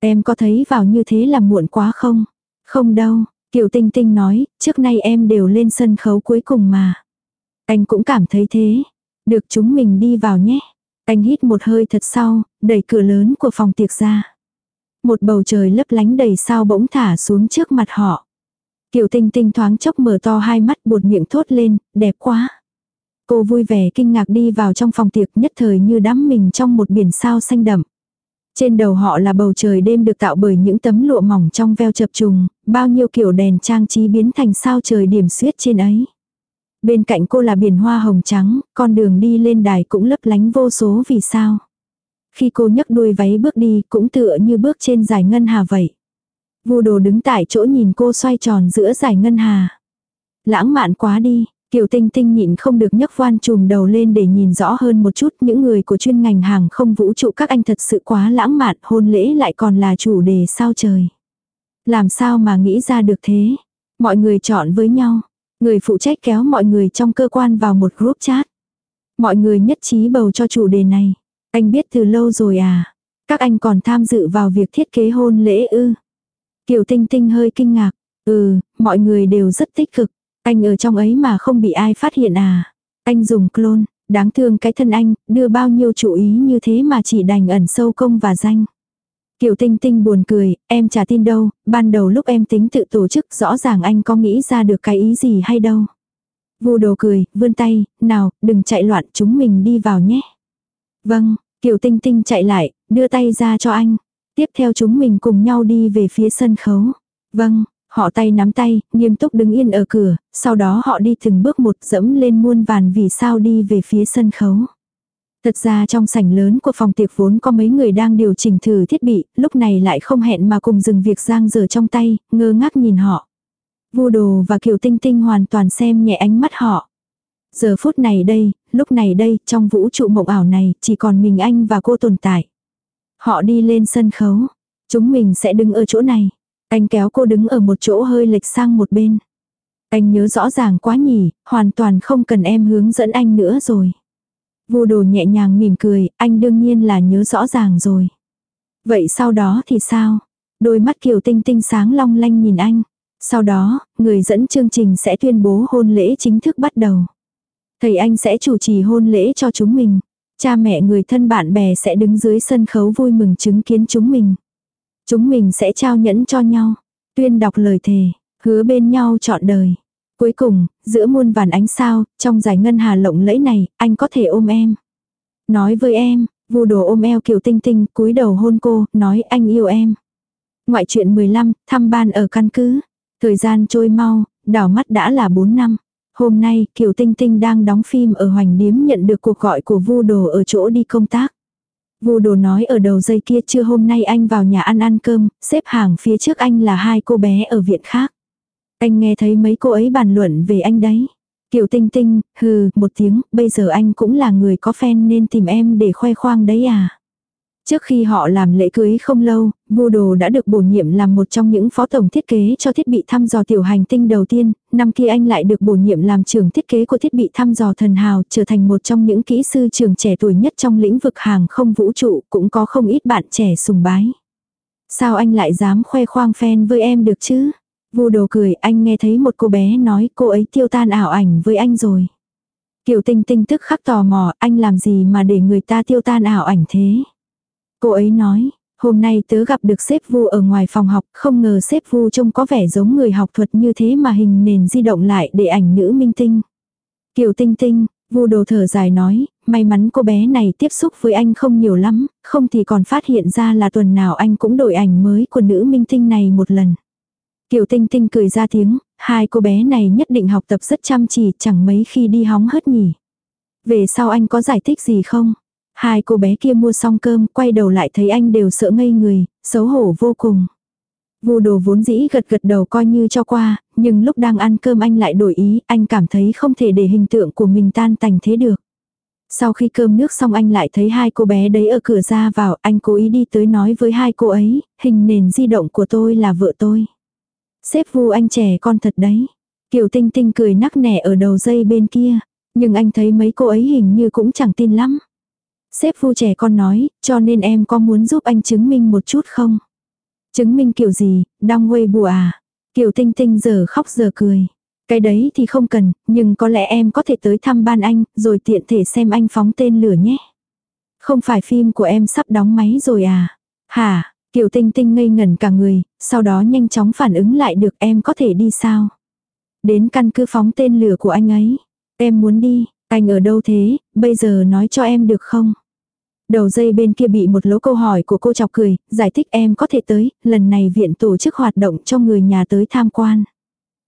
Em có thấy vào như thế là muộn quá không? Không đâu, Kiều Tinh Tinh nói, trước nay em đều lên sân khấu cuối cùng mà. Anh cũng cảm thấy thế. Được chúng mình đi vào nhé. Anh hít một hơi thật sau, đẩy cửa lớn của phòng tiệc ra. Một bầu trời lấp lánh đầy sao bỗng thả xuống trước mặt họ. Kiều Tinh Tinh thoáng chốc mở to hai mắt buột miệng thốt lên, đẹp quá. Cô vui vẻ kinh ngạc đi vào trong phòng tiệc nhất thời như đắm mình trong một biển sao xanh đậm. Trên đầu họ là bầu trời đêm được tạo bởi những tấm lụa mỏng trong veo chập trùng, bao nhiêu kiểu đèn trang trí biến thành sao trời điểm xuyết trên ấy. Bên cạnh cô là biển hoa hồng trắng, con đường đi lên đài cũng lấp lánh vô số vì sao. Khi cô nhấc đuôi váy bước đi cũng tựa như bước trên giải ngân hà vậy. Vô đồ đứng tại chỗ nhìn cô xoay tròn giữa giải ngân hà. Lãng mạn quá đi, Kiều Tinh Tinh nhịn không được nhấc voan chùm đầu lên để nhìn rõ hơn một chút những người của chuyên ngành hàng không vũ trụ các anh thật sự quá lãng mạn hôn lễ lại còn là chủ đề sao trời. Làm sao mà nghĩ ra được thế? Mọi người chọn với nhau. Người phụ trách kéo mọi người trong cơ quan vào một group chat. Mọi người nhất trí bầu cho chủ đề này. Anh biết từ lâu rồi à? Các anh còn tham dự vào việc thiết kế hôn lễ ư? Kiều Tinh Tinh hơi kinh ngạc. Ừ, mọi người đều rất tích cực. Anh ở trong ấy mà không bị ai phát hiện à. Anh dùng clone, đáng thương cái thân anh, đưa bao nhiêu chú ý như thế mà chỉ đành ẩn sâu công và danh. Kiều Tinh Tinh buồn cười, em chả tin đâu, ban đầu lúc em tính tự tổ chức rõ ràng anh có nghĩ ra được cái ý gì hay đâu. Vô đồ cười, vươn tay, nào, đừng chạy loạn chúng mình đi vào nhé. Vâng, Kiều Tinh Tinh chạy lại, đưa tay ra cho anh. Tiếp theo chúng mình cùng nhau đi về phía sân khấu. Vâng, họ tay nắm tay, nghiêm túc đứng yên ở cửa, sau đó họ đi từng bước một dẫm lên muôn vàn vì sao đi về phía sân khấu. Thật ra trong sảnh lớn của phòng tiệc vốn có mấy người đang điều chỉnh thử thiết bị, lúc này lại không hẹn mà cùng dừng việc giang dở trong tay, ngơ ngác nhìn họ. vô đồ và Kiều Tinh Tinh hoàn toàn xem nhẹ ánh mắt họ. Giờ phút này đây, lúc này đây, trong vũ trụ mộng ảo này, chỉ còn mình anh và cô tồn tại. Họ đi lên sân khấu. Chúng mình sẽ đứng ở chỗ này. Anh kéo cô đứng ở một chỗ hơi lệch sang một bên. Anh nhớ rõ ràng quá nhỉ, hoàn toàn không cần em hướng dẫn anh nữa rồi. Vô đồ nhẹ nhàng mỉm cười, anh đương nhiên là nhớ rõ ràng rồi. Vậy sau đó thì sao? Đôi mắt kiều tinh tinh sáng long lanh nhìn anh. Sau đó, người dẫn chương trình sẽ tuyên bố hôn lễ chính thức bắt đầu. Thầy anh sẽ chủ trì hôn lễ cho chúng mình. Cha mẹ người thân bạn bè sẽ đứng dưới sân khấu vui mừng chứng kiến chúng mình. Chúng mình sẽ trao nhẫn cho nhau. Tuyên đọc lời thề, hứa bên nhau chọn đời. Cuối cùng, giữa muôn vàn ánh sao, trong giải ngân hà lộng lẫy này, anh có thể ôm em. Nói với em, vu đồ ôm eo kiều tinh tinh, cúi đầu hôn cô, nói anh yêu em. Ngoại truyện 15, thăm ban ở căn cứ. Thời gian trôi mau, đảo mắt đã là 4 năm. Hôm nay, Kiều Tinh Tinh đang đóng phim ở Hoành Điếm nhận được cuộc gọi của Vu Đồ ở chỗ đi công tác. Vu Đồ nói ở đầu dây kia chưa hôm nay anh vào nhà ăn ăn cơm, xếp hàng phía trước anh là hai cô bé ở viện khác. Anh nghe thấy mấy cô ấy bàn luận về anh đấy. Kiều Tinh Tinh, hừ, một tiếng, bây giờ anh cũng là người có fan nên tìm em để khoe khoang đấy à. Trước khi họ làm lễ cưới không lâu, Vu Đồ đã được bổ nhiệm làm một trong những phó tổng thiết kế cho thiết bị thăm dò tiểu hành tinh đầu tiên, năm kia anh lại được bổ nhiệm làm trưởng thiết kế của thiết bị thăm dò thần hào, trở thành một trong những kỹ sư trường trẻ tuổi nhất trong lĩnh vực hàng không vũ trụ, cũng có không ít bạn trẻ sùng bái. Sao anh lại dám khoe khoang fan với em được chứ? Vu Đồ cười, anh nghe thấy một cô bé nói cô ấy tiêu tan ảo ảnh với anh rồi. Kiều Tinh Tinh tức khắc tò mò, anh làm gì mà để người ta tiêu tan ảo ảnh thế? Cô ấy nói, hôm nay tớ gặp được sếp vu ở ngoài phòng học, không ngờ sếp vu trông có vẻ giống người học thuật như thế mà hình nền di động lại để ảnh nữ minh tinh. Kiều tinh tinh, vu đồ thở dài nói, may mắn cô bé này tiếp xúc với anh không nhiều lắm, không thì còn phát hiện ra là tuần nào anh cũng đổi ảnh mới của nữ minh tinh này một lần. Kiều tinh tinh cười ra tiếng, hai cô bé này nhất định học tập rất chăm chỉ chẳng mấy khi đi hóng hớt nhỉ. Về sau anh có giải thích gì không? Hai cô bé kia mua xong cơm, quay đầu lại thấy anh đều sợ ngây người, xấu hổ vô cùng. Vu đồ vốn dĩ gật gật đầu coi như cho qua, nhưng lúc đang ăn cơm anh lại đổi ý, anh cảm thấy không thể để hình tượng của mình tan tành thế được. Sau khi cơm nước xong anh lại thấy hai cô bé đấy ở cửa ra vào, anh cố ý đi tới nói với hai cô ấy, hình nền di động của tôi là vợ tôi. xếp vu anh trẻ con thật đấy. Kiều Tinh Tinh cười nắc nẻ ở đầu dây bên kia, nhưng anh thấy mấy cô ấy hình như cũng chẳng tin lắm. Sếp vu trẻ con nói, cho nên em có muốn giúp anh chứng minh một chút không? Chứng minh kiểu gì, đong quê bùa à? kiểu Tinh Tinh giờ khóc giờ cười. Cái đấy thì không cần, nhưng có lẽ em có thể tới thăm ban anh, rồi tiện thể xem anh phóng tên lửa nhé. Không phải phim của em sắp đóng máy rồi à? Hả? kiểu Tinh Tinh ngây ngẩn cả người, sau đó nhanh chóng phản ứng lại được em có thể đi sao? Đến căn cứ phóng tên lửa của anh ấy. Em muốn đi, anh ở đâu thế, bây giờ nói cho em được không? Đầu dây bên kia bị một lỗ câu hỏi của cô chọc cười, giải thích em có thể tới, lần này viện tổ chức hoạt động cho người nhà tới tham quan.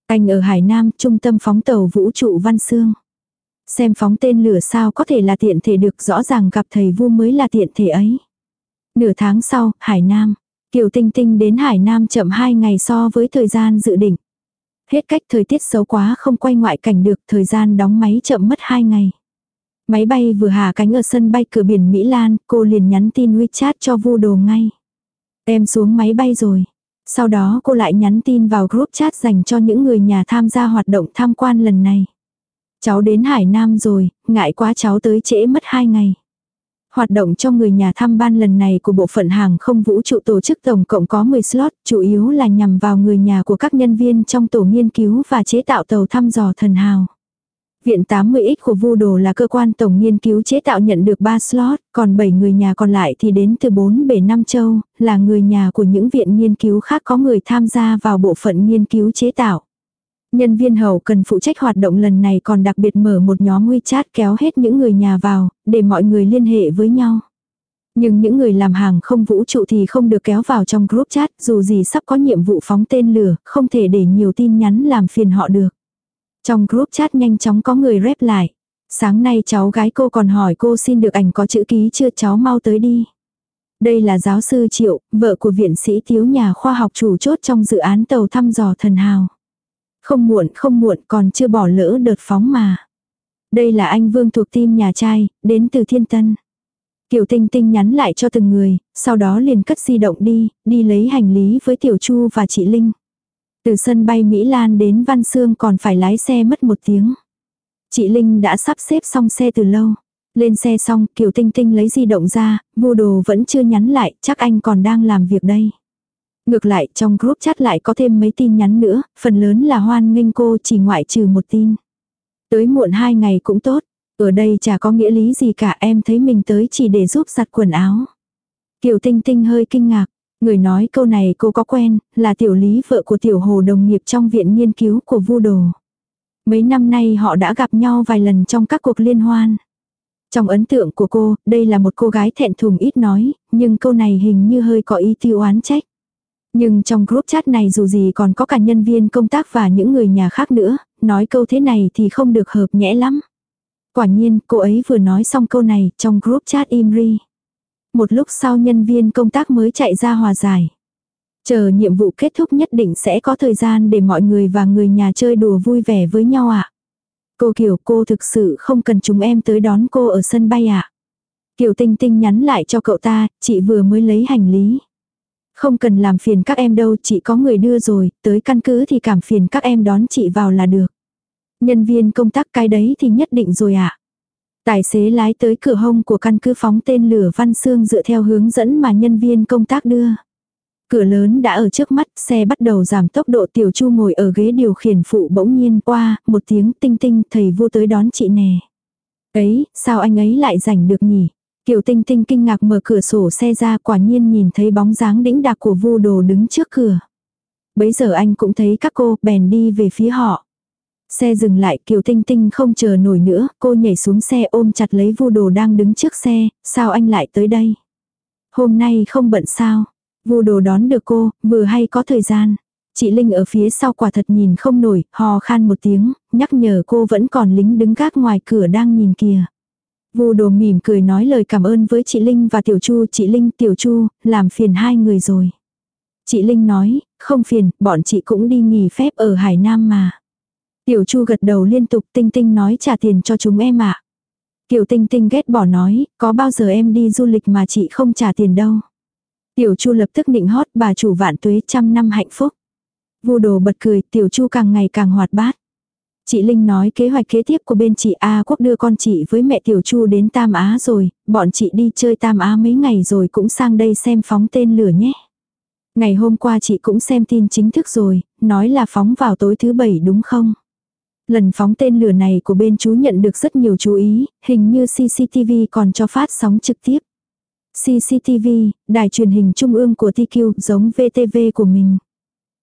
Anh ở Hải Nam, trung tâm phóng tàu vũ trụ Văn Sương. Xem phóng tên lửa sao có thể là tiện thể được rõ ràng gặp thầy vu mới là tiện thể ấy. Nửa tháng sau, Hải Nam. Kiều Tinh Tinh đến Hải Nam chậm 2 ngày so với thời gian dự định. Hết cách thời tiết xấu quá không quay ngoại cảnh được thời gian đóng máy chậm mất 2 ngày. Máy bay vừa hạ cánh ở sân bay cửa biển Mỹ Lan, cô liền nhắn tin WeChat cho vu đồ ngay. Em xuống máy bay rồi. Sau đó cô lại nhắn tin vào group chat dành cho những người nhà tham gia hoạt động tham quan lần này. Cháu đến Hải Nam rồi, ngại quá cháu tới trễ mất 2 ngày. Hoạt động cho người nhà tham ban lần này của bộ phận hàng không vũ trụ tổ chức tổng cộng có 10 slot, chủ yếu là nhằm vào người nhà của các nhân viên trong tổ nghiên cứu và chế tạo tàu thăm dò thần hào. Viện 80X của Vu Đồ là cơ quan tổng nghiên cứu chế tạo nhận được 3 slot, còn 7 người nhà còn lại thì đến từ 4 bể năm châu, là người nhà của những viện nghiên cứu khác có người tham gia vào bộ phận nghiên cứu chế tạo. Nhân viên hậu cần phụ trách hoạt động lần này còn đặc biệt mở một nhóm WeChat kéo hết những người nhà vào, để mọi người liên hệ với nhau. Nhưng những người làm hàng không vũ trụ thì không được kéo vào trong group chat, dù gì sắp có nhiệm vụ phóng tên lửa, không thể để nhiều tin nhắn làm phiền họ được. Trong group chat nhanh chóng có người rep lại. Sáng nay cháu gái cô còn hỏi cô xin được ảnh có chữ ký chưa cháu mau tới đi. Đây là giáo sư Triệu, vợ của viện sĩ thiếu nhà khoa học chủ chốt trong dự án tàu thăm dò thần hào. Không muộn không muộn còn chưa bỏ lỡ đợt phóng mà. Đây là anh Vương thuộc team nhà trai, đến từ Thiên Tân. Kiều Tinh Tinh nhắn lại cho từng người, sau đó liền cất di động đi, đi lấy hành lý với Tiểu Chu và chị Linh. Từ sân bay Mỹ Lan đến Văn Sương còn phải lái xe mất một tiếng. Chị Linh đã sắp xếp xong xe từ lâu. Lên xe xong, Kiều Tinh Tinh lấy di động ra, vô đồ vẫn chưa nhắn lại, chắc anh còn đang làm việc đây. Ngược lại, trong group chat lại có thêm mấy tin nhắn nữa, phần lớn là hoan nghênh cô chỉ ngoại trừ một tin. Tới muộn hai ngày cũng tốt, ở đây chả có nghĩa lý gì cả em thấy mình tới chỉ để giúp giặt quần áo. Kiều Tinh Tinh hơi kinh ngạc, người nói câu này cô có quen, là tiểu lý vợ của tiểu hồ đồng nghiệp trong viện nghiên cứu của vu đồ. Mấy năm nay họ đã gặp nhau vài lần trong các cuộc liên hoan. Trong ấn tượng của cô, đây là một cô gái thẹn thùng ít nói, nhưng câu này hình như hơi có ý tiêu oán trách. Nhưng trong group chat này dù gì còn có cả nhân viên công tác và những người nhà khác nữa, nói câu thế này thì không được hợp nhẽ lắm. Quả nhiên, cô ấy vừa nói xong câu này trong group chat Imri. Một lúc sau nhân viên công tác mới chạy ra hòa giải. Chờ nhiệm vụ kết thúc nhất định sẽ có thời gian để mọi người và người nhà chơi đùa vui vẻ với nhau ạ. À? Cô Kiều cô thực sự không cần chúng em tới đón cô ở sân bay ạ. À? Kiều Tinh Tinh nhắn lại cho cậu ta, chị vừa mới lấy hành lý. Không cần làm phiền các em đâu, chị có người đưa rồi, tới căn cứ thì cảm phiền các em đón chị vào là được. Nhân viên công tác cái đấy thì nhất định rồi ạ. À? Tài xế lái tới cửa hông của căn cứ phóng tên lửa Văn Xương dựa theo hướng dẫn mà nhân viên công tác đưa. Cửa lớn đã ở trước mắt, xe bắt đầu giảm tốc độ tiểu chu ngồi ở ghế điều khiển phụ bỗng nhiên qua, một tiếng tinh tinh thầy vô tới đón chị nè. Ấy, sao anh ấy lại rảnh được nhỉ? Kiều tinh tinh kinh ngạc mở cửa sổ xe ra quả nhiên nhìn thấy bóng dáng đĩnh đạc của vu đồ đứng trước cửa. Bấy giờ anh cũng thấy các cô bèn đi về phía họ. Xe dừng lại Kiều Tinh Tinh không chờ nổi nữa, cô nhảy xuống xe ôm chặt lấy vu đồ đang đứng trước xe, sao anh lại tới đây? Hôm nay không bận sao? Vu đồ đón được cô, vừa hay có thời gian. Chị Linh ở phía sau quả thật nhìn không nổi, hò khan một tiếng, nhắc nhở cô vẫn còn lính đứng gác ngoài cửa đang nhìn kìa. Vu đồ mỉm cười nói lời cảm ơn với chị Linh và Tiểu Chu. Chị Linh, Tiểu Chu, làm phiền hai người rồi. Chị Linh nói, không phiền, bọn chị cũng đi nghỉ phép ở Hải Nam mà. Tiểu Chu gật đầu liên tục Tinh Tinh nói trả tiền cho chúng em ạ. À. Kiều Tinh Tinh ghét bỏ nói, có bao giờ em đi du lịch mà chị không trả tiền đâu. Tiểu Chu lập tức nịnh hót bà chủ vạn tuế trăm năm hạnh phúc. Vu đồ bật cười, Tiểu Chu càng ngày càng hoạt bát. Chị Linh nói kế hoạch kế tiếp của bên chị A Quốc đưa con chị với mẹ Tiểu Chu đến Tam Á rồi, bọn chị đi chơi Tam Á mấy ngày rồi cũng sang đây xem phóng tên lửa nhé. Ngày hôm qua chị cũng xem tin chính thức rồi, nói là phóng vào tối thứ bảy đúng không? Lần phóng tên lửa này của bên chú nhận được rất nhiều chú ý, hình như CCTV còn cho phát sóng trực tiếp. CCTV, đài truyền hình trung ương của TQ giống VTV của mình.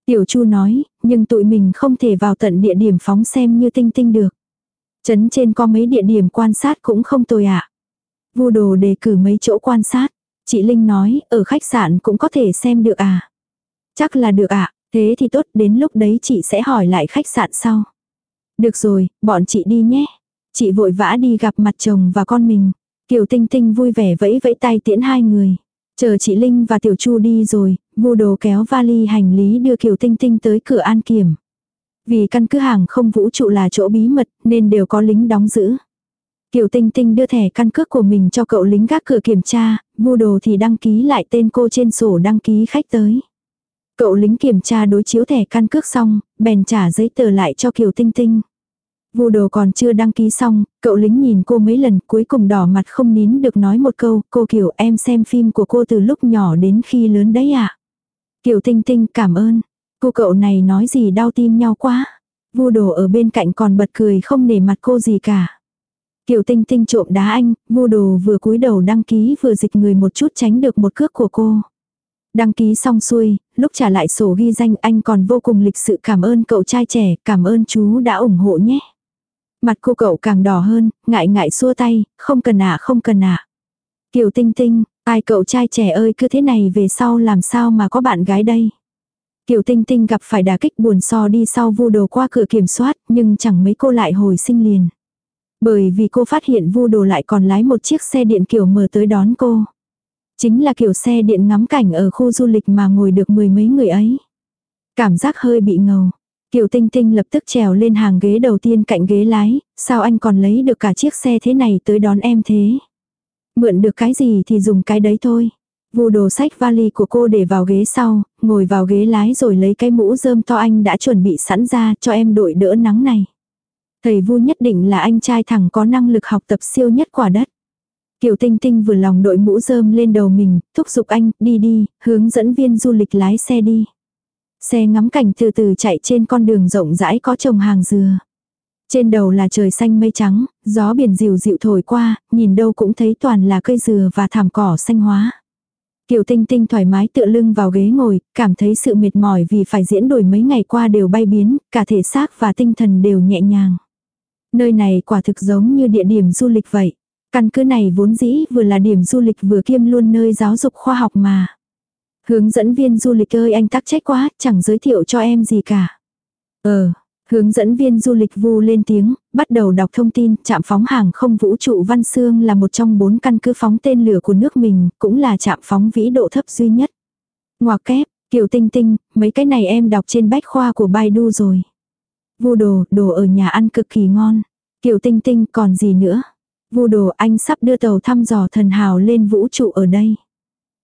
Tiểu Chu nói, nhưng tụi mình không thể vào tận địa điểm phóng xem như tinh tinh được. Trấn trên có mấy địa điểm quan sát cũng không tồi ạ. À. Vu đồ đề cử mấy chỗ quan sát. Chị Linh nói, ở khách sạn cũng có thể xem được à. Chắc là được ạ, à. thế thì tốt, đến lúc đấy chị sẽ hỏi lại khách sạn sau. Được rồi, bọn chị đi nhé. Chị vội vã đi gặp mặt chồng và con mình. Kiều Tinh Tinh vui vẻ vẫy vẫy tay tiễn hai người. Chờ chị Linh và Tiểu Chu đi rồi, vô đồ kéo vali hành lý đưa Kiều Tinh Tinh tới cửa an kiểm. Vì căn cứ hàng không vũ trụ là chỗ bí mật nên đều có lính đóng giữ. Kiều Tinh Tinh đưa thẻ căn cước của mình cho cậu lính gác cửa kiểm tra, vô đồ thì đăng ký lại tên cô trên sổ đăng ký khách tới. Cậu lính kiểm tra đối chiếu thẻ căn cước xong, bèn trả giấy tờ lại cho Kiều Tinh Tinh. Vu đồ còn chưa đăng ký xong, cậu lính nhìn cô mấy lần cuối cùng đỏ mặt không nín được nói một câu, cô Kiều em xem phim của cô từ lúc nhỏ đến khi lớn đấy ạ. À? Kiều Tinh Tinh cảm ơn. Cô cậu này nói gì đau tim nhau quá. Vu đồ ở bên cạnh còn bật cười không nể mặt cô gì cả. Kiều Tinh Tinh trộm đá anh, vu đồ vừa cúi đầu đăng ký vừa dịch người một chút tránh được một cước của cô. Đăng ký xong xuôi, lúc trả lại sổ ghi danh anh còn vô cùng lịch sự cảm ơn cậu trai trẻ, cảm ơn chú đã ủng hộ nhé. Mặt cô cậu càng đỏ hơn, ngại ngại xua tay, không cần ạ không cần ạ. Kiều Tinh Tinh, ai cậu trai trẻ ơi cứ thế này về sau làm sao mà có bạn gái đây. Kiều Tinh Tinh gặp phải đả kích buồn so đi sau vu đồ qua cửa kiểm soát nhưng chẳng mấy cô lại hồi sinh liền. Bởi vì cô phát hiện vu đồ lại còn lái một chiếc xe điện kiểu mở tới đón cô. Chính là kiểu xe điện ngắm cảnh ở khu du lịch mà ngồi được mười mấy người ấy. Cảm giác hơi bị ngầu. Kiều Tinh Tinh lập tức trèo lên hàng ghế đầu tiên cạnh ghế lái, sao anh còn lấy được cả chiếc xe thế này tới đón em thế? Mượn được cái gì thì dùng cái đấy thôi. Vu đồ sách vali của cô để vào ghế sau, ngồi vào ghế lái rồi lấy cái mũ rơm to anh đã chuẩn bị sẵn ra cho em đội đỡ nắng này. Thầy Vu nhất định là anh trai thẳng có năng lực học tập siêu nhất quả đất. Kiều Tinh Tinh vừa lòng đội mũ rơm lên đầu mình, thúc giục anh, đi đi, hướng dẫn viên du lịch lái xe đi. Xe ngắm cảnh từ từ chạy trên con đường rộng rãi có trồng hàng dừa. Trên đầu là trời xanh mây trắng, gió biển dịu dịu thổi qua, nhìn đâu cũng thấy toàn là cây dừa và thảm cỏ xanh hóa. Kiều Tinh Tinh thoải mái tựa lưng vào ghế ngồi, cảm thấy sự mệt mỏi vì phải diễn đổi mấy ngày qua đều bay biến, cả thể xác và tinh thần đều nhẹ nhàng. Nơi này quả thực giống như địa điểm du lịch vậy. Căn cứ này vốn dĩ vừa là điểm du lịch vừa kiêm luôn nơi giáo dục khoa học mà. Hướng dẫn viên du lịch ơi anh tắc trách quá, chẳng giới thiệu cho em gì cả. Ờ, hướng dẫn viên du lịch vu lên tiếng, bắt đầu đọc thông tin, trạm phóng hàng không vũ trụ Văn Sương là một trong bốn căn cứ phóng tên lửa của nước mình, cũng là trạm phóng vĩ độ thấp duy nhất. Ngoà kép, kiểu tinh tinh, mấy cái này em đọc trên bách khoa của Baidu rồi. Vu đồ, đồ ở nhà ăn cực kỳ ngon. Kiểu tinh tinh còn gì nữa. Vu đồ anh sắp đưa tàu thăm dò thần hào lên vũ trụ ở đây.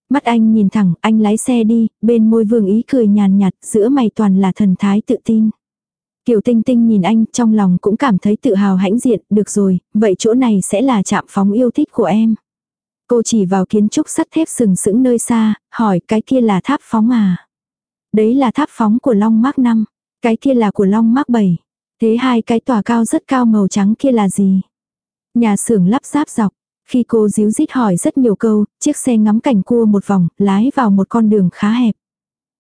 Mắt anh nhìn thẳng, anh lái xe đi, bên môi vương ý cười nhàn nhạt, giữa mày toàn là thần thái tự tin. Kiều Tinh Tinh nhìn anh, trong lòng cũng cảm thấy tự hào hãnh diện, được rồi, vậy chỗ này sẽ là trạm phóng yêu thích của em. Cô chỉ vào kiến trúc sắt thép sừng sững nơi xa, hỏi cái kia là tháp phóng à? Đấy là tháp phóng của Long Mark 5, cái kia là của Long Mark 7. Thế hai cái tòa cao rất cao màu trắng kia là gì? Nhà xưởng lắp ráp dọc, khi cô díu dít hỏi rất nhiều câu, chiếc xe ngắm cảnh cua một vòng, lái vào một con đường khá hẹp.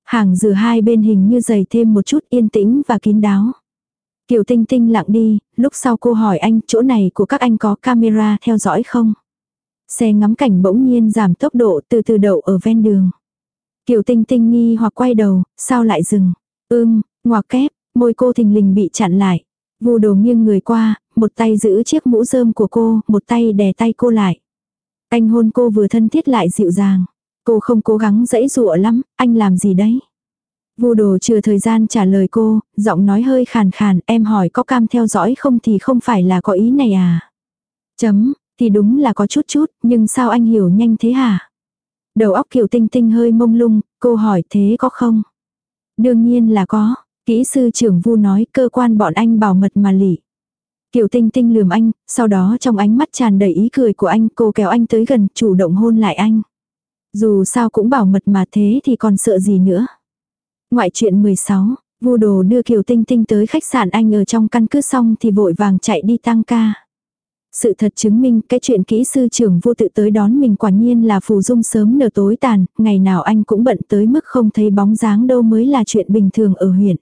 Hàng dừa hai bên hình như dày thêm một chút yên tĩnh và kín đáo. Kiều Tinh Tinh lặng đi, lúc sau cô hỏi anh chỗ này của các anh có camera theo dõi không? Xe ngắm cảnh bỗng nhiên giảm tốc độ từ từ đậu ở ven đường. Kiều Tinh Tinh nghi hoặc quay đầu, sao lại dừng? Ưm, ngoặc kép, môi cô thình lình bị chặn lại. Vu đồ nghiêng người qua, một tay giữ chiếc mũ rơm của cô, một tay đè tay cô lại. Anh hôn cô vừa thân thiết lại dịu dàng. Cô không cố gắng dãy dụa lắm, anh làm gì đấy? Vu đồ chưa thời gian trả lời cô, giọng nói hơi khàn khàn, em hỏi có cam theo dõi không thì không phải là có ý này à? Chấm, thì đúng là có chút chút, nhưng sao anh hiểu nhanh thế hả? Đầu óc kiểu tinh tinh hơi mông lung, cô hỏi thế có không? Đương nhiên là có, kỹ sư trưởng Vu nói cơ quan bọn anh bảo mật mà lỉ. Kiều Tinh Tinh lườm anh, sau đó trong ánh mắt tràn đầy ý cười của anh cô kéo anh tới gần chủ động hôn lại anh. Dù sao cũng bảo mật mà thế thì còn sợ gì nữa. Ngoại chuyện 16, Vu Đồ đưa Kiều Tinh Tinh tới khách sạn anh ở trong căn cứ xong thì vội vàng chạy đi tăng ca. Sự thật chứng minh cái chuyện kỹ sư trưởng vô tự tới đón mình quả nhiên là phù dung sớm nở tối tàn, ngày nào anh cũng bận tới mức không thấy bóng dáng đâu mới là chuyện bình thường ở huyện.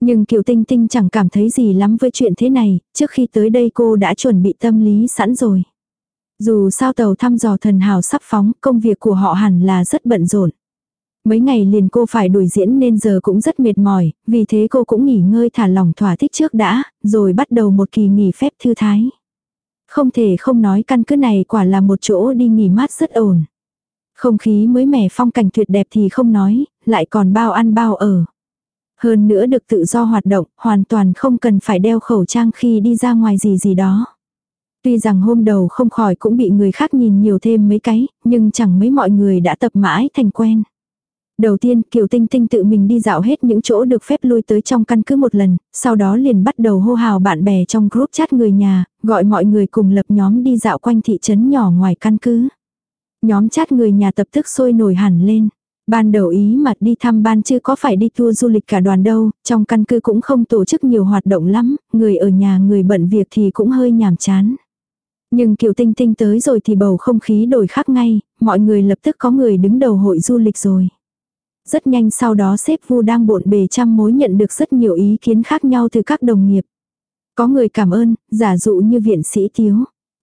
Nhưng Kiều Tinh Tinh chẳng cảm thấy gì lắm với chuyện thế này, trước khi tới đây cô đã chuẩn bị tâm lý sẵn rồi. Dù sao tàu thăm dò thần hào sắp phóng, công việc của họ hẳn là rất bận rộn. Mấy ngày liền cô phải đuổi diễn nên giờ cũng rất mệt mỏi, vì thế cô cũng nghỉ ngơi thả lỏng thỏa thích trước đã, rồi bắt đầu một kỳ nghỉ phép thư thái. Không thể không nói căn cứ này quả là một chỗ đi nghỉ mát rất ổn. Không khí mới mẻ phong cảnh tuyệt đẹp thì không nói, lại còn bao ăn bao ở. Hơn nữa được tự do hoạt động, hoàn toàn không cần phải đeo khẩu trang khi đi ra ngoài gì gì đó. Tuy rằng hôm đầu không khỏi cũng bị người khác nhìn nhiều thêm mấy cái, nhưng chẳng mấy mọi người đã tập mãi thành quen. Đầu tiên Kiều Tinh Tinh tự mình đi dạo hết những chỗ được phép lui tới trong căn cứ một lần, sau đó liền bắt đầu hô hào bạn bè trong group chat người nhà, gọi mọi người cùng lập nhóm đi dạo quanh thị trấn nhỏ ngoài căn cứ. Nhóm chat người nhà tập tức sôi nổi hẳn lên. Ban đầu ý mà đi thăm ban chưa có phải đi tour du lịch cả đoàn đâu, trong căn cứ cũng không tổ chức nhiều hoạt động lắm, người ở nhà người bận việc thì cũng hơi nhàm chán. Nhưng Kiều Tinh Tinh tới rồi thì bầu không khí đổi khác ngay, mọi người lập tức có người đứng đầu hội du lịch rồi. Rất nhanh sau đó sếp Vu đang bộn bề trăm mối nhận được rất nhiều ý kiến khác nhau từ các đồng nghiệp. Có người cảm ơn, giả dụ như viện sĩ thiếu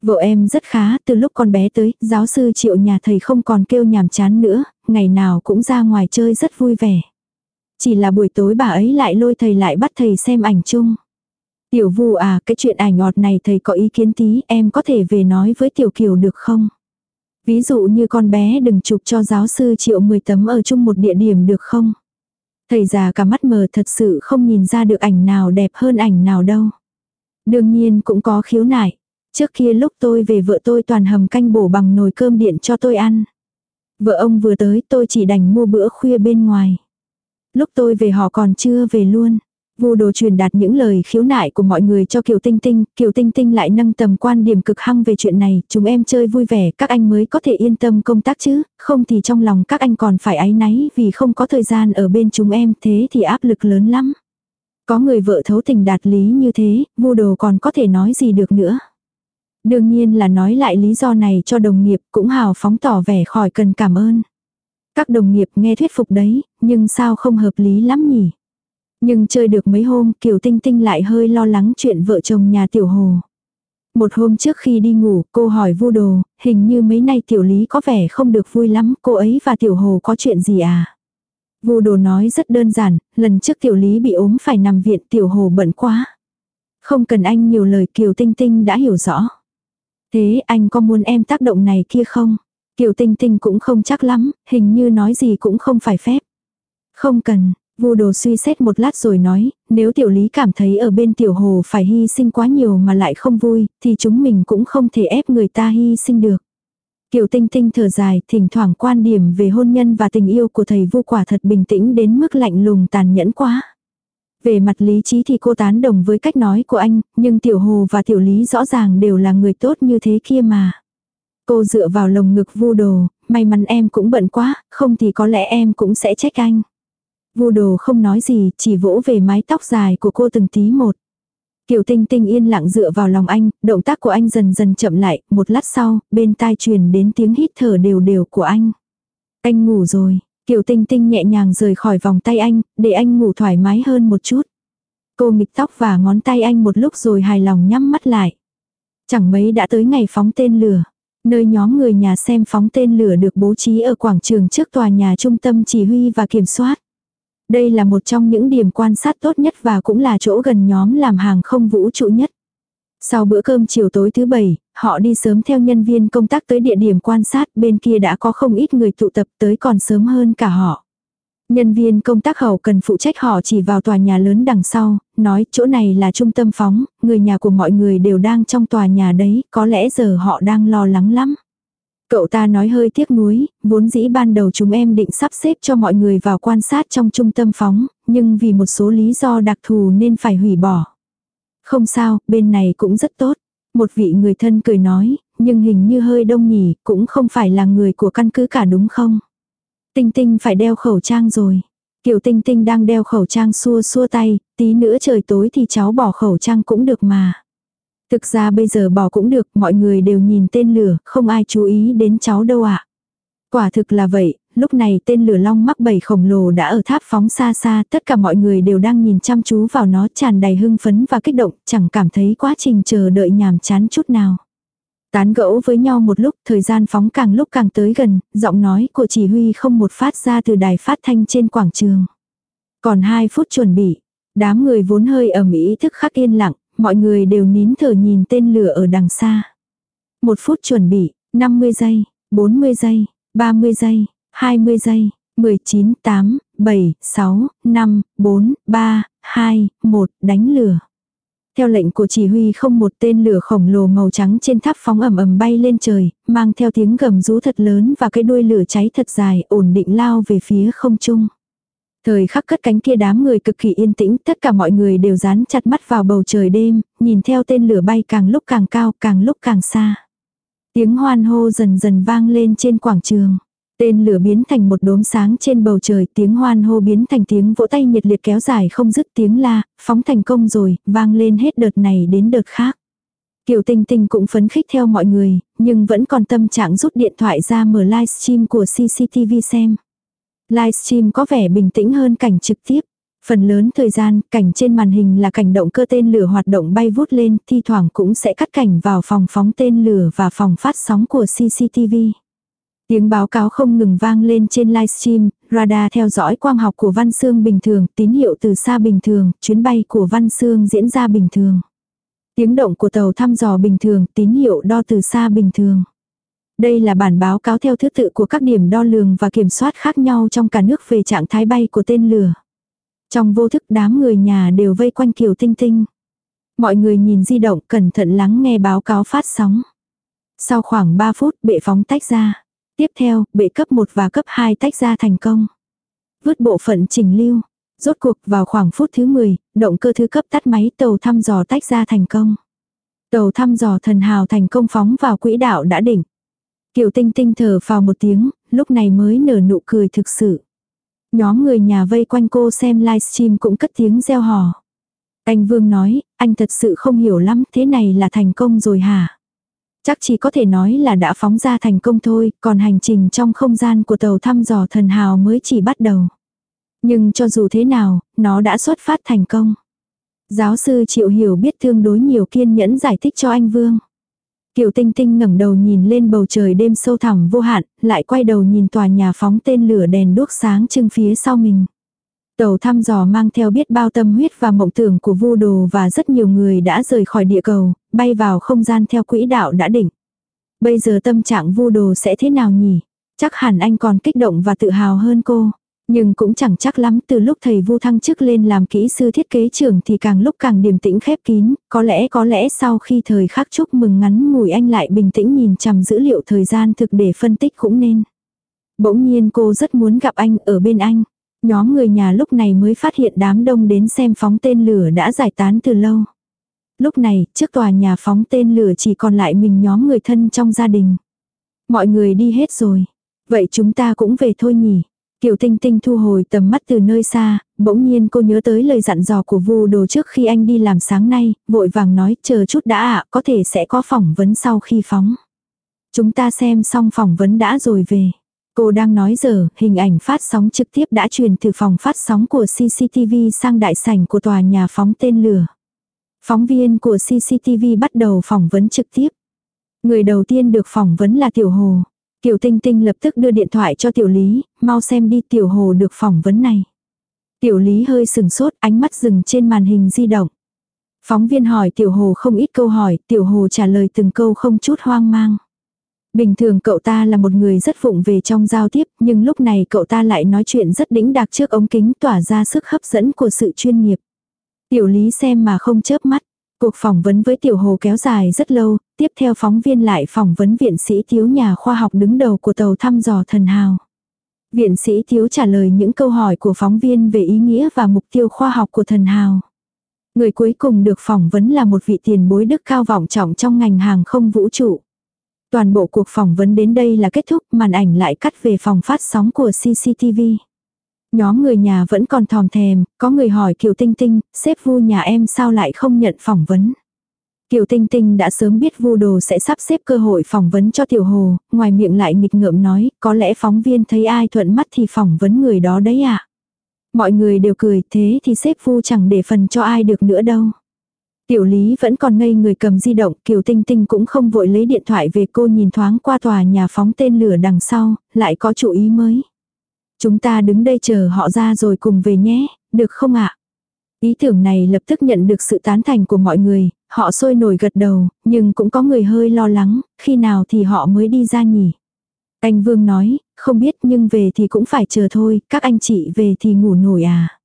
Vợ em rất khá, từ lúc con bé tới, giáo sư triệu nhà thầy không còn kêu nhàm chán nữa, ngày nào cũng ra ngoài chơi rất vui vẻ. Chỉ là buổi tối bà ấy lại lôi thầy lại bắt thầy xem ảnh chung. Tiểu Vu à, cái chuyện ảnh ngọt này thầy có ý kiến tí, em có thể về nói với Tiểu Kiều được không? Ví dụ như con bé đừng chụp cho giáo sư triệu 10 tấm ở chung một địa điểm được không? Thầy già cả mắt mờ thật sự không nhìn ra được ảnh nào đẹp hơn ảnh nào đâu. Đương nhiên cũng có khiếu nại. Trước kia lúc tôi về vợ tôi toàn hầm canh bổ bằng nồi cơm điện cho tôi ăn. Vợ ông vừa tới tôi chỉ đành mua bữa khuya bên ngoài. Lúc tôi về họ còn chưa về luôn. Vu đồ truyền đạt những lời khiếu nại của mọi người cho Kiều Tinh Tinh, Kiều Tinh Tinh lại nâng tầm quan điểm cực hăng về chuyện này, chúng em chơi vui vẻ, các anh mới có thể yên tâm công tác chứ, không thì trong lòng các anh còn phải áy náy vì không có thời gian ở bên chúng em, thế thì áp lực lớn lắm. Có người vợ thấu tình đạt lý như thế, vu đồ còn có thể nói gì được nữa. Đương nhiên là nói lại lý do này cho đồng nghiệp cũng hào phóng tỏ vẻ khỏi cần cảm ơn. Các đồng nghiệp nghe thuyết phục đấy, nhưng sao không hợp lý lắm nhỉ? Nhưng chơi được mấy hôm Kiều Tinh Tinh lại hơi lo lắng chuyện vợ chồng nhà Tiểu Hồ. Một hôm trước khi đi ngủ cô hỏi vu đồ, hình như mấy nay Tiểu Lý có vẻ không được vui lắm, cô ấy và Tiểu Hồ có chuyện gì à? Vu đồ nói rất đơn giản, lần trước Tiểu Lý bị ốm phải nằm viện Tiểu Hồ bận quá. Không cần anh nhiều lời Kiều Tinh Tinh đã hiểu rõ. Thế anh có muốn em tác động này kia không? Kiều Tinh Tinh cũng không chắc lắm, hình như nói gì cũng không phải phép. Không cần, Vu đồ suy xét một lát rồi nói, nếu tiểu lý cảm thấy ở bên tiểu hồ phải hy sinh quá nhiều mà lại không vui, thì chúng mình cũng không thể ép người ta hy sinh được. Kiều tinh tinh thở dài, thỉnh thoảng quan điểm về hôn nhân và tình yêu của thầy vu quả thật bình tĩnh đến mức lạnh lùng tàn nhẫn quá. Về mặt lý trí thì cô tán đồng với cách nói của anh, nhưng tiểu hồ và tiểu lý rõ ràng đều là người tốt như thế kia mà. Cô dựa vào lồng ngực vu đồ, may mắn em cũng bận quá, không thì có lẽ em cũng sẽ trách anh. Vu đồ không nói gì, chỉ vỗ về mái tóc dài của cô từng tí một. Kiều Tinh Tinh yên lặng dựa vào lòng anh, động tác của anh dần dần chậm lại, một lát sau, bên tai truyền đến tiếng hít thở đều đều của anh. Anh ngủ rồi, Kiều Tinh Tinh nhẹ nhàng rời khỏi vòng tay anh, để anh ngủ thoải mái hơn một chút. Cô nghịch tóc và ngón tay anh một lúc rồi hài lòng nhắm mắt lại. Chẳng mấy đã tới ngày phóng tên lửa. Nơi nhóm người nhà xem phóng tên lửa được bố trí ở quảng trường trước tòa nhà trung tâm chỉ huy và kiểm soát. Đây là một trong những điểm quan sát tốt nhất và cũng là chỗ gần nhóm làm hàng không vũ trụ nhất. Sau bữa cơm chiều tối thứ bảy, họ đi sớm theo nhân viên công tác tới địa điểm quan sát, bên kia đã có không ít người tụ tập tới còn sớm hơn cả họ. Nhân viên công tác hậu cần phụ trách họ chỉ vào tòa nhà lớn đằng sau, nói chỗ này là trung tâm phóng, người nhà của mọi người đều đang trong tòa nhà đấy, có lẽ giờ họ đang lo lắng lắm. Cậu ta nói hơi tiếc nuối, vốn dĩ ban đầu chúng em định sắp xếp cho mọi người vào quan sát trong trung tâm phóng, nhưng vì một số lý do đặc thù nên phải hủy bỏ. Không sao, bên này cũng rất tốt. Một vị người thân cười nói, nhưng hình như hơi đông nhỉ, cũng không phải là người của căn cứ cả đúng không? Tinh tinh phải đeo khẩu trang rồi. Kiều tinh tinh đang đeo khẩu trang xua xua tay, tí nữa trời tối thì cháu bỏ khẩu trang cũng được mà. Thực ra bây giờ bỏ cũng được, mọi người đều nhìn tên lửa, không ai chú ý đến cháu đâu ạ. Quả thực là vậy, lúc này tên lửa long mắc bảy khổng lồ đã ở tháp phóng xa xa, tất cả mọi người đều đang nhìn chăm chú vào nó tràn đầy hưng phấn và kích động, chẳng cảm thấy quá trình chờ đợi nhàm chán chút nào. Tán gẫu với nhau một lúc, thời gian phóng càng lúc càng tới gần, giọng nói của chỉ huy không một phát ra từ đài phát thanh trên quảng trường. Còn 2 phút chuẩn bị, đám người vốn hơi ẩm ý thức khắc yên lặng, mọi người đều nín thở nhìn tên lửa ở đằng xa. Một phút chuẩn bị, 50 giây, 40 giây, 30 giây, 20 giây, 19, 8, 7, 6, 5, 4, 3, 2, 1, đánh lửa. Theo lệnh của chỉ huy không một tên lửa khổng lồ màu trắng trên tháp phóng ẩm ẩm bay lên trời, mang theo tiếng gầm rú thật lớn và cái đuôi lửa cháy thật dài ổn định lao về phía không trung. Thời khắc cất cánh kia đám người cực kỳ yên tĩnh, tất cả mọi người đều dán chặt mắt vào bầu trời đêm, nhìn theo tên lửa bay càng lúc càng cao, càng lúc càng xa. Tiếng hoan hô dần dần vang lên trên quảng trường. Tên lửa biến thành một đốm sáng trên bầu trời, tiếng hoan hô biến thành tiếng vỗ tay nhiệt liệt kéo dài không dứt tiếng la, phóng thành công rồi, vang lên hết đợt này đến đợt khác. Kiều Tinh Tinh cũng phấn khích theo mọi người, nhưng vẫn còn tâm trạng rút điện thoại ra mở livestream của CCTV xem. Livestream có vẻ bình tĩnh hơn cảnh trực tiếp. Phần lớn thời gian, cảnh trên màn hình là cảnh động cơ tên lửa hoạt động bay vút lên, thi thoảng cũng sẽ cắt cảnh vào phòng phóng tên lửa và phòng phát sóng của CCTV. Tiếng báo cáo không ngừng vang lên trên livestream, Radar theo dõi quang học của Văn Xương bình thường, tín hiệu từ xa bình thường, chuyến bay của Văn Xương diễn ra bình thường. Tiếng động của tàu thăm dò bình thường, tín hiệu đo từ xa bình thường. Đây là bản báo cáo theo thứ tự của các điểm đo lường và kiểm soát khác nhau trong cả nước về trạng thái bay của tên lửa. Trong vô thức đám người nhà đều vây quanh Kiều Tinh Tinh. Mọi người nhìn di động cẩn thận lắng nghe báo cáo phát sóng. Sau khoảng 3 phút bệ phóng tách ra. Tiếp theo, bệ cấp 1 và cấp 2 tách ra thành công. Vứt bộ phận trình lưu. Rốt cuộc vào khoảng phút thứ 10, động cơ thứ cấp tắt máy tàu thăm dò tách ra thành công. Tàu thăm dò thần hào thành công phóng vào quỹ đạo đã đỉnh. Kiều Tinh Tinh thở vào một tiếng, lúc này mới nở nụ cười thực sự. Nhóm người nhà vây quanh cô xem livestream cũng cất tiếng reo hò. Anh Vương nói, anh thật sự không hiểu lắm, thế này là thành công rồi hả? Chắc chỉ có thể nói là đã phóng ra thành công thôi, còn hành trình trong không gian của tàu thăm dò thần hào mới chỉ bắt đầu. Nhưng cho dù thế nào, nó đã xuất phát thành công. Giáo sư Triệu Hiểu biết tương đối nhiều kiên nhẫn giải thích cho anh Vương. Kiều Tinh Tinh ngẩng đầu nhìn lên bầu trời đêm sâu thẳm vô hạn, lại quay đầu nhìn tòa nhà phóng tên lửa đèn đuốc sáng trưng phía sau mình. Tàu thăm dò mang theo biết bao tâm huyết và mộng tưởng của vu đồ và rất nhiều người đã rời khỏi địa cầu, bay vào không gian theo quỹ đạo đã định. Bây giờ tâm trạng vu đồ sẽ thế nào nhỉ? Chắc hẳn anh còn kích động và tự hào hơn cô. Nhưng cũng chẳng chắc lắm từ lúc thầy Vu thăng chức lên làm kỹ sư thiết kế trưởng thì càng lúc càng điềm tĩnh khép kín, có lẽ có lẽ sau khi thời khắc chúc mừng ngắn ngủi anh lại bình tĩnh nhìn chằm dữ liệu thời gian thực để phân tích cũng nên. Bỗng nhiên cô rất muốn gặp anh ở bên anh. Nhóm người nhà lúc này mới phát hiện đám đông đến xem phóng tên lửa đã giải tán từ lâu. Lúc này, trước tòa nhà phóng tên lửa chỉ còn lại mình nhóm người thân trong gia đình. Mọi người đi hết rồi. Vậy chúng ta cũng về thôi nhỉ. Kiều Tinh Tinh thu hồi tầm mắt từ nơi xa, bỗng nhiên cô nhớ tới lời dặn dò của Vu Đồ trước khi anh đi làm sáng nay, vội vàng nói chờ chút đã ạ, có thể sẽ có phỏng vấn sau khi phóng. Chúng ta xem xong phỏng vấn đã rồi về. Cô đang nói giờ, hình ảnh phát sóng trực tiếp đã truyền từ phòng phát sóng của CCTV sang đại sảnh của tòa nhà phóng tên lửa. Phóng viên của CCTV bắt đầu phỏng vấn trực tiếp. Người đầu tiên được phỏng vấn là Tiểu Hồ. Kiều Tinh Tinh lập tức đưa điện thoại cho Tiểu Lý, mau xem đi Tiểu Hồ được phỏng vấn này. Tiểu Lý hơi sừng sốt, ánh mắt dừng trên màn hình di động. Phóng viên hỏi Tiểu Hồ không ít câu hỏi, Tiểu Hồ trả lời từng câu không chút hoang mang. Bình thường cậu ta là một người rất vụng về trong giao tiếp, nhưng lúc này cậu ta lại nói chuyện rất đĩnh đạc trước ống kính tỏa ra sức hấp dẫn của sự chuyên nghiệp. Tiểu lý xem mà không chớp mắt. Cuộc phỏng vấn với Tiểu Hồ kéo dài rất lâu, tiếp theo phóng viên lại phỏng vấn viện sĩ thiếu nhà khoa học đứng đầu của tàu thăm dò thần hào. Viện sĩ thiếu trả lời những câu hỏi của phóng viên về ý nghĩa và mục tiêu khoa học của thần hào. Người cuối cùng được phỏng vấn là một vị tiền bối đức cao vọng trọng trong ngành hàng không vũ trụ. Toàn bộ cuộc phỏng vấn đến đây là kết thúc, màn ảnh lại cắt về phòng phát sóng của CCTV. Nhóm người nhà vẫn còn thòm thèm, có người hỏi Kiều Tinh Tinh, sếp vu nhà em sao lại không nhận phỏng vấn. Kiều Tinh Tinh đã sớm biết vu đồ sẽ sắp xếp cơ hội phỏng vấn cho Tiểu Hồ, ngoài miệng lại nghịch ngợm nói, có lẽ phóng viên thấy ai thuận mắt thì phỏng vấn người đó đấy à. Mọi người đều cười, thế thì sếp vu chẳng để phần cho ai được nữa đâu. Tiểu lý vẫn còn ngây người cầm di động, Kiều Tinh Tinh cũng không vội lấy điện thoại về cô nhìn thoáng qua tòa nhà phóng tên lửa đằng sau, lại có chủ ý mới. Chúng ta đứng đây chờ họ ra rồi cùng về nhé, được không ạ? Ý tưởng này lập tức nhận được sự tán thành của mọi người, họ sôi nổi gật đầu, nhưng cũng có người hơi lo lắng, khi nào thì họ mới đi ra nhỉ? Anh Vương nói, không biết nhưng về thì cũng phải chờ thôi, các anh chị về thì ngủ nổi à?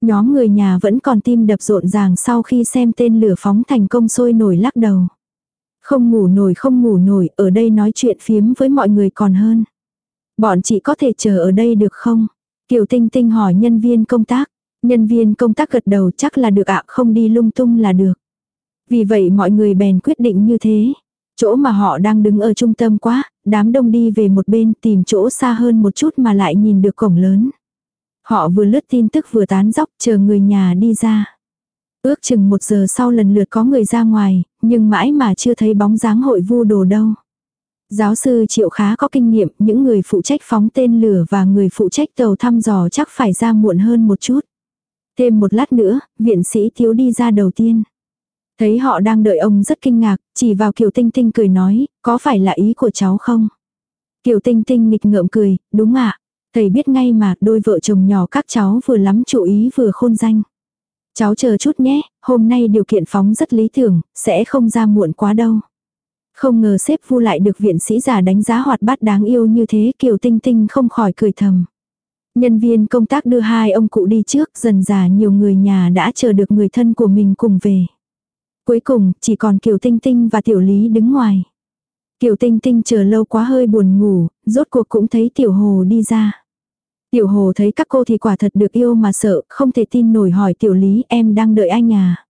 Nhóm người nhà vẫn còn tim đập rộn ràng sau khi xem tên lửa phóng thành công sôi nổi lắc đầu. Không ngủ nổi không ngủ nổi, ở đây nói chuyện phiếm với mọi người còn hơn. Bọn chị có thể chờ ở đây được không? Kiều Tinh Tinh hỏi nhân viên công tác. Nhân viên công tác gật đầu chắc là được ạ, không đi lung tung là được. Vì vậy mọi người bèn quyết định như thế. Chỗ mà họ đang đứng ở trung tâm quá, đám đông đi về một bên tìm chỗ xa hơn một chút mà lại nhìn được cổng lớn. Họ vừa lướt tin tức vừa tán dóc chờ người nhà đi ra. Ước chừng một giờ sau lần lượt có người ra ngoài, nhưng mãi mà chưa thấy bóng dáng hội vu đồ đâu. Giáo sư Triệu khá có kinh nghiệm, những người phụ trách phóng tên lửa và người phụ trách tàu thăm dò chắc phải ra muộn hơn một chút. Thêm một lát nữa, viện sĩ thiếu đi ra đầu tiên. Thấy họ đang đợi ông rất kinh ngạc, chỉ vào Kiều Tinh Tinh cười nói, có phải là ý của cháu không? Kiều Tinh Tinh nghịch ngợm cười, đúng ạ. Thầy biết ngay mà đôi vợ chồng nhỏ các cháu vừa lắm chú ý vừa khôn danh. Cháu chờ chút nhé, hôm nay điều kiện phóng rất lý tưởng, sẽ không ra muộn quá đâu. Không ngờ xếp vu lại được viện sĩ già đánh giá hoạt bát đáng yêu như thế Kiều Tinh Tinh không khỏi cười thầm. Nhân viên công tác đưa hai ông cụ đi trước dần già nhiều người nhà đã chờ được người thân của mình cùng về. Cuối cùng chỉ còn Kiều Tinh Tinh và Tiểu Lý đứng ngoài. Kiều Tinh Tinh chờ lâu quá hơi buồn ngủ, rốt cuộc cũng thấy Tiểu Hồ đi ra. Tiểu Hồ thấy các cô thì quả thật được yêu mà sợ, không thể tin nổi hỏi Tiểu Lý em đang đợi anh à.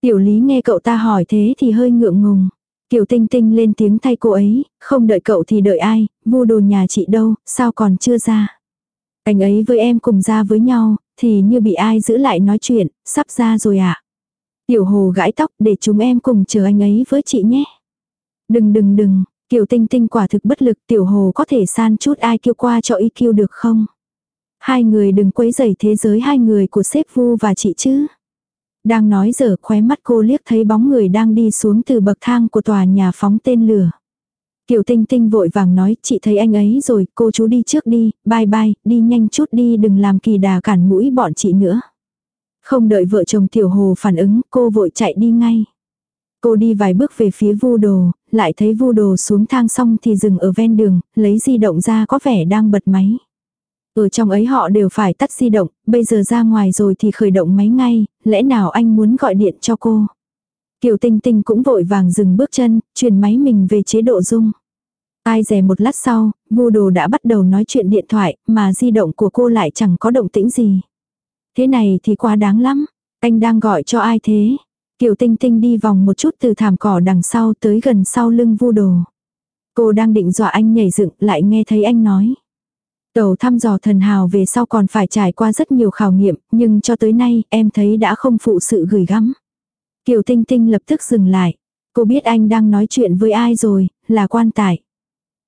Tiểu Lý nghe cậu ta hỏi thế thì hơi ngượng ngùng. Kiều Tinh Tinh lên tiếng thay cô ấy, không đợi cậu thì đợi ai, vu đồ nhà chị đâu, sao còn chưa ra. Anh ấy với em cùng ra với nhau, thì như bị ai giữ lại nói chuyện, sắp ra rồi ạ. À? Tiểu Hồ gãi tóc để chúng em cùng chờ anh ấy với chị nhé. Đừng đừng đừng, Kiều Tinh Tinh quả thực bất lực Tiểu Hồ có thể san chút ai kêu qua cho y kêu được không? Hai người đừng quấy rầy thế giới hai người của sếp Vu và chị chứ. Đang nói giờ khóe mắt cô liếc thấy bóng người đang đi xuống từ bậc thang của tòa nhà phóng tên lửa. Kiều Tinh Tinh vội vàng nói, chị thấy anh ấy rồi, cô chú đi trước đi, bye bye, đi nhanh chút đi đừng làm kỳ đà cản mũi bọn chị nữa. Không đợi vợ chồng Tiểu Hồ phản ứng, cô vội chạy đi ngay. Cô đi vài bước về phía vu đồ, lại thấy vu đồ xuống thang xong thì dừng ở ven đường, lấy di động ra có vẻ đang bật máy. Ở trong ấy họ đều phải tắt di động, bây giờ ra ngoài rồi thì khởi động máy ngay, lẽ nào anh muốn gọi điện cho cô. Kiều Tinh Tinh cũng vội vàng dừng bước chân, chuyển máy mình về chế độ dung Ai dè một lát sau, vu đồ đã bắt đầu nói chuyện điện thoại, mà di động của cô lại chẳng có động tĩnh gì. Thế này thì quá đáng lắm, anh đang gọi cho ai thế? Kiều Tinh Tinh đi vòng một chút từ thảm cỏ đằng sau tới gần sau lưng vu đồ. Cô đang định dọa anh nhảy dựng lại nghe thấy anh nói. Tàu thăm dò thần hào về sau còn phải trải qua rất nhiều khảo nghiệm, nhưng cho tới nay em thấy đã không phụ sự gửi gắm. Kiều Tinh Tinh lập tức dừng lại. Cô biết anh đang nói chuyện với ai rồi, là quan tải.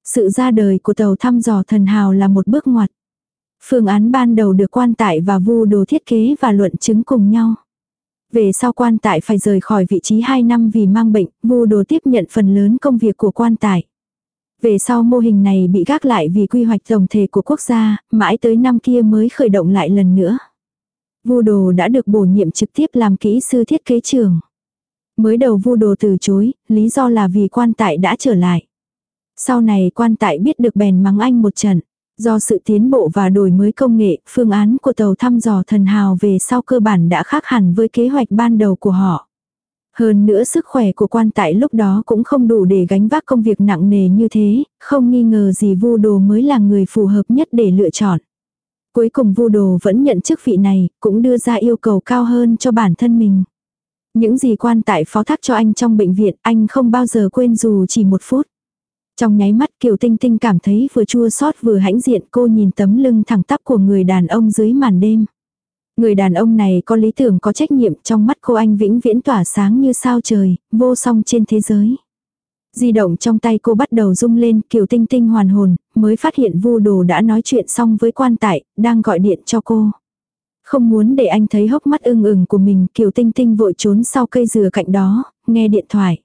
Sự ra đời của tàu thăm dò thần hào là một bước ngoặt. Phương án ban đầu được quan tải và vu đồ thiết kế và luận chứng cùng nhau. Về sau quan tải phải rời khỏi vị trí 2 năm vì mang bệnh, vu đồ tiếp nhận phần lớn công việc của quan tải. Về sau mô hình này bị gác lại vì quy hoạch tổng thể của quốc gia, mãi tới năm kia mới khởi động lại lần nữa. Vu đồ đã được bổ nhiệm trực tiếp làm kỹ sư thiết kế trường. Mới đầu vu đồ từ chối, lý do là vì quan tại đã trở lại. Sau này quan tại biết được bèn mắng anh một trận. Do sự tiến bộ và đổi mới công nghệ, phương án của tàu thăm dò thần hào về sau cơ bản đã khác hẳn với kế hoạch ban đầu của họ. Hơn nữa sức khỏe của quan tại lúc đó cũng không đủ để gánh vác công việc nặng nề như thế, không nghi ngờ gì vu đồ mới là người phù hợp nhất để lựa chọn. Cuối cùng vu đồ vẫn nhận chức vị này, cũng đưa ra yêu cầu cao hơn cho bản thân mình. Những gì quan tại phó thác cho anh trong bệnh viện, anh không bao giờ quên dù chỉ một phút. Trong nháy mắt Kiều Tinh Tinh cảm thấy vừa chua xót vừa hãnh diện cô nhìn tấm lưng thẳng tắp của người đàn ông dưới màn đêm. Người đàn ông này có lý tưởng có trách nhiệm trong mắt cô anh vĩnh viễn tỏa sáng như sao trời, vô song trên thế giới. Di động trong tay cô bắt đầu rung lên, Kiều Tinh Tinh hoàn hồn, mới phát hiện vu đồ đã nói chuyện xong với quan tại, đang gọi điện cho cô. Không muốn để anh thấy hốc mắt ưng ửng của mình, Kiều Tinh Tinh vội trốn sau cây dừa cạnh đó, nghe điện thoại.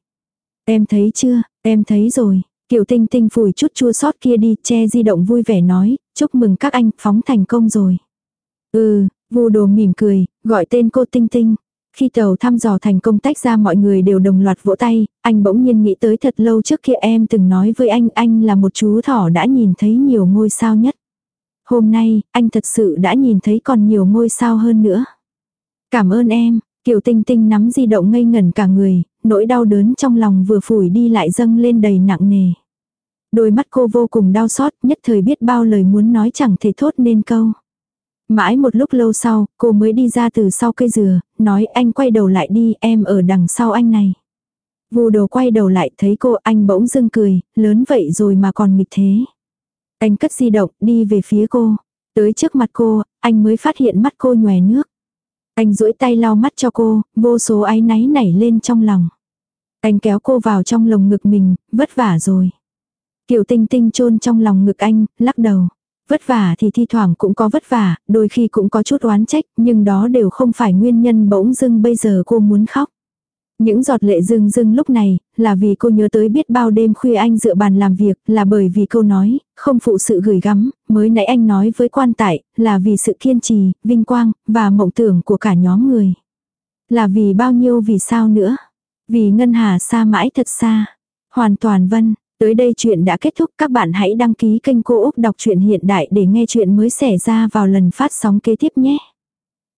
Em thấy chưa, em thấy rồi. Kiều Tinh Tinh phủi chút chua sót kia đi, che di động vui vẻ nói, chúc mừng các anh, phóng thành công rồi. Ừ, Vu đồ mỉm cười, gọi tên cô Tinh Tinh. Khi tàu thăm dò thành công tách ra mọi người đều đồng loạt vỗ tay, anh bỗng nhiên nghĩ tới thật lâu trước kia em từng nói với anh anh là một chú thỏ đã nhìn thấy nhiều ngôi sao nhất. Hôm nay, anh thật sự đã nhìn thấy còn nhiều ngôi sao hơn nữa. Cảm ơn em, Kiều Tinh Tinh nắm di động ngây ngẩn cả người, nỗi đau đớn trong lòng vừa phủi đi lại dâng lên đầy nặng nề. Đôi mắt cô vô cùng đau xót, nhất thời biết bao lời muốn nói chẳng thể thốt nên câu. Mãi một lúc lâu sau, cô mới đi ra từ sau cây dừa, nói anh quay đầu lại đi, em ở đằng sau anh này. Vù đồ quay đầu lại thấy cô anh bỗng dưng cười, lớn vậy rồi mà còn nghịch thế. Anh cất di động, đi về phía cô. Tới trước mặt cô, anh mới phát hiện mắt cô nhòe nước. Anh duỗi tay lau mắt cho cô, vô số áy náy nảy lên trong lòng. Anh kéo cô vào trong lồng ngực mình, vất vả rồi. Kiều tinh tinh chôn trong lòng ngực anh, lắc đầu. Vất vả thì thi thoảng cũng có vất vả, đôi khi cũng có chút oán trách, nhưng đó đều không phải nguyên nhân bỗng dưng bây giờ cô muốn khóc. Những giọt lệ rưng rưng lúc này, là vì cô nhớ tới biết bao đêm khuya anh dựa bàn làm việc, là bởi vì câu nói, không phụ sự gửi gắm, mới nãy anh nói với quan tại, là vì sự kiên trì, vinh quang, và mộng tưởng của cả nhóm người. Là vì bao nhiêu vì sao nữa. Vì ngân hà xa mãi thật xa. Hoàn toàn vân, tới đây chuyện đã kết thúc, các bạn hãy đăng ký kênh Cô Úc Đọc truyện Hiện Đại để nghe chuyện mới xảy ra vào lần phát sóng kế tiếp nhé.